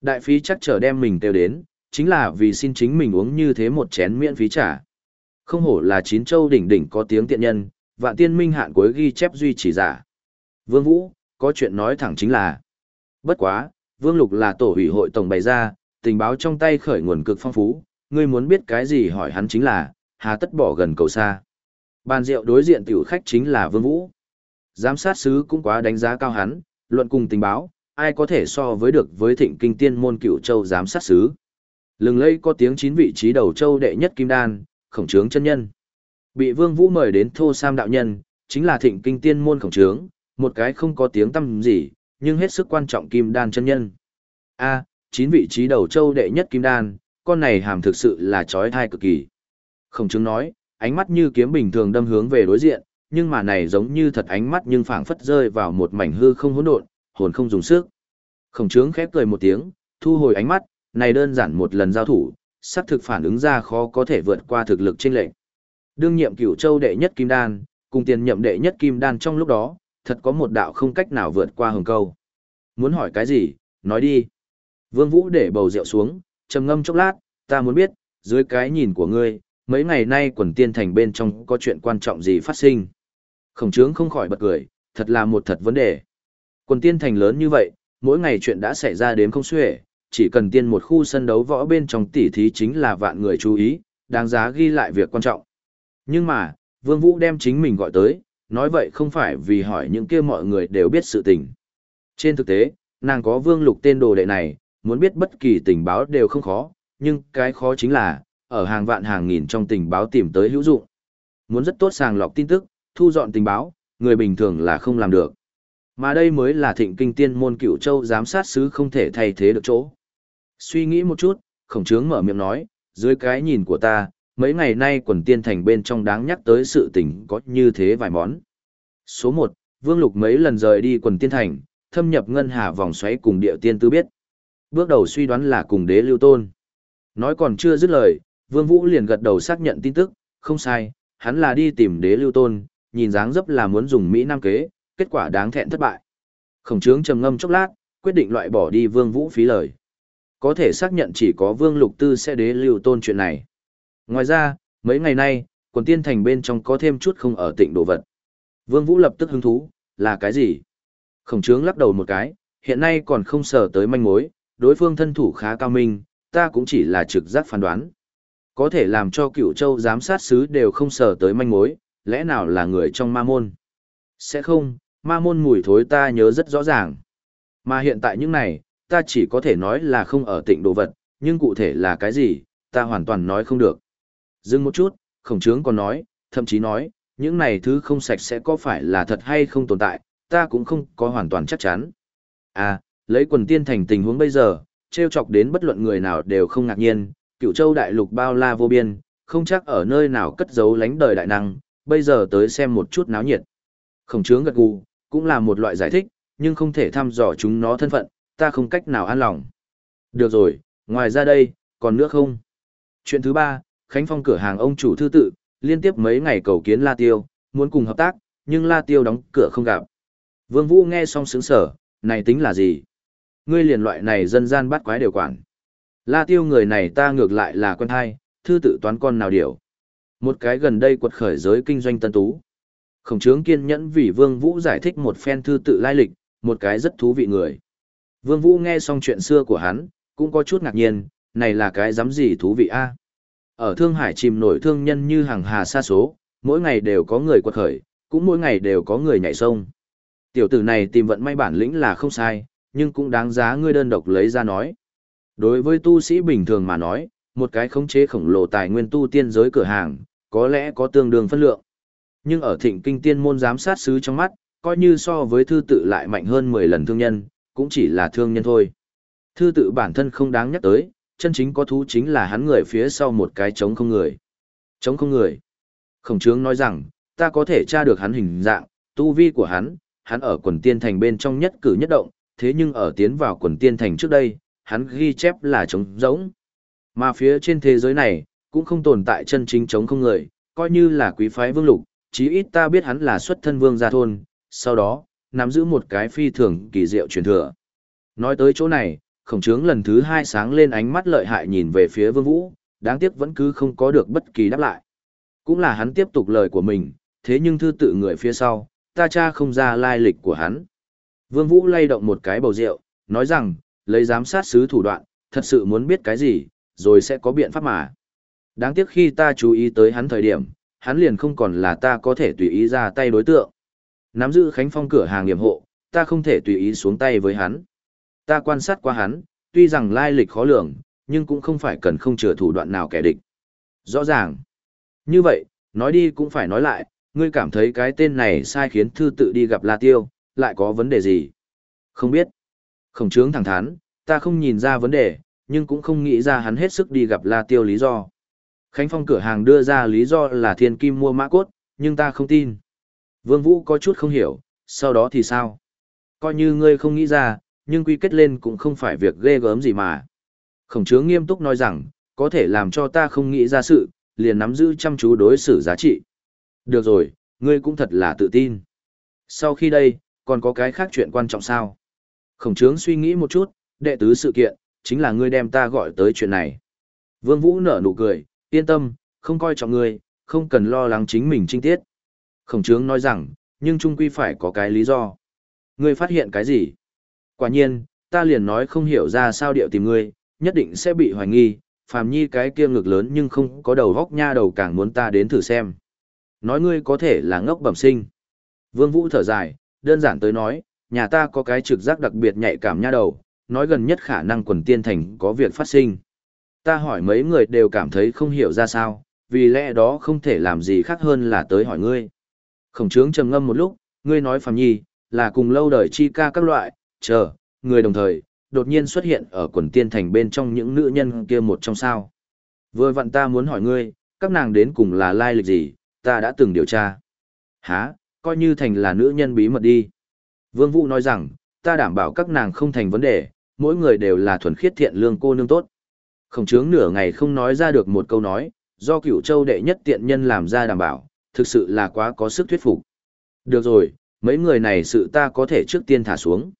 Đại phí chắc trở đem mình tiêu đến, chính là vì xin chính mình uống như thế một chén miễn phí trà. Không hổ là chín châu đỉnh đỉnh có tiếng tiện nhân, vạn tiên minh hạn cuối ghi chép duy chỉ giả. Vương Vũ, có chuyện nói thẳng chính là. Bất quá, Vương Lục là tổ ủy hội tổng bày ra, tình báo trong tay khởi nguồn cực phong phú, ngươi muốn biết cái gì hỏi hắn chính là, hà tất bỏ gần cầu xa. Bàn rượu đối diện tiểu khách chính là Vương Vũ. Giám sát sứ cũng quá đánh giá cao hắn, luận cùng tình báo, ai có thể so với được với thịnh kinh tiên môn cựu châu giám sát sứ. Lừng lây có tiếng chín vị trí đầu châu đệ nhất kim đan, khổng trướng chân nhân. Bị Vương Vũ mời đến thô sam đạo nhân, chính là thịnh kinh tiên môn khổng trướng, một cái không có tiếng tâm gì, nhưng hết sức quan trọng kim đan chân nhân. A, chín vị trí đầu châu đệ nhất kim đan, con này hàm thực sự là trói thai cực kỳ. Khổng chứng nói, ánh mắt như kiếm bình thường đâm hướng về đối diện, nhưng mà này giống như thật ánh mắt nhưng phảng phất rơi vào một mảnh hư không hỗn độn, hồn không dùng sức. Khổng trướng khép cười một tiếng, thu hồi ánh mắt, này đơn giản một lần giao thủ, sắp thực phản ứng ra khó có thể vượt qua thực lực trên lệnh. Đương nhiệm cửu châu đệ nhất kim đan, cùng tiền nhậm đệ nhất kim đan trong lúc đó, thật có một đạo không cách nào vượt qua hồng câu. Muốn hỏi cái gì, nói đi. Vương Vũ để bầu rượu xuống, trầm ngâm chốc lát, ta muốn biết, dưới cái nhìn của ngươi, mấy ngày nay quần tiên thành bên trong có chuyện quan trọng gì phát sinh. Khổng trướng không khỏi bật cười, thật là một thật vấn đề. Quần tiên thành lớn như vậy, mỗi ngày chuyện đã xảy ra đến không xuể, chỉ cần tiên một khu sân đấu võ bên trong tỉ thí chính là vạn người chú ý, đáng giá ghi lại việc quan trọng. Nhưng mà, Vương Vũ đem chính mình gọi tới, nói vậy không phải vì hỏi những kia mọi người đều biết sự tình. Trên thực tế, nàng có Vương Lục tên đồ đệ này, muốn biết bất kỳ tình báo đều không khó, nhưng cái khó chính là, ở hàng vạn hàng nghìn trong tình báo tìm tới hữu dụng. Muốn rất tốt sàng lọc tin tức, thu dọn tình báo, người bình thường là không làm được. Mà đây mới là thịnh kinh tiên môn cửu châu giám sát sứ không thể thay thế được chỗ. Suy nghĩ một chút, khổng trướng mở miệng nói, dưới cái nhìn của ta, mấy ngày nay quần tiên thành bên trong đáng nhắc tới sự tình có như thế vài món. Số 1, Vương Lục mấy lần rời đi quần tiên thành, thâm nhập ngân hà vòng xoáy cùng địa tiên tư biết. Bước đầu suy đoán là cùng đế lưu tôn. Nói còn chưa dứt lời, Vương Vũ liền gật đầu xác nhận tin tức, không sai, hắn là đi tìm đế lưu tôn, nhìn dáng dấp là muốn dùng Mỹ Nam kế, kết quả đáng thẹn thất bại. Khổng trướng trầm ngâm chốc lát, quyết định loại bỏ đi Vương Vũ phí lời. Có thể xác nhận chỉ có Vương Lục Tư sẽ đế lưu tôn chuyện này. Ngoài ra, mấy ngày nay, quần tiên thành bên trong có thêm chút không ở tịnh đồ vật. Vương Vũ lập tức hứng thú, là cái gì? Khổng trướng lắc đầu một cái, hiện nay còn không sở tới manh mối, đối phương thân thủ khá cao minh, ta cũng chỉ là trực giác phán đoán. Có thể làm cho cựu châu giám sát sứ đều không sở tới manh mối, lẽ nào là người trong ma môn? Sẽ không, ma môn mùi thối ta nhớ rất rõ ràng. Mà hiện tại những này, ta chỉ có thể nói là không ở tịnh đồ vật, nhưng cụ thể là cái gì, ta hoàn toàn nói không được. Dừng một chút, khổng trướng còn nói, thậm chí nói, những này thứ không sạch sẽ có phải là thật hay không tồn tại, ta cũng không có hoàn toàn chắc chắn. À, lấy quần tiên thành tình huống bây giờ, treo chọc đến bất luận người nào đều không ngạc nhiên, cựu châu đại lục bao la vô biên, không chắc ở nơi nào cất giấu lánh đời đại năng, bây giờ tới xem một chút náo nhiệt. Khổng trướng gật gù, cũng là một loại giải thích, nhưng không thể thăm dò chúng nó thân phận, ta không cách nào an lòng. Được rồi, ngoài ra đây, còn nữa không? Chuyện thứ ba, Khánh Phong cửa hàng ông chủ thư tự, liên tiếp mấy ngày cầu kiến La Tiêu, muốn cùng hợp tác, nhưng La Tiêu đóng cửa không gặp. Vương Vũ nghe xong sướng sở, này tính là gì? Ngươi liền loại này dân gian bắt quái đều quản. La Tiêu người này ta ngược lại là quen thai, thư tự toán con nào điều. Một cái gần đây quật khởi giới kinh doanh tân tú. Khổng trướng kiên nhẫn vì Vương Vũ giải thích một phen thư tự lai lịch, một cái rất thú vị người. Vương Vũ nghe xong chuyện xưa của hắn, cũng có chút ngạc nhiên, này là cái dám gì thú vị a? Ở Thương Hải chìm nổi thương nhân như hàng hà xa số, mỗi ngày đều có người quật khởi, cũng mỗi ngày đều có người nhảy sông. Tiểu tử này tìm vận may bản lĩnh là không sai, nhưng cũng đáng giá ngươi đơn độc lấy ra nói. Đối với tu sĩ bình thường mà nói, một cái khống chế khổng lồ tài nguyên tu tiên giới cửa hàng, có lẽ có tương đương phân lượng. Nhưng ở thịnh kinh tiên môn giám sát sứ trong mắt, coi như so với thư tự lại mạnh hơn 10 lần thương nhân, cũng chỉ là thương nhân thôi. Thư tự bản thân không đáng nhắc tới, chân chính có thú chính là hắn người phía sau một cái trống không người. Trống không người. Khổng trướng nói rằng, ta có thể tra được hắn hình dạng, tu vi của hắn, hắn ở quần tiên thành bên trong nhất cử nhất động, thế nhưng ở tiến vào quần tiên thành trước đây, hắn ghi chép là trống giống. Mà phía trên thế giới này, cũng không tồn tại chân chính trống không người, coi như là quý phái vương lục, chí ít ta biết hắn là xuất thân vương gia thôn, sau đó, nắm giữ một cái phi thường kỳ diệu truyền thừa. Nói tới chỗ này, khổng trướng lần thứ hai sáng lên ánh mắt lợi hại nhìn về phía vương vũ, đáng tiếc vẫn cứ không có được bất kỳ đáp lại. Cũng là hắn tiếp tục lời của mình, thế nhưng thư tự người phía sau, ta cha không ra lai lịch của hắn. Vương Vũ lay động một cái bầu rượu, nói rằng, lấy giám sát sứ thủ đoạn, thật sự muốn biết cái gì, rồi sẽ có biện pháp mà. Đáng tiếc khi ta chú ý tới hắn thời điểm, hắn liền không còn là ta có thể tùy ý ra tay đối tượng. Nắm giữ Khánh Phong cửa hàng nghiệm hộ, ta không thể tùy ý xuống tay với hắn. Ta quan sát qua hắn, tuy rằng lai lịch khó lường, nhưng cũng không phải cần không chừa thủ đoạn nào kẻ địch. Rõ ràng. Như vậy, nói đi cũng phải nói lại, ngươi cảm thấy cái tên này sai khiến thư tự đi gặp La Tiêu, lại có vấn đề gì? Không biết. Khổng trướng thẳng thắn, ta không nhìn ra vấn đề, nhưng cũng không nghĩ ra hắn hết sức đi gặp La Tiêu lý do. Khánh Phong cửa hàng đưa ra lý do là thiên kim mua mã cốt, nhưng ta không tin. Vương Vũ có chút không hiểu, sau đó thì sao? Coi như ngươi không nghĩ ra, nhưng quy kết lên cũng không phải việc ghê gớm gì mà. Khổng trướng nghiêm túc nói rằng, có thể làm cho ta không nghĩ ra sự, liền nắm giữ chăm chú đối xử giá trị. Được rồi, ngươi cũng thật là tự tin. Sau khi đây, còn có cái khác chuyện quan trọng sao? Khổng trướng suy nghĩ một chút, đệ tứ sự kiện, chính là ngươi đem ta gọi tới chuyện này. Vương Vũ nở nụ cười, yên tâm, không coi trọng ngươi, không cần lo lắng chính mình trinh tiết. Khổng trướng nói rằng, nhưng trung quy phải có cái lý do. Ngươi phát hiện cái gì? Quả nhiên, ta liền nói không hiểu ra sao điệu tìm ngươi, nhất định sẽ bị hoài nghi, phàm nhi cái kia ngực lớn nhưng không có đầu góc nha đầu càng muốn ta đến thử xem. Nói ngươi có thể là ngốc bẩm sinh. Vương Vũ thở dài, đơn giản tới nói, nhà ta có cái trực giác đặc biệt nhạy cảm nha đầu, nói gần nhất khả năng quần tiên thành có việc phát sinh. Ta hỏi mấy người đều cảm thấy không hiểu ra sao, vì lẽ đó không thể làm gì khác hơn là tới hỏi ngươi. Khổng trướng trầm ngâm một lúc, ngươi nói phàm nhi, là cùng lâu đời chi ca các loại, chờ, người đồng thời, đột nhiên xuất hiện ở quần tiên thành bên trong những nữ nhân kia một trong sao. Vừa vặn ta muốn hỏi ngươi, các nàng đến cùng là lai lịch gì, ta đã từng điều tra. Hả, coi như thành là nữ nhân bí mật đi. Vương Vũ nói rằng, ta đảm bảo các nàng không thành vấn đề, mỗi người đều là thuần khiết thiện lương cô nương tốt. Khổng trướng nửa ngày không nói ra được một câu nói, do cửu châu đệ nhất tiện nhân làm ra đảm bảo, thực sự là quá có sức thuyết phục. Được rồi, mấy người này sự ta có thể trước tiên thả xuống.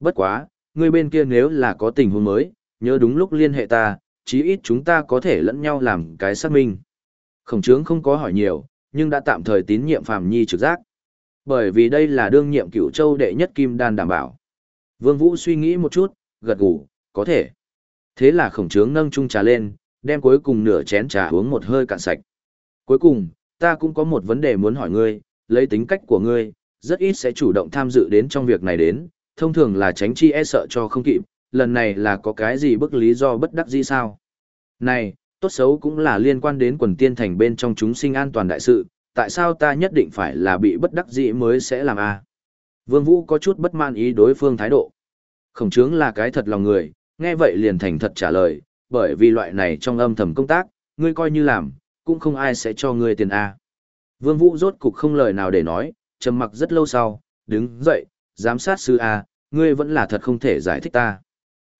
Bất quá, người bên kia nếu là có tình huống mới, nhớ đúng lúc liên hệ ta, chí ít chúng ta có thể lẫn nhau làm cái xác minh. Khổng trướng không có hỏi nhiều, nhưng đã tạm thời tín nhiệm Phạm Nhi trực giác. Bởi vì đây là đương nhiệm cửu châu đệ nhất kim đan đảm bảo. Vương Vũ suy nghĩ một chút, gật gù, có thể. Thế là khổng trướng nâng chung trà lên, đem cuối cùng nửa chén trà uống một hơi cạn sạch. Cuối cùng, ta cũng có một vấn đề muốn hỏi ngươi, lấy tính cách của ngươi, rất ít sẽ chủ động tham dự đến trong việc này đến, thông thường là tránh chi e sợ cho không kịp, lần này là có cái gì bức lý do bất đắc dĩ sao? Này, tốt xấu cũng là liên quan đến quần tiên thành bên trong chúng sinh an toàn đại sự, tại sao ta nhất định phải là bị bất đắc dĩ mới sẽ làm a? Vương Vũ có chút bất mãn ý đối phương thái độ. Khổng trướng là cái thật lòng người, nghe vậy liền thành thật trả lời, bởi vì loại này trong âm thầm công tác, ngươi coi như làm, cũng không ai sẽ cho ngươi tiền a. Vương Vũ rốt cục không lời nào để nói, trầm mặc rất lâu sau, đứng dậy, giám sát sư a, ngươi vẫn là thật không thể giải thích ta.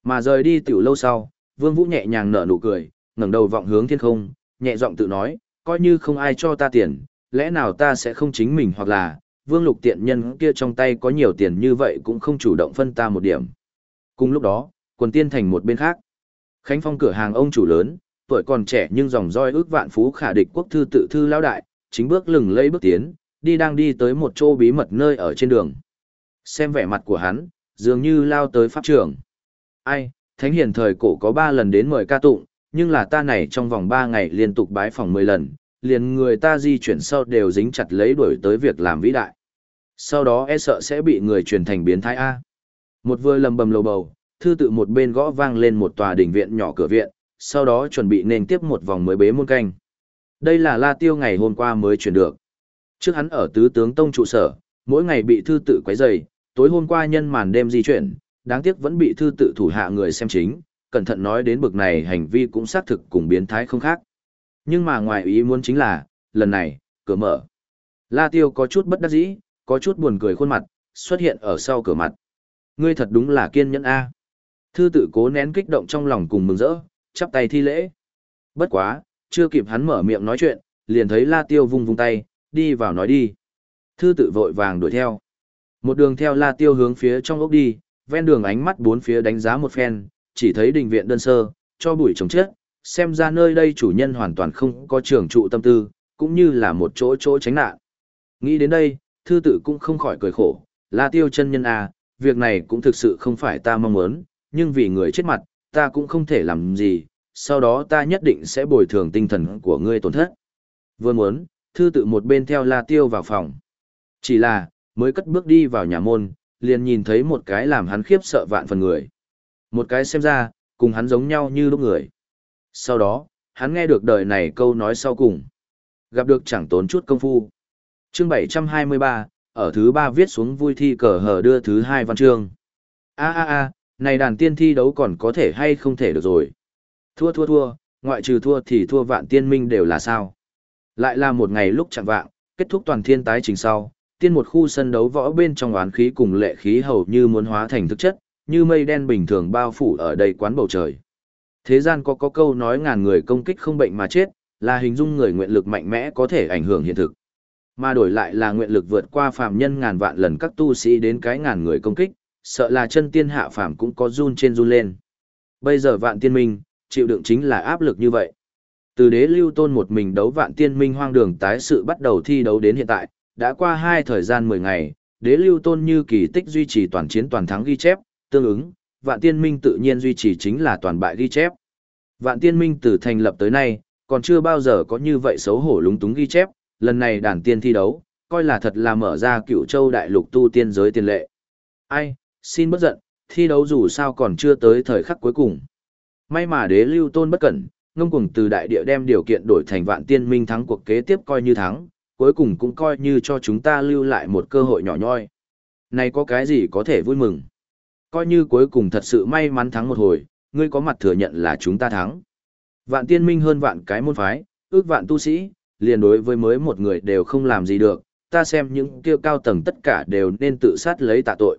Mà rời đi tiểu lâu sau, Vương Vũ nhẹ nhàng nở nụ cười, ngẩng đầu vọng hướng thiên không, nhẹ giọng tự nói, coi như không ai cho ta tiền, lẽ nào ta sẽ không chính mình hoặc là, Vương Lục tiện nhân kia trong tay có nhiều tiền như vậy cũng không chủ động phân ta một điểm. Cùng lúc đó, quần tiên thành một bên khác. Khánh Phong cửa hàng ông chủ lớn, tuổi còn trẻ nhưng dòng roi ước vạn phú khả địch quốc thư tự thư lão đại, chính bước lừng lây bước tiến, đi đang đi tới một chỗ bí mật nơi ở trên đường. Xem vẻ mặt của hắn, dường như lao tới pháp trường. Ai, thánh hiền thời cổ có ba lần đến mời ca tụng, nhưng là ta này trong vòng ba ngày liên tục bái phòng mười lần, liền người ta di chuyển sau đều dính chặt lấy đuổi tới việc làm vĩ đại. Sau đó e sợ sẽ bị người truyền thành biến thái A. Một vừa lầm bầm lầu bầu, thư tự một bên gõ vang lên một tòa đỉnh viện nhỏ cửa viện, sau đó chuẩn bị nên tiếp một vòng mới bế môn canh. Đây là La Tiêu ngày hôm qua mới chuyển được. Trước hắn ở tứ tướng tông trụ sở, mỗi ngày bị thư tự quấy rầy, tối hôm qua nhân màn đêm di chuyển, đáng tiếc vẫn bị thư tự thủ hạ người xem chính, cẩn thận nói đến bực này hành vi cũng xác thực cùng biến thái không khác. Nhưng mà ngoài ý muốn chính là, lần này, cửa mở. La Tiêu có chút bất đắc dĩ, có chút buồn cười khuôn mặt, xuất hiện ở sau cửa mặt. Ngươi thật đúng là kiên nhẫn A. Thư tự cố nén kích động trong lòng cùng mừng rỡ, chắp tay thi lễ. Bất quá, chưa kịp hắn mở miệng nói chuyện, liền thấy La Tiêu vung vung tay, đi vào nói đi. Thư tự vội vàng đuổi theo. Một đường theo La Tiêu hướng phía trong ốc đi, ven đường ánh mắt bốn phía đánh giá một phen, chỉ thấy đình viện đơn sơ, cho bụi trồng chết, xem ra nơi đây chủ nhân hoàn toàn không có trường trụ tâm tư, cũng như là một chỗ chỗ tránh nạn. Nghĩ đến đây, thư tự cũng không khỏi cười khổ, La Tiêu chân nhân à, việc này cũng thực sự không phải ta mong muốn, nhưng vì người chết mặt, ta cũng không thể làm gì, sau đó ta nhất định sẽ bồi thường tinh thần của ngươi tổn thất. Vừa muốn, thư tự một bên theo La Tiêu vào phòng. Chỉ là, mới cất bước đi vào nhà môn, liền nhìn thấy một cái làm hắn khiếp sợ vạn phần người. Một cái xem ra, cùng hắn giống nhau như lúc người. Sau đó, hắn nghe được đời này câu nói sau cùng. Gặp được chẳng tốn chút công phu. Chương 723, ở thứ ba viết xuống vui thi cờ hờ đưa thứ hai văn chương. A a a, Này đàn tiên thi đấu còn có thể hay không thể được rồi. Thua thua thua, ngoại trừ thua thì thua vạn tiên minh đều là sao. Lại là một ngày lúc chẳng vạng, kết thúc toàn thiên tái trình sau, tiên một khu sân đấu võ bên trong oán khí cùng lệ khí hầu như muốn hóa thành thực chất, như mây đen bình thường bao phủ ở đây quán bầu trời. Thế gian có có câu nói ngàn người công kích không bệnh mà chết, là hình dung người nguyện lực mạnh mẽ có thể ảnh hưởng hiện thực. Mà đổi lại là nguyện lực vượt qua phàm nhân ngàn vạn lần các tu sĩ đến cái ngàn người công kích, sợ là chân tiên hạ phàm cũng có run trên run lên. Bây giờ vạn tiên minh, chịu đựng chính là áp lực như vậy. Từ đế lưu tôn một mình đấu vạn tiên minh hoang đường tái sự bắt đầu thi đấu đến hiện tại, đã qua hai thời gian 10 ngày, đế lưu tôn như kỳ tích duy trì toàn chiến toàn thắng ghi chép, tương ứng, vạn tiên minh tự nhiên duy trì chính là toàn bại ghi chép. Vạn tiên minh từ thành lập tới nay, còn chưa bao giờ có như vậy xấu hổ lúng túng ghi chép, lần này đàn tiên thi đấu, coi là thật là mở ra cựu châu đại lục tu tiên giới tiền lệ. Ai, xin bất giận, thi đấu dù sao còn chưa tới thời khắc cuối cùng. May mà đế lưu tôn bất cẩn, ngông cuồng từ đại địa đem điều kiện đổi thành vạn tiên minh thắng cuộc kế tiếp coi như thắng, cuối cùng cũng coi như cho chúng ta lưu lại một cơ hội nhỏ nhoi. Này có cái gì có thể vui mừng? Coi như cuối cùng thật sự may mắn thắng một hồi, ngươi có mặt thừa nhận là chúng ta thắng. Vạn tiên minh hơn vạn cái môn phái, ước vạn tu sĩ, liền đối với mới một người đều không làm gì được, ta xem những kêu cao tầng tất cả đều nên tự sát lấy tạ tội.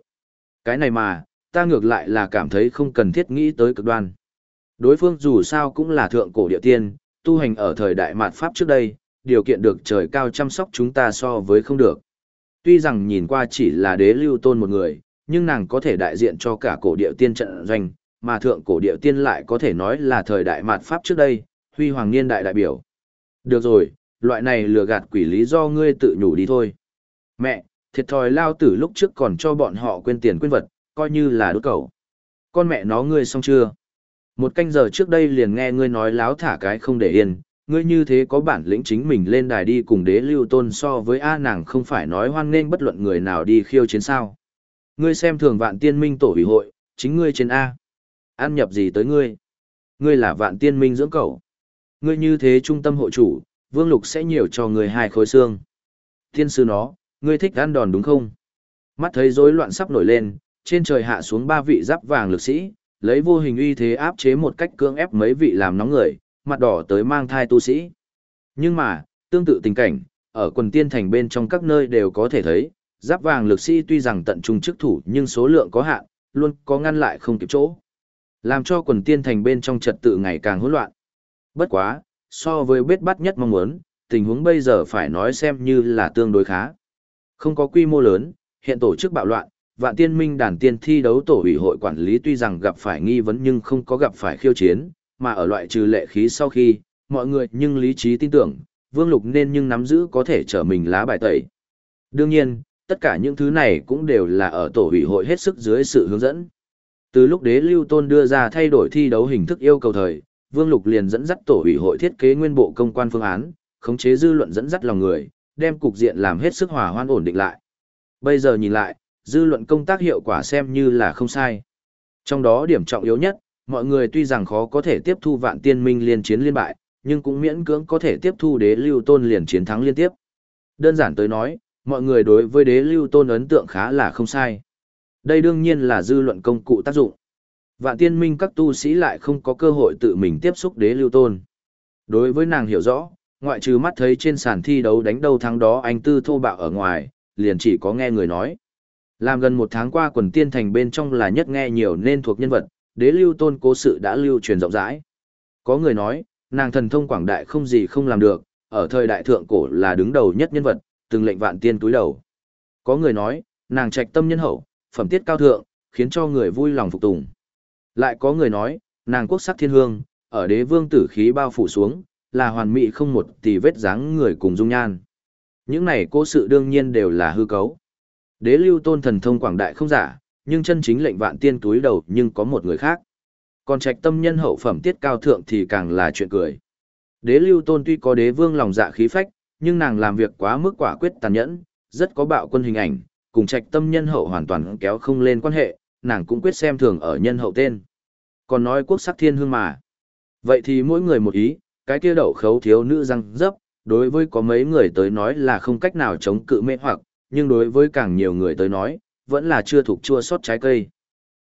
Cái này mà, ta ngược lại là cảm thấy không cần thiết nghĩ tới cực đoan. Đối phương dù sao cũng là thượng cổ địa tiên, tu hành ở thời đại mạt Pháp trước đây, điều kiện được trời cao chăm sóc chúng ta so với không được. Tuy rằng nhìn qua chỉ là đế lưu tôn một người, nhưng nàng có thể đại diện cho cả cổ địa tiên trận doanh, mà thượng cổ địa tiên lại có thể nói là thời đại mạt Pháp trước đây, huy hoàng niên đại đại biểu. Được rồi, loại này lừa gạt quỷ lý do ngươi tự nhủ đi thôi. Mẹ, thiệt thòi lao tử lúc trước còn cho bọn họ quên tiền quên vật, coi như là đốt cầu. Con mẹ nó ngươi xong chưa? Một canh giờ trước đây liền nghe ngươi nói láo thả cái không để yên, ngươi như thế có bản lĩnh chính mình lên đài đi cùng đế lưu tôn so với A nàng không phải nói hoan nghênh bất luận người nào đi khiêu chiến sao. Ngươi xem thường vạn tiên minh tổ ủy hội, chính ngươi trên A. An nhập gì tới ngươi? Ngươi là vạn tiên minh dưỡng cầu. Ngươi như thế trung tâm hội chủ, vương lục sẽ nhiều cho ngươi hai khối xương. Thiên sư nó, ngươi thích ăn đòn đúng không? Mắt thấy rối loạn sắp nổi lên, trên trời hạ xuống ba vị giáp vàng lực sĩ, lấy vô hình uy thế áp chế một cách cưỡng ép mấy vị làm nóng người, mặt đỏ tới mang thai tu sĩ. Nhưng mà, tương tự tình cảnh, ở quần tiên thành bên trong các nơi đều có thể thấy, giáp vàng lực sĩ tuy rằng tận trung chức thủ nhưng số lượng có hạn, luôn có ngăn lại không kịp chỗ. Làm cho quần tiên thành bên trong trật tự ngày càng hỗn loạn. Bất quá, so với biết bắt nhất mong muốn, tình huống bây giờ phải nói xem như là tương đối khá. Không có quy mô lớn, hiện tổ chức bạo loạn, vạn tiên minh đàn tiên thi đấu tổ ủy hội quản lý tuy rằng gặp phải nghi vấn nhưng không có gặp phải khiêu chiến, mà ở loại trừ lệ khí sau khi, mọi người nhưng lý trí tin tưởng, vương lục nên nhưng nắm giữ có thể trở mình lá bài tẩy. Đương nhiên, tất cả những thứ này cũng đều là ở tổ ủy hội hết sức dưới sự hướng dẫn. Từ lúc đế lưu tôn đưa ra thay đổi thi đấu hình thức yêu cầu thời, vương lục liền dẫn dắt tổ ủy hội thiết kế nguyên bộ công quan phương án, khống chế dư luận dẫn dắt lòng người, đem cục diện làm hết sức hòa hoan ổn định lại. Bây giờ nhìn lại, dư luận công tác hiệu quả xem như là không sai. Trong đó điểm trọng yếu nhất, mọi người tuy rằng khó có thể tiếp thu vạn tiên minh liên chiến liên bại, nhưng cũng miễn cưỡng có thể tiếp thu đế lưu tôn liền chiến thắng liên tiếp. Đơn giản tới nói, mọi người đối với đế lưu tôn ấn tượng khá là không sai. Đây đương nhiên là dư luận công cụ tác dụng. Vạn tiên minh các tu sĩ lại không có cơ hội tự mình tiếp xúc đế lưu tôn. Đối với nàng hiểu rõ, ngoại trừ mắt thấy trên sàn thi đấu đánh đầu thắng đó anh tư thô bạo ở ngoài, liền chỉ có nghe người nói. Làm gần một tháng qua quần tiên thành bên trong là nhất nghe nhiều nên thuộc nhân vật, đế lưu tôn cố sự đã lưu truyền rộng rãi. Có người nói, nàng thần thông quảng đại không gì không làm được, ở thời đại thượng cổ là đứng đầu nhất nhân vật, từng lệnh vạn tiên túi đầu. Có người nói, nàng trạch tâm nhân hậu, phẩm tiết cao thượng, khiến cho người vui lòng phục tùng. Lại có người nói, nàng quốc sắc thiên hương, ở đế vương tử khí bao phủ xuống, là hoàn mỹ không một tỷ vết dáng người cùng dung nhan. Những này cố sự đương nhiên đều là hư cấu. Đế lưu tôn thần thông quảng đại không giả, nhưng chân chính lệnh vạn tiên túi đầu nhưng có một người khác. Còn trạch tâm nhân hậu phẩm tiết cao thượng thì càng là chuyện cười. Đế lưu tôn tuy có đế vương lòng dạ khí phách, nhưng nàng làm việc quá mức quả quyết tàn nhẫn, rất có bạo quân hình ảnh, cùng trạch tâm nhân hậu hoàn toàn kéo không lên quan hệ, nàng cũng quyết xem thường ở nhân hậu tên. Còn nói quốc sắc thiên hương mà. Vậy thì mỗi người một ý, cái kia đậu khấu thiếu nữ răng dấp, đối với có mấy người tới nói là không cách nào chống cự mê hoặc, nhưng đối với càng nhiều người tới nói, vẫn là chưa thuộc chua sót trái cây.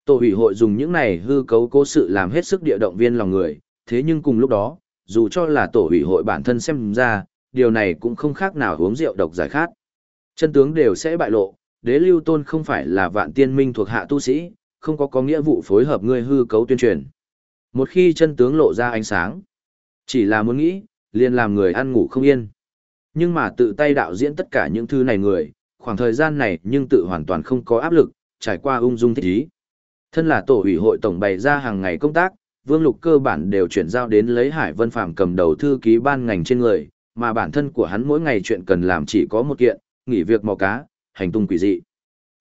Tổ hủy hội dùng những này hư cấu cố sự làm hết sức địa động viên lòng người, thế nhưng cùng lúc đó, dù cho là tổ hủy hội bản thân xem ra, điều này cũng không khác nào uống rượu độc giải khát. Chân tướng đều sẽ bại lộ, đế lưu tôn không phải là vạn tiên minh thuộc hạ tu sĩ, không có có nghĩa vụ phối hợp ngươi hư cấu tuyên truyền. Một khi chân tướng lộ ra ánh sáng, chỉ là muốn nghĩ, liền làm người ăn ngủ không yên. Nhưng mà tự tay đạo diễn tất cả những thứ này người, khoảng thời gian này nhưng tự hoàn toàn không có áp lực, trải qua ung dung thích ý. Thân là tổ ủy hội tổng bày ra hàng ngày công tác, Vương Lục cơ bản đều chuyển giao đến lấy Hải Vân Phàm cầm đầu thư ký ban ngành trên người, mà bản thân của hắn mỗi ngày chuyện cần làm chỉ có một kiện, nghỉ việc mò cá, hành tung quỷ dị.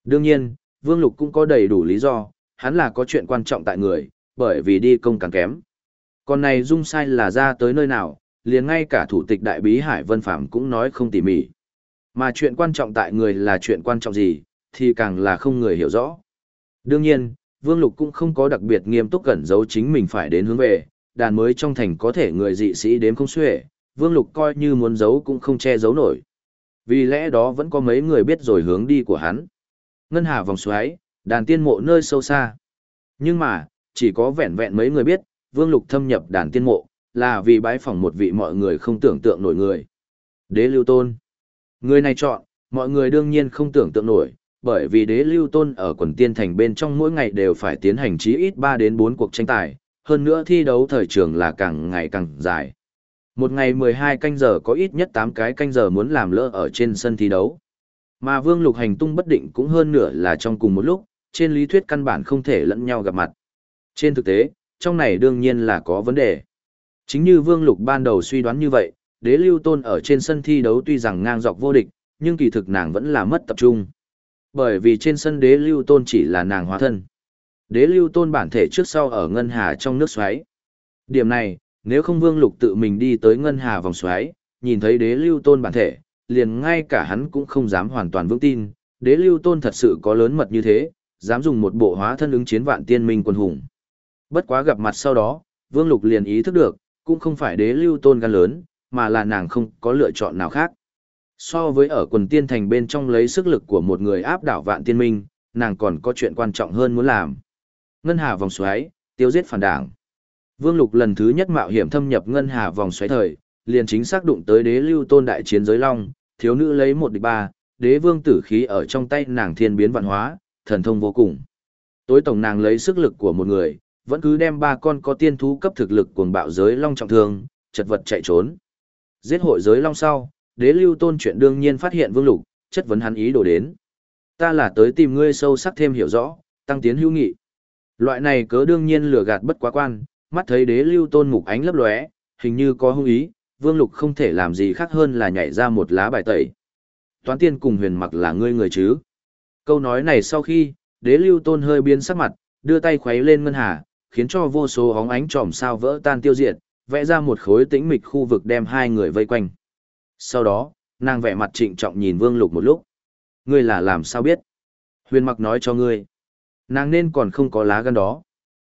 Đương nhiên, Vương Lục cũng có đầy đủ lý do, hắn là có chuyện quan trọng tại người, bởi vì đi công càng kém. Còn này dung sai là ra tới nơi nào, liền ngay cả thủ tịch đại bí Hải Vân Phạm cũng nói không tỉ mỉ. Mà chuyện quan trọng tại người là chuyện quan trọng gì, thì càng là không người hiểu rõ. Đương nhiên, Vương Lục cũng không có đặc biệt nghiêm túc cẩn giấu chính mình phải đến hướng về, đàn mới trong thành có thể người dị sĩ đếm không xuể, Vương Lục coi như muốn giấu cũng không che giấu nổi. Vì lẽ đó vẫn có mấy người biết rồi hướng đi của hắn. Ngân hà vòng xoáy, đàn tiên mộ nơi sâu xa. Nhưng mà, chỉ có vẹn vẹn mấy người biết, Vương Lục thâm nhập đàn tiên mộ, là vì bái phỏng một vị mọi người không tưởng tượng nổi người. Đế Lưu Tôn. Người này chọn, mọi người đương nhiên không tưởng tượng nổi, bởi vì đế lưu tôn ở quần tiên thành bên trong mỗi ngày đều phải tiến hành chí ít 3 đến 4 cuộc tranh tài, hơn nữa thi đấu thời trường là càng ngày càng dài. Một ngày 12 canh giờ có ít nhất 8 cái canh giờ muốn làm lỡ ở trên sân thi đấu. Mà vương lục hành tung bất định cũng hơn nửa là trong cùng một lúc, trên lý thuyết căn bản không thể lẫn nhau gặp mặt. Trên thực tế, trong này đương nhiên là có vấn đề. Chính như vương lục ban đầu suy đoán như vậy, đế lưu tôn ở trên sân thi đấu tuy rằng ngang dọc vô địch, nhưng kỳ thực nàng vẫn là mất tập trung. Bởi vì trên sân đế lưu tôn chỉ là nàng hóa thân. Đế lưu tôn bản thể trước sau ở ngân hà trong nước xoáy. Điểm này, nếu không vương lục tự mình đi tới ngân hà vòng xoáy, nhìn thấy đế lưu tôn bản thể, liền ngay cả hắn cũng không dám hoàn toàn vững tin, đế lưu tôn thật sự có lớn mật như thế, dám dùng một bộ hóa thân ứng chiến vạn tiên minh quân hùng. Bất quá gặp mặt sau đó, vương lục liền ý thức được, cũng không phải đế lưu tôn gan lớn, mà là nàng không có lựa chọn nào khác. So với ở quần tiên thành bên trong lấy sức lực của một người áp đảo vạn tiên minh, nàng còn có chuyện quan trọng hơn muốn làm. Ngân hà vòng xoáy, tiêu giết phản đảng. Vương Lục lần thứ nhất mạo hiểm thâm nhập ngân hà vòng xoáy thời, liền chính xác đụng tới đế lưu tôn đại chiến giới long, thiếu nữ lấy một địch ba, đế vương tử khí ở trong tay nàng thiên biến vạn hóa, thần thông vô cùng. Tối tổng nàng lấy sức lực của một người, vẫn cứ đem ba con có tiên thú cấp thực lực cuồng bạo giới long trọng thương, chật vật chạy trốn. Giết hội giới long sau, đế lưu tôn chuyện đương nhiên phát hiện vương lục, chất vấn hắn ý đồ đến. Ta là tới tìm ngươi sâu sắc thêm hiểu rõ, tăng tiến hữu nghị. Loại này cớ đương nhiên lừa gạt bất quá quan, mắt thấy đế lưu tôn mục ánh lấp lóe, hình như có hung ý, vương lục không thể làm gì khác hơn là nhảy ra một lá bài tẩy. Toán tiên cùng huyền mặc là ngươi người chứ. Câu nói này sau khi, đế lưu tôn hơi biến sắc mặt, đưa tay khuấy lên ngân hà, khiến cho vô số hóng ánh tròm sao vỡ tan tiêu diệt, vẽ ra một khối tĩnh mịch khu vực đem hai người vây quanh. Sau đó, nàng vẻ mặt trịnh trọng nhìn Vương Lục một lúc. Ngươi là làm sao biết? Huyền mặc nói cho ngươi. Nàng nên còn không có lá gan đó.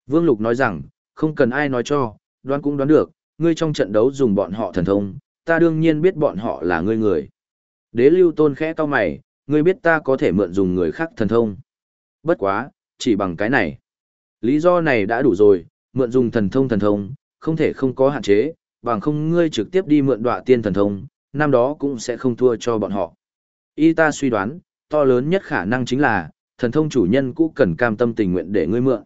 Vương Lục nói rằng, không cần ai nói cho, đoán cũng đoán được, ngươi trong trận đấu dùng bọn họ thần thông, ta đương nhiên biết bọn họ là ngươi người. Đế lưu tôn khẽ cao mày, ngươi biết ta có thể mượn dùng người khác thần thông. Bất quá, chỉ bằng cái này. Lý do này đã đủ rồi, mượn dùng thần thông thần thông, không thể không có hạn chế, bằng không ngươi trực tiếp đi mượn đọa tiên thần thông, năm đó cũng sẽ không thua cho bọn họ. Y ta suy đoán, to lớn nhất khả năng chính là, thần thông chủ nhân cũng cần cam tâm tình nguyện để ngươi mượn.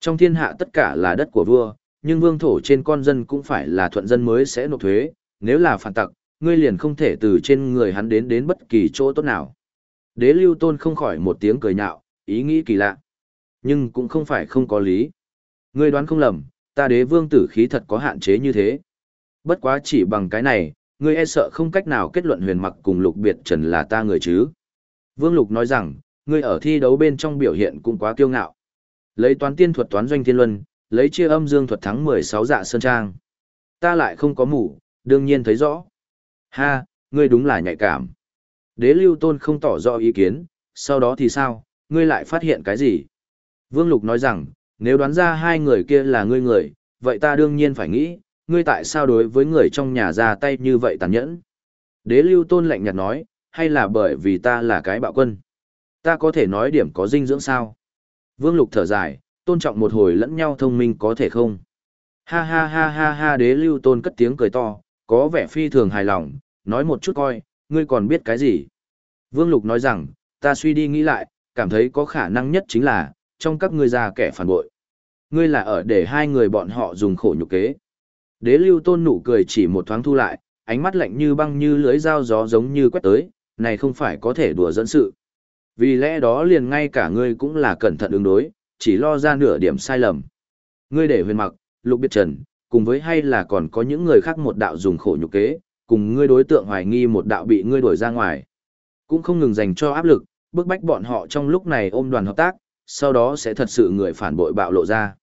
Trong thiên hạ tất cả là đất của vua, nhưng vương thổ trên con dân cũng phải là thuận dân mới sẽ nộp thuế, nếu là phản tặc, ngươi liền không thể từ trên người hắn đến đến bất kỳ chỗ tốt nào. Đế lưu tôn không khỏi một tiếng cười nhạo, ý nghĩ kỳ lạ. Nhưng cũng không phải không có lý. Ngươi đoán không lầm, ta đế vương tử khí thật có hạn chế như thế. Bất quá chỉ bằng cái này, ngươi e sợ không cách nào kết luận huyền mặc cùng lục biệt trần là ta người chứ. Vương Lục nói rằng, ngươi ở thi đấu bên trong biểu hiện cũng quá kiêu ngạo. Lấy toán tiên thuật toán doanh thiên luân, lấy chia âm dương thuật thắng 16 dạ sơn trang. Ta lại không có mủ, đương nhiên thấy rõ. Ha, ngươi đúng là nhạy cảm. Đế lưu tôn không tỏ rõ ý kiến, sau đó thì sao, ngươi lại phát hiện cái gì? Vương Lục nói rằng, nếu đoán ra hai người kia là ngươi người, vậy ta đương nhiên phải nghĩ, ngươi tại sao đối với người trong nhà ra tay như vậy tàn nhẫn? Đế lưu tôn lạnh nhạt nói, hay là bởi vì ta là cái bạo quân? Ta có thể nói điểm có dinh dưỡng sao? Vương Lục thở dài, tôn trọng một hồi lẫn nhau thông minh có thể không? Ha ha ha ha ha đế lưu tôn cất tiếng cười to, có vẻ phi thường hài lòng, nói một chút coi, ngươi còn biết cái gì? Vương Lục nói rằng, ta suy đi nghĩ lại, cảm thấy có khả năng nhất chính là, trong các ngươi già kẻ phản bội. Ngươi là ở để hai người bọn họ dùng khổ nhục kế. Đế lưu tôn nụ cười chỉ một thoáng thu lại, ánh mắt lạnh như băng như lưới dao gió giống như quét tới, này không phải có thể đùa dẫn sự. Vì lẽ đó liền ngay cả ngươi cũng là cẩn thận ứng đối, chỉ lo ra nửa điểm sai lầm. Ngươi để huyền mặc, lục biệt trần, cùng với hay là còn có những người khác một đạo dùng khổ nhục kế, cùng ngươi đối tượng hoài nghi một đạo bị ngươi đuổi ra ngoài. Cũng không ngừng dành cho áp lực, bức bách bọn họ trong lúc này ôm đoàn hợp tác, sau đó sẽ thật sự người phản bội bạo lộ ra.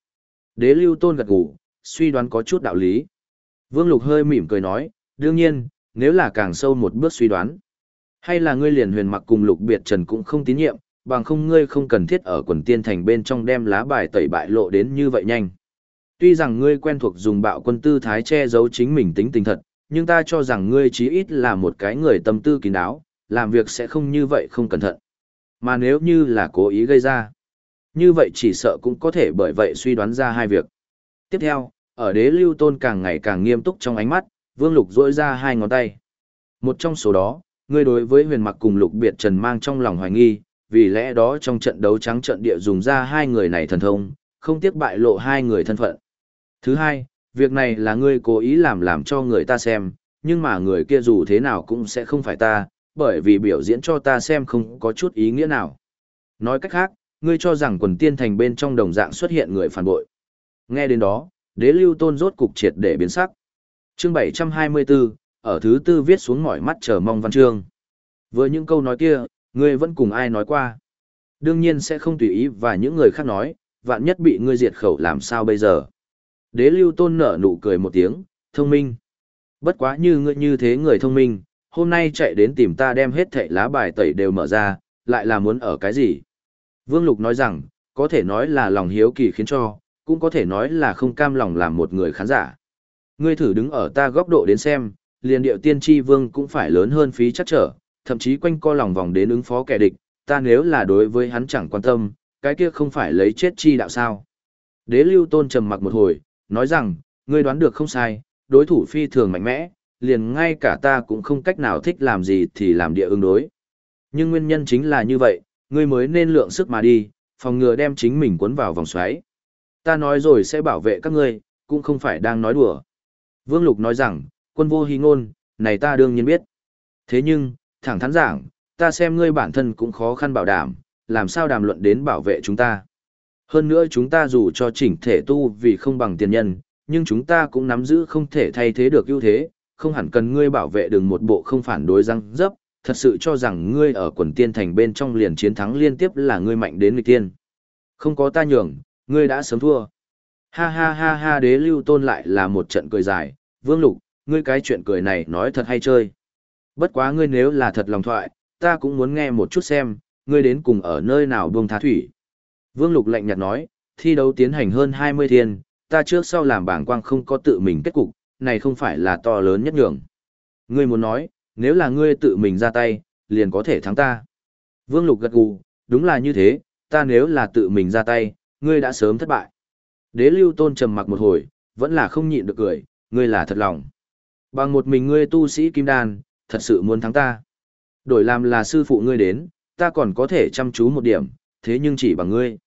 Đế lưu tôn gật gù, suy đoán có chút đạo lý. Vương Lục hơi mỉm cười nói, đương nhiên, nếu là càng sâu một bước suy đoán. Hay là ngươi liền huyền mặc cùng lục biệt trần cũng không tín nhiệm, bằng không ngươi không cần thiết ở quần tiên thành bên trong đem lá bài tẩy bại lộ đến như vậy nhanh. Tuy rằng ngươi quen thuộc dùng bạo quân tư thái che giấu chính mình tính tình thật, nhưng ta cho rằng ngươi chí ít là một cái người tâm tư kín đáo, làm việc sẽ không như vậy không cẩn thận. Mà nếu như là cố ý gây ra, như vậy chỉ sợ cũng có thể bởi vậy suy đoán ra hai việc. Tiếp theo, ở đế lưu tôn càng ngày càng nghiêm túc trong ánh mắt, vương lục dỗi ra hai ngón tay. Một trong số đó, ngươi đối với huyền mặc cùng lục biệt trần mang trong lòng hoài nghi, vì lẽ đó trong trận đấu trắng trận địa dùng ra hai người này thần thông, không tiếc bại lộ hai người thân phận. Thứ hai, việc này là ngươi cố ý làm làm cho người ta xem, nhưng mà người kia dù thế nào cũng sẽ không phải ta, bởi vì biểu diễn cho ta xem không có chút ý nghĩa nào. Nói cách khác, ngươi cho rằng quần tiên thành bên trong đồng dạng xuất hiện người phản bội. Nghe đến đó, đế lưu tôn rốt cục triệt để biến sắc. Chương 724, ở thứ tư viết xuống mỏi mắt chờ mong văn chương. Với những câu nói kia, ngươi vẫn cùng ai nói qua. Đương nhiên sẽ không tùy ý và những người khác nói, vạn nhất bị ngươi diệt khẩu làm sao bây giờ. Đế lưu tôn nở nụ cười một tiếng, thông minh. Bất quá như ngươi như thế người thông minh, hôm nay chạy đến tìm ta đem hết thệ lá bài tẩy đều mở ra, lại là muốn ở cái gì? Vương Lục nói rằng, có thể nói là lòng hiếu kỳ khiến cho, cũng có thể nói là không cam lòng làm một người khán giả. Ngươi thử đứng ở ta góc độ đến xem, liền điệu tiên tri vương cũng phải lớn hơn phí chắc trở, thậm chí quanh co lòng vòng đến ứng phó kẻ địch, ta nếu là đối với hắn chẳng quan tâm, cái kia không phải lấy chết chi đạo sao. Đế lưu tôn trầm mặc một hồi, nói rằng, ngươi đoán được không sai, đối thủ phi thường mạnh mẽ, liền ngay cả ta cũng không cách nào thích làm gì thì làm địa ứng đối. Nhưng nguyên nhân chính là như vậy, ngươi mới nên lượng sức mà đi, phòng ngừa đem chính mình cuốn vào vòng xoáy. Ta nói rồi sẽ bảo vệ các ngươi, cũng không phải đang nói đùa. Vương Lục nói rằng, quân vô hy ngôn, này ta đương nhiên biết. Thế nhưng, thẳng thắn giảng, ta xem ngươi bản thân cũng khó khăn bảo đảm, làm sao đàm luận đến bảo vệ chúng ta. Hơn nữa chúng ta dù cho chỉnh thể tu vì không bằng tiền nhân, nhưng chúng ta cũng nắm giữ không thể thay thế được ưu thế, không hẳn cần ngươi bảo vệ đừng một bộ không phản đối răng dấp, thật sự cho rằng ngươi ở quần tiên thành bên trong liền chiến thắng liên tiếp là ngươi mạnh đến người tiên. Không có ta nhường, ngươi đã sớm thua. Ha ha ha ha đế lưu tôn lại là một trận cười dài, vương lục, ngươi cái chuyện cười này nói thật hay chơi. Bất quá ngươi nếu là thật lòng thoại, ta cũng muốn nghe một chút xem, ngươi đến cùng ở nơi nào buông thá thủy. Vương lục lạnh nhạt nói, thi đấu tiến hành hơn 20 thiên, ta trước sau làm bảng quang không có tự mình kết cục, này không phải là to lớn nhất nhường. Ngươi muốn nói, nếu là ngươi tự mình ra tay, liền có thể thắng ta. Vương Lục gật gù, đúng là như thế, ta nếu là tự mình ra tay, ngươi đã sớm thất bại. Đế lưu tôn trầm mặc một hồi, vẫn là không nhịn được cười, ngươi là thật lòng. Bằng một mình ngươi tu sĩ kim đan, thật sự muốn thắng ta. Đổi làm là sư phụ ngươi đến, ta còn có thể chăm chú một điểm, thế nhưng chỉ bằng ngươi.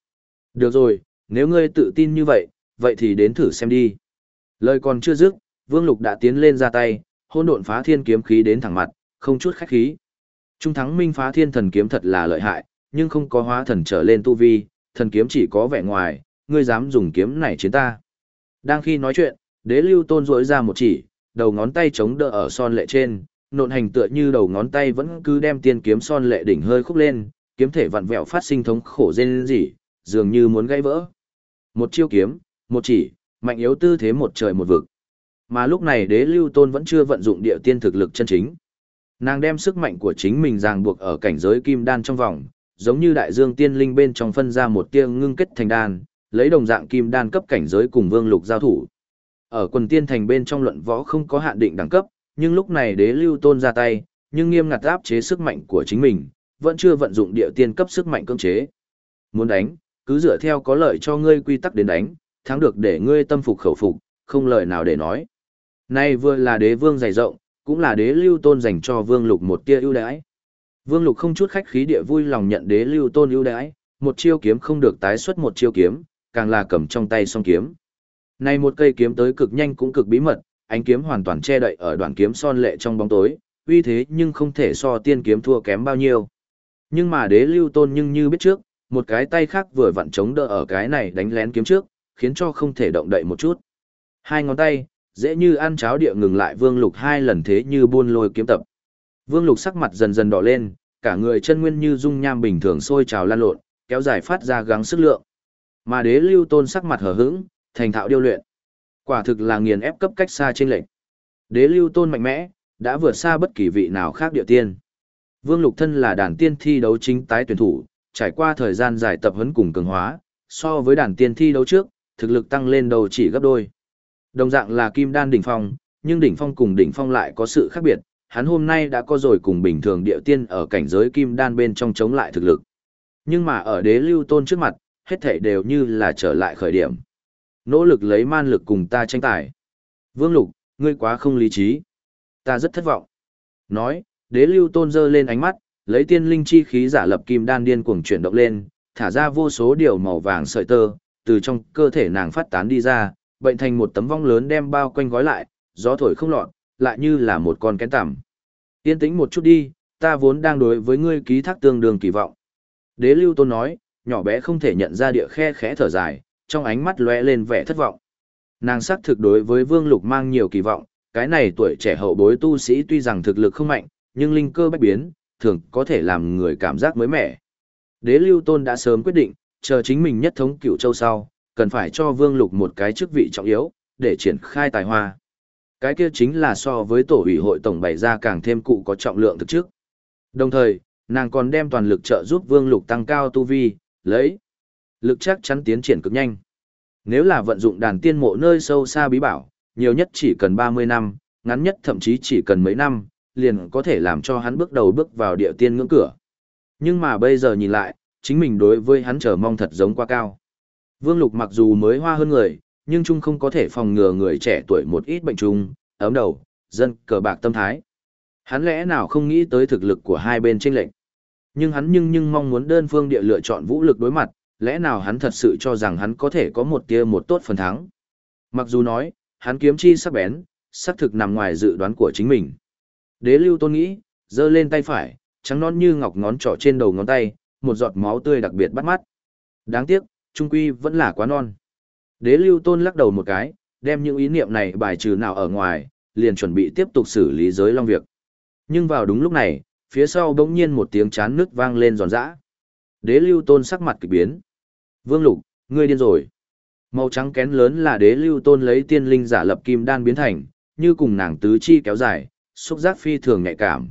Được rồi, nếu ngươi tự tin như vậy, vậy thì đến thử xem đi. Lời còn chưa dứt, Vương Lục đã tiến lên ra tay, hôn độn phá thiên kiếm khí đến thẳng mặt, không chút khách khí. Trung thắng minh phá thiên thần kiếm thật là lợi hại, nhưng không có hóa thần trở lên tu vi, thần kiếm chỉ có vẻ ngoài, ngươi dám dùng kiếm này chiến ta. Đang khi nói chuyện, đế lưu tôn rỗi ra một chỉ, đầu ngón tay chống đỡ ở son lệ trên, nộn hành tựa như đầu ngón tay vẫn cứ đem tiên kiếm son lệ đỉnh hơi khúc lên, kiếm thể vặn vẹo phát sinh thống khổ rên rỉ, dường như muốn gãy vỡ. Một chiêu kiếm, một chỉ, mạnh yếu tư thế một trời một vực. Mà lúc này đế lưu tôn vẫn chưa vận dụng địa tiên thực lực chân chính. Nàng đem sức mạnh của chính mình ràng buộc ở cảnh giới kim đan trong vòng, giống như đại dương tiên linh bên trong phân ra một tia ngưng kết thành đan, lấy đồng dạng kim đan cấp cảnh giới cùng vương lục giao thủ. Ở quần tiên thành bên trong luận võ không có hạn định đẳng cấp, nhưng lúc này đế lưu tôn ra tay, nhưng nghiêm ngặt áp chế sức mạnh của chính mình, vẫn chưa vận dụng địa tiên cấp sức mạnh cưỡng chế. Muốn đánh, cứ dựa theo có lợi cho ngươi quy tắc đến đánh, thắng được để ngươi tâm phục khẩu phục, không lời nào để nói. Nay vừa là đế vương dày rộng, cũng là đế lưu tôn dành cho vương lục một tia ưu đãi. Vương lục không chút khách khí địa vui lòng nhận đế lưu tôn ưu đãi, một chiêu kiếm không được tái xuất một chiêu kiếm, càng là cầm trong tay song kiếm. Này một cây kiếm tới cực nhanh cũng cực bí mật, ánh kiếm hoàn toàn che đậy ở đoạn kiếm son lệ trong bóng tối, uy thế nhưng không thể so tiên kiếm thua kém bao nhiêu. Nhưng mà đế lưu tôn nhưng như biết trước, một cái tay khác vừa vặn chống đỡ ở cái này đánh lén kiếm trước, khiến cho không thể động đậy một chút. Hai ngón tay, dễ như ăn cháo địa ngừng lại vương lục hai lần thế như buôn lôi kiếm tập. Vương lục sắc mặt dần dần đỏ lên, cả người chân nguyên như dung nham bình thường sôi trào lan lộn, kéo dài phát ra gắng sức lượng. Mà đế lưu tôn sắc mặt hờ hững, thành thạo điêu luyện. Quả thực là nghiền ép cấp cách xa trên lệnh. Đế lưu tôn mạnh mẽ, đã vượt xa bất kỳ vị nào khác địa tiên. Vương Lục Thân là đàn tiên thi đấu chính tái tuyển thủ, trải qua thời gian dài tập huấn cùng cường hóa, so với đàn tiên thi đấu trước, thực lực tăng lên đầu chỉ gấp đôi. Đồng dạng là kim đan đỉnh phong, nhưng đỉnh phong cùng đỉnh phong lại có sự khác biệt, hắn hôm nay đã có rồi cùng bình thường địa tiên ở cảnh giới kim đan bên trong chống lại thực lực. Nhưng mà ở đế lưu tôn trước mặt, hết thảy đều như là trở lại khởi điểm. Nỗ lực lấy man lực cùng ta tranh tài. Vương Lục, ngươi quá không lý trí. Ta rất thất vọng. Nói, đế lưu tôn dơ lên ánh mắt, lấy tiên linh chi khí giả lập kim đan điên cuồng chuyển động lên, thả ra vô số điều màu vàng sợi tơ, từ trong cơ thể nàng phát tán đi ra, bệnh thành một tấm vong lớn đem bao quanh gói lại, gió thổi không lọt, lại như là một con kén tằm. Yên tĩnh một chút đi, ta vốn đang đối với ngươi ký thác tương đương kỳ vọng. Đế lưu tôn nói, nhỏ bé không thể nhận ra địa khe khẽ thở dài, trong ánh mắt lóe lên vẻ thất vọng. Nàng xác thực đối với Vương Lục mang nhiều kỳ vọng, cái này tuổi trẻ hậu bối tu sĩ tuy rằng thực lực không mạnh, nhưng linh cơ bách biến, thường có thể làm người cảm giác mới mẻ. Đế Lưu Tôn đã sớm quyết định, chờ chính mình nhất thống cửu châu sau, cần phải cho Vương Lục một cái chức vị trọng yếu, để triển khai tài hoa. Cái kia chính là so với tổ ủy hội tổng bày ra càng thêm cụ có trọng lượng thực trước. Đồng thời, nàng còn đem toàn lực trợ giúp Vương Lục tăng cao tu vi, lấy lực chắc chắn tiến triển cực nhanh. Nếu là vận dụng đàn tiên mộ nơi sâu xa bí bảo, nhiều nhất chỉ cần 30 năm, ngắn nhất thậm chí chỉ cần mấy năm, liền có thể làm cho hắn bước đầu bước vào địa tiên ngưỡng cửa. Nhưng mà bây giờ nhìn lại, chính mình đối với hắn chờ mong thật giống quá cao. Vương Lục mặc dù mới hoa hơn người, nhưng chung không có thể phòng ngừa người trẻ tuổi một ít bệnh trùng, ấm đầu, dân cờ bạc tâm thái. Hắn lẽ nào không nghĩ tới thực lực của hai bên chênh lệnh. Nhưng hắn nhưng nhưng mong muốn đơn phương địa lựa chọn vũ lực đối mặt, lẽ nào hắn thật sự cho rằng hắn có thể có một tia một tốt phần thắng. Mặc dù nói, hắn kiếm chi sắc bén, sắc thực nằm ngoài dự đoán của chính mình. Đế lưu tôn nghĩ, giơ lên tay phải, trắng non như ngọc ngón trỏ trên đầu ngón tay, một giọt máu tươi đặc biệt bắt mắt. Đáng tiếc, trung quy vẫn là quá non. Đế lưu tôn lắc đầu một cái, đem những ý niệm này bài trừ nào ở ngoài, liền chuẩn bị tiếp tục xử lý giới long việc. Nhưng vào đúng lúc này, phía sau bỗng nhiên một tiếng chán nước vang lên giòn giã. Đế lưu tôn sắc mặt kỳ biến. Vương lục, ngươi điên rồi. Màu trắng kén lớn là đế lưu tôn lấy tiên linh giả lập kim đan biến thành, như cùng nàng tứ chi kéo dài, xúc giác phi thường nhạy cảm.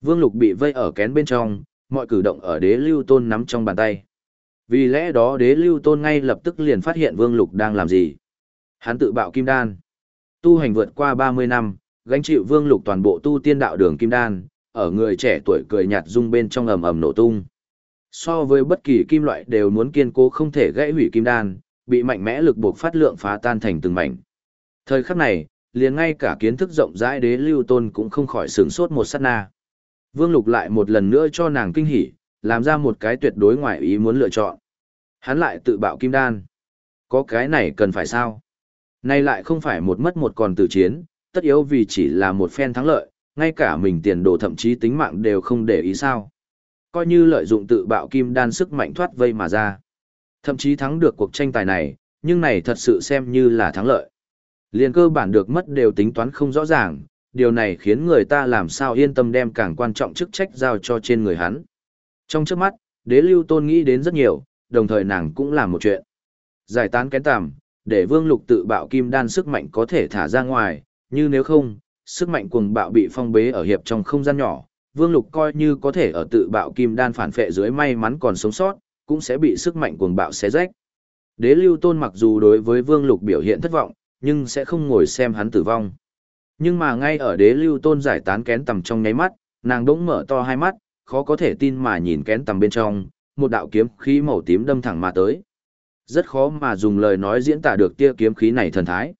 Vương lục bị vây ở kén bên trong, mọi cử động ở đế lưu tôn nắm trong bàn tay. Vì lẽ đó đế lưu tôn ngay lập tức liền phát hiện vương lục đang làm gì. Hắn tự bạo kim đan. Tu hành vượt qua 30 năm, gánh chịu vương lục toàn bộ tu tiên đạo đường kim đan, ở người trẻ tuổi cười nhạt rung bên trong ầm ầm nổ tung. So với bất kỳ kim loại đều muốn kiên cố không thể gãy hủy kim đan, bị mạnh mẽ lực buộc phát lượng phá tan thành từng mảnh. Thời khắc này, liền ngay cả kiến thức rộng rãi đế lưu tôn cũng không khỏi sửng sốt một sát na. Vương Lục lại một lần nữa cho nàng kinh hỉ, làm ra một cái tuyệt đối ngoại ý muốn lựa chọn. Hắn lại tự bạo kim đan. Có cái này cần phải sao? Nay lại không phải một mất một còn tử chiến, tất yếu vì chỉ là một phen thắng lợi, ngay cả mình tiền đồ thậm chí tính mạng đều không để ý sao. Coi như lợi dụng tự bạo kim đan sức mạnh thoát vây mà ra. Thậm chí thắng được cuộc tranh tài này, nhưng này thật sự xem như là thắng lợi. Liên cơ bản được mất đều tính toán không rõ ràng, điều này khiến người ta làm sao yên tâm đem càng quan trọng chức trách giao cho trên người hắn. Trong trước mắt, đế lưu tôn nghĩ đến rất nhiều, đồng thời nàng cũng làm một chuyện. Giải tán kén tàm, để vương lục tự bạo kim đan sức mạnh có thể thả ra ngoài, như nếu không, sức mạnh cuồng bạo bị phong bế ở hiệp trong không gian nhỏ, vương lục coi như có thể ở tự bạo kim đan phản phệ dưới may mắn còn sống sót, cũng sẽ bị sức mạnh cuồng bạo xé rách. Đế lưu tôn mặc dù đối với vương lục biểu hiện thất vọng, nhưng sẽ không ngồi xem hắn tử vong. Nhưng mà ngay ở đế lưu tôn giải tán kén tầm trong nháy mắt, nàng đỗng mở to hai mắt, khó có thể tin mà nhìn kén tầm bên trong, một đạo kiếm khí màu tím đâm thẳng mà tới. Rất khó mà dùng lời nói diễn tả được tia kiếm khí này thần thái.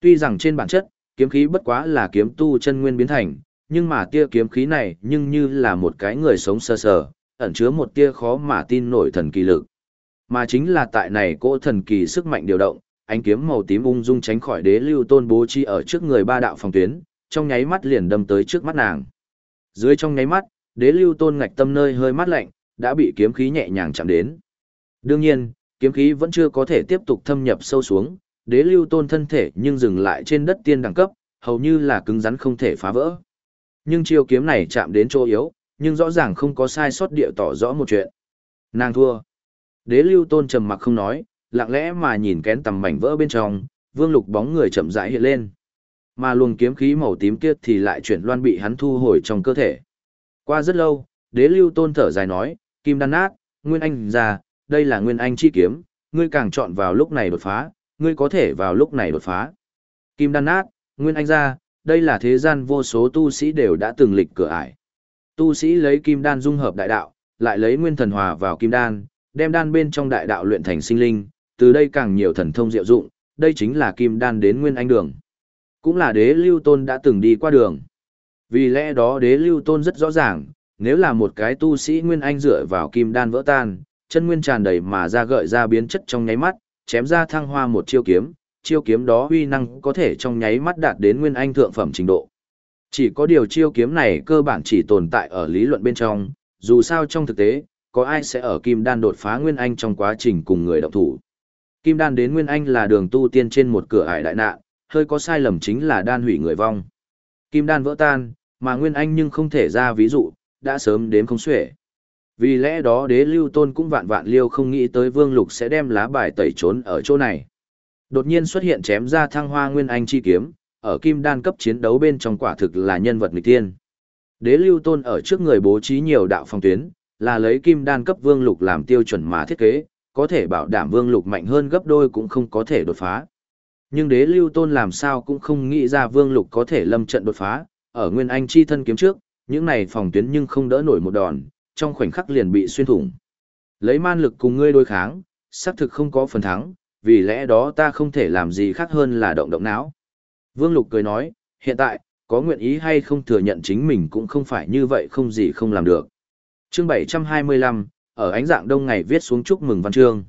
Tuy rằng trên bản chất, kiếm khí bất quá là kiếm tu chân nguyên biến thành, nhưng mà tia kiếm khí này nhưng như là một cái người sống sơ sờ, ẩn chứa một tia khó mà tin nổi thần kỳ lực. Mà chính là tại này cỗ thần kỳ sức mạnh điều động, ánh kiếm màu tím ung dung tránh khỏi đế lưu tôn bố chi ở trước người ba đạo phòng tuyến, trong nháy mắt liền đâm tới trước mắt nàng. Dưới trong nháy mắt, đế lưu tôn ngạch tâm nơi hơi mát lạnh, đã bị kiếm khí nhẹ nhàng chạm đến. Đương nhiên, kiếm khí vẫn chưa có thể tiếp tục thâm nhập sâu xuống, đế lưu tôn thân thể nhưng dừng lại trên đất tiên đẳng cấp, hầu như là cứng rắn không thể phá vỡ. Nhưng chiêu kiếm này chạm đến chỗ yếu, nhưng rõ ràng không có sai sót địa tỏ rõ một chuyện. Nàng thua. Đế lưu tôn trầm mặc không nói, lặng lẽ mà nhìn kén tầm mảnh vỡ bên trong, vương lục bóng người chậm rãi hiện lên. Mà luồng kiếm khí màu tím kia thì lại chuyển loan bị hắn thu hồi trong cơ thể. Qua rất lâu, đế lưu tôn thở dài nói, kim đan nát, nguyên anh ra, đây là nguyên anh chi kiếm, ngươi càng chọn vào lúc này đột phá, ngươi có thể vào lúc này đột phá. Kim đan nát, nguyên anh ra, đây là thế gian vô số tu sĩ đều đã từng lịch cửa ải. Tu sĩ lấy kim đan dung hợp đại đạo, lại lấy nguyên thần hòa vào kim đan, đem đan bên trong đại đạo luyện thành sinh linh, từ đây càng nhiều thần thông diệu dụng, đây chính là kim đan đến nguyên anh đường. Cũng là đế lưu tôn đã từng đi qua đường. Vì lẽ đó đế lưu tôn rất rõ ràng, nếu là một cái tu sĩ nguyên anh dựa vào kim đan vỡ tan, chân nguyên tràn đầy mà ra gợi ra biến chất trong nháy mắt, chém ra thăng hoa một chiêu kiếm, chiêu kiếm đó uy năng có thể trong nháy mắt đạt đến nguyên anh thượng phẩm trình độ. Chỉ có điều chiêu kiếm này cơ bản chỉ tồn tại ở lý luận bên trong, dù sao trong thực tế, có ai sẽ ở kim đan đột phá nguyên anh trong quá trình cùng người động thủ. Kim đan đến nguyên anh là đường tu tiên trên một cửa ải đại nạn, hơi có sai lầm chính là đan hủy người vong. Kim đan vỡ tan, mà nguyên anh nhưng không thể ra ví dụ, đã sớm đến không xuể. Vì lẽ đó đế lưu tôn cũng vạn vạn liêu không nghĩ tới vương lục sẽ đem lá bài tẩy trốn ở chỗ này. Đột nhiên xuất hiện chém ra thăng hoa nguyên anh chi kiếm, ở kim đan cấp chiến đấu bên trong quả thực là nhân vật nghịch tiên. Đế lưu tôn ở trước người bố trí nhiều đạo phòng tuyến, là lấy kim đan cấp vương lục làm tiêu chuẩn mà thiết kế, có thể bảo đảm vương lục mạnh hơn gấp đôi cũng không có thể đột phá. Nhưng đế lưu tôn làm sao cũng không nghĩ ra vương lục có thể lâm trận đột phá, ở nguyên anh chi thân kiếm trước, những này phòng tuyến nhưng không đỡ nổi một đòn, trong khoảnh khắc liền bị xuyên thủng. Lấy man lực cùng ngươi đối kháng, xác thực không có phần thắng, vì lẽ đó ta không thể làm gì khác hơn là động động não. Vương Lục cười nói, hiện tại, có nguyện ý hay không thừa nhận chính mình cũng không phải như vậy không gì không làm được. Chương 725, ở ánh dạng đông ngày viết xuống chúc mừng văn chương.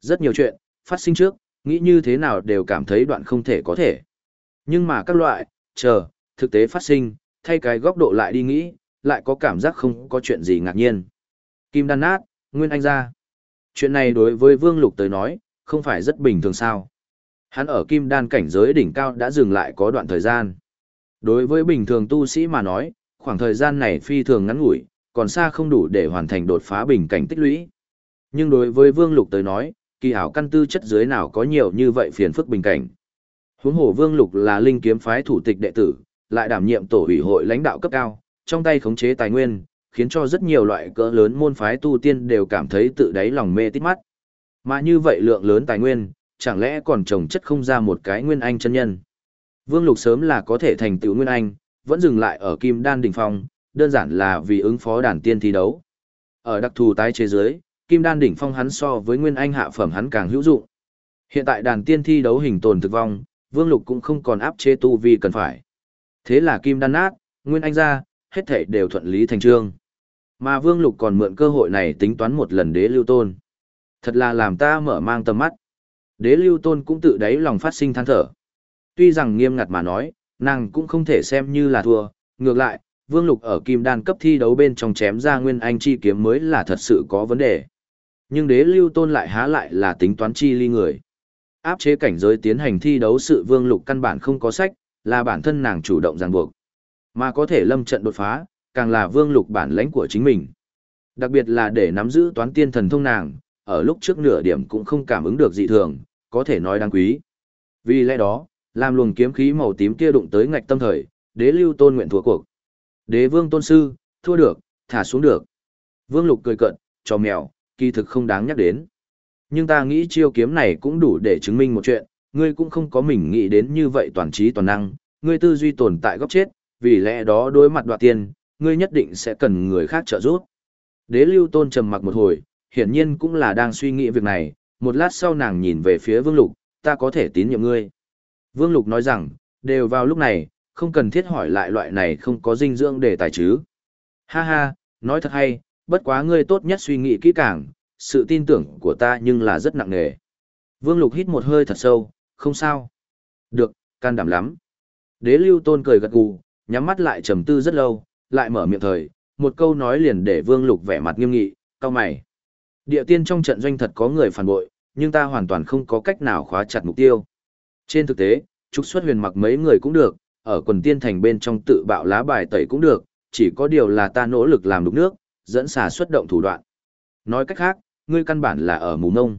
Rất nhiều chuyện, phát sinh trước, nghĩ như thế nào đều cảm thấy đoạn không thể có thể. Nhưng mà các loại, chờ, thực tế phát sinh, thay cái góc độ lại đi nghĩ, lại có cảm giác không có chuyện gì ngạc nhiên. Kim đan nát, Nguyên Anh ra. Chuyện này đối với Vương Lục tới nói, không phải rất bình thường sao. Hắn ở kim đan cảnh giới đỉnh cao đã dừng lại có đoạn thời gian. Đối với bình thường tu sĩ mà nói, khoảng thời gian này phi thường ngắn ngủi, còn xa không đủ để hoàn thành đột phá bình cảnh tích lũy. Nhưng đối với Vương Lục tới nói, kỳ ảo căn tư chất dưới nào có nhiều như vậy phiền phức bình cảnh. Huống hồ Vương Lục là linh kiếm phái thủ tịch đệ tử, lại đảm nhiệm tổ ủy hội lãnh đạo cấp cao, trong tay khống chế tài nguyên, khiến cho rất nhiều loại cỡ lớn môn phái tu tiên đều cảm thấy tự đáy lòng mê tít mắt. Mà như vậy lượng lớn tài nguyên, chẳng lẽ còn trồng chất không ra một cái nguyên anh chân nhân. Vương Lục sớm là có thể thành tựu nguyên anh, vẫn dừng lại ở Kim Đan đỉnh phong, đơn giản là vì ứng phó đàn tiên thi đấu. Ở đặc thù tái chế giới, Kim Đan đỉnh phong hắn so với nguyên anh hạ phẩm hắn càng hữu dụng. Hiện tại đàn tiên thi đấu hình tồn thực vong, Vương Lục cũng không còn áp chế tu vi cần phải. Thế là Kim Đan nát, nguyên anh ra, hết thảy đều thuận lý thành trương. Mà Vương Lục còn mượn cơ hội này tính toán một lần đế lưu tôn. Thật là làm ta mở mang tầm mắt. Đế lưu tôn cũng tự đáy lòng phát sinh than thở. Tuy rằng nghiêm ngặt mà nói, nàng cũng không thể xem như là thua, ngược lại, Vương Lục ở kim đan cấp thi đấu bên trong chém ra nguyên anh chi kiếm mới là thật sự có vấn đề. Nhưng đế lưu tôn lại há lại là tính toán chi ly người. Áp chế cảnh giới tiến hành thi đấu sự Vương Lục căn bản không có sách, là bản thân nàng chủ động ràng buộc. Mà có thể lâm trận đột phá, càng là Vương Lục bản lãnh của chính mình. Đặc biệt là để nắm giữ toán tiên thần thông nàng, ở lúc trước nửa điểm cũng không cảm ứng được dị thường, có thể nói đáng quý. Vì lẽ đó, làm luồng kiếm khí màu tím kia đụng tới ngạch tâm thời, đế lưu tôn nguyện thua cuộc. Đế vương tôn sư, thua được, thả xuống được. Vương lục cười cận, cho mèo, kỳ thực không đáng nhắc đến. Nhưng ta nghĩ chiêu kiếm này cũng đủ để chứng minh một chuyện, ngươi cũng không có mình nghĩ đến như vậy toàn trí toàn năng, ngươi tư duy tồn tại góc chết, vì lẽ đó đối mặt đoạt tiền, ngươi nhất định sẽ cần người khác trợ giúp. Đế lưu tôn trầm mặc một hồi, hiển nhiên cũng là đang suy nghĩ việc này, một lát sau nàng nhìn về phía Vương Lục, ta có thể tín nhiệm ngươi. Vương Lục nói rằng, đều vào lúc này, không cần thiết hỏi lại loại này không có dinh dưỡng để tài chứ. Ha ha, nói thật hay, bất quá ngươi tốt nhất suy nghĩ kỹ càng, sự tin tưởng của ta nhưng là rất nặng nề. Vương Lục hít một hơi thật sâu, không sao. Được, can đảm lắm. Đế lưu tôn cười gật gù, nhắm mắt lại trầm tư rất lâu, lại mở miệng thời, một câu nói liền để Vương Lục vẻ mặt nghiêm nghị, cao mày. Địa tiên trong trận doanh thật có người phản bội, nhưng ta hoàn toàn không có cách nào khóa chặt mục tiêu. Trên thực tế, trục xuất huyền mặc mấy người cũng được, ở quần tiên thành bên trong tự bạo lá bài tẩy cũng được, chỉ có điều là ta nỗ lực làm đục nước, dẫn xà xuất động thủ đoạn. Nói cách khác, ngươi căn bản là ở mù ngông.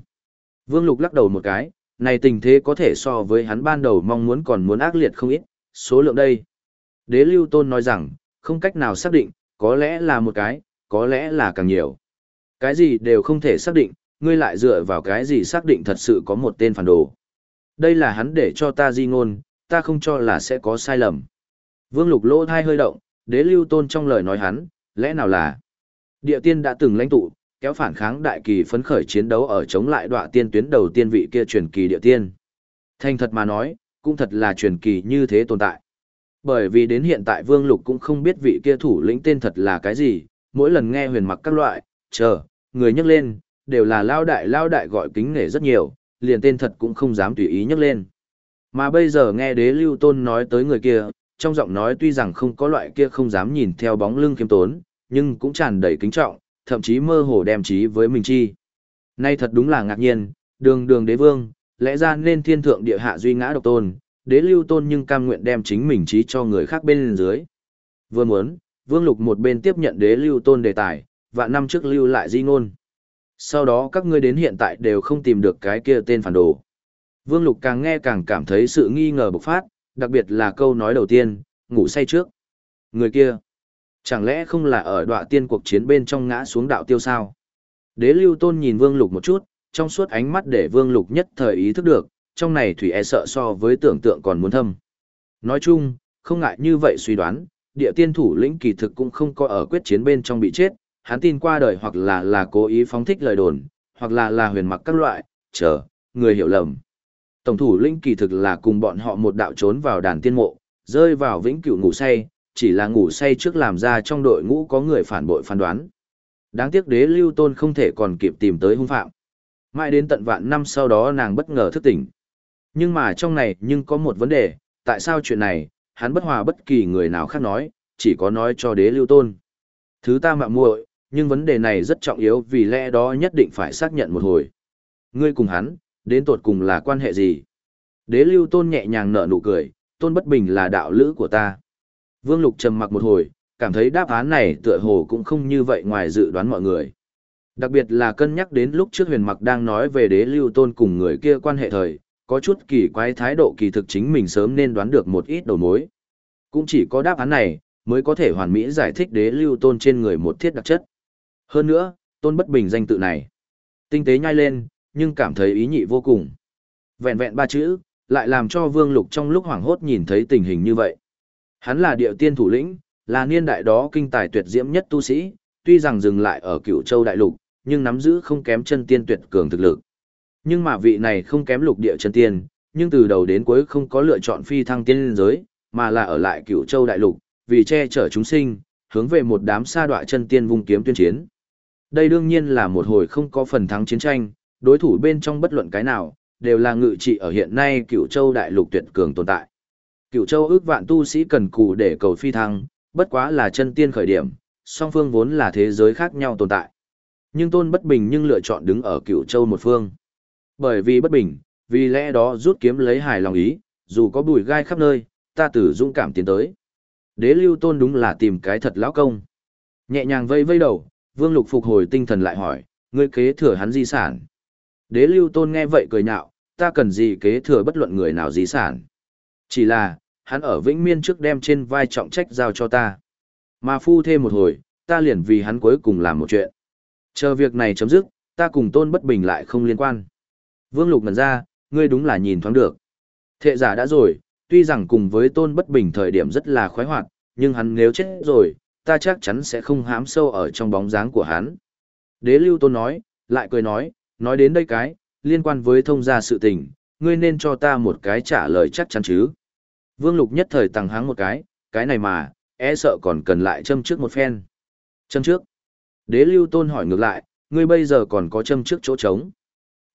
Vương Lục lắc đầu một cái, này tình thế có thể so với hắn ban đầu mong muốn còn muốn ác liệt không ít, số lượng đây. Đế Lưu Tôn nói rằng, không cách nào xác định, có lẽ là một cái, có lẽ là càng nhiều. Cái gì đều không thể xác định, ngươi lại dựa vào cái gì xác định thật sự có một tên phản đồ. Đây là hắn để cho ta di ngôn, ta không cho là sẽ có sai lầm. Vương Lục lỗ thai hơi động, đế lưu tôn trong lời nói hắn, lẽ nào là địa tiên đã từng lãnh tụ, kéo phản kháng đại kỳ phấn khởi chiến đấu ở chống lại đọa tiên tuyến đầu tiên vị kia truyền kỳ địa tiên. Thành thật mà nói, cũng thật là truyền kỳ như thế tồn tại. Bởi vì đến hiện tại Vương Lục cũng không biết vị kia thủ lĩnh tên thật là cái gì, mỗi lần nghe huyền mặc các loại, chờ, người nhắc lên, đều là lao đại lao đại gọi kính nể rất nhiều, liền tên thật cũng không dám tùy ý nhắc lên. Mà bây giờ nghe đế lưu tôn nói tới người kia, trong giọng nói tuy rằng không có loại kia không dám nhìn theo bóng lưng kiêm tốn, nhưng cũng tràn đầy kính trọng, thậm chí mơ hồ đem trí với mình chi. Nay thật đúng là ngạc nhiên, đường đường đế vương, lẽ ra nên thiên thượng địa hạ duy ngã độc tôn, đế lưu tôn nhưng cam nguyện đem chính mình trí cho người khác bên dưới. Vừa muốn, vương lục một bên tiếp nhận đế lưu tôn đề tài, và năm trước lưu lại di ngôn. Sau đó các ngươi đến hiện tại đều không tìm được cái kia tên phản đồ. Vương Lục càng nghe càng cảm thấy sự nghi ngờ bộc phát, đặc biệt là câu nói đầu tiên, ngủ say trước. Người kia, chẳng lẽ không là ở đoạn tiên cuộc chiến bên trong ngã xuống đạo tiêu sao? Đế lưu tôn nhìn Vương Lục một chút, trong suốt ánh mắt để Vương Lục nhất thời ý thức được, trong này thủy e sợ so với tưởng tượng còn muốn thâm. Nói chung, không ngại như vậy suy đoán, địa tiên thủ lĩnh kỳ thực cũng không có ở quyết chiến bên trong bị chết, hắn tin qua đời hoặc là là cố ý phóng thích lời đồn, hoặc là là huyền mặc các loại, chờ, người hiểu lầm. Tổng thủ lĩnh kỳ thực là cùng bọn họ một đạo trốn vào đàn tiên mộ, rơi vào vĩnh cửu ngủ say, chỉ là ngủ say trước làm ra trong đội ngũ có người phản bội phán đoán. Đáng tiếc đế lưu tôn không thể còn kịp tìm tới hung phạm. Mãi đến tận vạn năm sau đó nàng bất ngờ thức tỉnh. Nhưng mà trong này nhưng có một vấn đề, tại sao chuyện này, hắn bất hòa bất kỳ người nào khác nói, chỉ có nói cho đế lưu tôn. Thứ ta mạo muội, nhưng vấn đề này rất trọng yếu vì lẽ đó nhất định phải xác nhận một hồi. Ngươi cùng hắn, đến tột cùng là quan hệ gì? Đế lưu tôn nhẹ nhàng nở nụ cười, tôn bất bình là đạo lữ của ta. Vương Lục trầm mặc một hồi, cảm thấy đáp án này tựa hồ cũng không như vậy ngoài dự đoán mọi người. Đặc biệt là cân nhắc đến lúc trước huyền mặc đang nói về đế lưu tôn cùng người kia quan hệ thời, có chút kỳ quái thái độ kỳ thực chính mình sớm nên đoán được một ít đầu mối. Cũng chỉ có đáp án này, mới có thể hoàn mỹ giải thích đế lưu tôn trên người một thiết đặc chất. Hơn nữa, tôn bất bình danh tự này. Tinh tế nhai lên, nhưng cảm thấy ý nhị vô cùng. Vẹn vẹn ba chữ, lại làm cho Vương Lục trong lúc hoảng hốt nhìn thấy tình hình như vậy. Hắn là địa tiên thủ lĩnh, là niên đại đó kinh tài tuyệt diễm nhất tu sĩ, tuy rằng dừng lại ở cửu châu đại lục, nhưng nắm giữ không kém chân tiên tuyệt cường thực lực. Nhưng mà vị này không kém lục địa chân tiên, nhưng từ đầu đến cuối không có lựa chọn phi thăng tiên giới, mà là ở lại cửu châu đại lục, vì che chở chúng sinh, hướng về một đám sa đọa chân tiên vung kiếm tuyên chiến. Đây đương nhiên là một hồi không có phần thắng chiến tranh, đối thủ bên trong bất luận cái nào, đều là ngự trị ở hiện nay cựu châu đại lục tuyệt cường tồn tại. Cựu châu ước vạn tu sĩ cần cù để cầu phi thăng, bất quá là chân tiên khởi điểm, song phương vốn là thế giới khác nhau tồn tại. Nhưng tôn bất bình nhưng lựa chọn đứng ở cựu châu một phương. Bởi vì bất bình, vì lẽ đó rút kiếm lấy hài lòng ý, dù có bùi gai khắp nơi, ta tử dũng cảm tiến tới. Đế lưu tôn đúng là tìm cái thật lão công. Nhẹ nhàng vây vây đầu, vương lục phục hồi tinh thần lại hỏi, ngươi kế thừa hắn di sản. Đế lưu tôn nghe vậy cười nhạo, ta cần gì kế thừa bất luận người nào di sản. Chỉ là, hắn ở vĩnh miên trước đem trên vai trọng trách giao cho ta. Mà phu thêm một hồi, ta liền vì hắn cuối cùng làm một chuyện. Chờ việc này chấm dứt, ta cùng tôn bất bình lại không liên quan. Vương lục ngần ra, ngươi đúng là nhìn thoáng được. Thệ giả đã rồi, tuy rằng cùng với tôn bất bình thời điểm rất là khoái hoạt, nhưng hắn nếu chết rồi, ta chắc chắn sẽ không hám sâu ở trong bóng dáng của hắn. Đế lưu tôn nói, lại cười nói, nói đến đây cái, liên quan với thông gia sự tình, ngươi nên cho ta một cái trả lời chắc chắn chứ. Vương Lục nhất thời tăng háng một cái, cái này mà, e sợ còn cần lại châm trước một phen. Châm trước. Đế lưu tôn hỏi ngược lại, ngươi bây giờ còn có châm trước chỗ trống.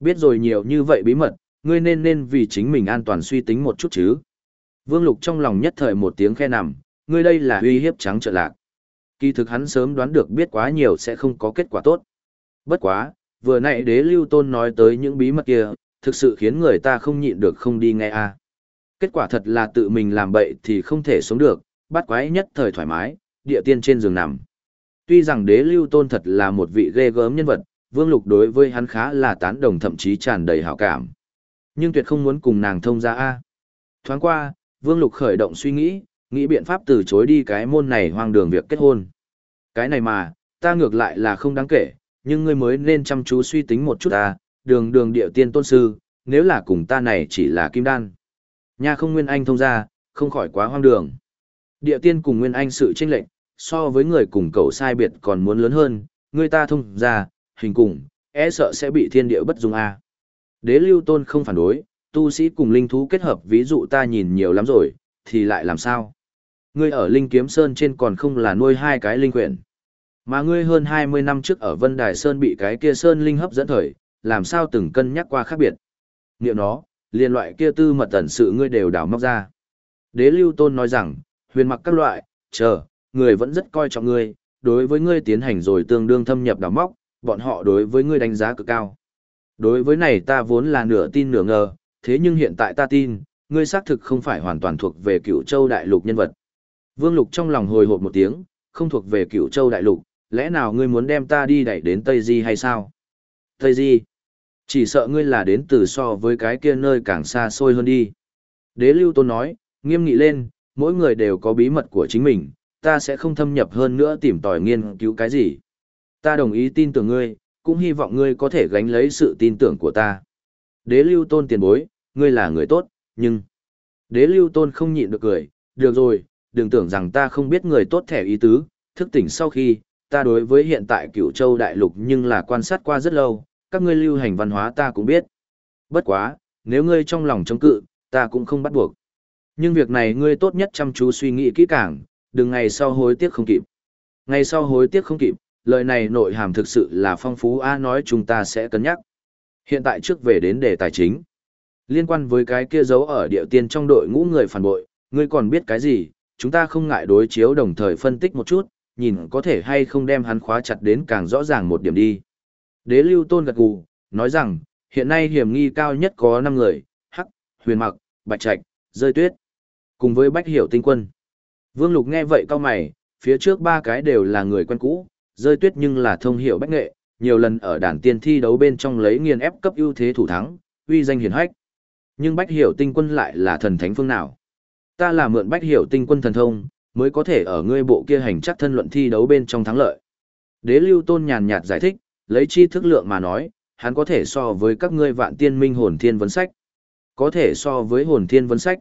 Biết rồi nhiều như vậy bí mật, ngươi nên nên vì chính mình an toàn suy tính một chút chứ. Vương Lục trong lòng nhất thời một tiếng khe nằm, ngươi đây là uy hiếp trắng trợ lạc. Kỳ thực hắn sớm đoán được biết quá nhiều sẽ không có kết quả tốt. Bất quá, vừa nãy đế lưu tôn nói tới những bí mật kia, thực sự khiến người ta không nhịn được không đi nghe a. Kết quả thật là tự mình làm bậy thì không thể sống được, bắt quái nhất thời thoải mái, địa tiên trên giường nằm. Tuy rằng đế lưu tôn thật là một vị ghê gớm nhân vật, vương lục đối với hắn khá là tán đồng thậm chí tràn đầy hảo cảm. Nhưng tuyệt không muốn cùng nàng thông ra A. Thoáng qua, vương lục khởi động suy nghĩ, nghĩ biện pháp từ chối đi cái môn này hoang đường việc kết hôn. Cái này mà, ta ngược lại là không đáng kể, nhưng ngươi mới nên chăm chú suy tính một chút ta, đường đường địa tiên tôn sư, nếu là cùng ta này chỉ là kim đan. Nha không nguyên anh thông ra, không khỏi quá hoang đường. Địa tiên cùng nguyên anh sự chênh lệnh, so với người cùng cậu sai biệt còn muốn lớn hơn, người ta thông ra, hình cùng, e sợ sẽ bị thiên địa bất dung a. Đế lưu tôn không phản đối, tu sĩ cùng linh thú kết hợp ví dụ ta nhìn nhiều lắm rồi, thì lại làm sao? Ngươi ở Linh Kiếm Sơn trên còn không là nuôi hai cái linh quyển. Mà ngươi hơn 20 năm trước ở Vân Đài Sơn bị cái kia Sơn Linh hấp dẫn thời, làm sao từng cân nhắc qua khác biệt. Niệm nó, liên loại kia tư mật tẩn sự ngươi đều đào móc ra. Đế Lưu Tôn nói rằng, huyền mặc các loại, chờ, người vẫn rất coi trọng ngươi, đối với ngươi tiến hành rồi tương đương thâm nhập đào móc, bọn họ đối với ngươi đánh giá cực cao. Đối với này ta vốn là nửa tin nửa ngờ, thế nhưng hiện tại ta tin, ngươi xác thực không phải hoàn toàn thuộc về cựu châu đại lục nhân vật. Vương Lục trong lòng hồi hộp một tiếng, không thuộc về Cửu châu đại lục, lẽ nào ngươi muốn đem ta đi đẩy đến Tây Di hay sao? Tây Di? Chỉ sợ ngươi là đến từ so với cái kia nơi càng xa xôi hơn đi. Đế Lưu Tôn nói, nghiêm nghị lên, mỗi người đều có bí mật của chính mình, ta sẽ không thâm nhập hơn nữa tìm tòi nghiên cứu cái gì. Ta đồng ý tin tưởng ngươi, cũng hy vọng ngươi có thể gánh lấy sự tin tưởng của ta. Đế Lưu Tôn tiền bối, ngươi là người tốt, nhưng... Đế Lưu Tôn không nhịn được cười, được rồi, đừng tưởng rằng ta không biết người tốt thẻ ý tứ, thức tỉnh sau khi, ta đối với hiện tại cửu châu đại lục nhưng là quan sát qua rất lâu, các ngươi lưu hành văn hóa ta cũng biết. Bất quá, nếu ngươi trong lòng chống cự, ta cũng không bắt buộc. Nhưng việc này ngươi tốt nhất chăm chú suy nghĩ kỹ càng, đừng ngày sau hối tiếc không kịp. Ngày sau hối tiếc không kịp, lời này nội hàm thực sự là phong phú A nói chúng ta sẽ cân nhắc. Hiện tại trước về đến đề tài chính. Liên quan với cái kia giấu ở địa tiên trong đội ngũ người phản bội, ngươi còn biết cái gì, chúng ta không ngại đối chiếu đồng thời phân tích một chút, nhìn có thể hay không đem hắn khóa chặt đến càng rõ ràng một điểm đi. Đế lưu tôn gật gù, nói rằng, hiện nay hiểm nghi cao nhất có 5 người, Hắc, Huyền Mặc, Bạch Trạch, Rơi Tuyết, cùng với Bách Hiểu Tinh Quân. Vương Lục nghe vậy cao mày, phía trước ba cái đều là người quen cũ, Rơi Tuyết nhưng là thông hiểu bách nghệ, nhiều lần ở đàn tiên thi đấu bên trong lấy nghiền ép cấp ưu thế thủ thắng, uy danh hiển hách. Nhưng Bách Hiểu Tinh Quân lại là thần thánh phương nào? Ta là mượn Bách Hiểu Tinh Quân thần thông, mới có thể ở ngươi bộ kia hành chắc thân luận thi đấu bên trong thắng lợi. Đế Lưu Tôn nhàn nhạt giải thích, lấy chi thức lượng mà nói, hắn có thể so với các ngươi vạn tiên minh hồn thiên vấn sách. Có thể so với hồn thiên vấn sách.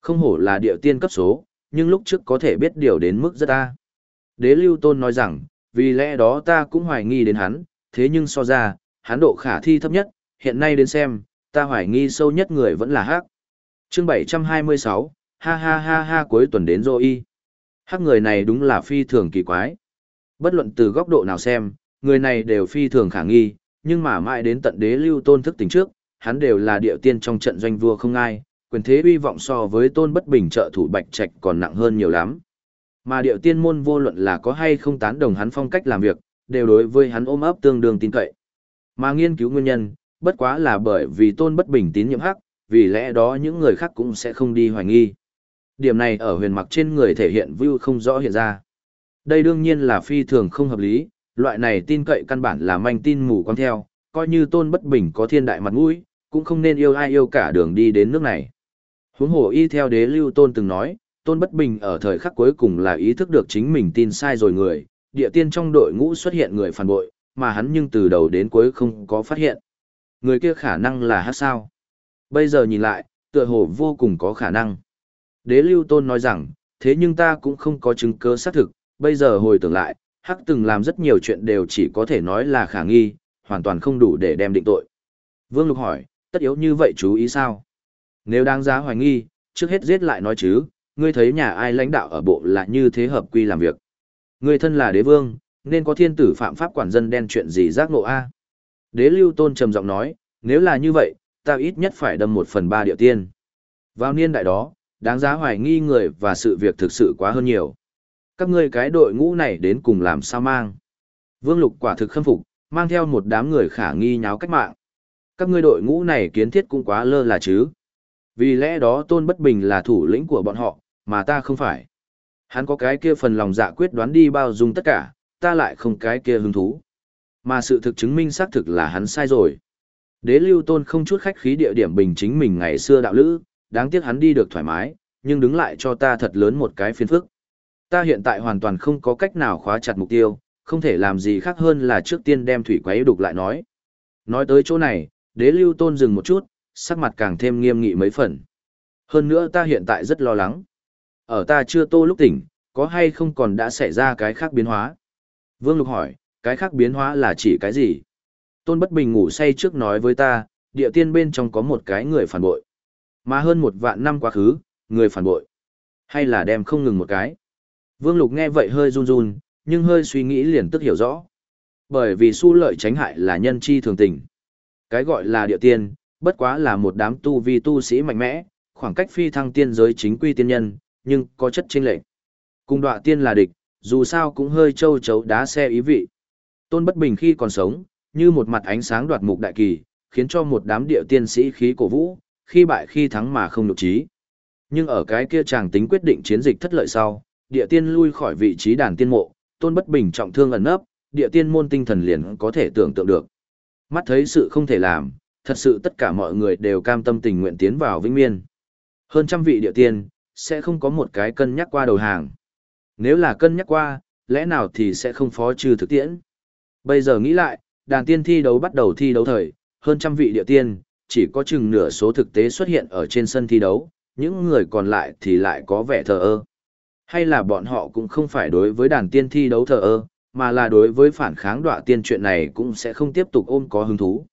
Không hổ là địa tiên cấp số, nhưng lúc trước có thể biết điều đến mức rất ta. Đế Lưu Tôn nói rằng, vì lẽ đó ta cũng hoài nghi đến hắn, thế nhưng so ra, hắn độ khả thi thấp nhất, hiện nay đến xem, ta hoài nghi sâu nhất người vẫn là Hắc. Chương 726, ha ha ha ha cuối tuần đến rồi y. Hắc người này đúng là phi thường kỳ quái. Bất luận từ góc độ nào xem, người này đều phi thường khả nghi, nhưng mà mãi đến tận đế lưu tôn thức tỉnh trước, hắn đều là địa tiên trong trận doanh vua không ai, quyền thế uy vọng so với tôn bất bình trợ thủ bạch trạch còn nặng hơn nhiều lắm. Mà địa tiên môn vô luận là có hay không tán đồng hắn phong cách làm việc, đều đối với hắn ôm ấp tương đương tin cậy. Mà nghiên cứu nguyên nhân, bất quá là bởi vì tôn bất bình tín nhiệm hắc, vì lẽ đó những người khác cũng sẽ không đi hoài nghi. Điểm này ở huyền mặc trên người thể hiện view không rõ hiện ra. Đây đương nhiên là phi thường không hợp lý, loại này tin cậy căn bản là manh tin mù quáng theo, coi như tôn bất bình có thiên đại mặt mũi, cũng không nên yêu ai yêu cả đường đi đến nước này. Huống hồ y theo đế lưu tôn từng nói, tôn bất bình ở thời khắc cuối cùng là ý thức được chính mình tin sai rồi người, địa tiên trong đội ngũ xuất hiện người phản bội, mà hắn nhưng từ đầu đến cuối không có phát hiện. Người kia khả năng là hát sao. Bây giờ nhìn lại, tựa hồ vô cùng có khả năng. Đế lưu tôn nói rằng, thế nhưng ta cũng không có chứng cứ xác thực, bây giờ hồi tưởng lại, hắc từng làm rất nhiều chuyện đều chỉ có thể nói là khả nghi, hoàn toàn không đủ để đem định tội. Vương Lục hỏi, tất yếu như vậy chú ý sao? Nếu đáng giá hoài nghi, trước hết giết lại nói chứ, ngươi thấy nhà ai lãnh đạo ở bộ là như thế hợp quy làm việc. Ngươi thân là đế vương, nên có thiên tử phạm pháp quản dân đen chuyện gì giác ngộ a? Đế lưu tôn trầm giọng nói, nếu là như vậy, ta ít nhất phải đâm một phần ba điệu tiên. Vào niên đại đó, đáng giá hoài nghi người và sự việc thực sự quá hơn nhiều. Các ngươi cái đội ngũ này đến cùng làm sao mang. Vương Lục quả thực khâm phục, mang theo một đám người khả nghi nháo cách mạng. Các ngươi đội ngũ này kiến thiết cũng quá lơ là chứ. Vì lẽ đó Tôn Bất Bình là thủ lĩnh của bọn họ, mà ta không phải. Hắn có cái kia phần lòng dạ quyết đoán đi bao dung tất cả, ta lại không cái kia hứng thú. Mà sự thực chứng minh xác thực là hắn sai rồi. Đế lưu tôn không chút khách khí địa điểm bình chính mình ngày xưa đạo lữ, đáng tiếc hắn đi được thoải mái, nhưng đứng lại cho ta thật lớn một cái phiền phức. Ta hiện tại hoàn toàn không có cách nào khóa chặt mục tiêu, không thể làm gì khác hơn là trước tiên đem thủy quái đục lại nói. Nói tới chỗ này, đế lưu tôn dừng một chút, sắc mặt càng thêm nghiêm nghị mấy phần. Hơn nữa ta hiện tại rất lo lắng. Ở ta chưa tô lúc tỉnh, có hay không còn đã xảy ra cái khác biến hóa? Vương Lục hỏi, cái khác biến hóa là chỉ cái gì? Tôn Bất Bình ngủ say trước nói với ta, địa tiên bên trong có một cái người phản bội. Mà hơn một vạn năm quá khứ, người phản bội. Hay là đem không ngừng một cái? Vương Lục nghe vậy hơi run run, nhưng hơi suy nghĩ liền tức hiểu rõ. Bởi vì su lợi tránh hại là nhân chi thường tình. Cái gọi là địa tiên, bất quá là một đám tu vi tu sĩ mạnh mẽ, khoảng cách phi thăng tiên giới chính quy tiên nhân, nhưng có chất chênh lệch. Cùng đọa tiên là địch, dù sao cũng hơi châu chấu đá xe ý vị. Tôn Bất Bình khi còn sống, như một mặt ánh sáng đoạt mục đại kỳ, khiến cho một đám địa tiên sĩ khí cổ vũ, khi bại khi thắng mà không nhục trí. Nhưng ở cái kia chàng tính quyết định chiến dịch thất lợi sau, địa tiên lui khỏi vị trí đàn tiên mộ, Tôn Bất Bình trọng thương ẩn nấp, địa tiên môn tinh thần liền có thể tưởng tượng được. Mắt thấy sự không thể làm, thật sự tất cả mọi người đều cam tâm tình nguyện tiến vào vĩnh miên. Hơn trăm vị địa tiên, sẽ không có một cái cân nhắc qua đầu hàng. Nếu là cân nhắc qua, lẽ nào thì sẽ không phó trừ thực tiễn. Bây giờ nghĩ lại, đàn tiên thi đấu bắt đầu thi đấu thời, hơn trăm vị địa tiên, chỉ có chừng nửa số thực tế xuất hiện ở trên sân thi đấu, những người còn lại thì lại có vẻ thờ ơ. Hay là bọn họ cũng không phải đối với đàn tiên thi đấu thờ ơ, mà là đối với phản kháng đọa tiên chuyện này cũng sẽ không tiếp tục ôm có hứng thú.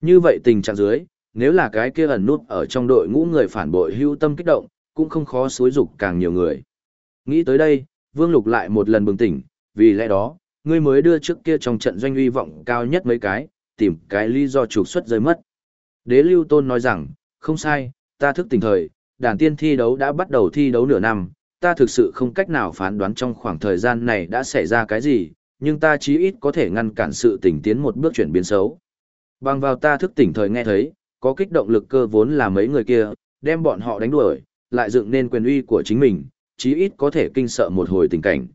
Như vậy tình trạng dưới, nếu là cái kia ẩn nút ở trong đội ngũ người phản bội hưu tâm kích động, cũng không khó xối dục càng nhiều người. Nghĩ tới đây, Vương Lục lại một lần bừng tỉnh, vì lẽ đó, ngươi mới đưa trước kia trong trận doanh uy vọng cao nhất mấy cái, tìm cái lý do trục xuất rơi mất. Đế Lưu Tôn nói rằng, không sai, ta thức tỉnh thời, đàn tiên thi đấu đã bắt đầu thi đấu nửa năm, ta thực sự không cách nào phán đoán trong khoảng thời gian này đã xảy ra cái gì, nhưng ta chí ít có thể ngăn cản sự tỉnh tiến một bước chuyển biến xấu. Bằng vào ta thức tỉnh thời nghe thấy, có kích động lực cơ vốn là mấy người kia, đem bọn họ đánh đuổi, lại dựng nên quyền uy của chính mình, chí ít có thể kinh sợ một hồi tình cảnh.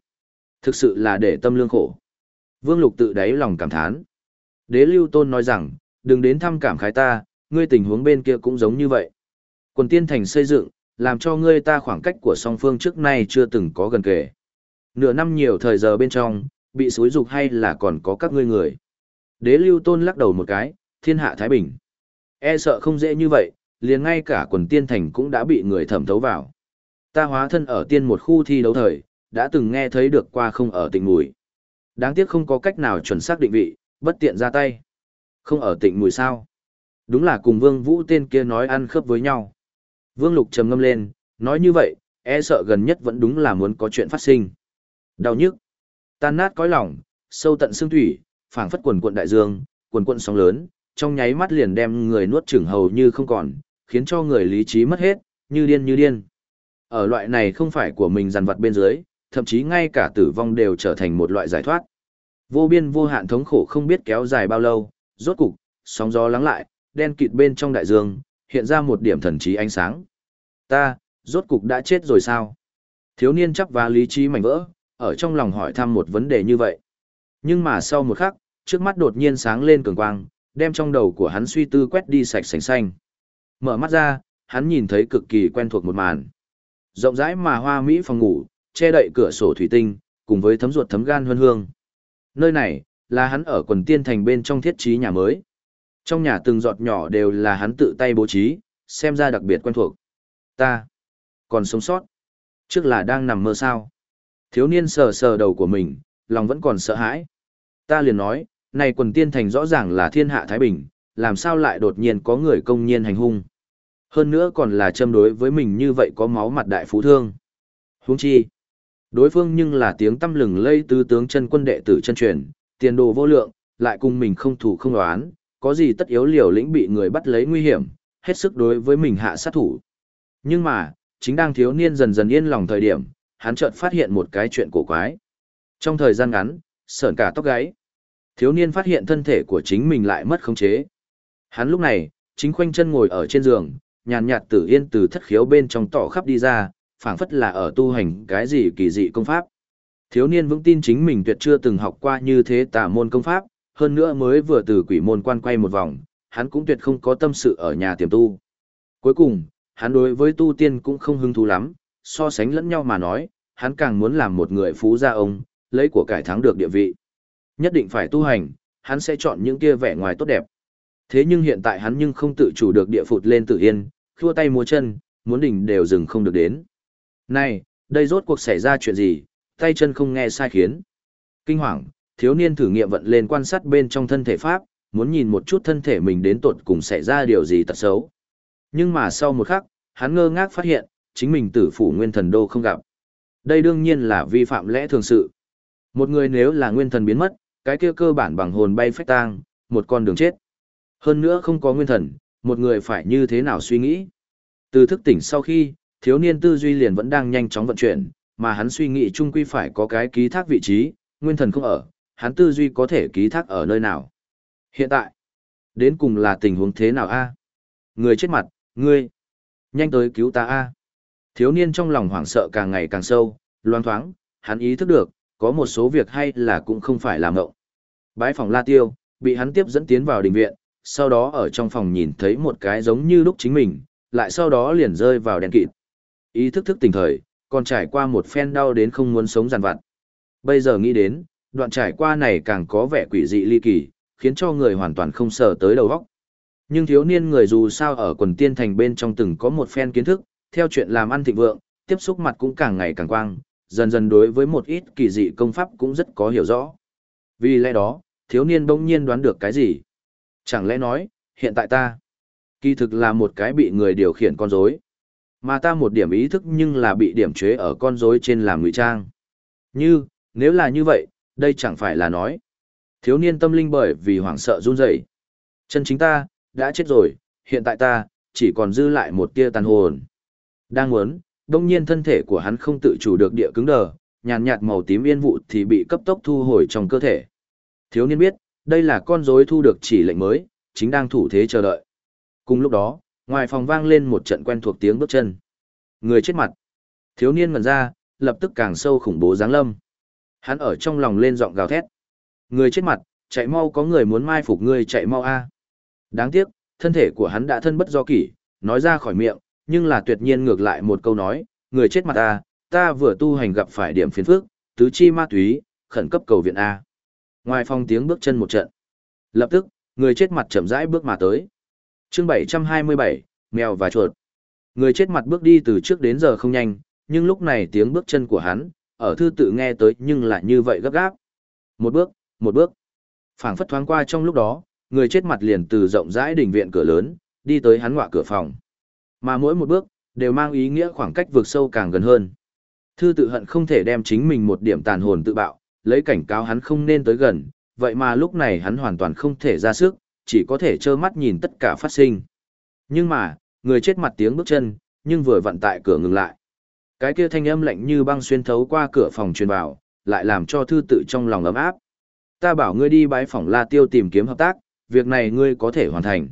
Thực sự là để tâm lương khổ. Vương Lục tự đáy lòng cảm thán. Đế Lưu Tôn nói rằng, đừng đến thăm cảm khái ta, ngươi tình huống bên kia cũng giống như vậy. Quần tiên thành xây dựng, làm cho ngươi ta khoảng cách của song phương trước nay chưa từng có gần kề. Nửa năm nhiều thời giờ bên trong, bị xối dục hay là còn có các ngươi người. Đế Lưu Tôn lắc đầu một cái, thiên hạ Thái Bình. E sợ không dễ như vậy, liền ngay cả quần tiên thành cũng đã bị người thẩm thấu vào. Ta hóa thân ở tiên một khu thi đấu thời, đã từng nghe thấy được qua không ở tịnh mùi. Đáng tiếc không có cách nào chuẩn xác định vị, bất tiện ra tay. Không ở tịnh mùi sao? Đúng là cùng Vương Vũ tên kia nói ăn khớp với nhau. Vương Lục trầm ngâm lên, nói như vậy, e sợ gần nhất vẫn đúng là muốn có chuyện phát sinh. Đau nhức, tan nát cõi lòng, sâu tận xương thủy, phảng phất quần cuộn đại dương, quần cuộn sóng lớn, trong nháy mắt liền đem người nuốt chửng hầu như không còn, khiến cho người lý trí mất hết, như điên như điên. Ở loại này không phải của mình dằn vặt bên dưới, thậm chí ngay cả tử vong đều trở thành một loại giải thoát. Vô biên vô hạn thống khổ không biết kéo dài bao lâu, rốt cục, sóng gió lắng lại, đen kịt bên trong đại dương, hiện ra một điểm thần trí ánh sáng. Ta, rốt cục đã chết rồi sao? Thiếu niên chắc và lý trí mảnh vỡ, ở trong lòng hỏi thăm một vấn đề như vậy. Nhưng mà sau một khắc, trước mắt đột nhiên sáng lên cường quang, đem trong đầu của hắn suy tư quét đi sạch sành xanh. Mở mắt ra, hắn nhìn thấy cực kỳ quen thuộc một màn. Rộng rãi mà hoa mỹ phòng ngủ, che đậy cửa sổ thủy tinh, cùng với thấm ruột thấm gan hương hương. Nơi này, là hắn ở quần tiên thành bên trong thiết trí nhà mới. Trong nhà từng giọt nhỏ đều là hắn tự tay bố trí, xem ra đặc biệt quen thuộc. Ta, còn sống sót. Trước là đang nằm mơ sao. Thiếu niên sờ sờ đầu của mình, lòng vẫn còn sợ hãi. Ta liền nói, này quần tiên thành rõ ràng là thiên hạ Thái Bình, làm sao lại đột nhiên có người công nhiên hành hung. Hơn nữa còn là châm đối với mình như vậy có máu mặt đại phú thương. Huống chi, đối phương nhưng là tiếng tâm lừng lây tứ tướng chân quân đệ tử chân truyền, tiền đồ vô lượng, lại cùng mình không thủ không đoán, có gì tất yếu liều lĩnh bị người bắt lấy nguy hiểm, hết sức đối với mình hạ sát thủ. Nhưng mà, chính đang thiếu niên dần dần yên lòng thời điểm, hắn chợt phát hiện một cái chuyện cổ quái. Trong thời gian ngắn, sởn cả tóc gáy. Thiếu niên phát hiện thân thể của chính mình lại mất khống chế. Hắn lúc này, chính khoanh chân ngồi ở trên giường, nhàn nhạt tử yên từ thất khiếu bên trong tỏ khắp đi ra, phảng phất là ở tu hành cái gì kỳ dị công pháp. Thiếu niên vững tin chính mình tuyệt chưa từng học qua như thế tà môn công pháp, hơn nữa mới vừa từ quỷ môn quan quay một vòng, hắn cũng tuyệt không có tâm sự ở nhà tiềm tu. Cuối cùng, hắn đối với tu tiên cũng không hứng thú lắm, so sánh lẫn nhau mà nói, hắn càng muốn làm một người phú gia ông, lấy của cải thắng được địa vị. Nhất định phải tu hành, hắn sẽ chọn những kia vẻ ngoài tốt đẹp. Thế nhưng hiện tại hắn nhưng không tự chủ được địa phụt lên tự yên, khua tay múa chân, muốn đỉnh đều dừng không được đến. Này, đây rốt cuộc xảy ra chuyện gì, tay chân không nghe sai khiến. Kinh hoàng, thiếu niên thử nghiệm vận lên quan sát bên trong thân thể pháp, muốn nhìn một chút thân thể mình đến tột cùng xảy ra điều gì tật xấu. Nhưng mà sau một khắc, hắn ngơ ngác phát hiện, chính mình tử phủ nguyên thần đô không gặp. Đây đương nhiên là vi phạm lẽ thường sự. Một người nếu là nguyên thần biến mất, cái kia cơ bản bằng hồn bay phách tang, một con đường chết. Hơn nữa không có nguyên thần, một người phải như thế nào suy nghĩ. Từ thức tỉnh sau khi, thiếu niên tư duy liền vẫn đang nhanh chóng vận chuyển, mà hắn suy nghĩ chung quy phải có cái ký thác vị trí, nguyên thần không ở, hắn tư duy có thể ký thác ở nơi nào. Hiện tại, đến cùng là tình huống thế nào a? Người chết mặt, ngươi, nhanh tới cứu ta a. Thiếu niên trong lòng hoảng sợ càng ngày càng sâu, loang thoáng, hắn ý thức được, có một số việc hay là cũng không phải là ngộng. Bái phòng La Tiêu, bị hắn tiếp dẫn tiến vào đình viện, sau đó ở trong phòng nhìn thấy một cái giống như lúc chính mình, lại sau đó liền rơi vào đèn kịt. Ý thức thức tỉnh thời, còn trải qua một phen đau đến không muốn sống giàn vặt. Bây giờ nghĩ đến, đoạn trải qua này càng có vẻ quỷ dị ly kỳ, khiến cho người hoàn toàn không sờ tới đầu óc. Nhưng thiếu niên người dù sao ở quần tiên thành bên trong từng có một phen kiến thức, theo chuyện làm ăn thịnh vượng, tiếp xúc mặt cũng càng ngày càng quang, dần dần đối với một ít kỳ dị công pháp cũng rất có hiểu rõ. Vì lẽ đó, thiếu niên bỗng nhiên đoán được cái gì? Chẳng lẽ nói, hiện tại ta, kỳ thực là một cái bị người điều khiển con rối, mà ta một điểm ý thức nhưng là bị điểm chế ở con rối trên làm ngụy trang. Như, nếu là như vậy, đây chẳng phải là nói. Thiếu niên tâm linh bởi vì hoảng sợ run rẩy. Chân chính ta, đã chết rồi, hiện tại ta, chỉ còn dư lại một tia tàn hồn. Đang muốn, đông nhiên thân thể của hắn không tự chủ được địa cứng đờ, nhàn nhạt màu tím yên vụ thì bị cấp tốc thu hồi trong cơ thể. Thiếu niên biết, đây là con rối thu được chỉ lệnh mới, chính đang thủ thế chờ đợi. Cùng lúc đó, ngoài phòng vang lên một trận quen thuộc tiếng bước chân. Người chết mặt. Thiếu niên ngẩn ra, lập tức càng sâu khủng bố giáng lâm. Hắn ở trong lòng lên giọng gào thét. Người chết mặt, chạy mau có người muốn mai phục ngươi chạy mau a. À. Đáng tiếc, thân thể của hắn đã thân bất do kỷ, nói ra khỏi miệng, nhưng là tuyệt nhiên ngược lại một câu nói, người chết mặt a, à, ta vừa tu hành gặp phải điểm phiền phức, tứ chi ma túy, khẩn cấp cầu viện a. À. Ngoài phòng tiếng bước chân một trận. Lập tức, người chết mặt chậm rãi bước mà tới. Chương 727, mèo và chuột. Người chết mặt bước đi từ trước đến giờ không nhanh, nhưng lúc này tiếng bước chân của hắn, ở thư tự nghe tới nhưng lại như vậy gấp gáp. Một bước, một bước. phảng phất thoáng qua trong lúc đó, người chết mặt liền từ rộng rãi đỉnh viện cửa lớn, đi tới hắn ngọa cửa phòng. Mà mỗi một bước, đều mang ý nghĩa khoảng cách vượt sâu càng gần hơn. Thư tự hận không thể đem chính mình một điểm tàn hồn tự bạo, lấy cảnh cáo hắn không nên tới gần, vậy mà lúc này hắn hoàn toàn không thể ra sức, chỉ có thể trơ mắt nhìn tất cả phát sinh. Nhưng mà, người chết mặt tiếng bước chân, nhưng vừa vặn tại cửa ngừng lại. Cái kia thanh âm lạnh như băng xuyên thấu qua cửa phòng truyền vào, lại làm cho thư tự trong lòng ấm áp. Ta bảo ngươi đi bái phòng La Tiêu tìm kiếm hợp tác, việc này ngươi có thể hoàn thành.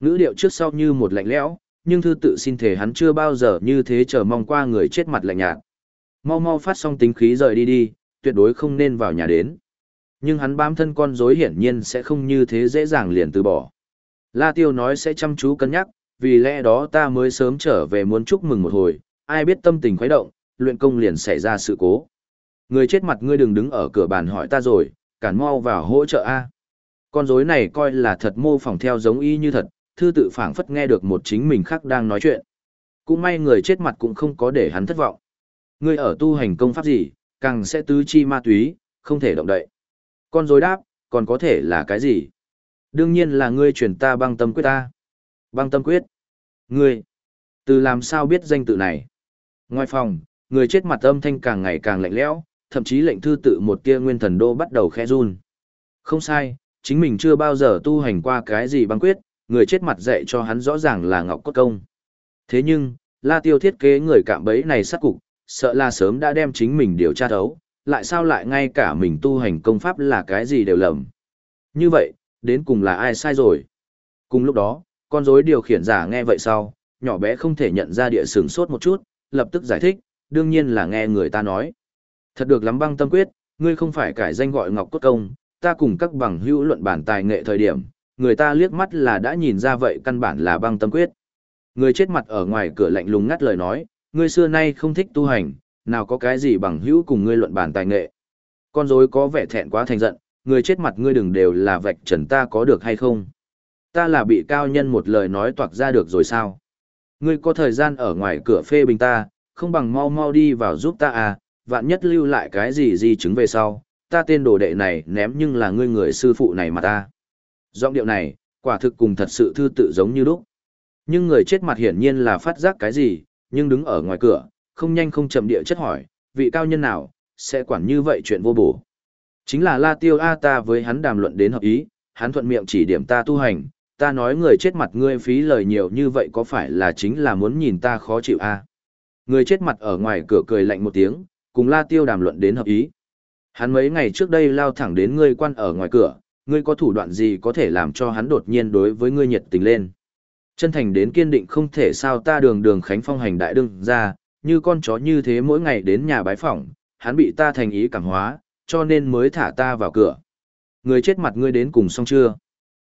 Ngữ điệu trước sau như một lạnh lẽo, nhưng thư tự xin thể hắn chưa bao giờ như thế chờ mong qua người chết mặt lạnh nhạt. Mau mau phát xong tính khí rời đi đi, tuyệt đối không nên vào nhà đến. Nhưng hắn bám thân con rối hiển nhiên sẽ không như thế dễ dàng liền từ bỏ. La Tiêu nói sẽ chăm chú cân nhắc, vì lẽ đó ta mới sớm trở về muốn chúc mừng một hồi, ai biết tâm tình khuấy động, luyện công liền xảy ra sự cố. Người chết mặt ngươi đừng đứng ở cửa bàn hỏi ta rồi, cản mau vào hỗ trợ A. Con rối này coi là thật mô phỏng theo giống y như thật, thư tự phảng phất nghe được một chính mình khác đang nói chuyện. Cũng may người chết mặt cũng không có để hắn thất vọng. Ngươi ở tu hành công pháp gì, càng sẽ tứ chi ma túy, không thể động đậy. Con rối đáp, còn có thể là cái gì? Đương nhiên là ngươi truyền ta băng tâm quyết ta. Băng tâm quyết. Ngươi. Từ làm sao biết danh tự này? Ngoài phòng, người chết mặt âm thanh càng ngày càng lạnh lẽo, thậm chí lệnh thư tự một tia nguyên thần đô bắt đầu khẽ run. Không sai, chính mình chưa bao giờ tu hành qua cái gì băng quyết, người chết mặt dạy cho hắn rõ ràng là ngọc cốt công. Thế nhưng, La Tiêu thiết kế người cạm bẫy này sát cục, sợ là sớm đã đem chính mình điều tra thấu, lại sao lại ngay cả mình tu hành công pháp là cái gì đều lầm. Như vậy, đến cùng là ai sai rồi? Cùng lúc đó, con rối điều khiển giả nghe vậy sau, nhỏ bé không thể nhận ra địa sửng sốt một chút, lập tức giải thích, đương nhiên là nghe người ta nói. Thật được lắm băng tâm quyết, ngươi không phải cải danh gọi ngọc cốt công, ta cùng các bằng hữu luận bản tài nghệ thời điểm, người ta liếc mắt là đã nhìn ra vậy căn bản là băng tâm quyết. Người chết mặt ở ngoài cửa lạnh lùng ngắt lời nói, ngươi xưa nay không thích tu hành, nào có cái gì bằng hữu cùng ngươi luận bản tài nghệ. Con rối có vẻ thẹn quá thành giận, người chết mặt ngươi đừng đều là vạch trần ta có được hay không. Ta là bị cao nhân một lời nói toạc ra được rồi sao. Ngươi có thời gian ở ngoài cửa phê bình ta, không bằng mau mau đi vào giúp ta à, vạn nhất lưu lại cái gì di chứng về sau, ta tên đồ đệ này ném nhưng là ngươi người sư phụ này mà ta. Giọng điệu này, quả thực cùng thật sự thư tự giống như lúc. Nhưng người chết mặt hiển nhiên là phát giác cái gì, nhưng đứng ở ngoài cửa, không nhanh không chậm địa chất hỏi, vị cao nhân nào, sẽ quản như vậy chuyện vô bổ. Chính là La Tiêu A ta với hắn đàm luận đến hợp ý, hắn thuận miệng chỉ điểm ta tu hành, ta nói người chết mặt ngươi phí lời nhiều như vậy có phải là chính là muốn nhìn ta khó chịu A. Người chết mặt ở ngoài cửa cười lạnh một tiếng, cùng La Tiêu đàm luận đến hợp ý. Hắn mấy ngày trước đây lao thẳng đến ngươi quan ở ngoài cửa, ngươi có thủ đoạn gì có thể làm cho hắn đột nhiên đối với ngươi nhiệt tình lên. Chân thành đến kiên định không thể sao ta đường đường khánh phong hành đại đương ra, như con chó như thế mỗi ngày đến nhà bái phỏng, hắn bị ta thành ý cảm hóa, cho nên mới thả ta vào cửa. Người chết mặt ngươi đến cùng xong chưa?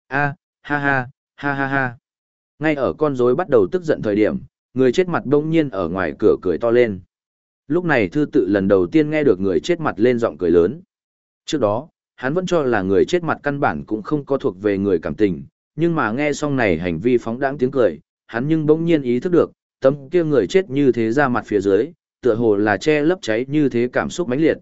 A, ha ha, ha ha ha. Ngay ở con rối bắt đầu tức giận thời điểm, người chết mặt bỗng nhiên ở ngoài cửa cười to lên. Lúc này thư tự lần đầu tiên nghe được người chết mặt lên giọng cười lớn. Trước đó, hắn vẫn cho là người chết mặt căn bản cũng không có thuộc về người cảm tình, nhưng mà nghe xong này hành vi phóng đãng tiếng cười, hắn nhưng bỗng nhiên ý thức được, tấm kia người chết như thế ra mặt phía dưới, tựa hồ là che lấp cháy như thế cảm xúc mãnh liệt.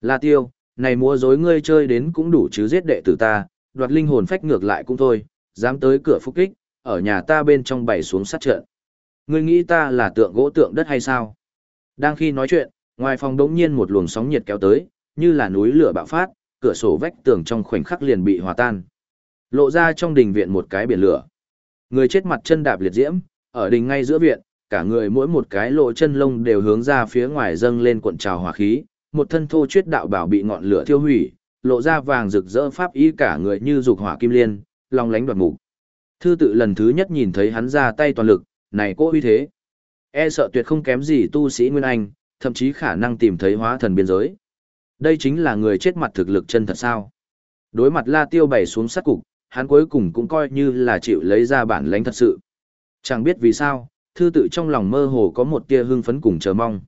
La Tiêu, này múa dối ngươi chơi đến cũng đủ chứ giết đệ tử ta, đoạt linh hồn phách ngược lại cũng thôi, dám tới cửa phúc kích, ở nhà ta bên trong bày xuống sát trận. Ngươi nghĩ ta là tượng gỗ tượng đất hay sao? Đang khi nói chuyện, ngoài phòng đống nhiên một luồng sóng nhiệt kéo tới, như là núi lửa bạo phát, cửa sổ vách tường trong khoảnh khắc liền bị hòa tan. Lộ ra trong đình viện một cái biển lửa. Người chết mặt chân đạp liệt diễm, ở đình ngay giữa viện, cả người mỗi một cái lộ chân lông đều hướng ra phía ngoài dâng lên cuộn trào hỏa khí, một thân thô chuyết đạo bảo bị ngọn lửa thiêu hủy, lộ ra vàng rực rỡ pháp ý cả người như dục hỏa kim liên, long lánh đoạt mục. Thư tự lần thứ nhất nhìn thấy hắn ra tay toàn lực, này cố uy thế. E sợ tuyệt không kém gì tu sĩ Nguyên Anh, thậm chí khả năng tìm thấy hóa thần biên giới. Đây chính là người chết mặt thực lực chân thật sao. Đối mặt La Tiêu bày xuống sát cục, hắn cuối cùng cũng coi như là chịu lấy ra bản lãnh thật sự. Chẳng biết vì sao, thư tự trong lòng mơ hồ có một tia hưng phấn cùng chờ mong.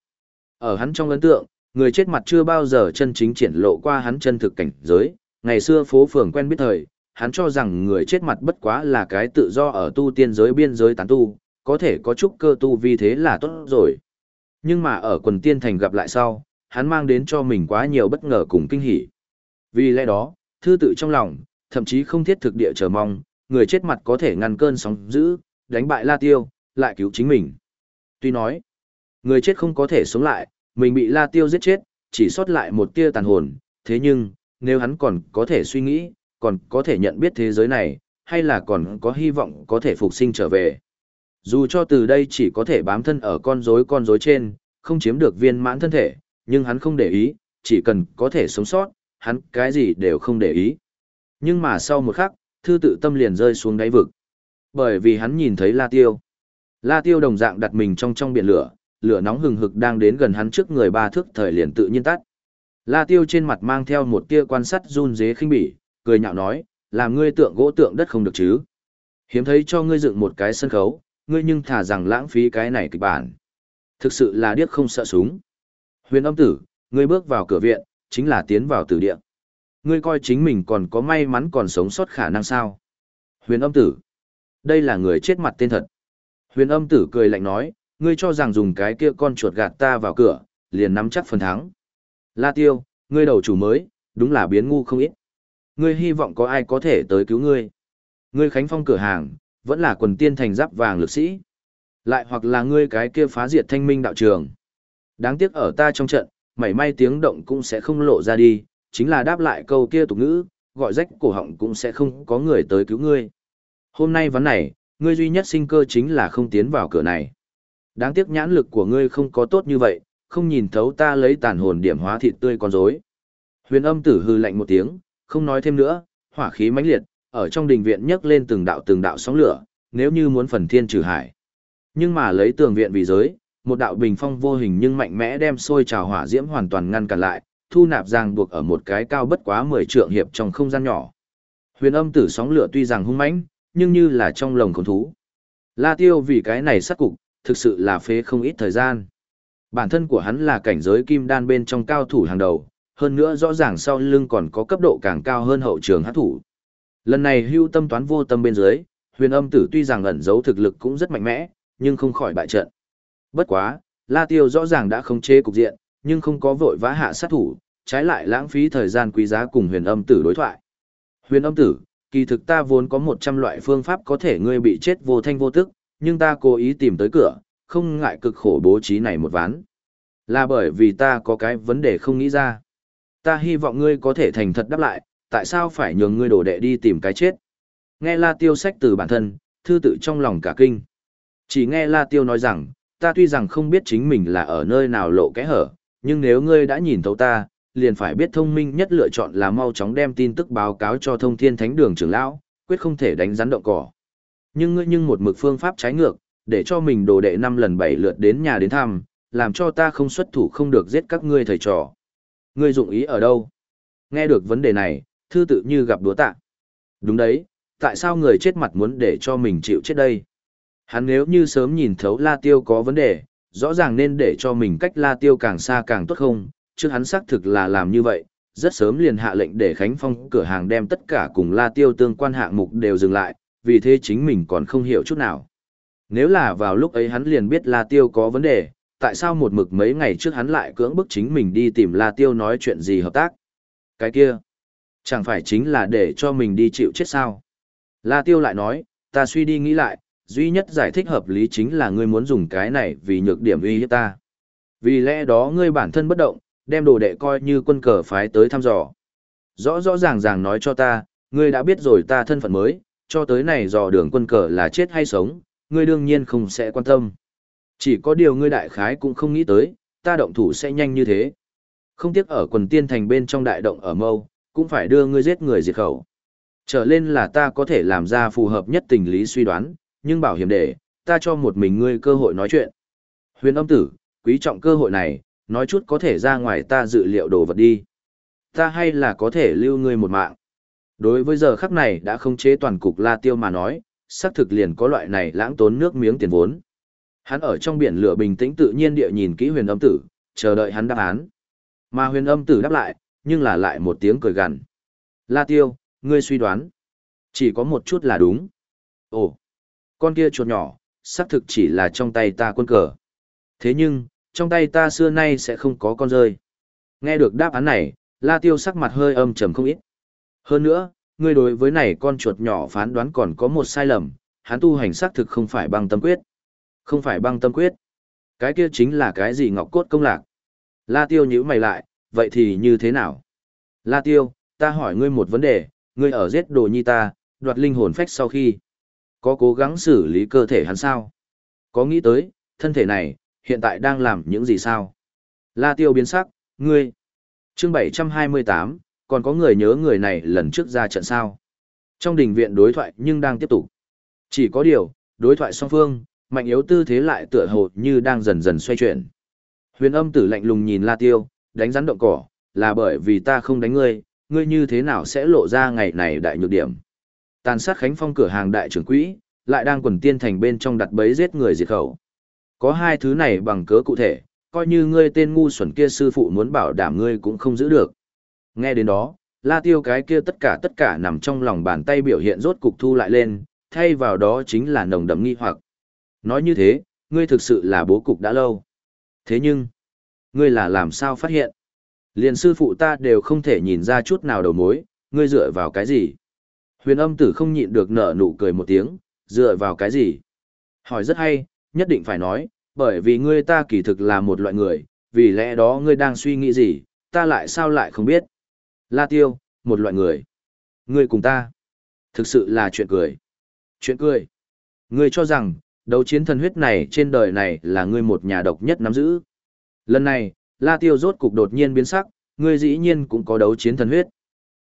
Ở hắn trong ấn tượng, người chết mặt chưa bao giờ chân chính triển lộ qua hắn chân thực cảnh giới, ngày xưa phố phường quen biết thời, hắn cho rằng người chết mặt bất quá là cái tự do ở tu tiên giới biên giới tán tu, có thể có chút cơ tu vì thế là tốt rồi. Nhưng mà ở quần tiên thành gặp lại sau, hắn mang đến cho mình quá nhiều bất ngờ cùng kinh hỉ. Vì lẽ đó, thư tự trong lòng, thậm chí không thiết thực địa chờ mong, người chết mặt có thể ngăn cơn sóng dữ, đánh bại La Tiêu, lại cứu chính mình. Tuy nói, người chết không có thể sống lại, mình bị La Tiêu giết chết, chỉ sót lại một tia tàn hồn, thế nhưng, nếu hắn còn có thể suy nghĩ, còn có thể nhận biết thế giới này, hay là còn có hy vọng có thể phục sinh trở về. Dù cho từ đây chỉ có thể bám thân ở con rối con rối trên, không chiếm được viên mãn thân thể, nhưng hắn không để ý, chỉ cần có thể sống sót, hắn cái gì đều không để ý. Nhưng mà sau một khắc, thư tự tâm liền rơi xuống đáy vực. Bởi vì hắn nhìn thấy La Tiêu. La Tiêu đồng dạng đặt mình trong trong biển lửa, lửa nóng hừng hực đang đến gần hắn trước người ba thước thời liền tự nhiên tắt. La Tiêu trên mặt mang theo một tia quan sát run rế khinh bỉ, cười nhạo nói, làm ngươi tượng gỗ tượng đất không được chứ. Hiếm thấy cho ngươi dựng một cái sân khấu, ngươi nhưng thả rằng lãng phí cái này kịch bản. Thực sự là điếc không sợ súng. Huyền âm tử, ngươi bước vào cửa viện, chính là tiến vào tử địa. Ngươi coi chính mình còn có may mắn còn sống sót khả năng sao. Huyền âm tử. Đây là người chết mặt tên thật. Huyền âm tử cười lạnh nói, ngươi cho rằng dùng cái kia con chuột gạt ta vào cửa, liền nắm chắc phần thắng. La tiêu, ngươi đầu chủ mới, đúng là biến ngu không ít. Ngươi hy vọng có ai có thể tới cứu ngươi. Ngươi Khánh Phong cửa hàng, vẫn là quần tiên thành giáp vàng lực sĩ. Lại hoặc là ngươi cái kia phá diệt thanh minh đạo trường. Đáng tiếc ở ta trong trận, mảy may tiếng động cũng sẽ không lộ ra đi, chính là đáp lại câu kia tục ngữ, gọi rách cổ họng cũng sẽ không có người tới cứu ngươi. Hôm nay vấn này, ngươi duy nhất sinh cơ chính là không tiến vào cửa này. Đáng tiếc nhãn lực của ngươi không có tốt như vậy, không nhìn thấu ta lấy tàn hồn điểm hóa thịt tươi con rối. Huyền âm tử hư lạnh một tiếng, không nói thêm nữa, hỏa khí mãnh liệt, ở trong đình viện nhấc lên từng đạo từng đạo sóng lửa, nếu như muốn phần thiên trừ hải. Nhưng mà lấy tường viện vì giới, một đạo bình phong vô hình nhưng mạnh mẽ đem sôi trào hỏa diễm hoàn toàn ngăn cản lại, thu nạp ràng buộc ở một cái cao bất quá 10 trượng hiệp trong không gian nhỏ. Huyền âm tử sóng lửa tuy rằng hung mãnh, nhưng như là trong lồng con thú. La Tiêu vì cái này sát cục, thực sự là phế không ít thời gian. Bản thân của hắn là cảnh giới kim đan bên trong cao thủ hàng đầu, hơn nữa rõ ràng sau lưng còn có cấp độ càng cao hơn hậu trường hát thủ. Lần này hưu tâm toán vô tâm bên dưới, huyền âm tử tuy rằng ẩn giấu thực lực cũng rất mạnh mẽ, nhưng không khỏi bại trận. Bất quá, La Tiêu rõ ràng đã không chế cục diện, nhưng không có vội vã hạ sát thủ, trái lại lãng phí thời gian quý giá cùng huyền âm tử đối thoại. Huyền âm tử, kỳ thực ta vốn có 100 loại phương pháp có thể ngươi bị chết vô thanh vô tức, nhưng ta cố ý tìm tới cửa, không ngại cực khổ bố trí này một ván. Là bởi vì ta có cái vấn đề không nghĩ ra. Ta hy vọng ngươi có thể thành thật đáp lại, tại sao phải nhường ngươi đổ đệ đi tìm cái chết. Nghe La Tiêu sách từ bản thân, thư tự trong lòng cả kinh. Chỉ nghe La Tiêu nói rằng, ta tuy rằng không biết chính mình là ở nơi nào lộ kẽ hở, nhưng nếu ngươi đã nhìn thấu ta, liền phải biết thông minh nhất lựa chọn là mau chóng đem tin tức báo cáo cho thông thiên thánh đường trưởng lão, quyết không thể đánh rắn động cỏ. Nhưng ngươi nhưng một mực phương pháp trái ngược, để cho mình đồ đệ năm lần bảy lượt đến nhà đến thăm, làm cho ta không xuất thủ không được giết các ngươi thầy trò. Ngươi dụng ý ở đâu? Nghe được vấn đề này, thư tự như gặp đúa tạ. Đúng đấy, tại sao người chết mặt muốn để cho mình chịu chết đây? Hắn nếu như sớm nhìn thấu La Tiêu có vấn đề, rõ ràng nên để cho mình cách La Tiêu càng xa càng tốt không, chứ hắn xác thực là làm như vậy, rất sớm liền hạ lệnh để Khánh Phong cửa hàng đem tất cả cùng La Tiêu tương quan hạng mục đều dừng lại, vì thế chính mình còn không hiểu chút nào. Nếu là vào lúc ấy hắn liền biết La Tiêu có vấn đề, tại sao một mực mấy ngày trước hắn lại cưỡng bức chính mình đi tìm La Tiêu nói chuyện gì hợp tác? Cái kia, chẳng phải chính là để cho mình đi chịu chết sao? La Tiêu lại nói, ta suy đi nghĩ lại, duy nhất giải thích hợp lý chính là ngươi muốn dùng cái này vì nhược điểm uy hiếp ta. Vì lẽ đó ngươi bản thân bất động, đem đồ đệ coi như quân cờ phái tới thăm dò. Rõ rõ ràng ràng nói cho ta, ngươi đã biết rồi ta thân phận mới, cho tới này dò đường quân cờ là chết hay sống, ngươi đương nhiên không sẽ quan tâm. Chỉ có điều ngươi đại khái cũng không nghĩ tới, ta động thủ sẽ nhanh như thế. Không tiếc ở quần tiên thành bên trong đại động ở mâu, cũng phải đưa ngươi giết người diệt khẩu. Trở lên là ta có thể làm ra phù hợp nhất tình lý suy đoán, nhưng bảo hiểm để, ta cho một mình ngươi cơ hội nói chuyện. Huyền âm tử, quý trọng cơ hội này, nói chút có thể ra ngoài ta dự liệu đồ vật đi. Ta hay là có thể lưu ngươi một mạng. Đối với giờ khắc này đã không chế toàn cục La Tiêu mà nói, xác thực liền có loại này lãng tốn nước miếng tiền vốn. Hắn ở trong biển lửa bình tĩnh tự nhiên địa nhìn kỹ huyền âm tử, chờ đợi hắn đáp án. Mà huyền âm tử đáp lại, nhưng là lại một tiếng cười gằn. La Tiêu, ngươi suy đoán. Chỉ có một chút là đúng. Ồ, con kia chuột nhỏ, xác thực chỉ là trong tay ta quân cờ. Thế nhưng, trong tay ta xưa nay sẽ không có con rơi. Nghe được đáp án này, La Tiêu sắc mặt hơi âm trầm không ít. Hơn nữa, ngươi đối với này con chuột nhỏ phán đoán còn có một sai lầm, hắn tu hành xác thực không phải băng tâm quyết. Không phải băng tâm quyết. Cái kia chính là cái gì ngọc cốt công lạc. La Tiêu nhíu mày lại, vậy thì như thế nào? La Tiêu, ta hỏi ngươi một vấn đề, ngươi ở giết đồ nhi ta, đoạt linh hồn phách sau khi. Có cố gắng xử lý cơ thể hắn sao? Có nghĩ tới, thân thể này, hiện tại đang làm những gì sao? La Tiêu biến sắc, ngươi. Chương 728, còn có người nhớ người này lần trước ra trận sao? Trong đình viện đối thoại nhưng đang tiếp tục. Chỉ có điều, đối thoại song phương, mạnh yếu tư thế lại tựa hồ như đang dần dần xoay chuyển. Huyền âm tử lạnh lùng nhìn La Tiêu, đánh rắn động cỏ, là bởi vì ta không đánh ngươi, ngươi như thế nào sẽ lộ ra ngày này đại nhược điểm. Tàn sát Khánh Phong cửa hàng đại trưởng quỹ, lại đang quần tiên thành bên trong đặt bẫy giết người diệt khẩu. Có hai thứ này bằng cớ cụ thể, coi như ngươi tên ngu xuẩn kia sư phụ muốn bảo đảm ngươi cũng không giữ được. Nghe đến đó, la tiêu cái kia tất cả tất cả nằm trong lòng bàn tay biểu hiện rốt cục thu lại lên, thay vào đó chính là nồng đậm nghi hoặc. Nói như thế, ngươi thực sự là bố cục đã lâu. Thế nhưng, ngươi là làm sao phát hiện? Liền sư phụ ta đều không thể nhìn ra chút nào đầu mối, ngươi dựa vào cái gì? Huyền âm tử không nhịn được nở nụ cười một tiếng, dựa vào cái gì? Hỏi rất hay, nhất định phải nói, bởi vì ngươi ta kỳ thực là một loại người, vì lẽ đó ngươi đang suy nghĩ gì, ta lại sao lại không biết. La tiêu, một loại người. Ngươi cùng ta. Thực sự là chuyện cười. Chuyện cười. Ngươi cho rằng, đấu chiến thần huyết này trên đời này là ngươi một nhà độc nhất nắm giữ. Lần này, La Tiêu rốt cục đột nhiên biến sắc, ngươi dĩ nhiên cũng có đấu chiến thần huyết.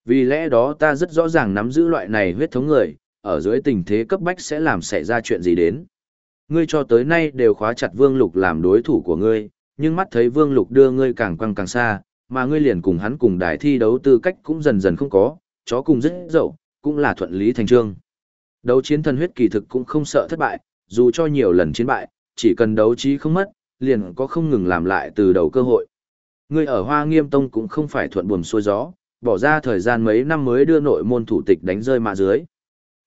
Vì lẽ đó ta rất rõ ràng nắm giữ loại này huyết thống người, ở dưới tình thế cấp bách sẽ làm xảy ra chuyện gì đến. Ngươi cho tới nay đều khóa chặt Vương Lục làm đối thủ của ngươi, nhưng mắt thấy Vương Lục đưa ngươi càng quăng càng xa, mà ngươi liền cùng hắn cùng đài thi đấu tư cách cũng dần dần không có, chó cùng rất dậu, cũng là thuận lý thành trương. Đấu chiến thần huyết kỳ thực cũng không sợ thất bại, dù cho nhiều lần chiến bại, chỉ cần đấu trí không mất, liền có không ngừng làm lại từ đầu cơ hội. Ngươi ở Hoa Nghiêm Tông cũng không phải thuận buồm xuôi gió, bỏ ra thời gian mấy năm mới đưa nội môn thủ tịch đánh rơi mà dưới.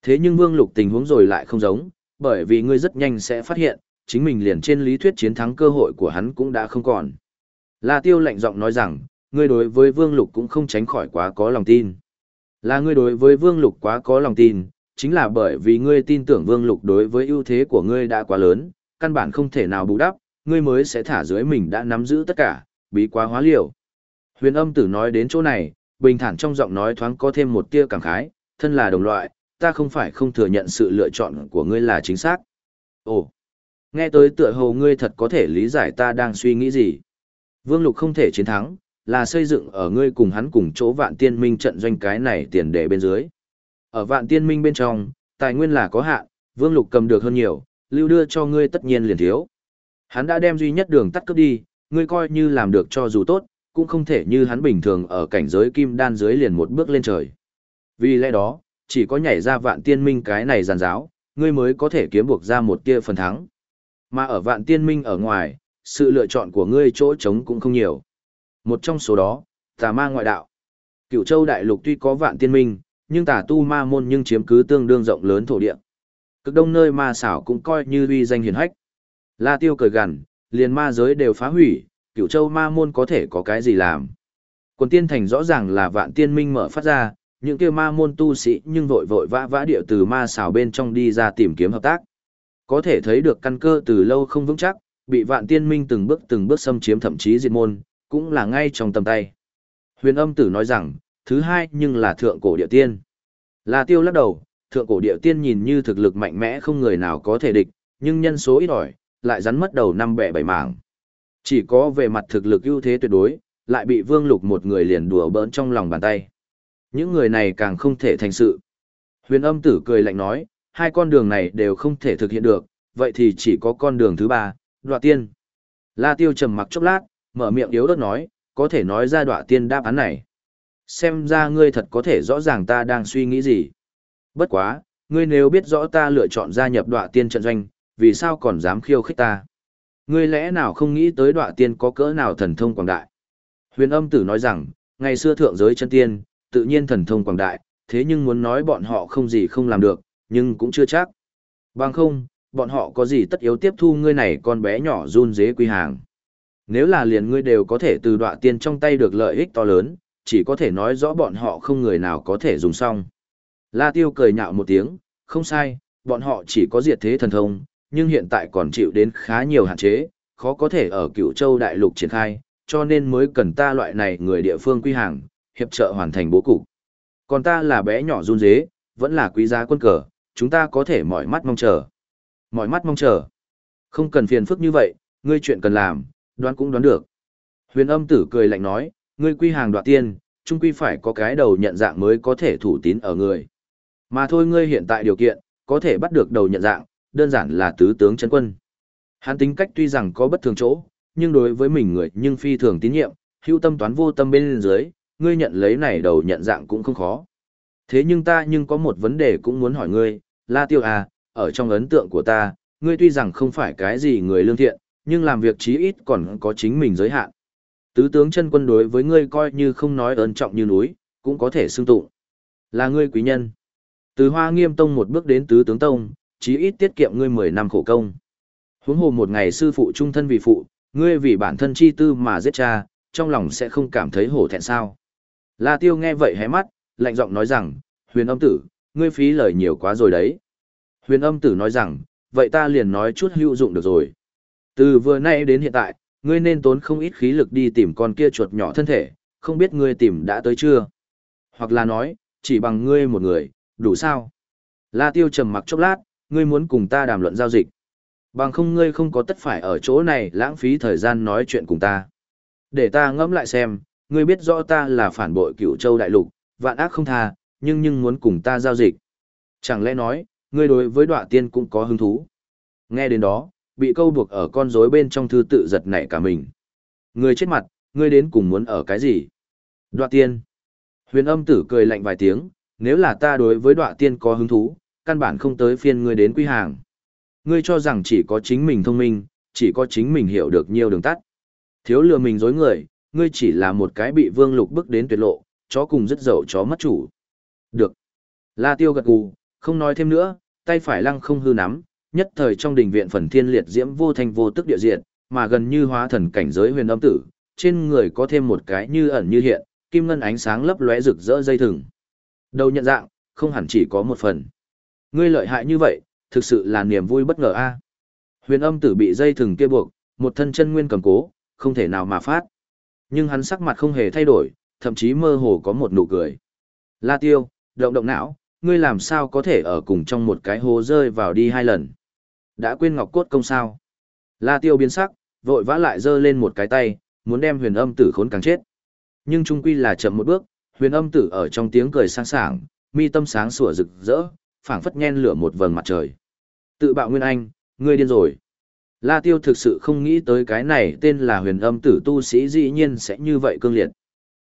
Thế nhưng Vương Lục tình huống rồi lại không giống, bởi vì ngươi rất nhanh sẽ phát hiện, chính mình liền trên lý thuyết chiến thắng cơ hội của hắn cũng đã không còn. La Tiêu lạnh giọng nói rằng, ngươi đối với Vương Lục cũng không tránh khỏi quá có lòng tin. Là ngươi đối với Vương Lục quá có lòng tin, chính là bởi vì ngươi tin tưởng Vương Lục đối với ưu thế của ngươi đã quá lớn, căn bản không thể nào bù đắp, ngươi mới sẽ thả dưới mình đã nắm giữ tất cả, bí quá hóa liều. Huyền âm tử nói đến chỗ này, bình thản trong giọng nói thoáng có thêm một tia cảm khái, thân là đồng loại, ta không phải không thừa nhận sự lựa chọn của ngươi là chính xác. Ồ, nghe tới tựa hồ ngươi thật có thể lý giải ta đang suy nghĩ gì. Vương Lục không thể chiến thắng, là xây dựng ở ngươi cùng hắn cùng chỗ vạn tiên minh trận doanh cái này tiền đề bên dưới. Ở vạn tiên minh bên trong, tài nguyên là có hạn, Vương Lục cầm được hơn nhiều, lưu đưa cho ngươi tất nhiên liền thiếu. Hắn đã đem duy nhất đường tắt cướp đi, ngươi coi như làm được cho dù tốt, cũng không thể như hắn bình thường ở cảnh giới kim đan dưới liền một bước lên trời. Vì lẽ đó, chỉ có nhảy ra vạn tiên minh cái này giàn giáo, ngươi mới có thể kiếm buộc ra một tia phần thắng. Mà ở vạn tiên minh ở ngoài, sự lựa chọn của ngươi chỗ trống cũng không nhiều. Một trong số đó, tà ma ngoại đạo. Cựu châu đại lục tuy có vạn tiên minh, nhưng tà tu ma môn nhưng chiếm cứ tương đương rộng lớn thổ địa. Cực đông nơi ma xảo cũng coi như uy danh hiển hách. La tiêu cười gằn, liền ma giới đều phá hủy, cựu châu ma môn có thể có cái gì làm. Quần tiên thành rõ ràng là vạn tiên minh mở phát ra, những kia ma môn tu sĩ nhưng vội vội vã vã điệu từ ma xảo bên trong đi ra tìm kiếm hợp tác. Có thể thấy được căn cơ từ lâu không vững chắc, bị vạn tiên minh từng bước từng bước xâm chiếm thậm chí diệt môn, cũng là ngay trong tầm tay. Huyền âm tử nói rằng, thứ hai nhưng là thượng cổ địa tiên. La tiêu lắc đầu, thượng cổ địa tiên nhìn như thực lực mạnh mẽ không người nào có thể địch, nhưng nhân số ít ỏi, lại rắn mất đầu năm bẻ bảy mảng. Chỉ có về mặt thực lực ưu thế tuyệt đối, lại bị vương lục một người liền đùa bỡn trong lòng bàn tay. Những người này càng không thể thành sự. Huyền âm tử cười lạnh nói, hai con đường này đều không thể thực hiện được, vậy thì chỉ có con đường thứ ba, đoạ tiên. La tiêu trầm mặc chốc lát, mở miệng yếu đất nói, có thể nói ra đoạ tiên đáp án này. Xem ra ngươi thật có thể rõ ràng ta đang suy nghĩ gì. Bất quá, ngươi nếu biết rõ ta lựa chọn gia nhập đọa tiên trận doanh, vì sao còn dám khiêu khích ta? Ngươi lẽ nào không nghĩ tới đọa tiên có cỡ nào thần thông quảng đại? Huyền âm tử nói rằng, ngày xưa thượng giới chân tiên, tự nhiên thần thông quảng đại, thế nhưng muốn nói bọn họ không gì không làm được, nhưng cũng chưa chắc. Bằng không, bọn họ có gì tất yếu tiếp thu ngươi này con bé nhỏ run dế quy hàng. Nếu là liền ngươi đều có thể từ đọa tiên trong tay được lợi ích to lớn, chỉ có thể nói rõ bọn họ không người nào có thể dùng xong. La tiêu cười nhạo một tiếng, không sai, bọn họ chỉ có diệt thế thần thông, nhưng hiện tại còn chịu đến khá nhiều hạn chế, khó có thể ở cựu châu đại lục triển khai, cho nên mới cần ta loại này người địa phương quy hàng, hiệp trợ hoàn thành bố cục. Còn ta là bé nhỏ run dế, vẫn là quý giá quân cờ, chúng ta có thể mỏi mắt mong chờ. Mỏi mắt mong chờ. Không cần phiền phức như vậy, ngươi chuyện cần làm, đoán cũng đoán được. Huyền âm tử cười lạnh nói, ngươi quy hàng đoạt tiên, chung quy phải có cái đầu nhận dạng mới có thể thủ tín ở người. Mà thôi ngươi hiện tại điều kiện, có thể bắt được đầu nhận dạng, đơn giản là tứ tướng chân quân. Hắn tính cách tuy rằng có bất thường chỗ, nhưng đối với mình người nhưng phi thường tín nhiệm, hữu tâm toán vô tâm bên dưới, ngươi nhận lấy này đầu nhận dạng cũng không khó. Thế nhưng ta nhưng có một vấn đề cũng muốn hỏi ngươi, La Tiêu à, ở trong ấn tượng của ta, ngươi tuy rằng không phải cái gì người lương thiện, nhưng làm việc chí ít còn có chính mình giới hạn. Tứ tướng chân quân đối với ngươi coi như không nói ơn trọng như núi, cũng có thể xưng tụng. Là ngươi quý nhân. Từ Hoa Nghiêm Tông một bước đến Tứ tướng Tông, chí ít tiết kiệm ngươi 10 năm khổ công. Huống hồ một ngày sư phụ trung thân vì phụ, ngươi vì bản thân chi tư mà giết cha, trong lòng sẽ không cảm thấy hổ thẹn sao. La Tiêu nghe vậy hé mắt, lạnh giọng nói rằng, huyền âm tử, ngươi phí lời nhiều quá rồi đấy. Huyền âm tử nói rằng, vậy ta liền nói chút hữu dụng được rồi. Từ vừa nay đến hiện tại, ngươi nên tốn không ít khí lực đi tìm con kia chuột nhỏ thân thể, không biết ngươi tìm đã tới chưa? Hoặc là nói, chỉ bằng ngươi một người, đủ sao? La Tiêu trầm mặc chốc lát, ngươi muốn cùng ta đàm luận giao dịch. Bằng không ngươi không có tất phải ở chỗ này lãng phí thời gian nói chuyện cùng ta. Để ta ngẫm lại xem, ngươi biết rõ ta là phản bội cựu châu đại lục, vạn ác không tha, nhưng nhưng muốn cùng ta giao dịch. Chẳng lẽ nói, ngươi đối với đọa tiên cũng có hứng thú. Nghe đến đó, bị câu buộc ở con rối bên trong thư tự giật nảy cả mình. người chết mặt, ngươi đến cùng muốn ở cái gì? Đoạ tiên. Huyền âm tử cười lạnh vài tiếng, nếu là ta đối với đoạ tiên có hứng thú, căn bản không tới phiên ngươi đến quy hàng. Ngươi cho rằng chỉ có chính mình thông minh, chỉ có chính mình hiểu được nhiều đường tắt. Thiếu lừa mình dối người, ngươi chỉ là một cái bị vương lục bức đến tuyệt lộ, chó cùng rất dậu chó mất chủ. Được. La tiêu gật gù, không nói thêm nữa, tay phải lăng không hư nắm, nhất thời trong đình viện phần thiên liệt diễm vô thanh vô tức địa diện, mà gần như hóa thần cảnh giới huyền âm tử, trên người có thêm một cái như ẩn như hiện, kim ngân ánh sáng lấp lóe rực rỡ dây thừng. Đầu nhận dạng, không hẳn chỉ có một phần. Ngươi lợi hại như vậy, thực sự là niềm vui bất ngờ a. Huyền âm tử bị dây thừng kia buộc, một thân chân nguyên cầm cố, không thể nào mà phát. Nhưng hắn sắc mặt không hề thay đổi, thậm chí mơ hồ có một nụ cười. La tiêu, động động não, ngươi làm sao có thể ở cùng trong một cái hố rơi vào đi hai lần. Đã quên ngọc cốt công sao. La tiêu biến sắc, vội vã lại giơ lên một cái tay, muốn đem huyền âm tử khốn càng chết. Nhưng trung quy là chậm một bước, huyền âm tử ở trong tiếng cười sang sảng, mi tâm sáng sủa rực rỡ, phảng phất nhen lửa một vầng mặt trời. Tự bạo Nguyên Anh, ngươi điên rồi. La Tiêu thực sự không nghĩ tới cái này tên là huyền âm tử tu sĩ dĩ nhiên sẽ như vậy cương liệt.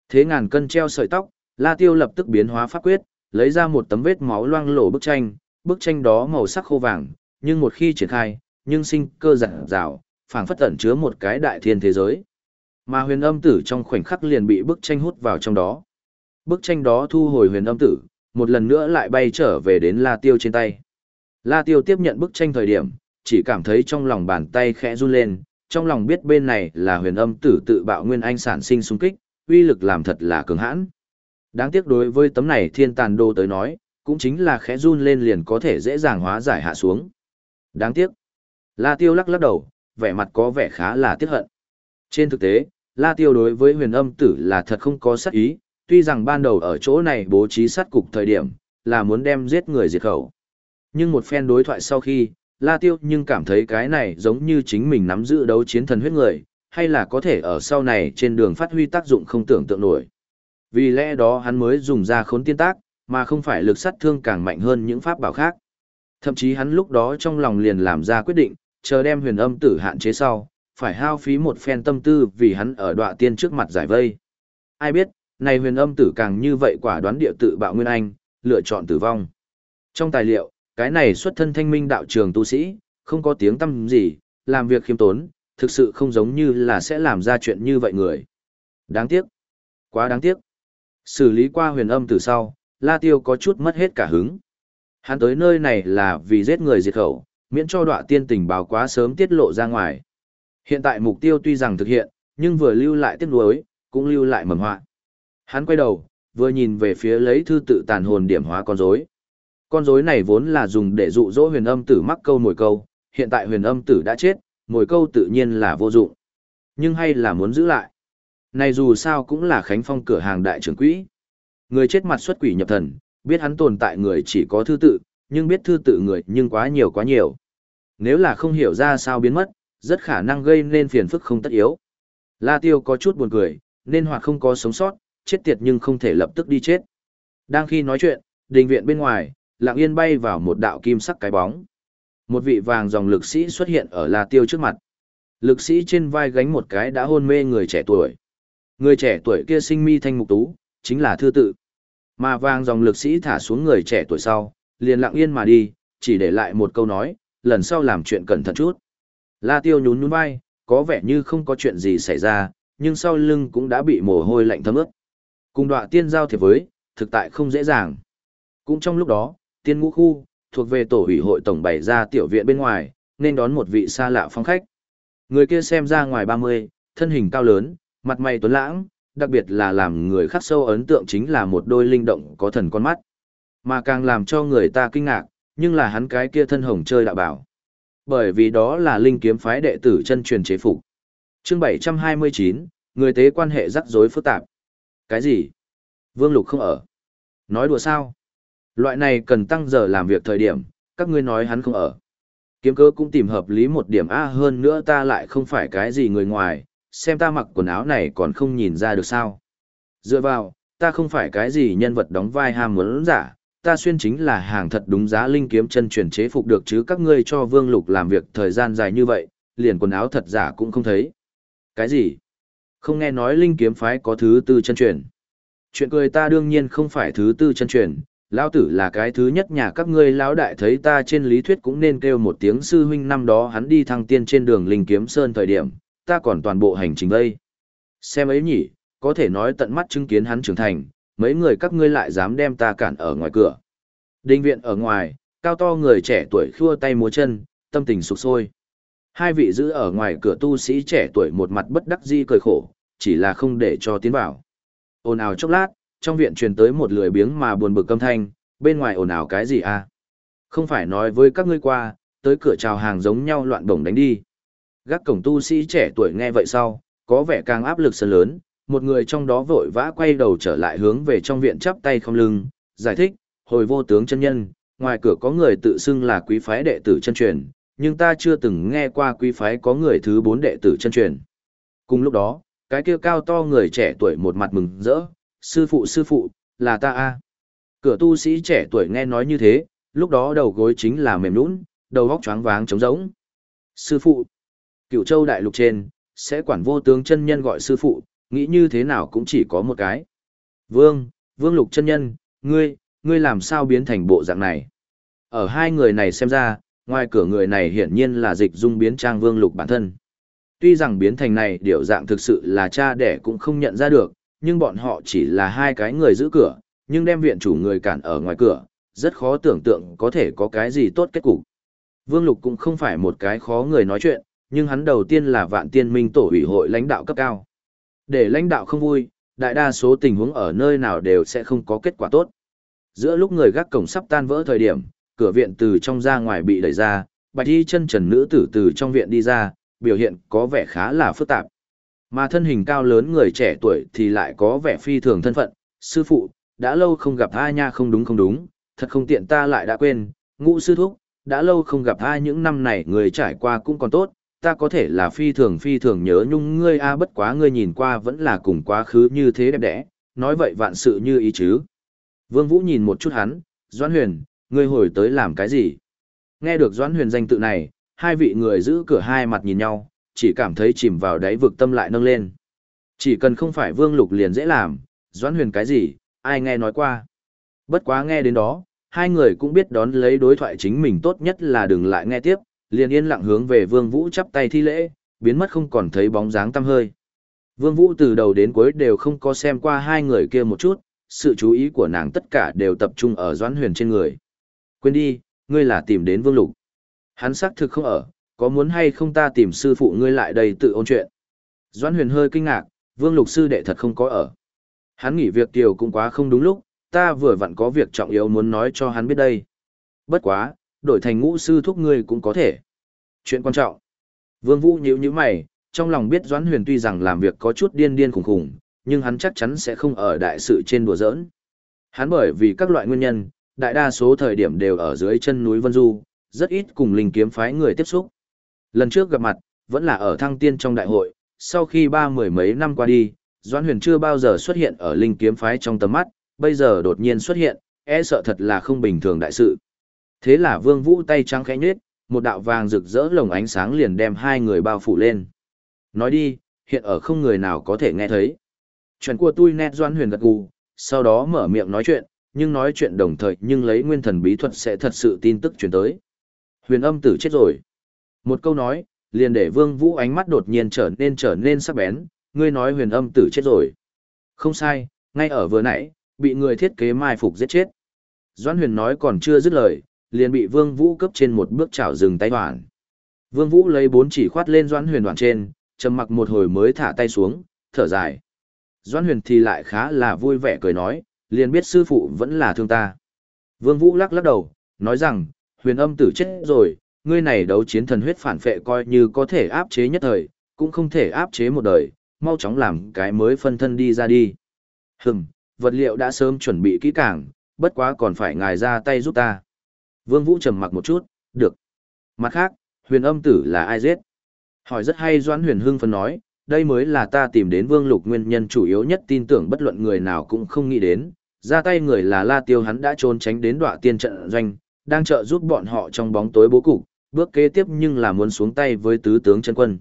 Thế ngàn cân treo sợi tóc, La Tiêu lập tức biến hóa pháp quyết, lấy ra một tấm vết máu loang lổ bức tranh, bức tranh đó màu sắc khô vàng, nhưng một khi triển khai, nhưng sinh cơ giản rào, phảng phất tẩn chứa một cái đại thiên thế giới. Mà huyền âm tử trong khoảnh khắc liền bị bức tranh hút vào trong đó. Bức tranh đó thu hồi huyền âm tử, một lần nữa lại bay trở về đến La Tiêu trên tay. La Tiêu tiếp nhận bức tranh thời điểm, chỉ cảm thấy trong lòng bàn tay khẽ run lên, trong lòng biết bên này là huyền âm tử tự bạo nguyên anh sản sinh xung kích, uy lực làm thật là cường hãn. Đáng tiếc đối với tấm này thiên tàn đô tới nói, cũng chính là khẽ run lên liền có thể dễ dàng hóa giải hạ xuống. Đáng tiếc. La Tiêu lắc lắc đầu, vẻ mặt có vẻ khá là tiếc hận. Trên thực tế, La Tiêu đối với huyền âm tử là thật không có sát ý, tuy rằng ban đầu ở chỗ này bố trí sát cục thời điểm, là muốn đem giết người diệt khẩu. Nhưng một phen đối thoại sau khi, La Tiêu nhưng cảm thấy cái này giống như chính mình nắm giữ đấu chiến thần huyết người, hay là có thể ở sau này trên đường phát huy tác dụng không tưởng tượng nổi. Vì lẽ đó hắn mới dùng ra khốn tiên tác, mà không phải lực sát thương càng mạnh hơn những pháp bảo khác. Thậm chí hắn lúc đó trong lòng liền làm ra quyết định, chờ đem huyền âm tử hạn chế sau, phải hao phí một phen tâm tư vì hắn ở đọa tiên trước mặt giải vây. Ai biết, này huyền âm tử càng như vậy quả đoán địa tự bạo nguyên anh, lựa chọn tử vong. Trong tài liệu, cái này xuất thân thanh minh đạo trường tu sĩ, không có tiếng tâm gì, làm việc khiêm tốn, thực sự không giống như là sẽ làm ra chuyện như vậy người. Đáng tiếc. Quá đáng tiếc. Xử lý qua huyền âm từ sau, La Tiêu có chút mất hết cả hứng. Hắn tới nơi này là vì giết người diệt khẩu, miễn cho đọa tiên tình báo quá sớm tiết lộ ra ngoài. Hiện tại mục tiêu tuy rằng thực hiện, nhưng vừa lưu lại tiếc nuối, cũng lưu lại mầm họa. Hắn quay đầu, vừa nhìn về phía lấy thư tự tàn hồn điểm hóa con rối. Con rối này vốn là dùng để dụ dỗ huyền âm tử mắc câu mồi câu, hiện tại huyền âm tử đã chết, mồi câu tự nhiên là vô dụng. Nhưng hay là muốn giữ lại. Này dù sao cũng là Khánh Phong cửa hàng đại trưởng quỹ. Người chết mặt xuất quỷ nhập thần, biết hắn tồn tại người chỉ có thư tự, nhưng biết thư tự người nhưng quá nhiều quá nhiều. Nếu là không hiểu ra sao biến mất, rất khả năng gây nên phiền phức không tất yếu. La Tiêu có chút buồn cười, nên hoặc không có sống sót, chết tiệt nhưng không thể lập tức đi chết. Đang khi nói chuyện, đình viện bên ngoài, lặng yên bay vào một đạo kim sắc cái bóng. Một vị vàng dòng lực sĩ xuất hiện ở La Tiêu trước mặt. Lực sĩ trên vai gánh một cái đã hôn mê người trẻ tuổi. Người trẻ tuổi kia sinh mi thanh mục tú, chính là thư tự. Mà vàng dòng lực sĩ thả xuống người trẻ tuổi sau, liền lặng yên mà đi, chỉ để lại một câu nói, lần sau làm chuyện cẩn thận chút. La Tiêu nhún nhún vai, có vẻ như không có chuyện gì xảy ra, nhưng sau lưng cũng đã bị mồ hôi lạnh thấm ướt. Cùng đọa tiên giao thiệp với, thực tại không dễ dàng. Cũng trong lúc đó, tiên ngũ khu, thuộc về tổ ủy hội tổng bày ra tiểu viện bên ngoài, nên đón một vị xa lạ phong khách. Người kia xem ra ngoài 30, thân hình cao lớn, mặt mày tuấn lãng, đặc biệt là làm người khắc sâu ấn tượng chính là một đôi linh động có thần con mắt. Mà càng làm cho người ta kinh ngạc, nhưng là hắn cái kia thân hồng chơi đạo bảo. Bởi vì đó là linh kiếm phái đệ tử chân truyền chế phục. Chương 729, người tế quan hệ rắc rối phức tạp. Cái gì? Vương Lục không ở. Nói đùa sao? Loại này cần tăng giờ làm việc thời điểm, các ngươi nói hắn không ở. Kiếm cơ cũng tìm hợp lý một điểm A hơn nữa ta lại không phải cái gì người ngoài, xem ta mặc quần áo này còn không nhìn ra được sao. Dựa vào, ta không phải cái gì nhân vật đóng vai ham muốn giả, ta xuyên chính là hàng thật đúng giá linh kiếm chân truyền chế phục được chứ các ngươi cho vương lục làm việc thời gian dài như vậy, liền quần áo thật giả cũng không thấy. Cái gì? Không nghe nói linh kiếm phái có thứ tư chân truyền. Chuyện cười ta đương nhiên không phải thứ tư chân truyền, lão tử là cái thứ nhất nhà các ngươi lão đại thấy ta trên lý thuyết cũng nên kêu một tiếng sư huynh năm đó hắn đi thăng tiên trên đường linh kiếm sơn thời điểm, ta còn toàn bộ hành trình đây. Xem ấy nhỉ, có thể nói tận mắt chứng kiến hắn trưởng thành, mấy người các ngươi lại dám đem ta cản ở ngoài cửa. Đinh viện ở ngoài, cao to người trẻ tuổi khua tay múa chân, tâm tình sụp sôi. Hai vị giữ ở ngoài cửa tu sĩ trẻ tuổi một mặt bất đắc di cười khổ, chỉ là không để cho tiến vào. Ồn ào chốc lát, trong viện truyền tới một lười biếng mà buồn bực âm thanh, bên ngoài ồn ào cái gì à? Không phải nói với các ngươi qua, tới cửa chào hàng giống nhau loạn bổng đánh đi. Gác cổng tu sĩ trẻ tuổi nghe vậy sau, có vẻ càng áp lực sân lớn, một người trong đó vội vã quay đầu trở lại hướng về trong viện chắp tay không lưng, giải thích, hồi vô tướng chân nhân, ngoài cửa có người tự xưng là quý phái đệ tử chân truyền, nhưng ta chưa từng nghe qua quý phái có người thứ bốn đệ tử chân truyền. Cùng lúc đó, cái kia cao to người trẻ tuổi một mặt mừng rỡ, sư phụ sư phụ, là ta a. Cửa tu sĩ trẻ tuổi nghe nói như thế, lúc đó đầu gối chính là mềm nhũn, đầu óc choáng váng trống rỗng. Sư phụ, cựu châu đại lục trên, sẽ quản vô tướng chân nhân gọi sư phụ, nghĩ như thế nào cũng chỉ có một cái. Vương, vương lục chân nhân, ngươi, ngươi làm sao biến thành bộ dạng này? Ở hai người này xem ra, ngoài cửa người này hiển nhiên là dịch dung biến trang vương lục bản thân. Tuy rằng biến thành này điều dạng thực sự là cha đẻ cũng không nhận ra được, nhưng bọn họ chỉ là hai cái người giữ cửa, nhưng đem viện chủ người cản ở ngoài cửa, rất khó tưởng tượng có thể có cái gì tốt kết cục. Vương Lục cũng không phải một cái khó người nói chuyện, nhưng hắn đầu tiên là vạn tiên minh tổ ủy hội lãnh đạo cấp cao. Để lãnh đạo không vui, đại đa số tình huống ở nơi nào đều sẽ không có kết quả tốt. Giữa lúc người gác cổng sắp tan vỡ thời điểm, cửa viện từ trong ra ngoài bị đẩy ra, bạch y chân trần nữ tử từ trong viện đi ra, biểu hiện có vẻ khá là phức tạp. Mà thân hình cao lớn người trẻ tuổi thì lại có vẻ phi thường thân phận, sư phụ, đã lâu không gặp ai nha không đúng không đúng, thật không tiện ta lại đã quên, ngũ sư thúc, đã lâu không gặp ai những năm này người trải qua cũng còn tốt, ta có thể là phi thường phi thường nhớ nhung ngươi a bất quá ngươi nhìn qua vẫn là cùng quá khứ như thế đẹp đẽ, nói vậy vạn sự như ý chứ. Vương Vũ nhìn một chút hắn, Doãn Huyền, ngươi hồi tới làm cái gì? Nghe được Doãn Huyền danh tự này, hai vị người giữ cửa hai mặt nhìn nhau, chỉ cảm thấy chìm vào đáy vực tâm lại nâng lên. Chỉ cần không phải Vương Lục liền dễ làm, Doãn Huyền cái gì, ai nghe nói qua. Bất quá nghe đến đó, hai người cũng biết đón lấy đối thoại chính mình tốt nhất là đừng lại nghe tiếp, liền yên lặng hướng về Vương Vũ chắp tay thi lễ, biến mất không còn thấy bóng dáng tăm hơi. Vương Vũ từ đầu đến cuối đều không có xem qua hai người kia một chút, sự chú ý của nàng tất cả đều tập trung ở Doãn Huyền trên người. Quên đi, ngươi là tìm đến Vương Lục. Hắn xác thực không ở, có muốn hay không ta tìm sư phụ ngươi lại đây tự ôn chuyện. Doãn Huyền hơi kinh ngạc, Vương Lục sư đệ thật không có ở. Hắn nghỉ việc tiểu cũng quá không đúng lúc, ta vừa vặn có việc trọng yếu muốn nói cho hắn biết đây. Bất quá, đổi thành ngũ sư thúc ngươi cũng có thể. Chuyện quan trọng. Vương Vũ nhíu nhíu mày, trong lòng biết Doãn Huyền tuy rằng làm việc có chút điên điên khủng khủng, nhưng hắn chắc chắn sẽ không ở đại sự trên đùa giỡn. Hắn bởi vì các loại nguyên nhân, đại đa số thời điểm đều ở dưới chân núi Vân Du, rất ít cùng linh kiếm phái người tiếp xúc. Lần trước gặp mặt, vẫn là ở thăng tiên trong đại hội, sau khi ba mười mấy năm qua đi, Doãn Huyền chưa bao giờ xuất hiện ở linh kiếm phái trong tầm mắt, bây giờ đột nhiên xuất hiện, e sợ thật là không bình thường đại sự. Thế là Vương Vũ tay trắng khẽ nhếch, một đạo vàng rực rỡ lồng ánh sáng liền đem hai người bao phủ lên. Nói đi, hiện ở không người nào có thể nghe thấy. Chuyện của tôi nét doan Huyền gật gù, sau đó mở miệng nói chuyện, nhưng nói chuyện đồng thời nhưng lấy nguyên thần bí thuật sẽ thật sự tin tức truyền tới. Huyền âm tử chết rồi. Một câu nói, liền để Vương Vũ ánh mắt đột nhiên trở nên trở nên sắc bén, ngươi nói huyền âm tử chết rồi. Không sai, ngay ở vừa nãy, bị người thiết kế mai phục giết chết. doan huyền nói còn chưa dứt lời, liền bị Vương Vũ cấp trên một bước chảo dừng tay hoàn. Vương Vũ lấy bốn chỉ khoát lên Doãn huyền đoạn trên, trầm mặc một hồi mới thả tay xuống, thở dài. Doãn huyền thì lại khá là vui vẻ cười nói, liền biết sư phụ vẫn là thương ta. Vương Vũ lắc lắc đầu, nói rằng, huyền âm tử chết rồi, ngươi này đấu chiến thần huyết phản phệ coi như có thể áp chế nhất thời, cũng không thể áp chế một đời, mau chóng làm cái mới phân thân đi ra đi. Hừm, vật liệu đã sớm chuẩn bị kỹ càng, bất quá còn phải ngài ra tay giúp ta. Vương Vũ trầm mặc một chút, được. Mặt khác, huyền âm tử là ai giết? Hỏi rất hay Doãn huyền hưng phân nói, đây mới là ta tìm đến vương lục nguyên nhân chủ yếu nhất tin tưởng bất luận người nào cũng không nghĩ đến. Ra tay người là La Tiêu hắn đã trốn tránh đến đoạn tiên trận doanh, đang trợ giúp bọn họ trong bóng tối bố cục, bước kế tiếp nhưng là muốn xuống tay với tứ tướng chân quân.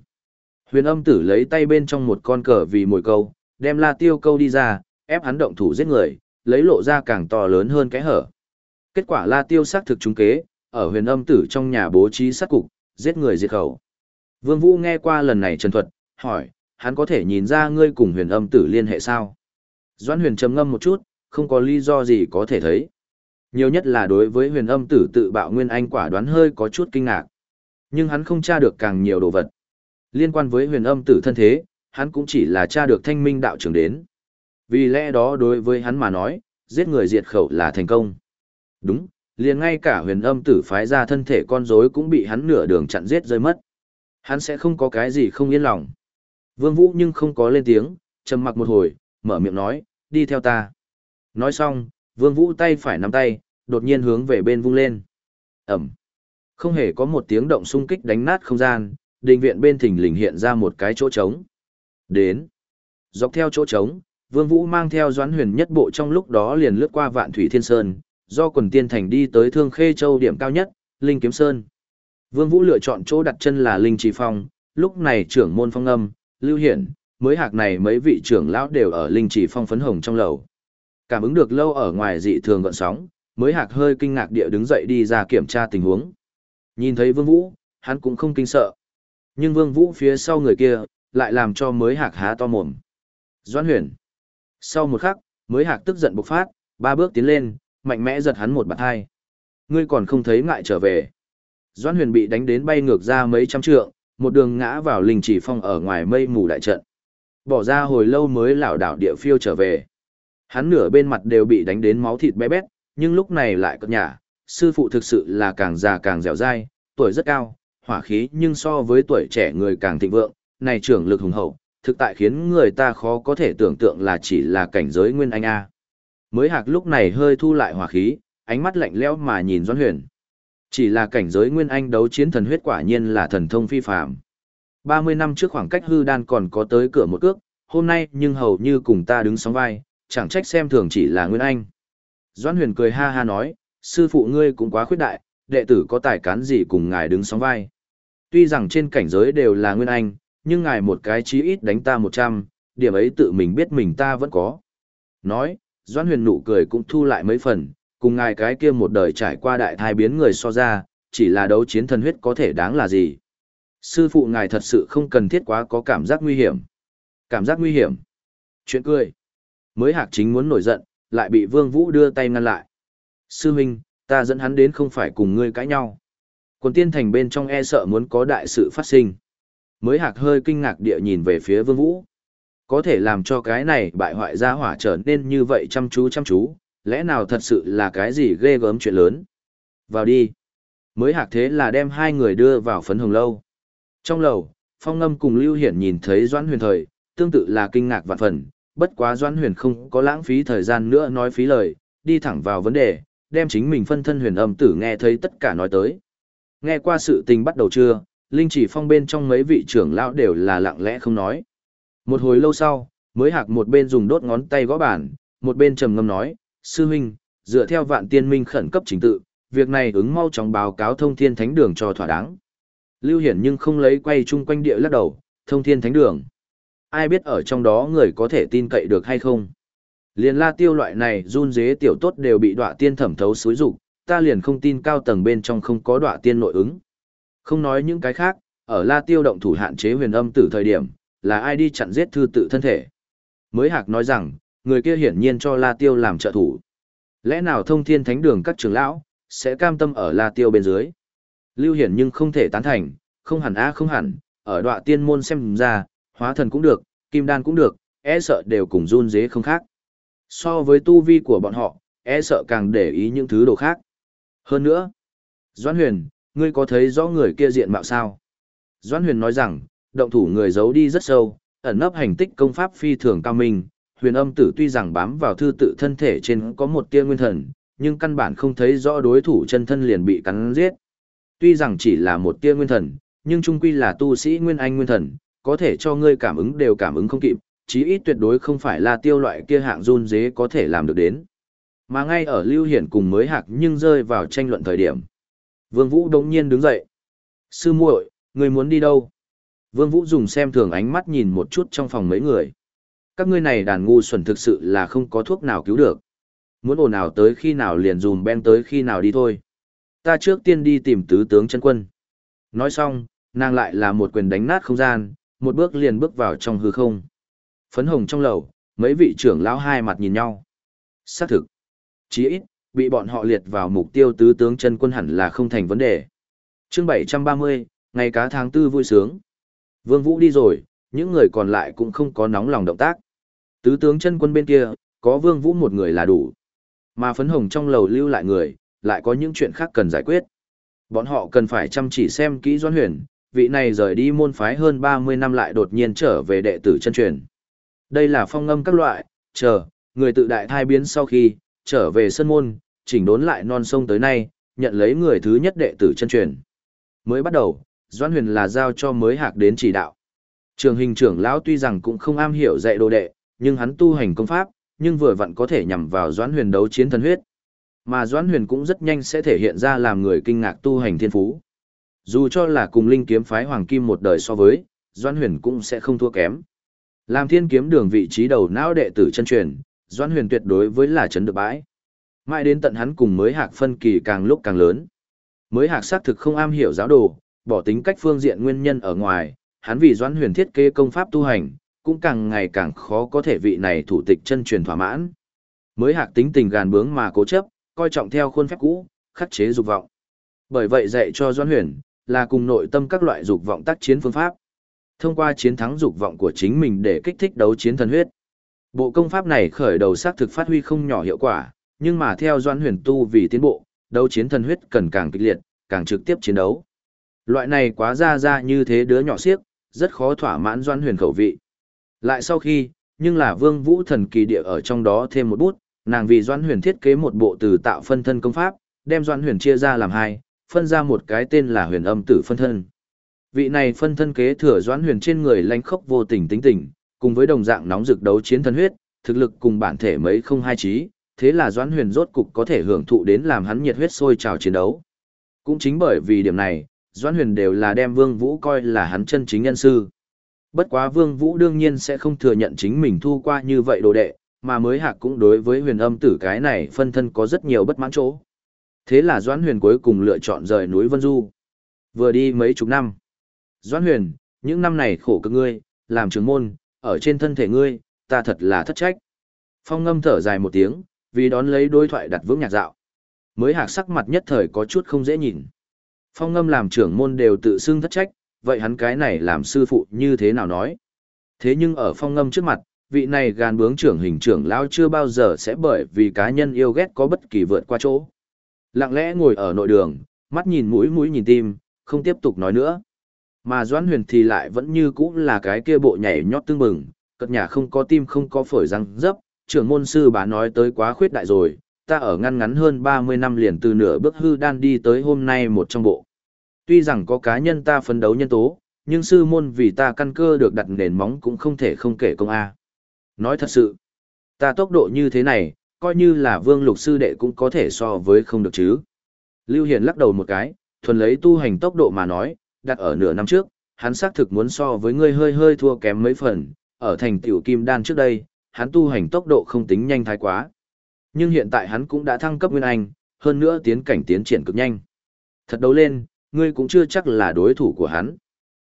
Huyền âm tử lấy tay bên trong một con cờ vì mồi câu, đem La Tiêu câu đi ra, ép hắn động thủ giết người, lấy lộ ra càng to lớn hơn cái hở. Kết quả La Tiêu xác thực trúng kế, ở huyền âm tử trong nhà bố trí sát cục, giết người diệt khẩu. Vương Vũ nghe qua lần này trần thuật, hỏi, hắn có thể nhìn ra ngươi cùng huyền âm tử liên hệ sao? Doãn huyền trầm ngâm một chút, không có lý do gì có thể thấy. Nhiều nhất là đối với huyền âm tử tự bạo nguyên anh quả đoán hơi có chút kinh ngạc. Nhưng hắn không tra được càng nhiều đồ vật. Liên quan với huyền âm tử thân thế, hắn cũng chỉ là tra được thanh minh đạo trưởng đến. Vì lẽ đó đối với hắn mà nói, giết người diệt khẩu là thành công. Đúng, liền ngay cả huyền âm tử phái ra thân thể con rối cũng bị hắn nửa đường chặn giết rơi mất. Hắn sẽ không có cái gì không yên lòng. Vương Vũ nhưng không có lên tiếng, trầm mặc một hồi, mở miệng nói, đi theo ta. Nói xong, Vương Vũ tay phải nắm tay, đột nhiên hướng về bên vung lên. Ẩm. Không hề có một tiếng động xung kích đánh nát không gian, đình viện bên thình lình hiện ra một cái chỗ trống. Đến. Dọc theo chỗ trống, Vương Vũ mang theo Doãn Huyền nhất bộ trong lúc đó liền lướt qua Vạn Thủy Thiên Sơn, do quần tiên thành đi tới Thương Khê Châu điểm cao nhất, Linh Kiếm Sơn. Vương Vũ lựa chọn chỗ đặt chân là Linh Trì Phong, lúc này trưởng môn phong âm, Lưu Hiển, mới hạc này mấy vị trưởng lão đều ở Linh Trì Phong phấn hồng trong lầu. Cảm ứng được lâu ở ngoài dị thường gợn sóng, mới hạc hơi kinh ngạc địa đứng dậy đi ra kiểm tra tình huống. Nhìn thấy Vương Vũ, hắn cũng không kinh sợ. Nhưng Vương Vũ phía sau người kia, lại làm cho mới hạc há to mồm. Doãn huyền. Sau một khắc, mới hạc tức giận bộc phát, ba bước tiến lên, mạnh mẽ giật hắn một bạt hai. Ngươi còn không thấy ngại trở về. Doãn huyền bị đánh đến bay ngược ra mấy trăm trượng, một đường ngã vào linh chỉ phong ở ngoài mây mù đại trận. Bỏ ra hồi lâu mới lảo đảo địa phiêu trở về. Hắn nửa bên mặt đều bị đánh đến máu thịt bé bét, nhưng lúc này lại cất nhả, sư phụ thực sự là càng già càng dẻo dai, tuổi rất cao, hỏa khí nhưng so với tuổi trẻ người càng thịnh vượng, này trưởng lực hùng hậu, thực tại khiến người ta khó có thể tưởng tượng là chỉ là cảnh giới nguyên anh A. Mới hạc lúc này hơi thu lại hỏa khí, ánh mắt lạnh lẽo mà nhìn Doãn Huyền. Chỉ là cảnh giới nguyên anh đấu chiến thần huyết quả nhiên là thần thông phi phàm. 30 năm trước khoảng cách hư đan còn có tới cửa một cước, hôm nay nhưng hầu như cùng ta đứng sóng vai, chẳng trách xem thường chỉ là nguyên anh. Doãn Huyền cười ha ha nói, sư phụ ngươi cũng quá khuyết đại, đệ tử có tài cán gì cùng ngài đứng sóng vai. Tuy rằng trên cảnh giới đều là nguyên anh, nhưng ngài một cái chí ít đánh ta 100, điểm ấy tự mình biết mình ta vẫn có. Nói, Doãn Huyền nụ cười cũng thu lại mấy phần, cùng ngài cái kia một đời trải qua đại thai biến người so ra, chỉ là đấu chiến thần huyết có thể đáng là gì. Sư phụ ngài thật sự không cần thiết quá có cảm giác nguy hiểm. Cảm giác nguy hiểm. Chuyện cười. Mới hạc chính muốn nổi giận, lại bị Vương Vũ đưa tay ngăn lại. Sư huynh, ta dẫn hắn đến không phải cùng ngươi cãi nhau. Quần tiên thành bên trong e sợ muốn có đại sự phát sinh. Mới hạc hơi kinh ngạc địa nhìn về phía Vương Vũ. Có thể làm cho cái này bại hoại gia hỏa trở nên như vậy chăm chú chăm chú, lẽ nào thật sự là cái gì ghê gớm chuyện lớn. Vào đi. Mới hạc thế là đem hai người đưa vào phấn hồng lâu. Trong lầu, Phong Ngâm cùng Lưu Hiển nhìn thấy Doãn Huyền thời, tương tự là kinh ngạc vạn phần, bất quá Doãn Huyền không có lãng phí thời gian nữa nói phí lời, đi thẳng vào vấn đề, đem chính mình phân thân huyền âm tử nghe thấy tất cả nói tới. Nghe qua sự tình bắt đầu chưa, Linh chỉ phong bên trong mấy vị trưởng lão đều là lặng lẽ không nói. Một hồi lâu sau, mới hạc một bên dùng đốt ngón tay gõ bàn, một bên trầm ngâm nói, sư huynh, dựa theo vạn tiên minh khẩn cấp trình tự, việc này ứng mau chóng báo cáo thông thiên thánh đường cho thỏa đáng. Lưu Hiển nhưng không lấy quay chung quanh địa lắc đầu, thông thiên thánh đường. Ai biết ở trong đó người có thể tin cậy được hay không? Liền la tiêu loại này run dế tiểu tốt đều bị đọa tiên thẩm thấu xúi rục, ta liền không tin cao tầng bên trong không có đọa tiên nội ứng. Không nói những cái khác, ở la tiêu động thủ hạn chế huyền âm tử thời điểm, là ai đi chặn giết thư tự thân thể. Mới hạc nói rằng, người kia hiển nhiên cho la tiêu làm trợ thủ. Lẽ nào thông thiên thánh đường các trưởng lão, sẽ cam tâm ở la tiêu bên dưới. Lưu hiển nhưng không thể tán thành, không hẳn á không hẳn, ở đọa tiên môn xem ra, hóa thần cũng được, kim đan cũng được, e sợ đều cùng run dế không khác. So với tu vi của bọn họ, e sợ càng để ý những thứ đồ khác. Hơn nữa, Doãn Huyền, ngươi có thấy rõ người kia diện mạo sao? Doãn Huyền nói rằng, động thủ người giấu đi rất sâu, ẩn nấp hành tích công pháp phi thường cao minh, huyền âm tử tuy rằng bám vào thư tự thân thể trên có một tia nguyên thần, nhưng căn bản không thấy rõ đối thủ chân thân liền bị cắn giết. Tuy rằng chỉ là một tia nguyên thần, nhưng trung quy là tu sĩ nguyên anh nguyên thần, có thể cho ngươi cảm ứng đều cảm ứng không kịp, chí ít tuyệt đối không phải là tiêu loại kia hạng run dế có thể làm được đến. Mà ngay ở Lưu Hiển cùng mới hạc nhưng rơi vào tranh luận thời điểm. Vương Vũ đống nhiên đứng dậy. Sư muội, người muốn đi đâu? Vương Vũ dùng xem thường ánh mắt nhìn một chút trong phòng mấy người. Các ngươi này đàn ngu xuẩn thực sự là không có thuốc nào cứu được. Muốn ồn nào tới khi nào liền dùm ben tới khi nào đi thôi. Ta trước tiên đi tìm tứ tướng chân quân. Nói xong, nàng lại là một quyền đánh nát không gian, một bước liền bước vào trong hư không. Phấn hồng trong lầu, mấy vị trưởng lão hai mặt nhìn nhau. Xác thực. Chí ít, bị bọn họ liệt vào mục tiêu tứ tướng chân quân hẳn là không thành vấn đề. chương 730, ngày cá tháng tư vui sướng. Vương Vũ đi rồi, những người còn lại cũng không có nóng lòng động tác. Tứ tướng chân quân bên kia, có Vương Vũ một người là đủ. Mà phấn hồng trong lầu lưu lại người, lại có những chuyện khác cần giải quyết. Bọn họ cần phải chăm chỉ xem kỹ Doan Huyền, vị này rời đi môn phái hơn 30 năm lại đột nhiên trở về đệ tử chân truyền. Đây là phong ngâm các loại, chờ, người tự đại thai biến sau khi, trở về sân môn, chỉnh đốn lại non sông tới nay, nhận lấy người thứ nhất đệ tử chân truyền. Mới bắt đầu, Doan Huyền là giao cho mới hạc đến chỉ đạo. Trường hình trưởng lão tuy rằng cũng không am hiểu dạy đồ đệ, nhưng hắn tu hành công pháp, nhưng vừa vặn có thể nhằm vào Doãn Huyền đấu chiến thần huyết. Mà Doãn Huyền cũng rất nhanh sẽ thể hiện ra làm người kinh ngạc tu hành thiên phú. Dù cho là cùng linh kiếm phái hoàng kim một đời so với, Doãn Huyền cũng sẽ không thua kém. Làm thiên kiếm đường vị trí đầu não đệ tử chân truyền, Doãn Huyền tuyệt đối với là chấn được bãi. Mãi đến tận hắn cùng mới hạc phân kỳ càng lúc càng lớn. Mới hạc xác thực không am hiểu giáo đồ, bỏ tính cách phương diện nguyên nhân ở ngoài, hắn vì Doãn Huyền thiết kế công pháp tu hành, cũng càng ngày càng khó có thể vị này thủ tịch chân truyền thỏa mãn. Mới hạc tính tình gàn bướng mà cố chấp, coi trọng theo khuôn phép cũ, khắc chế dục vọng. Bởi vậy dạy cho Doãn Huyền là cùng nội tâm các loại dục vọng tác chiến phương pháp. Thông qua chiến thắng dục vọng của chính mình để kích thích đấu chiến thần huyết. Bộ công pháp này khởi đầu xác thực phát huy không nhỏ hiệu quả, nhưng mà theo Doãn Huyền tu vì tiến bộ, đấu chiến thần huyết cần càng kịch liệt, càng trực tiếp chiến đấu. Loại này quá ra ra như thế đứa nhỏ xiếc, rất khó thỏa mãn Doan Huyền khẩu vị. Lại sau khi, nhưng là Vương Vũ thần kỳ địa ở trong đó thêm một bút, nàng vì Doan Huyền thiết kế một bộ từ tạo phân thân công pháp, đem Doan Huyền chia ra làm hai, phân ra một cái tên là Huyền Âm Tử phân thân. Vị này phân thân kế thừa Doan Huyền trên người lanh khốc vô tình tính tình, cùng với đồng dạng nóng rực đấu chiến thân huyết, thực lực cùng bản thể mấy không hai trí, thế là Doan Huyền rốt cục có thể hưởng thụ đến làm hắn nhiệt huyết sôi trào chiến đấu. Cũng chính bởi vì điểm này, Doãn Huyền đều là đem Vương Vũ coi là hắn chân chính nhân sư. Bất quá Vương Vũ đương nhiên sẽ không thừa nhận chính mình thu qua như vậy đồ đệ, mà mới hạc cũng đối với huyền âm tử cái này phân thân có rất nhiều bất mãn chỗ. Thế là Doãn Huyền cuối cùng lựa chọn rời núi Vân Du. Vừa đi mấy chục năm. Doãn Huyền, những năm này khổ cực ngươi, làm trưởng môn, ở trên thân thể ngươi, ta thật là thất trách. Phong ngâm thở dài một tiếng, vì đón lấy đối thoại đặt vững nhạc dạo. Mới hạc sắc mặt nhất thời có chút không dễ nhìn. Phong ngâm làm trưởng môn đều tự xưng thất trách, vậy hắn cái này làm sư phụ như thế nào nói. Thế nhưng ở phong ngâm trước mặt, vị này gàn bướng trưởng hình trưởng lão chưa bao giờ sẽ bởi vì cá nhân yêu ghét có bất kỳ vượt qua chỗ. Lặng lẽ ngồi ở nội đường, mắt nhìn mũi mũi nhìn tim, không tiếp tục nói nữa. Mà Doãn Huyền thì lại vẫn như cũ là cái kia bộ nhảy nhót tương bừng, cất nhà không có tim không có phổi răng dấp, trưởng môn sư bà nói tới quá khuyết đại rồi, ta ở ngăn ngắn hơn 30 năm liền từ nửa bước hư đan đi tới hôm nay một trong bộ. Tuy rằng có cá nhân ta phấn đấu nhân tố, nhưng sư môn vì ta căn cơ được đặt nền móng cũng không thể không kể công A. Nói thật sự, ta tốc độ như thế này, coi như là vương lục sư đệ cũng có thể so với không được chứ. Lưu Hiền lắc đầu một cái, thuần lấy tu hành tốc độ mà nói, đặt ở nửa năm trước, hắn xác thực muốn so với ngươi hơi hơi thua kém mấy phần, ở thành tiểu kim đan trước đây, hắn tu hành tốc độ không tính nhanh thái quá. Nhưng hiện tại hắn cũng đã thăng cấp nguyên anh, hơn nữa tiến cảnh tiến triển cực nhanh. Thật đấu lên, ngươi cũng chưa chắc là đối thủ của hắn.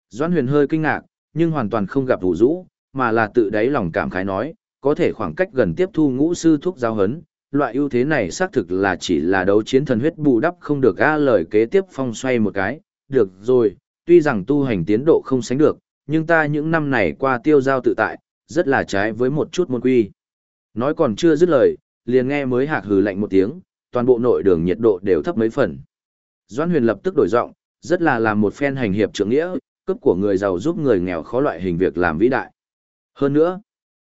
Doãn huyền hơi kinh ngạc, nhưng hoàn toàn không gặp thủ rũ, mà là tự đáy lòng cảm khái nói, có thể khoảng cách gần tiếp thu ngũ sư thuốc giao hấn, loại ưu thế này xác thực là chỉ là đấu chiến thần huyết bù đắp không được a lời kế tiếp phong xoay một cái, được rồi, tuy rằng tu hành tiến độ không sánh được, nhưng ta những năm này qua tiêu giao tự tại, rất là trái với một chút môn quy. Nói còn chưa dứt lời, liền nghe mới hạc hừ lạnh một tiếng, toàn bộ nội đường nhiệt độ đều thấp mấy phần. Doãn Huyền lập tức đổi giọng, rất là làm một phen hành hiệp trưởng nghĩa, cấp của người giàu giúp người nghèo khó loại hình việc làm vĩ đại. Hơn nữa,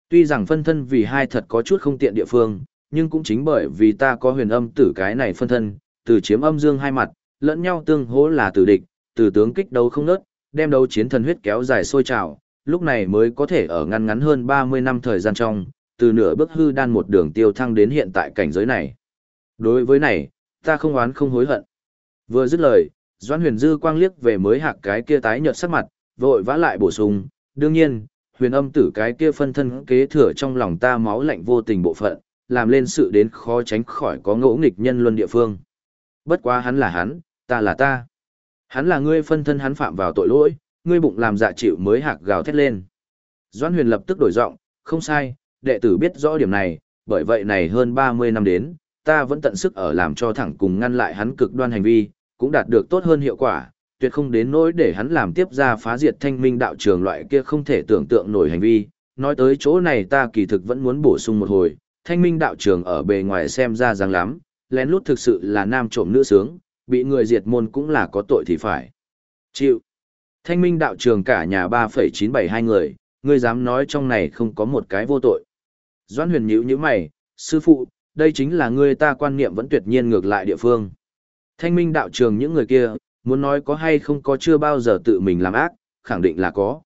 tuy rằng phân thân vì hai thật có chút không tiện địa phương, nhưng cũng chính bởi vì ta có huyền âm tử cái này phân thân, từ chiếm âm dương hai mặt, lẫn nhau tương hỗ là tử địch, từ tướng kích đấu không nớt, đem đấu chiến thần huyết kéo dài sôi trào, lúc này mới có thể ở ngăn ngắn hơn 30 năm thời gian trong, từ nửa bước hư đan một đường tiêu thăng đến hiện tại cảnh giới này. Đối với này, ta không oán không hối hận. Vừa dứt lời, Doan Huyền Dư quang liếc về mới hạc cái kia tái nhợt sắc mặt, vội vã lại bổ sung, đương nhiên, huyền âm tử cái kia phân thân kế thừa trong lòng ta máu lạnh vô tình bộ phận, làm lên sự đến khó tránh khỏi có ngỗ nghịch nhân luân địa phương. Bất quá hắn là hắn, ta là ta. Hắn là ngươi phân thân hắn phạm vào tội lỗi, ngươi bụng làm dạ chịu mới hạc gào thét lên. Doan huyền lập tức đổi giọng, không sai, đệ tử biết rõ điểm này, bởi vậy này hơn 30 năm đến, ta vẫn tận sức ở làm cho thẳng cùng ngăn lại hắn cực đoan hành vi, cũng đạt được tốt hơn hiệu quả, tuyệt không đến nỗi để hắn làm tiếp ra phá diệt thanh minh đạo trường loại kia không thể tưởng tượng nổi hành vi. Nói tới chỗ này ta kỳ thực vẫn muốn bổ sung một hồi, thanh minh đạo trường ở bề ngoài xem ra ràng lắm, lén lút thực sự là nam trộm nữ sướng, bị người diệt môn cũng là có tội thì phải. Chịu. Thanh minh đạo trường cả nhà 3,972 người, ngươi dám nói trong này không có một cái vô tội. Doãn huyền nhữ như mày, sư phụ, đây chính là người ta quan niệm vẫn tuyệt nhiên ngược lại địa phương. Thanh minh đạo trường những người kia, muốn nói có hay không có chưa bao giờ tự mình làm ác, khẳng định là có.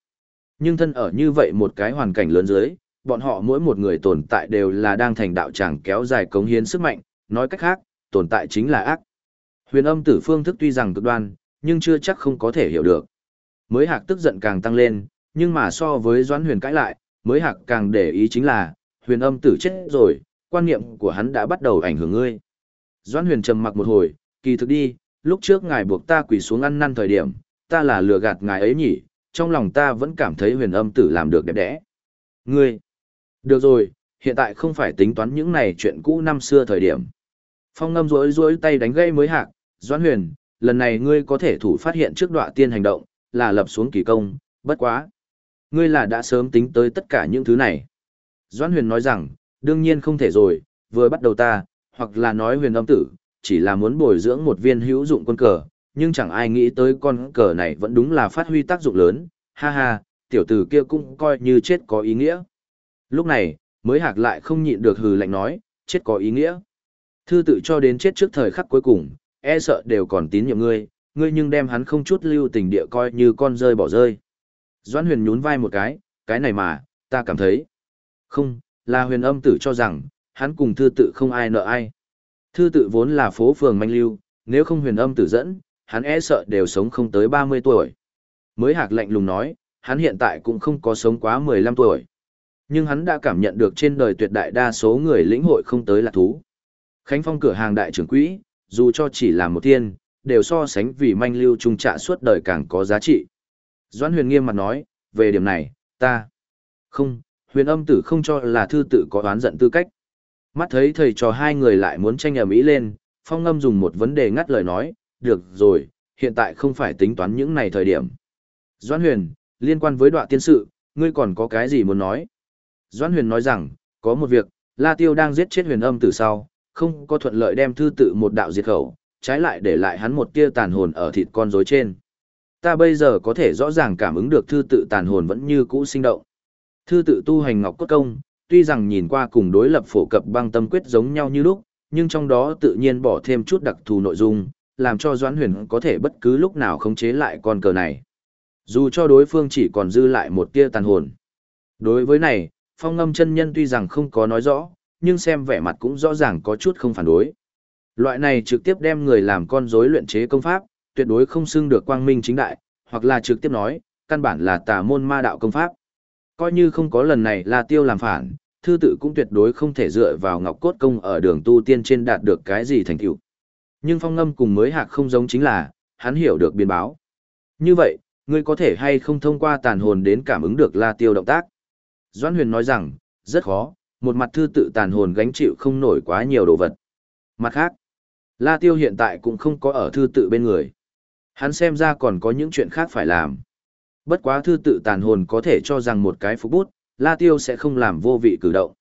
Nhưng thân ở như vậy một cái hoàn cảnh lớn dưới, bọn họ mỗi một người tồn tại đều là đang thành đạo tràng kéo dài cống hiến sức mạnh, nói cách khác, tồn tại chính là ác. Huyền âm tử phương thức tuy rằng cực đoan, nhưng chưa chắc không có thể hiểu được. Mới hạc tức giận càng tăng lên, nhưng mà so với doãn huyền cãi lại, mới hạc càng để ý chính là, huyền âm tử chết rồi, quan niệm của hắn đã bắt đầu ảnh hưởng ngươi. Doãn huyền trầm mặc một hồi, kỳ thực đi, lúc trước ngài buộc ta quỳ xuống ăn năn thời điểm, ta là lừa gạt ngài ấy nhỉ, trong lòng ta vẫn cảm thấy huyền âm tử làm được đẹp đẽ. Ngươi, được rồi, hiện tại không phải tính toán những này chuyện cũ năm xưa thời điểm. Phong ngâm rối rối tay đánh gây mới hạc, Doãn huyền, lần này ngươi có thể thủ phát hiện trước đọa tiên hành động, là lập xuống kỳ công, bất quá. Ngươi là đã sớm tính tới tất cả những thứ này. Doãn huyền nói rằng, đương nhiên không thể rồi, vừa bắt đầu ta, hoặc là nói huyền âm tử, chỉ là muốn bồi dưỡng một viên hữu dụng quân cờ, nhưng chẳng ai nghĩ tới con cờ này vẫn đúng là phát huy tác dụng lớn, ha ha, tiểu tử kia cũng coi như chết có ý nghĩa. Lúc này, mới hạc lại không nhịn được hừ lạnh nói, chết có ý nghĩa. Thư tự cho đến chết trước thời khắc cuối cùng, e sợ đều còn tín nhiệm ngươi, ngươi nhưng đem hắn không chút lưu tình địa coi như con rơi bỏ rơi. Doãn huyền nhún vai một cái, cái này mà, ta cảm thấy. Không, là huyền âm tử cho rằng, hắn cùng thư tự không ai nợ ai. Thư tự vốn là phố phường manh lưu, nếu không huyền âm tử dẫn, hắn e sợ đều sống không tới 30 tuổi. Mới hạc lạnh lùng nói, hắn hiện tại cũng không có sống quá 15 tuổi. Nhưng hắn đã cảm nhận được trên đời tuyệt đại đa số người lĩnh hội không tới là thú. Khánh Phong cửa hàng đại trưởng quỹ, dù cho chỉ là một thiên, đều so sánh vì manh lưu trung trạ suốt đời càng có giá trị. Doãn huyền nghiêm mặt nói, về điểm này, ta... Không, huyền âm tử không cho là thư tự có oán giận tư cách. Mắt thấy thầy trò hai người lại muốn tranh ầm ĩ lên, phong ngâm dùng một vấn đề ngắt lời nói, được rồi, hiện tại không phải tính toán những này thời điểm. Doãn huyền, liên quan với đoạn tiên sự, ngươi còn có cái gì muốn nói? Doãn huyền nói rằng, có một việc, La Tiêu đang giết chết huyền âm từ sau, không có thuận lợi đem thư tự một đạo diệt khẩu, trái lại để lại hắn một tia tàn hồn ở thịt con rối trên. Ta bây giờ có thể rõ ràng cảm ứng được thư tự tàn hồn vẫn như cũ sinh động. Thư tự tu hành ngọc cốt công, tuy rằng nhìn qua cùng đối lập phổ cập băng tâm quyết giống nhau như lúc, nhưng trong đó tự nhiên bỏ thêm chút đặc thù nội dung, làm cho Doãn Huyền có thể bất cứ lúc nào khống chế lại con cờ này. Dù cho đối phương chỉ còn dư lại một tia tàn hồn. Đối với này, phong ngâm chân nhân tuy rằng không có nói rõ, nhưng xem vẻ mặt cũng rõ ràng có chút không phản đối. Loại này trực tiếp đem người làm con rối luyện chế công pháp, tuyệt đối không xưng được quang minh chính đại, hoặc là trực tiếp nói, căn bản là tà môn ma đạo công pháp. Coi như không có lần này là tiêu làm phản, thư tự cũng tuyệt đối không thể dựa vào ngọc cốt công ở đường tu tiên trên đạt được cái gì thành tựu. Nhưng phong ngâm cùng mới hạc không giống chính là, hắn hiểu được biên báo. Như vậy, ngươi có thể hay không thông qua tàn hồn đến cảm ứng được la tiêu động tác. Doãn huyền nói rằng, rất khó, một mặt thư tự tàn hồn gánh chịu không nổi quá nhiều đồ vật. Mặt khác, la tiêu hiện tại cũng không có ở thư tự bên người. Hắn xem ra còn có những chuyện khác phải làm. Bất quá thư tự tàn hồn có thể cho rằng một cái phục bút, La Tiêu sẽ không làm vô vị cử động.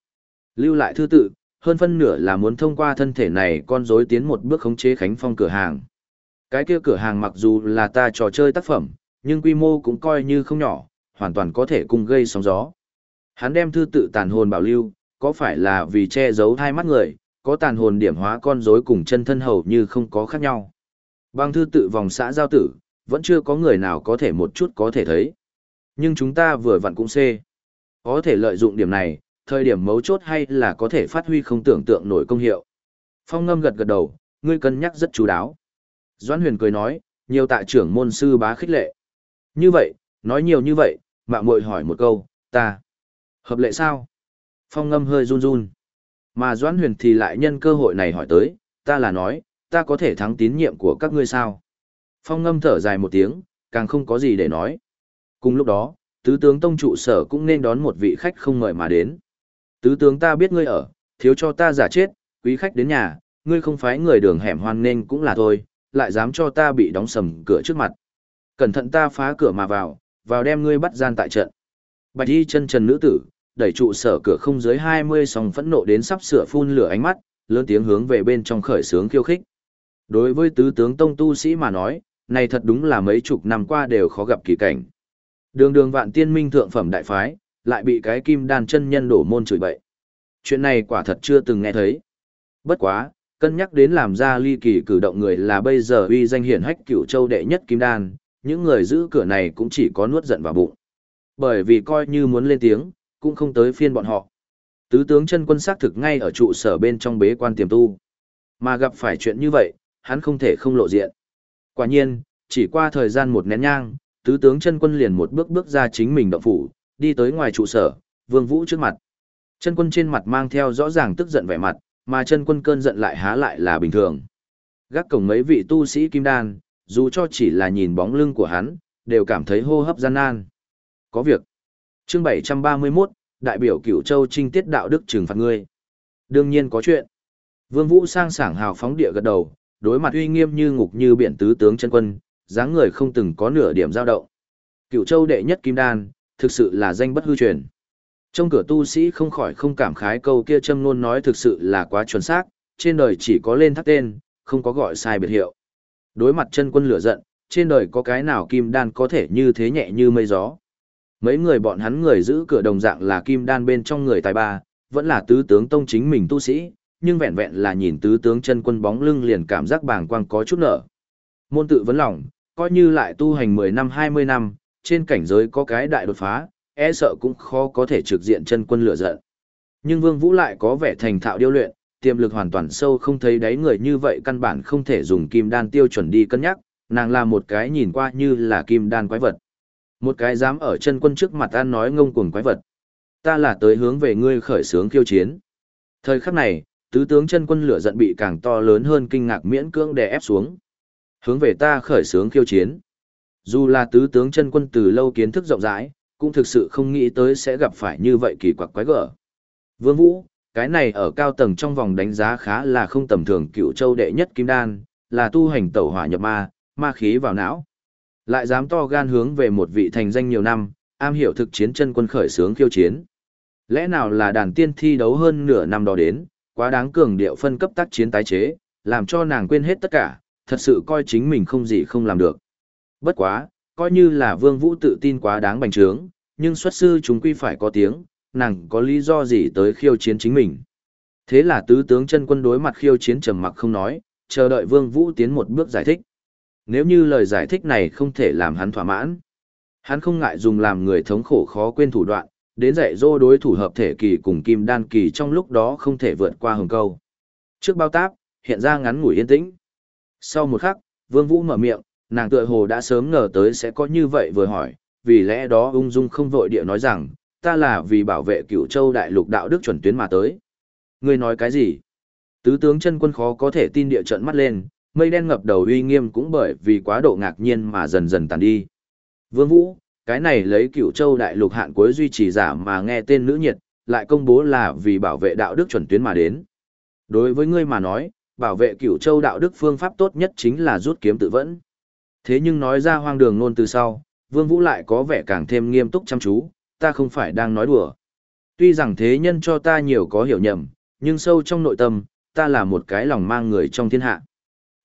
Lưu lại thư tự, hơn phân nửa là muốn thông qua thân thể này con rối tiến một bước khống chế Khánh Phong cửa hàng. Cái kia cửa hàng mặc dù là ta trò chơi tác phẩm, nhưng quy mô cũng coi như không nhỏ, hoàn toàn có thể cùng gây sóng gió. Hắn đem thư tự tàn hồn bảo lưu, có phải là vì che giấu hai mắt người, có tàn hồn điểm hóa con rối cùng chân thân hầu như không có khác nhau. Bằng thư tự vòng xã giao tử, vẫn chưa có người nào có thể một chút có thể thấy. Nhưng chúng ta vừa vặn cũng C. Có thể lợi dụng điểm này, thời điểm mấu chốt hay là có thể phát huy không tưởng tượng nổi công hiệu. Phong ngâm gật gật đầu, ngươi cân nhắc rất chú đáo. Doãn huyền cười nói, nhiều tạ trưởng môn sư bá khích lệ. Như vậy, nói nhiều như vậy, mạng muội hỏi một câu, ta. Hợp lệ sao? Phong ngâm hơi run run. Mà Doãn huyền thì lại nhân cơ hội này hỏi tới, ta là nói, ta có thể thắng tín nhiệm của các ngươi sao? Phong ngâm thở dài một tiếng, càng không có gì để nói. Cùng lúc đó, tứ tướng tông trụ sở cũng nên đón một vị khách không mời mà đến. Tứ tướng ta biết ngươi ở, thiếu cho ta giả chết, quý khách đến nhà, ngươi không phái người đường hẻm hoan nên cũng là thôi, lại dám cho ta bị đóng sầm cửa trước mặt. Cẩn thận ta phá cửa mà vào, vào đem ngươi bắt gian tại trận. Bạch y chân trần nữ tử, đẩy trụ sở cửa không dưới 20 song phẫn nộ đến sắp sửa phun lửa ánh mắt, lớn tiếng hướng về bên trong khởi sướng khiêu khích. Đối với tứ tướng tông tu sĩ mà nói, này thật đúng là mấy chục năm qua đều khó gặp kỳ cảnh. Đường đường vạn tiên minh thượng phẩm đại phái, lại bị cái kim đan chân nhân đổ môn chửi bậy. Chuyện này quả thật chưa từng nghe thấy. Bất quá, cân nhắc đến làm ra ly kỳ cử động người là bây giờ uy danh hiển hách cửu châu đệ nhất kim đan, những người giữ cửa này cũng chỉ có nuốt giận vào bụng. Bởi vì coi như muốn lên tiếng, cũng không tới phiên bọn họ. Tứ tướng chân quân xác thực ngay ở trụ sở bên trong bế quan tiềm tu. Mà gặp phải chuyện như vậy, hắn không thể không lộ diện. Quả nhiên, chỉ qua thời gian một nén nhang, tứ tướng chân quân liền một bước bước ra chính mình động phủ, đi tới ngoài trụ sở, Vương Vũ trước mặt. Chân quân trên mặt mang theo rõ ràng tức giận vẻ mặt, mà chân quân cơn giận lại há lại là bình thường. Gác cổng mấy vị tu sĩ kim đan, dù cho chỉ là nhìn bóng lưng của hắn, đều cảm thấy hô hấp gian nan. Có việc. Chương 731, đại biểu Cửu Châu trinh tiết đạo đức trừng phạt ngươi. Đương nhiên có chuyện. Vương Vũ sang sảng hào phóng địa gật đầu, đối mặt uy nghiêm như ngục như biển tứ tướng chân quân, dáng người không từng có nửa điểm dao động. Cựu Châu đệ nhất kim đan, thực sự là danh bất hư truyền. Trong cửa tu sĩ không khỏi không cảm khái câu kia châm ngôn nói thực sự là quá chuẩn xác, trên đời chỉ có lên thắt tên, không có gọi sai biệt hiệu. Đối mặt chân quân lửa giận, trên đời có cái nào kim đan có thể như thế nhẹ như mây gió. Mấy người bọn hắn người giữ cửa đồng dạng là kim đan bên trong người tài ba, vẫn là tứ tướng tông chính mình tu sĩ, nhưng vẹn vẹn là nhìn tứ tướng chân quân bóng lưng liền cảm giác bàng quang có chút nở. Môn tự vấn lòng, coi như lại tu hành 10 năm 20 năm, trên cảnh giới có cái đại đột phá, e sợ cũng khó có thể trực diện chân quân lửa giận. Nhưng Vương Vũ lại có vẻ thành thạo điêu luyện, tiềm lực hoàn toàn sâu không thấy đáy người như vậy căn bản không thể dùng kim đan tiêu chuẩn đi cân nhắc, nàng là một cái nhìn qua như là kim đan quái vật. Một cái dám ở chân quân trước mặt an nói ngông cuồng quái vật. Ta là tới hướng về ngươi khởi sướng khiêu chiến. Thời khắc này, tứ tướng chân quân lửa giận bị càng to lớn hơn kinh ngạc miễn cưỡng đè ép xuống. Hướng về ta khởi sướng khiêu chiến. Dù là tứ tướng chân quân từ lâu kiến thức rộng rãi, cũng thực sự không nghĩ tới sẽ gặp phải như vậy kỳ quặc quái gở. Vương Vũ, cái này ở cao tầng trong vòng đánh giá khá là không tầm thường cựu châu đệ nhất kim đan, là tu hành tẩu hỏa nhập ma, ma khí vào não. Lại dám to gan hướng về một vị thành danh nhiều năm, am hiểu thực chiến chân quân khởi sướng khiêu chiến. Lẽ nào là đàn tiên thi đấu hơn nửa năm đó đến, quá đáng cường điệu phân cấp tác chiến tái chế, làm cho nàng quên hết tất cả, thật sự coi chính mình không gì không làm được. Bất quá, coi như là Vương Vũ tự tin quá đáng bành trướng, nhưng xuất sư chúng quy phải có tiếng, nàng có lý do gì tới khiêu chiến chính mình. Thế là tứ tướng chân quân đối mặt khiêu chiến trầm mặc không nói, chờ đợi Vương Vũ tiến một bước giải thích. Nếu như lời giải thích này không thể làm hắn thỏa mãn, hắn không ngại dùng làm người thống khổ khó quên thủ đoạn, đến dạy dỗ đối thủ hợp thể kỳ cùng kim đan kỳ trong lúc đó không thể vượt qua hồng câu. Trước bao táp, hiện ra ngắn ngủi yên tĩnh. Sau một khắc, Vương Vũ mở miệng, nàng tựa hồ đã sớm ngờ tới sẽ có như vậy vừa hỏi, vì lẽ đó ung dung không vội địa nói rằng, ta là vì bảo vệ cửu châu đại lục đạo đức chuẩn tuyến mà tới. Ngươi nói cái gì? Tứ tướng chân quân khó có thể tin địa trận mắt lên, mây đen ngập đầu uy nghiêm cũng bởi vì quá độ ngạc nhiên mà dần dần tàn đi. Vương Vũ, cái này lấy cửu châu đại lục hạn cuối duy trì giả mà nghe tên nữ nhiệt, lại công bố là vì bảo vệ đạo đức chuẩn tuyến mà đến. Đối với ngươi mà nói, bảo vệ cửu châu đạo đức phương pháp tốt nhất chính là rút kiếm tự vẫn. Thế nhưng nói ra hoang đường nôn từ sau, Vương Vũ lại có vẻ càng thêm nghiêm túc chăm chú, ta không phải đang nói đùa. Tuy rằng thế nhân cho ta nhiều có hiểu nhầm, nhưng sâu trong nội tâm, ta là một cái lòng mang người trong thiên hạ.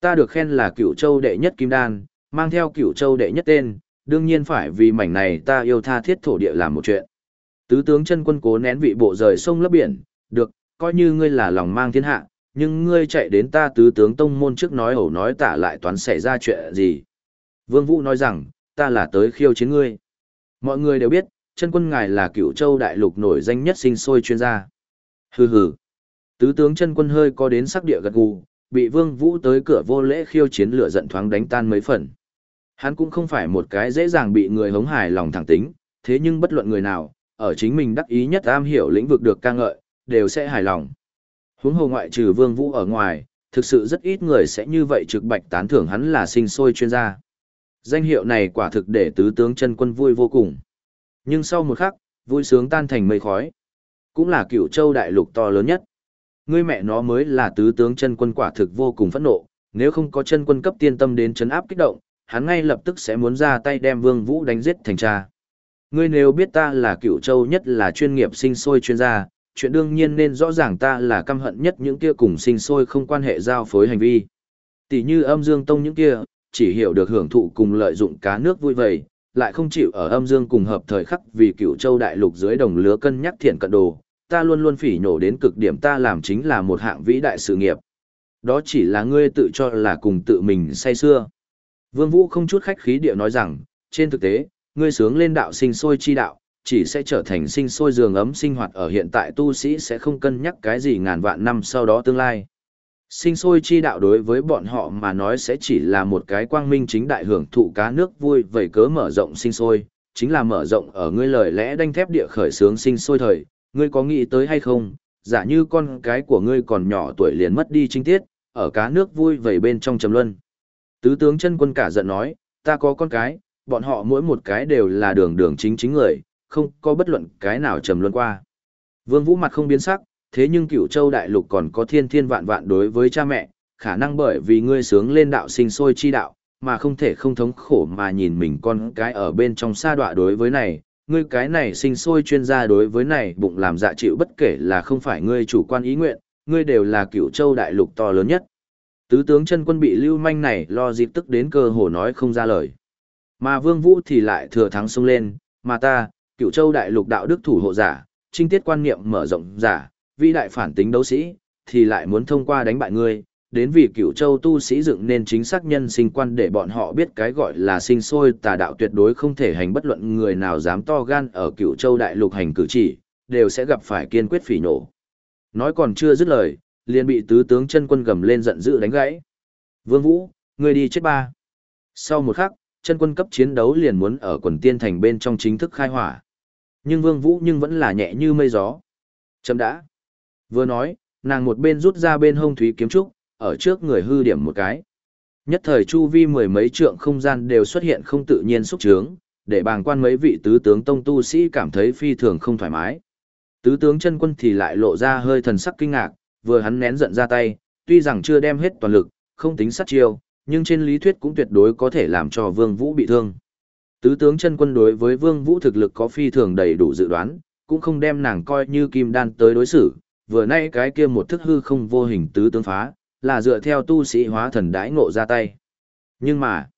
Ta được khen là cựu châu đệ nhất kim đan, mang theo cựu châu đệ nhất tên, đương nhiên phải vì mảnh này ta yêu tha thiết thổ địa làm một chuyện. Tứ tướng chân quân cố nén vị bộ rời sông lấp biển, được, coi như ngươi là lòng mang thiên hạ, nhưng ngươi chạy đến ta tứ tướng tông môn trước nói ẩu nói tả lại toán xảy ra chuyện gì. Vương Vũ nói rằng, ta là tới khiêu chiến ngươi. Mọi người đều biết, chân quân ngài là cựu châu đại lục nổi danh nhất sinh sôi chuyên gia. Hừ hừ. Tứ tướng chân quân hơi có đến sắc địa gật gù, bị Vương Vũ tới cửa vô lễ khiêu chiến lửa giận thoáng đánh tan mấy phần. Hắn cũng không phải một cái dễ dàng bị người hống hài lòng thẳng tính, thế nhưng bất luận người nào, ở chính mình đắc ý nhất am hiểu lĩnh vực được ca ngợi, đều sẽ hài lòng. Huống hồ ngoại trừ Vương Vũ ở ngoài, thực sự rất ít người sẽ như vậy trực bạch tán thưởng hắn là sinh sôi chuyên gia. Danh hiệu này quả thực để tứ tướng chân quân vui vô cùng. Nhưng sau một khắc, vui sướng tan thành mây khói. Cũng là cựu châu đại lục to lớn nhất. Ngươi mẹ nó mới là tứ tướng chân quân quả thực vô cùng phẫn nộ, nếu không có chân quân cấp tiên tâm đến chấn áp kích động, hắn ngay lập tức sẽ muốn ra tay đem Vương Vũ đánh giết thành cha. Ngươi nếu biết ta là cựu châu nhất là chuyên nghiệp sinh sôi chuyên gia, chuyện đương nhiên nên rõ ràng ta là căm hận nhất những kia cùng sinh sôi không quan hệ giao phối hành vi. Tỷ như âm dương tông những kia, chỉ hiểu được hưởng thụ cùng lợi dụng cá nước vui vầy, lại không chịu ở âm dương cùng hợp thời khắc vì cựu châu đại lục dưới đồng lứa cân nhắc thiện cận đồ, ta luôn luôn phỉ nhổ đến cực điểm ta làm chính là một hạng vĩ đại sự nghiệp. Đó chỉ là ngươi tự cho là cùng tự mình say xưa. Vương Vũ không chút khách khí địa nói rằng, trên thực tế, ngươi sướng lên đạo sinh sôi chi đạo, chỉ sẽ trở thành sinh sôi giường ấm sinh hoạt ở hiện tại tu sĩ sẽ không cân nhắc cái gì ngàn vạn năm sau đó tương lai. Sinh sôi chi đạo đối với bọn họ mà nói sẽ chỉ là một cái quang minh chính đại hưởng thụ cá nước vui vầy cớ mở rộng sinh sôi, chính là mở rộng ở ngươi lời lẽ đanh thép địa khởi sướng sinh sôi thời, ngươi có nghĩ tới hay không, giả như con cái của ngươi còn nhỏ tuổi liền mất đi trinh tiết, ở cá nước vui vầy bên trong trầm luân. Tứ tướng chân quân cả giận nói, ta có con cái, bọn họ mỗi một cái đều là đường đường chính chính người, không có bất luận cái nào trầm luân qua. Vương Vũ mặt không biến sắc, thế nhưng cửu châu đại lục còn có thiên thiên vạn vạn đối với cha mẹ, khả năng bởi vì ngươi sướng lên đạo sinh sôi chi đạo, mà không thể không thống khổ mà nhìn mình con cái ở bên trong xa đọa đối với này, ngươi cái này sinh sôi chuyên gia đối với này bụng làm dạ chịu bất kể là không phải ngươi chủ quan ý nguyện, ngươi đều là cửu châu đại lục to lớn nhất. Tứ tướng chân quân bị lưu manh này lo dịp tức đến cơ hồ nói không ra lời. Mà vương vũ thì lại thừa thắng xông lên, mà ta, cựu châu đại lục đạo đức thủ hộ giả, trinh tiết quan niệm mở rộng giả, vĩ đại phản tính đấu sĩ, thì lại muốn thông qua đánh bại ngươi, đến vì cựu châu tu sĩ dựng nên chính xác nhân sinh quan để bọn họ biết cái gọi là sinh sôi tà đạo tuyệt đối không thể hành bất luận người nào dám to gan ở cựu châu đại lục hành cử chỉ, đều sẽ gặp phải kiên quyết phỉ nổ. Nói còn chưa dứt lời, liền bị tứ tướng chân quân gầm lên giận dữ đánh gãy. Vương Vũ, ngươi đi chết ba. Sau một khắc, chân quân cấp chiến đấu liền muốn ở quần tiên thành bên trong chính thức khai hỏa. Nhưng Vương Vũ nhưng vẫn là nhẹ như mây gió. Chấm đã. Vừa nói, nàng một bên rút ra bên hông thúy kiếm trúc, ở trước người hư điểm một cái. Nhất thời chu vi mười mấy trượng không gian đều xuất hiện không tự nhiên xúc trướng, để bàng quan mấy vị tứ tướng tông tu sĩ cảm thấy phi thường không thoải mái. Tứ tướng chân quân thì lại lộ ra hơi thần sắc kinh ngạc, vừa hắn nén giận ra tay, tuy rằng chưa đem hết toàn lực, không tính sát chiêu, nhưng trên lý thuyết cũng tuyệt đối có thể làm cho Vương Vũ bị thương. Tứ tướng chân quân đối với Vương Vũ thực lực có phi thường đầy đủ dự đoán, cũng không đem nàng coi như kim đan tới đối xử, vừa nay cái kia một thức hư không vô hình tứ tướng phá, là dựa theo tu sĩ hóa thần đãi ngộ ra tay. Nhưng mà,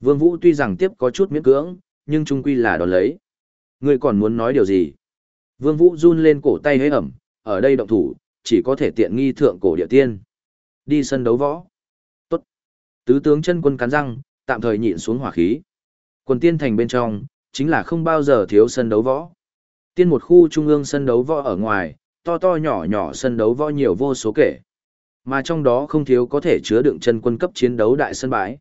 Vương Vũ tuy rằng tiếp có chút miễn cưỡng, nhưng trung quy là đón lấy. Ngươi còn muốn nói điều gì? Vương Vũ run lên cổ tay hế ẩm, ở đây động thủ, chỉ có thể tiện nghi thượng cổ địa tiên. Đi sân đấu võ. Tốt. Tứ tướng chân quân cắn răng, tạm thời nhịn xuống hỏa khí. Quần tiên thành bên trong, chính là không bao giờ thiếu sân đấu võ. Tiên một khu trung ương sân đấu võ ở ngoài, to to nhỏ nhỏ sân đấu võ nhiều vô số kể. Mà trong đó không thiếu có thể chứa đựng chân quân cấp chiến đấu đại sân bãi.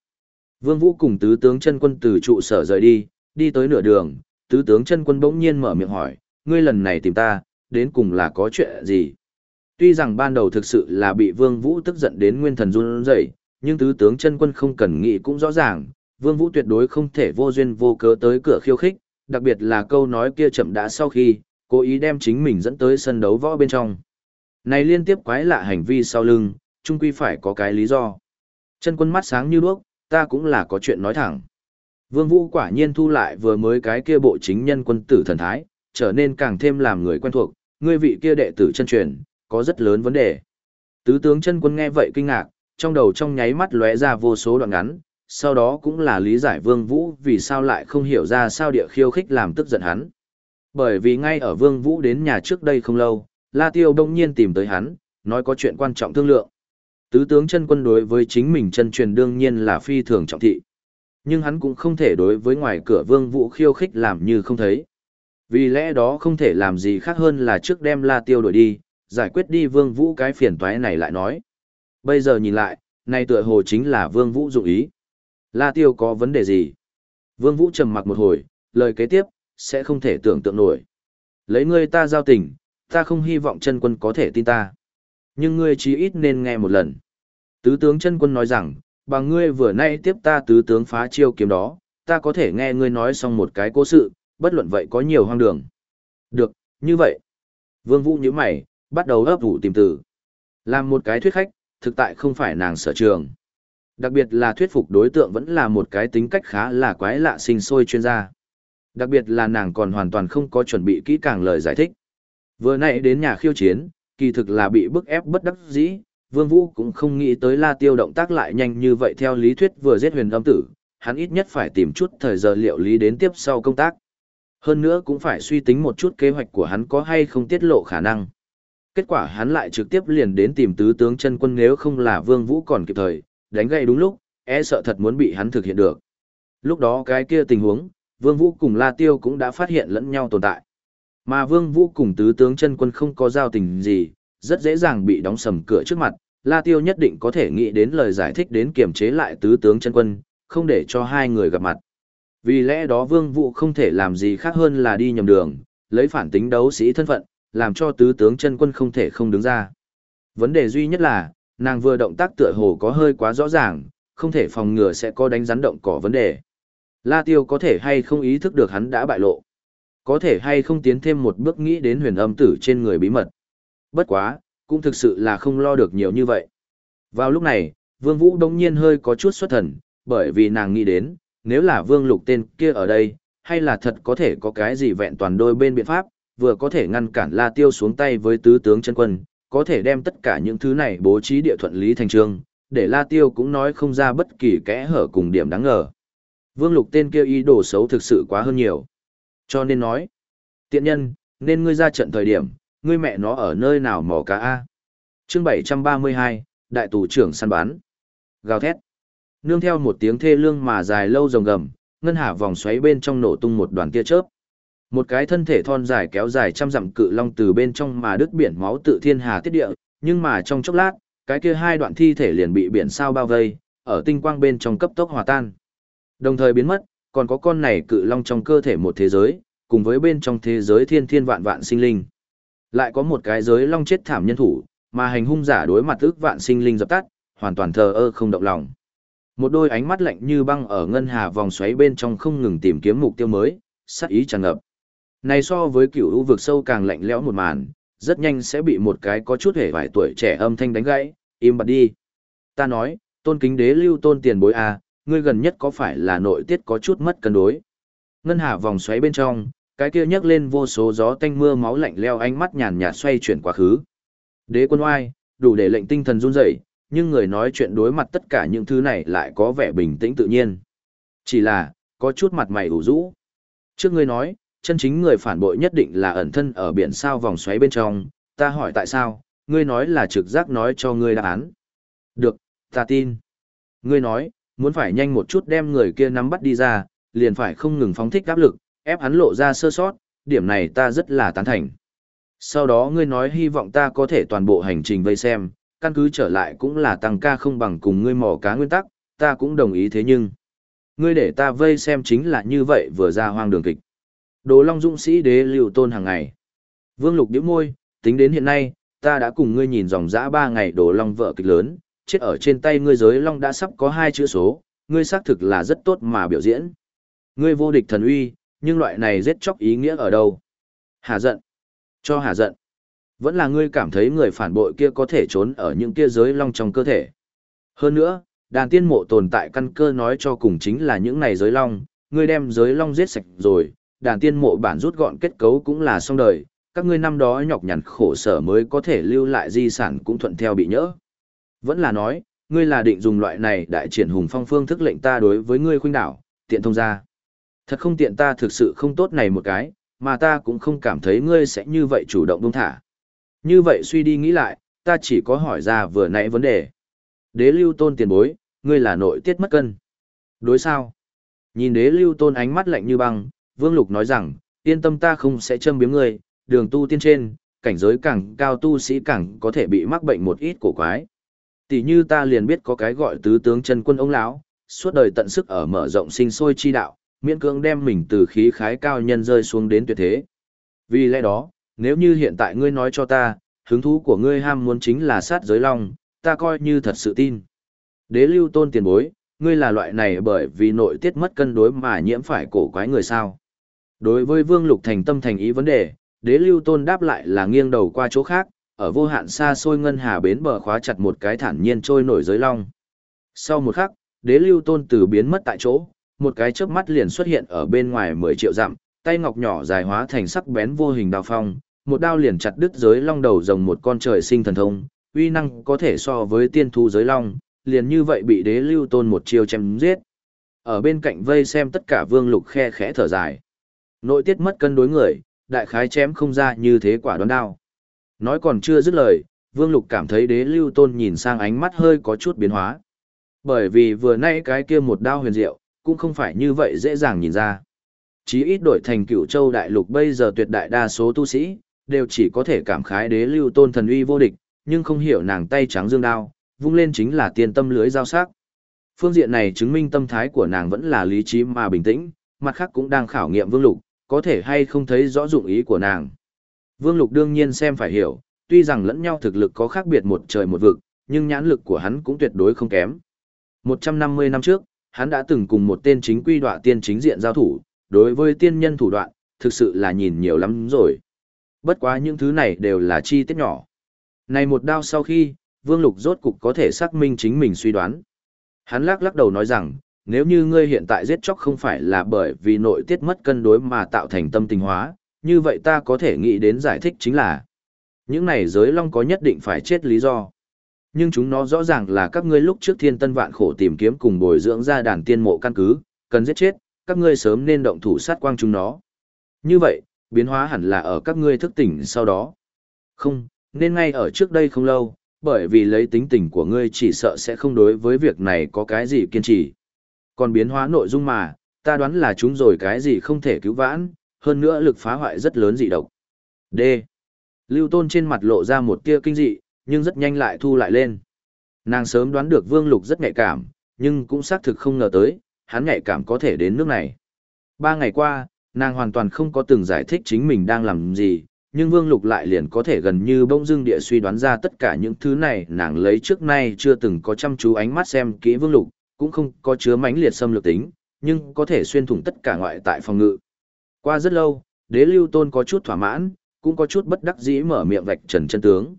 Vương Vũ cùng tứ tướng chân quân từ trụ sở rời đi, đi tới nửa đường, tứ tướng chân quân bỗng nhiên mở miệng hỏi, ngươi lần này tìm ta, đến cùng là có chuyện gì? Tuy rằng ban đầu thực sự là bị Vương Vũ tức giận đến nguyên thần run rẩy, nhưng tứ tướng chân quân không cần nghĩ cũng rõ ràng, Vương Vũ tuyệt đối không thể vô duyên vô cớ tới cửa khiêu khích, đặc biệt là câu nói kia chậm đã sau khi, cố ý đem chính mình dẫn tới sân đấu võ bên trong. Này liên tiếp quái lạ hành vi sau lưng, chung quy phải có cái lý do. Chân quân mắt sáng như đuốc, ta cũng là có chuyện nói thẳng. Vương Vũ quả nhiên thu lại vừa mới cái kia bộ chính nhân quân tử thần thái, trở nên càng thêm làm người quen thuộc, ngươi vị kia đệ tử chân truyền, có rất lớn vấn đề. Tứ tướng chân quân nghe vậy kinh ngạc, trong đầu trong nháy mắt lóe ra vô số đoạn ngắn, sau đó cũng là lý giải Vương Vũ vì sao lại không hiểu ra sao địa khiêu khích làm tức giận hắn. Bởi vì ngay ở Vương Vũ đến nhà trước đây không lâu, La Tiêu đông nhiên tìm tới hắn, nói có chuyện quan trọng thương lượng. Tứ tướng chân quân đối với chính mình chân truyền đương nhiên là phi thường trọng thị. Nhưng hắn cũng không thể đối với ngoài cửa Vương Vũ khiêu khích làm như không thấy. Vì lẽ đó không thể làm gì khác hơn là trước đem La Tiêu đổi đi, giải quyết đi Vương Vũ cái phiền toái này lại nói. Bây giờ nhìn lại, này tựa hồ chính là Vương Vũ dụng ý. La Tiêu có vấn đề gì? Vương Vũ trầm mặc một hồi, lời kế tiếp, sẽ không thể tưởng tượng nổi. Lấy ngươi ta giao tình, ta không hy vọng chân quân có thể tin ta. Nhưng ngươi chí ít nên nghe một lần. Tứ tướng chân quân nói rằng, bằng ngươi vừa nay tiếp ta tứ tướng phá chiêu kiếm đó, ta có thể nghe ngươi nói xong một cái cố sự, bất luận vậy có nhiều hoang đường. Được, như vậy. Vương Vũ nhíu mày, bắt đầu ấp ủ tìm từ. Làm một cái thuyết khách, thực tại không phải nàng sở trường. Đặc biệt là thuyết phục đối tượng vẫn là một cái tính cách khá là quái lạ sinh sôi chuyên gia. Đặc biệt là nàng còn hoàn toàn không có chuẩn bị kỹ càng lời giải thích. Vừa nãy đến nhà khiêu chiến, kỳ thực là bị bức ép bất đắc dĩ, Vương Vũ cũng không nghĩ tới La Tiêu động tác lại nhanh như vậy theo lý thuyết vừa giết huyền âm tử, hắn ít nhất phải tìm chút thời giờ liệu lý đến tiếp sau công tác. Hơn nữa cũng phải suy tính một chút kế hoạch của hắn có hay không tiết lộ khả năng. Kết quả hắn lại trực tiếp liền đến tìm tứ tướng chân quân nếu không là Vương Vũ còn kịp thời, đánh gậy đúng lúc, e sợ thật muốn bị hắn thực hiện được. Lúc đó cái kia tình huống, Vương Vũ cùng La Tiêu cũng đã phát hiện lẫn nhau tồn tại. Mà Vương Vũ cùng tứ tướng chân quân không có giao tình gì, rất dễ dàng bị đóng sầm cửa trước mặt, La Tiêu nhất định có thể nghĩ đến lời giải thích đến kiềm chế lại tứ tướng chân quân, không để cho hai người gặp mặt. Vì lẽ đó Vương Vũ không thể làm gì khác hơn là đi nhầm đường, lấy phản tính đấu sĩ thân phận, làm cho tứ tướng chân quân không thể không đứng ra. Vấn đề duy nhất là, nàng vừa động tác tựa hồ có hơi quá rõ ràng, không thể phòng ngừa sẽ có đánh rắn động cỏ vấn đề. La Tiêu có thể hay không ý thức được hắn đã bại lộ. Có thể hay không tiến thêm một bước nghĩ đến huyền âm tử trên người bí mật. Bất quá, cũng thực sự là không lo được nhiều như vậy. Vào lúc này, Vương Vũ đông nhiên hơi có chút xuất thần, bởi vì nàng nghĩ đến, nếu là Vương Lục tên kia ở đây, hay là thật có thể có cái gì vẹn toàn đôi bên biện pháp, vừa có thể ngăn cản La Tiêu xuống tay với tứ tướng chân quân, có thể đem tất cả những thứ này bố trí địa thuận lý thành trương, để La Tiêu cũng nói không ra bất kỳ kẽ hở cùng điểm đáng ngờ. Vương Lục tên kia ý đồ xấu thực sự quá hơn nhiều. Cho nên nói, tiện nhân, nên ngươi ra trận thời điểm, ngươi mẹ nó ở nơi nào mò cá A. chương 732, Đại tù trưởng săn bán. Gào thét. Nương theo một tiếng thê lương mà dài lâu rồng gầm, ngân hà vòng xoáy bên trong nổ tung một đoàn tia chớp. Một cái thân thể thon dài kéo dài trăm dặm cự long từ bên trong mà đứt biển máu tự thiên hà tiết địa, nhưng mà trong chốc lát, cái kia hai đoạn thi thể liền bị biển sao bao vây, ở tinh quang bên trong cấp tốc hòa tan. Đồng thời biến mất, còn có con này cự long trong cơ thể một thế giới, cùng với bên trong thế giới thiên thiên vạn vạn sinh linh. Lại có một cái giới long chết thảm nhân thủ, mà hành hung giả đối mặt ước vạn sinh linh dập tắt, hoàn toàn thờ ơ không động lòng. Một đôi ánh mắt lạnh như băng ở ngân hà vòng xoáy bên trong không ngừng tìm kiếm mục tiêu mới, sắc ý tràn ngập. Này so với cựu u vực sâu càng lạnh lẽo một màn, rất nhanh sẽ bị một cái có chút hề vài tuổi trẻ âm thanh đánh gãy, im bặt đi. Ta nói, tôn kính đế lưu tôn tiền bối a, à, ngươi gần nhất có phải là nội tiết có chút mất cân đối. Ngân hà vòng xoáy bên trong, cái kia nhấc lên vô số gió tanh mưa máu lạnh leo ánh mắt nhàn nhạt xoay chuyển quá khứ. Đế quân oai, đủ để lệnh tinh thần run rẩy, nhưng người nói chuyện đối mặt tất cả những thứ này lại có vẻ bình tĩnh tự nhiên. Chỉ là, có chút mặt mày ủ rũ. Trước ngươi nói, chân chính người phản bội nhất định là ẩn thân ở biển sao vòng xoáy bên trong, ta hỏi tại sao, ngươi nói là trực giác nói cho ngươi đáp án. Được, ta tin. Ngươi nói, muốn phải nhanh một chút đem người kia nắm bắt đi ra, liền phải không ngừng phóng thích áp lực, ép hắn lộ ra sơ sót, điểm này ta rất là tán thành. Sau đó ngươi nói hy vọng ta có thể toàn bộ hành trình vây xem, căn cứ trở lại cũng là tăng ca không bằng cùng ngươi mò cá nguyên tắc, ta cũng đồng ý thế nhưng. Ngươi để ta vây xem chính là như vậy vừa ra hoang đường kịch. Đồ Long Dũng sĩ đế lưu tôn hàng ngày. Vương Lục điếu môi, tính đến hiện nay, ta đã cùng ngươi nhìn dòng dã ba ngày Đồ Long vợ kịch lớn, chết ở trên tay ngươi giới Long đã sắp có hai chữ số, ngươi xác thực là rất tốt mà biểu diễn. Ngươi vô địch thần uy, nhưng loại này giết chóc ý nghĩa ở đâu? Hà giận. Cho hà giận. Vẫn là ngươi cảm thấy người phản bội kia có thể trốn ở những kia giới long trong cơ thể. Hơn nữa, đàn tiên mộ tồn tại căn cơ nói cho cùng chính là những này giới long, ngươi đem giới long giết sạch rồi, đàn tiên mộ bản rút gọn kết cấu cũng là xong đời, các ngươi năm đó nhọc nhằn khổ sở mới có thể lưu lại di sản cũng thuận theo bị nhỡ. Vẫn là nói, ngươi là định dùng loại này đại triển hùng phong phương thức lệnh ta đối với ngươi khuynh đảo, tiện thông ra. Thật không tiện ta thực sự không tốt này một cái, mà ta cũng không cảm thấy ngươi sẽ như vậy chủ động buông thả. Như vậy suy đi nghĩ lại, ta chỉ có hỏi ra vừa nãy vấn đề. Đế lưu tôn tiền bối, ngươi là nội tiết mất cân. Đối sao? Nhìn đế lưu tôn ánh mắt lạnh như băng, vương lục nói rằng, yên tâm ta không sẽ châm biếm ngươi, đường tu tiên trên, cảnh giới càng cao tu sĩ càng có thể bị mắc bệnh một ít cổ quái. Tỷ như ta liền biết có cái gọi tứ tướng chân quân ông lão, suốt đời tận sức ở mở rộng sinh sôi chi đạo, miễn cưỡng đem mình từ khí khái cao nhân rơi xuống đến tuyệt thế. Vì lẽ đó, nếu như hiện tại ngươi nói cho ta, hứng thú của ngươi ham muốn chính là sát giới long, ta coi như thật sự tin. Đế lưu tôn tiền bối, ngươi là loại này bởi vì nội tiết mất cân đối mà nhiễm phải cổ quái người sao. Đối với vương lục thành tâm thành ý vấn đề, đế lưu tôn đáp lại là nghiêng đầu qua chỗ khác, ở vô hạn xa xôi ngân hà bến bờ khóa chặt một cái thản nhiên trôi nổi giới long. Sau một khắc, đế lưu tôn từ biến mất tại chỗ, một cái chớp mắt liền xuất hiện ở bên ngoài 10 triệu dặm, tay ngọc nhỏ dài hóa thành sắc bén vô hình đao phong, một đao liền chặt đứt giới long đầu rồng một con trời sinh thần thông, uy năng có thể so với tiên thu giới long, liền như vậy bị đế lưu tôn một chiêu chém giết. Ở bên cạnh vây xem tất cả vương lục khe khẽ thở dài. Nội tiết mất cân đối người, đại khái chém không ra như thế quả đoán đao. Nói còn chưa dứt lời, vương lục cảm thấy đế lưu tôn nhìn sang ánh mắt hơi có chút biến hóa. Bởi vì vừa nãy cái kia một đao huyền diệu, cũng không phải như vậy dễ dàng nhìn ra. Chí ít đổi thành Cửu châu đại lục bây giờ tuyệt đại đa số tu sĩ, đều chỉ có thể cảm khái đế lưu tôn thần uy vô địch, nhưng không hiểu nàng tay trắng dương đao, vung lên chính là tiên tâm lưới giao sắc. Phương diện này chứng minh tâm thái của nàng vẫn là lý trí mà bình tĩnh, mặt khác cũng đang khảo nghiệm vương lục, có thể hay không thấy rõ dụng ý của nàng. Vương lục đương nhiên xem phải hiểu, tuy rằng lẫn nhau thực lực có khác biệt một trời một vực, nhưng nhãn lực của hắn cũng tuyệt đối không kém. 150 năm trước, hắn đã từng cùng một tên chính quy đọa tiên chính diện giao thủ, đối với tiên nhân thủ đoạn, thực sự là nhìn nhiều lắm rồi. Bất quá những thứ này đều là chi tiết nhỏ. Này một đao sau khi, Vương Lục rốt cục có thể xác minh chính mình suy đoán. Hắn lắc lắc đầu nói rằng, nếu như ngươi hiện tại giết chóc không phải là bởi vì nội tiết mất cân đối mà tạo thành tâm tình hóa, như vậy ta có thể nghĩ đến giải thích chính là những này giới long có nhất định phải chết lý do. Nhưng chúng nó rõ ràng là các ngươi lúc trước thiên tân vạn khổ tìm kiếm cùng bồi dưỡng ra đàn tiên mộ căn cứ, cần giết chết, các ngươi sớm nên động thủ sát quang chúng nó. Như vậy, biến hóa hẳn là ở các ngươi thức tỉnh sau đó. Không, nên ngay ở trước đây không lâu, bởi vì lấy tính tình của ngươi chỉ sợ sẽ không đối với việc này có cái gì kiên trì. Còn biến hóa nội dung mà, ta đoán là chúng rồi cái gì không thể cứu vãn, hơn nữa lực phá hoại rất lớn dị độc. D. Lưu Tôn trên mặt lộ ra một tia kinh dị, nhưng rất nhanh lại thu lại lên. Nàng sớm đoán được Vương Lục rất nhạy cảm, nhưng cũng xác thực không ngờ tới, hắn nhạy cảm có thể đến nước này. Ba ngày qua, nàng hoàn toàn không có từng giải thích chính mình đang làm gì, nhưng Vương Lục lại liền có thể gần như bỗng dưng địa suy đoán ra tất cả những thứ này nàng lấy trước nay chưa từng có chăm chú ánh mắt xem kỹ Vương Lục, cũng không có chứa mãnh liệt xâm lược tính, nhưng có thể xuyên thủng tất cả ngoại tại phòng ngự. Qua rất lâu, đế lưu tôn có chút thỏa mãn, cũng có chút bất đắc dĩ mở miệng vạch trần chân tướng.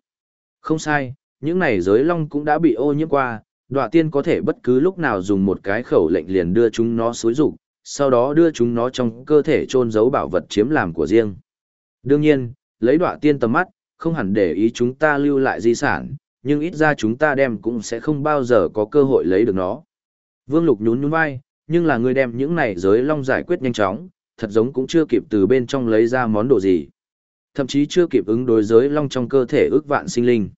Không sai, những này giới long cũng đã bị ô nhiễm qua, đoạ tiên có thể bất cứ lúc nào dùng một cái khẩu lệnh liền đưa chúng nó xối rụng, sau đó đưa chúng nó trong cơ thể trôn giấu bảo vật chiếm làm của riêng. Đương nhiên, lấy đoạ tiên tầm mắt, không hẳn để ý chúng ta lưu lại di sản, nhưng ít ra chúng ta đem cũng sẽ không bao giờ có cơ hội lấy được nó. Vương Lục nhún nhún vai, nhưng là người đem những này giới long giải quyết nhanh chóng, thật giống cũng chưa kịp từ bên trong lấy ra món đồ gì. Thậm chí chưa kịp ứng đối giới long trong cơ thể ước vạn sinh linh.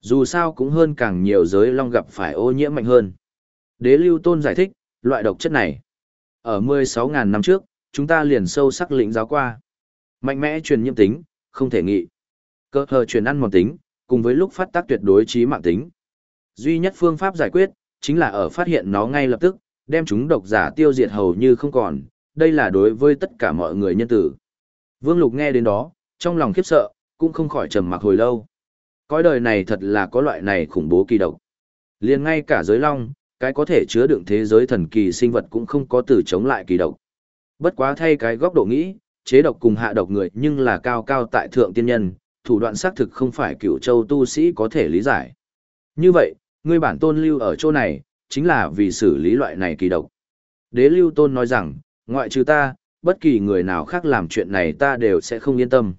Dù sao cũng hơn càng nhiều giới long gặp phải ô nhiễm mạnh hơn. Đế lưu tôn giải thích, loại độc chất này. Ở 16.000 năm trước, chúng ta liền sâu sắc lĩnh giáo qua. Mạnh mẽ truyền nhiễm tính, không thể nghị. Cơ hờ truyền ăn mòn tính, cùng với lúc phát tác tuyệt đối trí mạng tính. Duy nhất phương pháp giải quyết, chính là ở phát hiện nó ngay lập tức, đem chúng độc giả tiêu diệt hầu như không còn, đây là đối với tất cả mọi người nhân tử. Vương Lục nghe đến đó, trong lòng khiếp sợ, cũng không khỏi trầm mặc hồi lâu. Cõi đời này thật là có loại này khủng bố kỳ độc. liền ngay cả giới long, cái có thể chứa đựng thế giới thần kỳ sinh vật cũng không có từ chống lại kỳ độc. Bất quá thay cái góc độ nghĩ, chế độc cùng hạ độc người nhưng là cao cao tại thượng tiên nhân, thủ đoạn xác thực không phải cửu châu tu sĩ có thể lý giải. Như vậy, ngươi bản tôn lưu ở chỗ này, chính là vì xử lý loại này kỳ độc. Đế lưu tôn nói rằng, ngoại trừ ta, bất kỳ người nào khác làm chuyện này ta đều sẽ không yên tâm.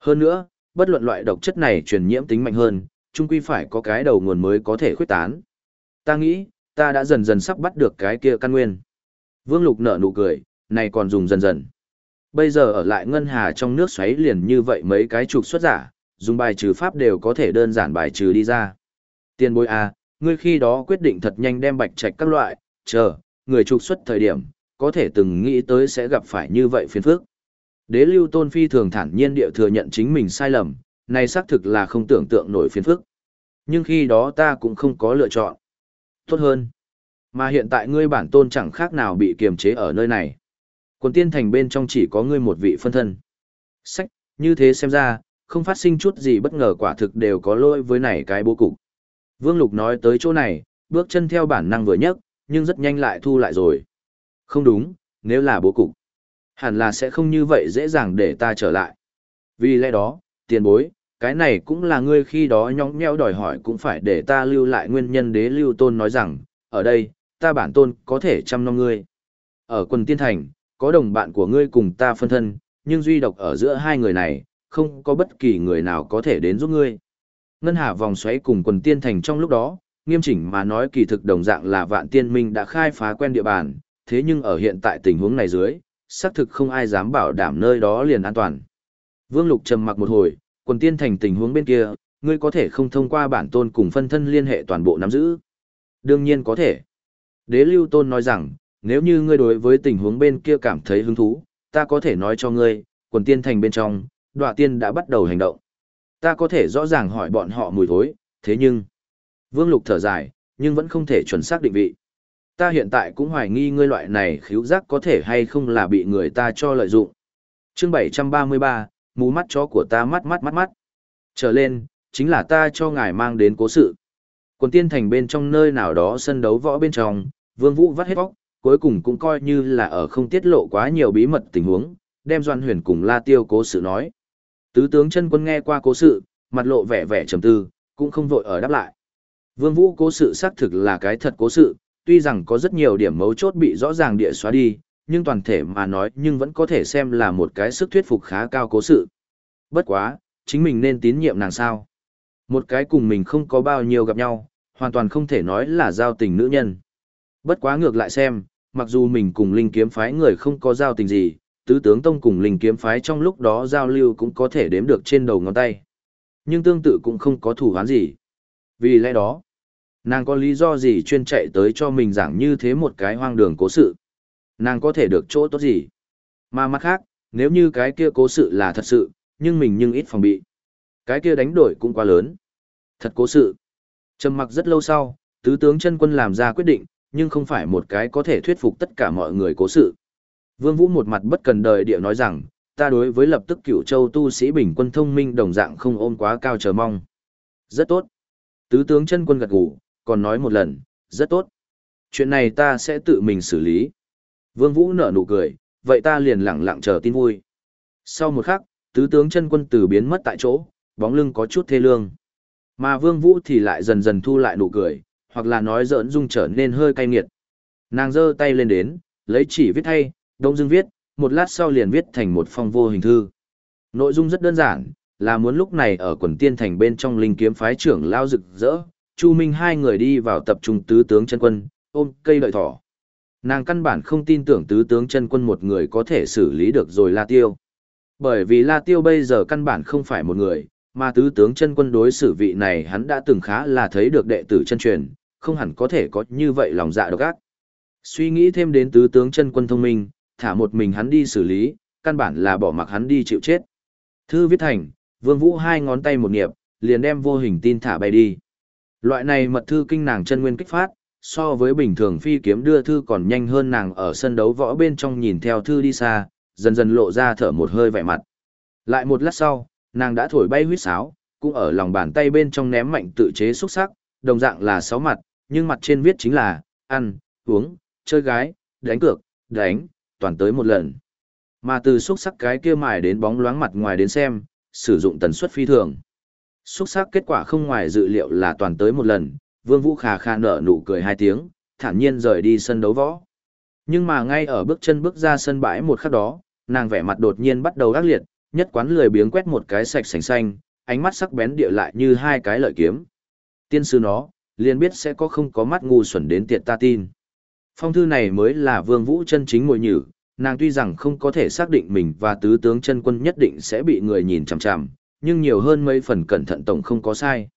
Hơn nữa, bất luận loại độc chất này truyền nhiễm tính mạnh hơn, chung quy phải có cái đầu nguồn mới có thể khuyết tán. Ta nghĩ, ta đã dần dần sắp bắt được cái kia căn nguyên. Vương Lục nở nụ cười, này còn dùng dần dần. Bây giờ ở lại ngân hà trong nước xoáy liền như vậy mấy cái trục xuất giả, dùng bài trừ pháp đều có thể đơn giản bài trừ đi ra. Tiền bối à, ngươi khi đó quyết định thật nhanh đem bạch trạch các loại, chờ, người trục xuất thời điểm, có thể từng nghĩ tới sẽ gặp phải như vậy phiền phức. Đế lưu tôn phi thường thản nhiên địa thừa nhận chính mình sai lầm, này xác thực là không tưởng tượng nổi phiền phức. Nhưng khi đó ta cũng không có lựa chọn. Tốt hơn. Mà hiện tại ngươi bản tôn chẳng khác nào bị kiềm chế ở nơi này. Quần tiên thành bên trong chỉ có ngươi một vị phân thân. Sách, như thế xem ra, không phát sinh chút gì bất ngờ quả thực đều có lỗi với này cái bố cục. Vương Lục nói tới chỗ này, bước chân theo bản năng vừa nhấc, nhưng rất nhanh lại thu lại rồi. Không đúng, nếu là bố cục, hẳn là sẽ không như vậy dễ dàng để ta trở lại. Vì lẽ đó, tiền bối, cái này cũng là ngươi khi đó nhõng nhẽo đòi hỏi cũng phải để ta lưu lại nguyên nhân đế lưu tôn nói rằng, ở đây, ta bản tôn có thể chăm nom ngươi. Ở quần tiên thành, có đồng bạn của ngươi cùng ta phân thân, nhưng duy độc ở giữa hai người này, không có bất kỳ người nào có thể đến giúp ngươi. Ngân hà vòng xoáy cùng quần tiên thành trong lúc đó, nghiêm chỉnh mà nói kỳ thực đồng dạng là vạn tiên minh đã khai phá quen địa bàn, thế nhưng ở hiện tại tình huống này dưới, xác thực không ai dám bảo đảm nơi đó liền an toàn. Vương Lục trầm mặc một hồi, quần tiên thành tình huống bên kia, ngươi có thể không thông qua bản tôn cùng phân thân liên hệ toàn bộ nắm giữ. Đương nhiên có thể. Đế lưu tôn nói rằng, nếu như ngươi đối với tình huống bên kia cảm thấy hứng thú, ta có thể nói cho ngươi, quần tiên thành bên trong, đoạ tiên đã bắt đầu hành động. Ta có thể rõ ràng hỏi bọn họ mùi thối, thế nhưng... Vương Lục thở dài, nhưng vẫn không thể chuẩn xác định vị. Ta hiện tại cũng hoài nghi ngươi loại này khíu giác có thể hay không là bị người ta cho lợi dụng. chương 733, mù mắt chó của ta mắt mắt mắt mắt. Trở lên, chính là ta cho ngài mang đến cố sự. Quần tiên thành bên trong nơi nào đó sân đấu võ bên trong, vương vũ vắt hết bóc, cuối cùng cũng coi như là ở không tiết lộ quá nhiều bí mật tình huống, đem doan huyền cùng la tiêu cố sự nói. Tứ tướng chân quân nghe qua cố sự, mặt lộ vẻ vẻ trầm tư, cũng không vội ở đáp lại. Vương vũ cố sự xác thực là cái thật cố sự, tuy rằng có rất nhiều điểm mấu chốt bị rõ ràng địa xóa đi, nhưng toàn thể mà nói nhưng vẫn có thể xem là một cái sức thuyết phục khá cao cố sự. Bất quá, chính mình nên tín nhiệm nàng sao. Một cái cùng mình không có bao nhiêu gặp nhau, hoàn toàn không thể nói là giao tình nữ nhân. Bất quá ngược lại xem, mặc dù mình cùng linh kiếm phái người không có giao tình gì, tứ tướng tông cùng linh kiếm phái trong lúc đó giao lưu cũng có thể đếm được trên đầu ngón tay. Nhưng tương tự cũng không có thủ án gì. Vì lẽ đó, nàng có lý do gì chuyên chạy tới cho mình giảng như thế một cái hoang đường cố sự. Nàng có thể được chỗ tốt gì. Mà mặt khác, nếu như cái kia cố sự là thật sự, nhưng mình nhưng ít phòng bị. Cái kia đánh đổi cũng quá lớn. Thật cố sự. Trầm mặc rất lâu sau, tứ tướng chân quân làm ra quyết định, nhưng không phải một cái có thể thuyết phục tất cả mọi người cố sự. Vương Vũ một mặt bất cần đời địa nói rằng, ta đối với lập tức cửu châu tu sĩ bình quân thông minh đồng dạng không ôm quá cao chờ mong. Rất tốt. Tứ tướng chân quân gật gù, còn nói một lần, rất tốt. Chuyện này ta sẽ tự mình xử lý. Vương Vũ nở nụ cười, vậy ta liền lặng lặng chờ tin vui. Sau một khắc, tứ tướng chân quân từ biến mất tại chỗ, bóng lưng có chút thê lương. Mà Vương Vũ thì lại dần dần thu lại nụ cười, hoặc là nói giỡn dung trở nên hơi cay nghiệt. Nàng giơ tay lên đến, lấy chỉ viết thay, đông dương viết, một lát sau liền viết thành một phong vô hình thư. Nội dung rất đơn giản, là muốn lúc này ở quần tiên thành bên trong linh kiếm phái trưởng lao rực rỡ, Chu Minh hai người đi vào tập trung tứ tướng chân quân, ôm cây đợi thỏ. Nàng căn bản không tin tưởng tứ tướng chân quân một người có thể xử lý được rồi La Tiêu. Bởi vì La Tiêu bây giờ căn bản không phải một người, mà tứ tướng chân quân đối xử vị này hắn đã từng khá là thấy được đệ tử chân truyền, không hẳn có thể có như vậy lòng dạ độc ác. Suy nghĩ thêm đến tứ tướng chân quân thông minh, thả một mình hắn đi xử lý, căn bản là bỏ mặc hắn đi chịu chết. Thư viết thành, Vương Vũ hai ngón tay một nghiệp, liền đem vô hình tin thả bay đi. Loại này mật thư kinh nàng chân nguyên kích phát, so với bình thường phi kiếm đưa thư còn nhanh hơn nàng ở sân đấu võ bên trong nhìn theo thư đi xa, dần dần lộ ra thở một hơi vẻ mặt. Lại một lát sau, nàng đã thổi bay huyết sáo, cũng ở lòng bàn tay bên trong ném mạnh tự chế xúc sắc, đồng dạng là sáu mặt, nhưng mặt trên viết chính là, ăn, uống, chơi gái, đánh cược, đánh, toàn tới một lần. Mà từ xúc sắc cái kia mài đến bóng loáng mặt ngoài đến xem, sử dụng tần suất phi thường. Xúc sắc kết quả không ngoài dự liệu là toàn tới một lần, Vương Vũ khà khà nở nụ cười hai tiếng, thản nhiên rời đi sân đấu võ. Nhưng mà ngay ở bước chân bước ra sân bãi một khắc đó, nàng vẻ mặt đột nhiên bắt đầu ác liệt, nhất quán lười biếng quét một cái sạch sành xanh, ánh mắt sắc bén địa lại như hai cái lợi kiếm. Tiên sư nó, liền biết sẽ có không có mắt ngu xuẩn đến tiệt ta tin. Phong thư này mới là vương vũ chân chính ngồi nhử, nàng tuy rằng không có thể xác định mình và tứ tướng chân quân nhất định sẽ bị người nhìn chằm chằm, nhưng nhiều hơn mấy phần cẩn thận tổng không có sai.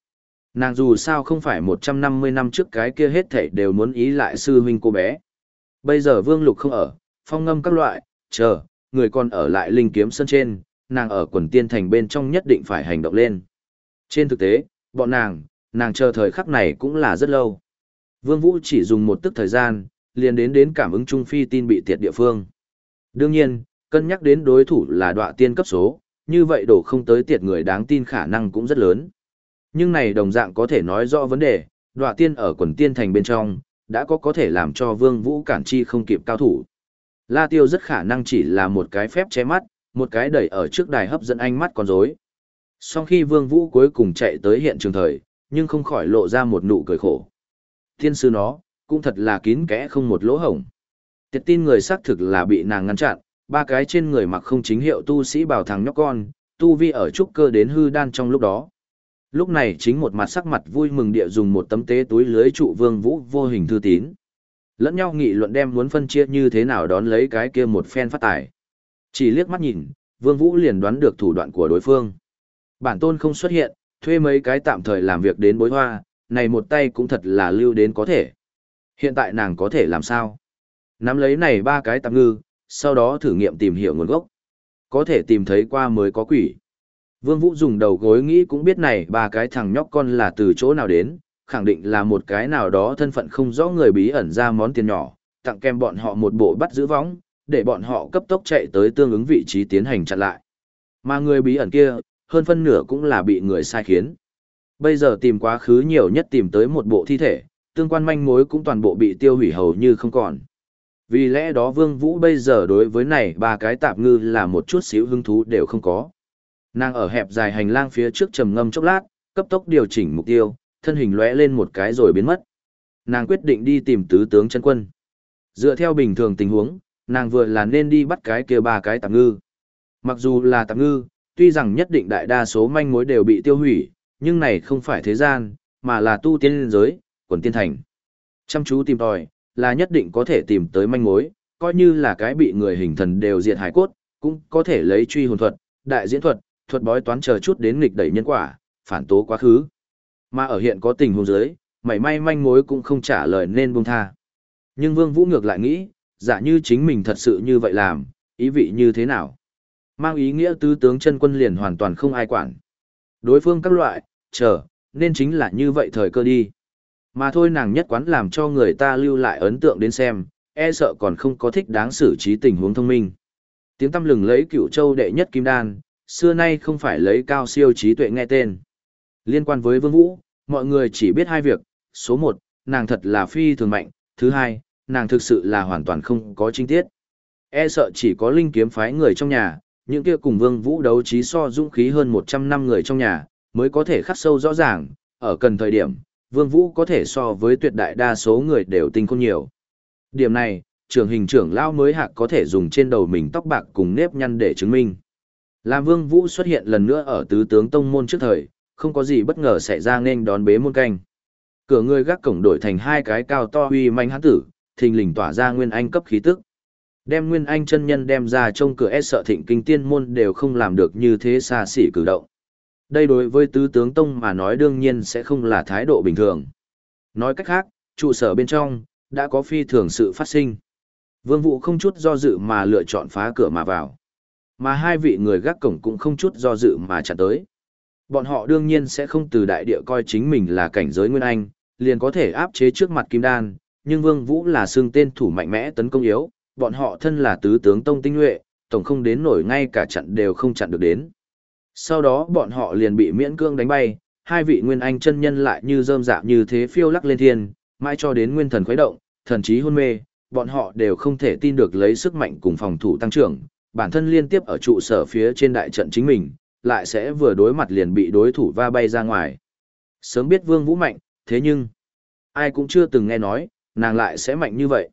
Nàng dù sao không phải 150 năm trước cái kia hết thảy đều muốn ý lại sư huynh cô bé. Bây giờ vương lục không ở, phong ngâm các loại, chờ, người còn ở lại linh kiếm sân trên, nàng ở quần tiên thành bên trong nhất định phải hành động lên. Trên thực tế, bọn nàng, nàng chờ thời khắc này cũng là rất lâu. Vương Vũ chỉ dùng một tức thời gian, liền đến đến cảm ứng trung phi tin bị tiệt địa phương. Đương nhiên, cân nhắc đến đối thủ là đọa tiên cấp số, như vậy đổ không tới tiệt người đáng tin khả năng cũng rất lớn. Nhưng này đồng dạng có thể nói rõ vấn đề, đọa tiên ở quần tiên thành bên trong, đã có có thể làm cho vương vũ cản chi không kịp cao thủ. La tiêu rất khả năng chỉ là một cái phép che mắt, một cái đẩy ở trước đài hấp dẫn ánh mắt con rối. Sau khi vương vũ cuối cùng chạy tới hiện trường thời, nhưng không khỏi lộ ra một nụ cười khổ. Thiên sư nó, cũng thật là kín kẽ không một lỗ hổng. Tiệt tin người xác thực là bị nàng ngăn chặn, ba cái trên người mặc không chính hiệu tu sĩ bảo thằng nhóc con, tu vi ở trúc cơ đến hư đan trong lúc đó. Lúc này chính một mặt sắc mặt vui mừng địa dùng một tấm tế túi lưới trụ vương vũ vô hình thư tín. Lẫn nhau nghị luận đem muốn phân chia như thế nào đón lấy cái kia một phen phát tài. Chỉ liếc mắt nhìn, vương vũ liền đoán được thủ đoạn của đối phương. Bản tôn không xuất hiện, thuê mấy cái tạm thời làm việc đến bối hoa, này một tay cũng thật là lưu đến có thể. Hiện tại nàng có thể làm sao? Nắm lấy này ba cái tạm ngư, sau đó thử nghiệm tìm hiểu nguồn gốc. Có thể tìm thấy qua mới có quỷ. Vương Vũ dùng đầu gối nghĩ cũng biết này ba cái thằng nhóc con là từ chỗ nào đến, khẳng định là một cái nào đó thân phận không rõ người bí ẩn ra món tiền nhỏ, tặng kèm bọn họ một bộ bắt giữ võng, để bọn họ cấp tốc chạy tới tương ứng vị trí tiến hành chặn lại. Mà người bí ẩn kia, hơn phân nửa cũng là bị người sai khiến. Bây giờ tìm quá khứ nhiều nhất tìm tới một bộ thi thể, tương quan manh mối cũng toàn bộ bị tiêu hủy hầu như không còn. Vì lẽ đó Vương Vũ bây giờ đối với này ba cái tạp ngư là một chút xíu hứng thú đều không có. Nàng ở hẹp dài hành lang phía trước trầm ngâm chốc lát, cấp tốc điều chỉnh mục tiêu, thân hình lóe lên một cái rồi biến mất. Nàng quyết định đi tìm tứ tướng chân quân. Dựa theo bình thường tình huống, nàng vừa là nên đi bắt cái kia ba cái tạp ngư. Mặc dù là tạp ngư, tuy rằng nhất định đại đa số manh mối đều bị tiêu hủy, nhưng này không phải thế gian, mà là tu tiên giới, quần tiên thành. Chăm chú tìm tòi, là nhất định có thể tìm tới manh mối, coi như là cái bị người hình thần đều diệt hải cốt, cũng có thể lấy truy hồn thuật, đại diễn thuật, thuật bói toán chờ chút đến nghịch đẩy nhân quả, phản tố quá khứ. Mà ở hiện có tình huống dưới, mảy may manh mối cũng không trả lời nên buông tha. Nhưng Vương Vũ ngược lại nghĩ, giả như chính mình thật sự như vậy làm, ý vị như thế nào? Mang ý nghĩa tứ tướng chân quân liền hoàn toàn không ai quản. Đối phương các loại, chờ, nên chính là như vậy thời cơ đi. Mà thôi nàng nhất quán làm cho người ta lưu lại ấn tượng đến xem, e sợ còn không có thích đáng xử trí tình huống thông minh. Tiếng tâm lừng lấy cựu châu đệ nhất kim đan, xưa nay không phải lấy cao siêu trí tuệ nghe tên. Liên quan với Vương Vũ, mọi người chỉ biết hai việc, số một, nàng thật là phi thường mạnh, thứ hai, nàng thực sự là hoàn toàn không có chi tiết. E sợ chỉ có linh kiếm phái người trong nhà, những kia cùng Vương Vũ đấu trí so dũng khí hơn 100 năm người trong nhà, mới có thể khắc sâu rõ ràng, ở cần thời điểm, Vương Vũ có thể so với tuyệt đại đa số người đều tinh khôn nhiều. Điểm này, trưởng hình trưởng lao mới hạc có thể dùng trên đầu mình tóc bạc cùng nếp nhăn để chứng minh. Làm Vương Vũ xuất hiện lần nữa ở tứ tướng tông môn trước thời, không có gì bất ngờ xảy ra nên đón bế môn canh. Cửa người gác cổng đổi thành hai cái cao to uy manh hán tử, thình lình tỏa ra nguyên anh cấp khí tức. Đem nguyên anh chân nhân đem ra trong cửa e sợ thịnh kinh tiên môn đều không làm được như thế xa xỉ cử động. Đây đối với tứ tướng tông mà nói đương nhiên sẽ không là thái độ bình thường. Nói cách khác, trụ sở bên trong, đã có phi thường sự phát sinh. Vương vụ không chút do dự mà lựa chọn phá cửa mà vào. Mà hai vị người gác cổng cũng không chút do dự mà chặn tới. Bọn họ đương nhiên sẽ không từ đại địa coi chính mình là cảnh giới Nguyên Anh, liền có thể áp chế trước mặt Kim Đan, nhưng Vương Vũ là xương tên thủ mạnh mẽ tấn công yếu, bọn họ thân là tứ tướng tông tinh nhuệ, tổng không đến nổi ngay cả chặn đều không chặn được đến. Sau đó bọn họ liền bị miễn cương đánh bay, hai vị nguyên anh chân nhân lại như rơm rạ như thế phiêu lắc lên thiên, mãi cho đến nguyên thần khuấy động, thần trí hôn mê, bọn họ đều không thể tin được lấy sức mạnh cùng phòng thủ tăng trưởng, bản thân liên tiếp ở trụ sở phía trên đại trận chính mình, lại sẽ vừa đối mặt liền bị đối thủ va bay ra ngoài. Sớm biết Vương Vũ mạnh, thế nhưng, ai cũng chưa từng nghe nói, nàng lại sẽ mạnh như vậy.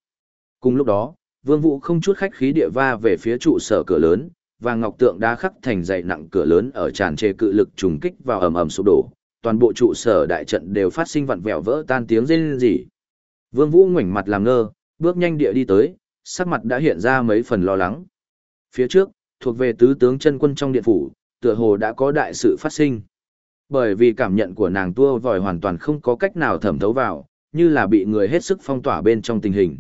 Cùng lúc đó, Vương Vũ không chút khách khí địa va về phía trụ sở cửa lớn, và ngọc tượng đá khắc thành dày nặng cửa lớn ở tràn trề cự lực trùng kích vào ầm ầm sụp đổ, toàn bộ trụ sở đại trận đều phát sinh vặn vẹo vỡ tan tiếng rên rỉ. Vương Vũ ngoảnh mặt làm ngơ, bước nhanh địa đi tới, sắc mặt đã hiện ra mấy phần lo lắng. Phía trước, thuộc về tứ tướng chân quân trong điện phủ, tựa hồ đã có đại sự phát sinh. Bởi vì cảm nhận của nàng tua vòi hoàn toàn không có cách nào thẩm thấu vào, như là bị người hết sức phong tỏa bên trong tình hình.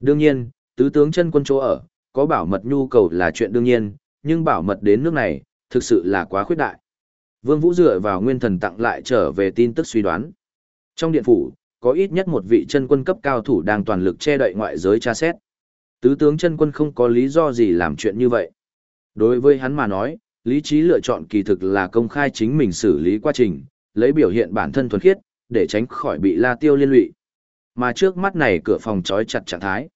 Đương nhiên, tứ tướng chân quân chỗ ở, có bảo mật nhu cầu là chuyện đương nhiên, nhưng bảo mật đến nước này, thực sự là quá khuyết đại. Vương Vũ dựa vào nguyên thần tặng lại trở về tin tức suy đoán. Trong điện phủ, có ít nhất một vị chân quân cấp cao thủ đang toàn lực che đậy ngoại giới tra xét. Tứ tướng chân quân không có lý do gì làm chuyện như vậy. Đối với hắn mà nói, lý trí lựa chọn kỳ thực là công khai chính mình xử lý quá trình, lấy biểu hiện bản thân thuần khiết, để tránh khỏi bị la tiêu liên lụy. Mà trước mắt này cửa phòng trói chặt trạng thái.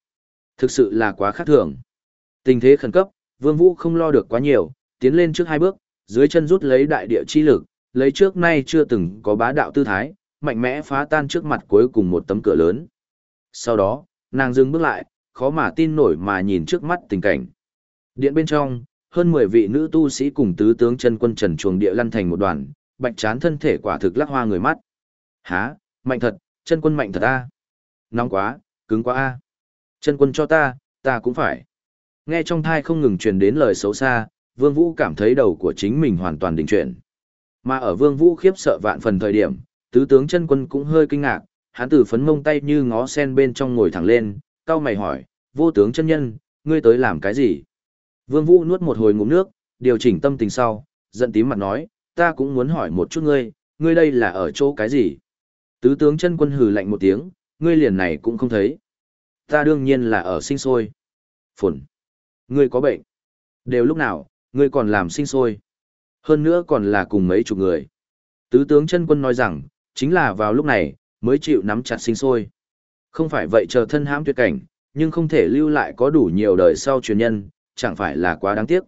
Thực sự là quá khác thường. Tình thế khẩn cấp, Vương Vũ không lo được quá nhiều, tiến lên trước hai bước, dưới chân rút lấy đại địa chi lực, lấy trước nay chưa từng có bá đạo tư thái, mạnh mẽ phá tan trước mặt cuối cùng một tấm cửa lớn. Sau đó, nàng dừng bước lại, khó mà tin nổi mà nhìn trước mắt tình cảnh. Điện bên trong, hơn 10 vị nữ tu sĩ cùng tứ tướng chân quân trần chuồng địa lăn thành một đoàn, bạch chán thân thể quả thực lắc hoa người mắt. Hả, mạnh thật, chân quân mạnh thật a. Nóng quá, cứng quá a. Chân quân cho ta, ta cũng phải. Nghe trong thai không ngừng truyền đến lời xấu xa, Vương Vũ cảm thấy đầu của chính mình hoàn toàn đình chuyển. Mà ở Vương Vũ khiếp sợ vạn phần thời điểm, tứ tướng chân quân cũng hơi kinh ngạc, hắn từ phấn mông tay như ngó sen bên trong ngồi thẳng lên, cao mày hỏi, vô tướng chân nhân, ngươi tới làm cái gì? Vương Vũ nuốt một hồi ngụm nước, điều chỉnh tâm tình sau, giận tím mặt nói, ta cũng muốn hỏi một chút ngươi, ngươi đây là ở chỗ cái gì? Tứ tướng chân quân hừ lạnh một tiếng, ngươi liền này cũng không thấy. Ta đương nhiên là ở sinh sôi. Phồn. Ngươi có bệnh. Đều lúc nào, ngươi còn làm sinh sôi. Hơn nữa còn là cùng mấy chục người. Tứ tướng chân quân nói rằng, chính là vào lúc này, mới chịu nắm chặt sinh sôi. Không phải vậy chờ thân hãm tuyệt cảnh, nhưng không thể lưu lại có đủ nhiều đời sau truyền nhân, chẳng phải là quá đáng tiếc.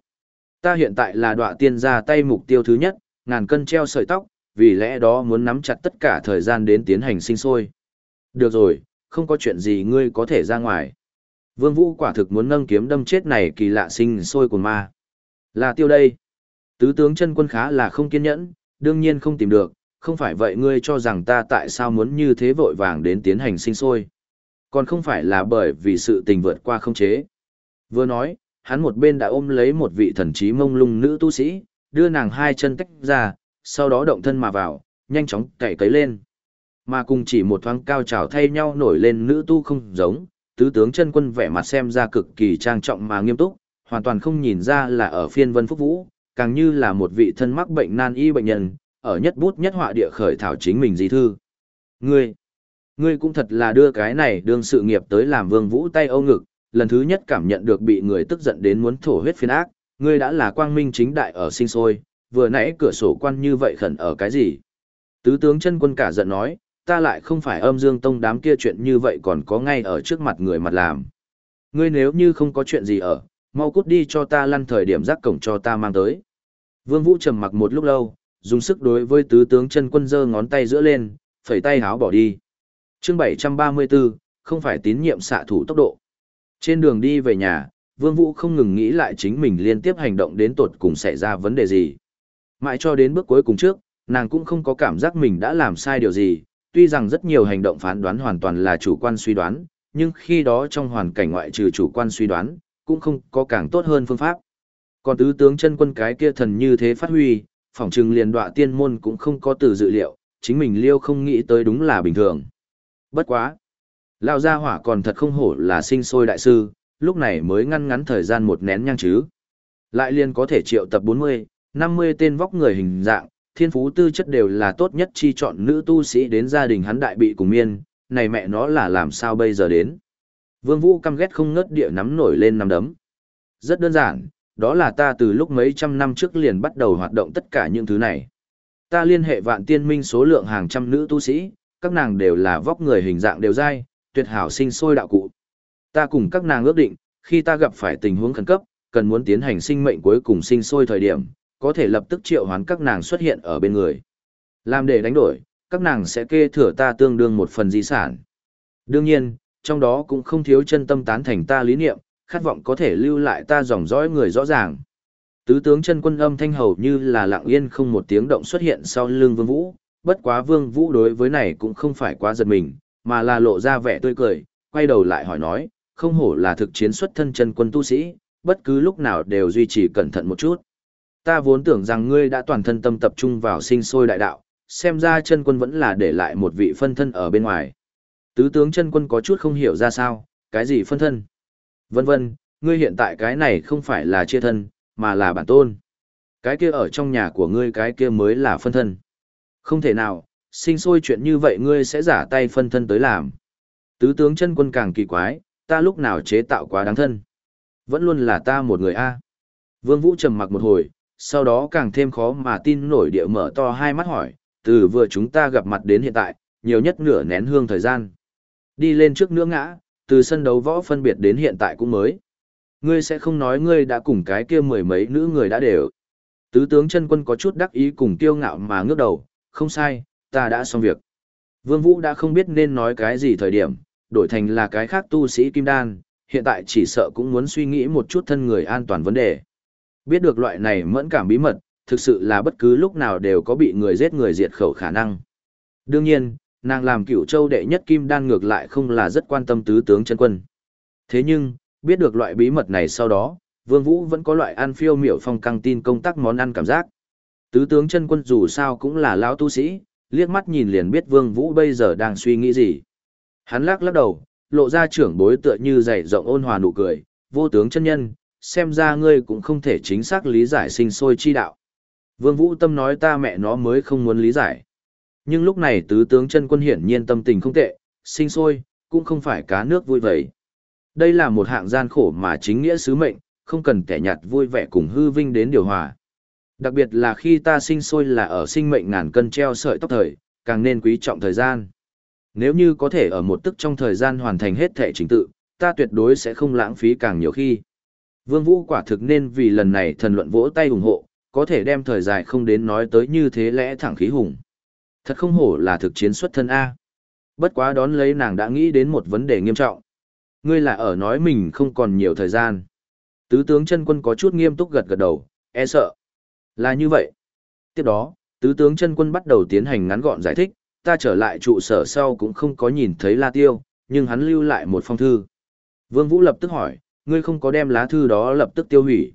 Ta hiện tại là đọa tiên ra tay mục tiêu thứ nhất, ngàn cân treo sợi tóc, vì lẽ đó muốn nắm chặt tất cả thời gian đến tiến hành sinh sôi. Được rồi, không có chuyện gì ngươi có thể ra ngoài. Vương Vũ quả thực muốn nâng kiếm đâm chết này kỳ lạ sinh sôi của ma. Là tiêu đây. Tứ tướng chân quân khá là không kiên nhẫn, đương nhiên không tìm được, không phải vậy ngươi cho rằng ta tại sao muốn như thế vội vàng đến tiến hành sinh sôi. Còn không phải là bởi vì sự tình vượt qua không chế. Vừa nói, hắn một bên đã ôm lấy một vị thần trí mông lung nữ tu sĩ, đưa nàng hai chân tách ra, sau đó động thân mà vào, nhanh chóng cày cấy lên. Mà cùng chỉ một thoáng cao trào thay nhau nổi lên nữ tu không giống, tứ tướng chân quân vẻ mặt xem ra cực kỳ trang trọng mà nghiêm túc, hoàn toàn không nhìn ra là ở phiên vân phúc vũ, càng như là một vị thân mắc bệnh nan y bệnh nhân, ở nhất bút nhất họa địa khởi thảo chính mình di thư. Ngươi, ngươi cũng thật là đưa cái này đương sự nghiệp tới làm vương vũ tay âu ngực, lần thứ nhất cảm nhận được bị người tức giận đến muốn thổ huyết phiên ác, ngươi đã là quang minh chính đại ở sinh sôi, vừa nãy cửa sổ quan như vậy khẩn ở cái gì? Tứ tướng chân quân cả giận nói, ta lại không phải âm dương tông đám kia chuyện như vậy còn có ngay ở trước mặt người mặt làm. Ngươi nếu như không có chuyện gì ở, mau cút đi cho ta lăn thời điểm rác cổng cho ta mang tới. Vương Vũ trầm mặc một lúc lâu, dùng sức đối với tứ tướng chân quân giơ ngón tay giữa lên, phẩy tay háo bỏ đi. Chương 734, không phải tín nhiệm xạ thủ tốc độ. Trên đường đi về nhà, Vương Vũ không ngừng nghĩ lại chính mình liên tiếp hành động đến tột cùng xảy ra vấn đề gì. Mãi cho đến bước cuối cùng trước, nàng cũng không có cảm giác mình đã làm sai điều gì, tuy rằng rất nhiều hành động phán đoán hoàn toàn là chủ quan suy đoán, nhưng khi đó trong hoàn cảnh ngoại trừ chủ quan suy đoán, cũng không có càng tốt hơn phương pháp. Còn tứ tướng chân quân cái kia thần như thế phát huy, phỏng chừng liền đọa tiên môn cũng không có từ dự liệu, chính mình liêu không nghĩ tới đúng là bình thường. Bất quá. Lao gia hỏa còn thật không hổ là sinh sôi đại sư, lúc này mới ngăn ngắn thời gian một nén nhang chứ. Lại liền có thể triệu tập 40, 50 tên vóc người hình dạng, thiên phú tư chất đều là tốt nhất chi chọn nữ tu sĩ đến gia đình hắn đại bị cùng miên, này mẹ nó là làm sao bây giờ đến. Vương Vũ căm ghét không ngớt địa nắm nổi lên nắm đấm. Rất đơn giản, đó là ta từ lúc mấy trăm năm trước liền bắt đầu hoạt động tất cả những thứ này. Ta liên hệ vạn tiên minh số lượng hàng trăm nữ tu sĩ, các nàng đều là vóc người hình dạng đều dai, tuyệt hảo sinh sôi đạo cụ. Ta cùng các nàng ước định, khi ta gặp phải tình huống khẩn cấp, cần muốn tiến hành sinh mệnh cuối cùng sinh sôi thời điểm, có thể lập tức triệu hoán các nàng xuất hiện ở bên người. Làm để đánh đổi, các nàng sẽ kê thừa ta tương đương một phần di sản. Đương nhiên, trong đó cũng không thiếu chân tâm tán thành ta lý niệm, khát vọng có thể lưu lại ta dòng dõi người rõ ràng. Tứ tướng chân quân âm thanh hầu như là lặng yên không một tiếng động xuất hiện sau lưng Vương Vũ, bất quá Vương Vũ đối với này cũng không phải quá giật mình, mà là lộ ra vẻ tươi cười, quay đầu lại hỏi nói, không hổ là thực chiến xuất thân chân quân tu sĩ, bất cứ lúc nào đều duy trì cẩn thận một chút. Ta vốn tưởng rằng ngươi đã toàn thân tâm tập trung vào sinh sôi đại đạo, xem ra chân quân vẫn là để lại một vị phân thân ở bên ngoài. Tứ tướng chân quân có chút không hiểu ra sao, cái gì phân thân. Vân vân, ngươi hiện tại cái này không phải là chia thân, mà là bản tôn. Cái kia ở trong nhà của ngươi cái kia mới là phân thân. Không thể nào, sinh sôi chuyện như vậy ngươi sẽ giả tay phân thân tới làm. Tứ tướng chân quân càng kỳ quái, ta lúc nào chế tạo quá đáng thân. Vẫn luôn là ta một người a. Vương Vũ trầm mặc một hồi, sau đó càng thêm khó mà tin nổi địa mở to hai mắt hỏi, từ vừa chúng ta gặp mặt đến hiện tại, nhiều nhất nửa nén hương thời gian. Đi lên trước nữa ngã, từ sân đấu võ phân biệt đến hiện tại cũng mới. Ngươi sẽ không nói ngươi đã cùng cái kia mười mấy nữ người đã đều. Tứ tướng chân quân có chút đắc ý cùng kiêu ngạo mà ngước đầu, không sai, ta đã xong việc. Vương Vũ đã không biết nên nói cái gì thời điểm, đổi thành là cái khác tu sĩ kim đan, hiện tại chỉ sợ cũng muốn suy nghĩ một chút thân người an toàn vấn đề. Biết được loại này mẫn cảm bí mật, thực sự là bất cứ lúc nào đều có bị người giết người diệt khẩu khả năng. Đương nhiên, nàng làm cửu châu đệ nhất kim đan ngược lại không là rất quan tâm tứ tướng chân quân. Thế nhưng, biết được loại bí mật này sau đó, Vương Vũ vẫn có loại ăn phiêu miểu phong căng tin công tác món ăn cảm giác. Tứ tướng chân quân dù sao cũng là lão tu sĩ, liếc mắt nhìn liền biết Vương Vũ bây giờ đang suy nghĩ gì. Hắn lắc lắc đầu, lộ ra trưởng bối tựa như dày rộng ôn hòa nụ cười, vô tướng chân nhân, xem ra ngươi cũng không thể chính xác lý giải sinh sôi chi đạo. Vương Vũ Tâm nói ta mẹ nó mới không muốn lý giải. Nhưng lúc này tứ tướng chân quân hiển nhiên tâm tình không tệ, sinh sôi, cũng không phải cá nước vui vẻ Đây là một hạng gian khổ mà chính nghĩa sứ mệnh, không cần kẻ nhạt vui vẻ cùng hư vinh đến điều hòa. Đặc biệt là khi ta sinh sôi là ở sinh mệnh ngàn cân treo sợi tóc thời, càng nên quý trọng thời gian. Nếu như có thể ở một tức trong thời gian hoàn thành hết thể chính tự, ta tuyệt đối sẽ không lãng phí càng nhiều khi. Vương Vũ quả thực nên vì lần này thần luận vỗ tay ủng hộ, có thể đem thời dài không đến nói tới như thế lẽ thẳng khí hùng. Thật không hổ là thực chiến xuất thân A. Bất quá đón lấy nàng đã nghĩ đến một vấn đề nghiêm trọng. Ngươi là ở nói mình không còn nhiều thời gian. Tứ tướng chân quân có chút nghiêm túc gật gật đầu, e sợ. Là như vậy. Tiếp đó, tứ tướng chân quân bắt đầu tiến hành ngắn gọn giải thích, ta trở lại trụ sở sau cũng không có nhìn thấy La Tiêu, nhưng hắn lưu lại một phong thư. Vương Vũ lập tức hỏi, ngươi không có đem lá thư đó lập tức tiêu hủy.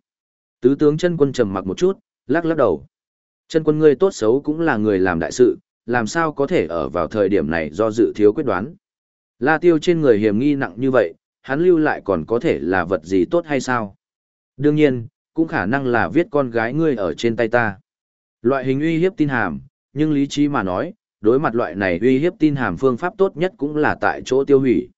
Tứ tướng chân quân trầm mặc một chút, lắc lắc đầu. Chân quân ngươi tốt xấu cũng là người làm đại sự, làm sao có thể ở vào thời điểm này do dự thiếu quyết đoán. La tiêu trên người hiểm nghi nặng như vậy, hắn lưu lại còn có thể là vật gì tốt hay sao? Đương nhiên, cũng khả năng là viết con gái ngươi ở trên tay ta. Loại hình uy hiếp tin hàm, nhưng lý trí mà nói, đối mặt loại này uy hiếp tin hàm phương pháp tốt nhất cũng là tại chỗ tiêu hủy.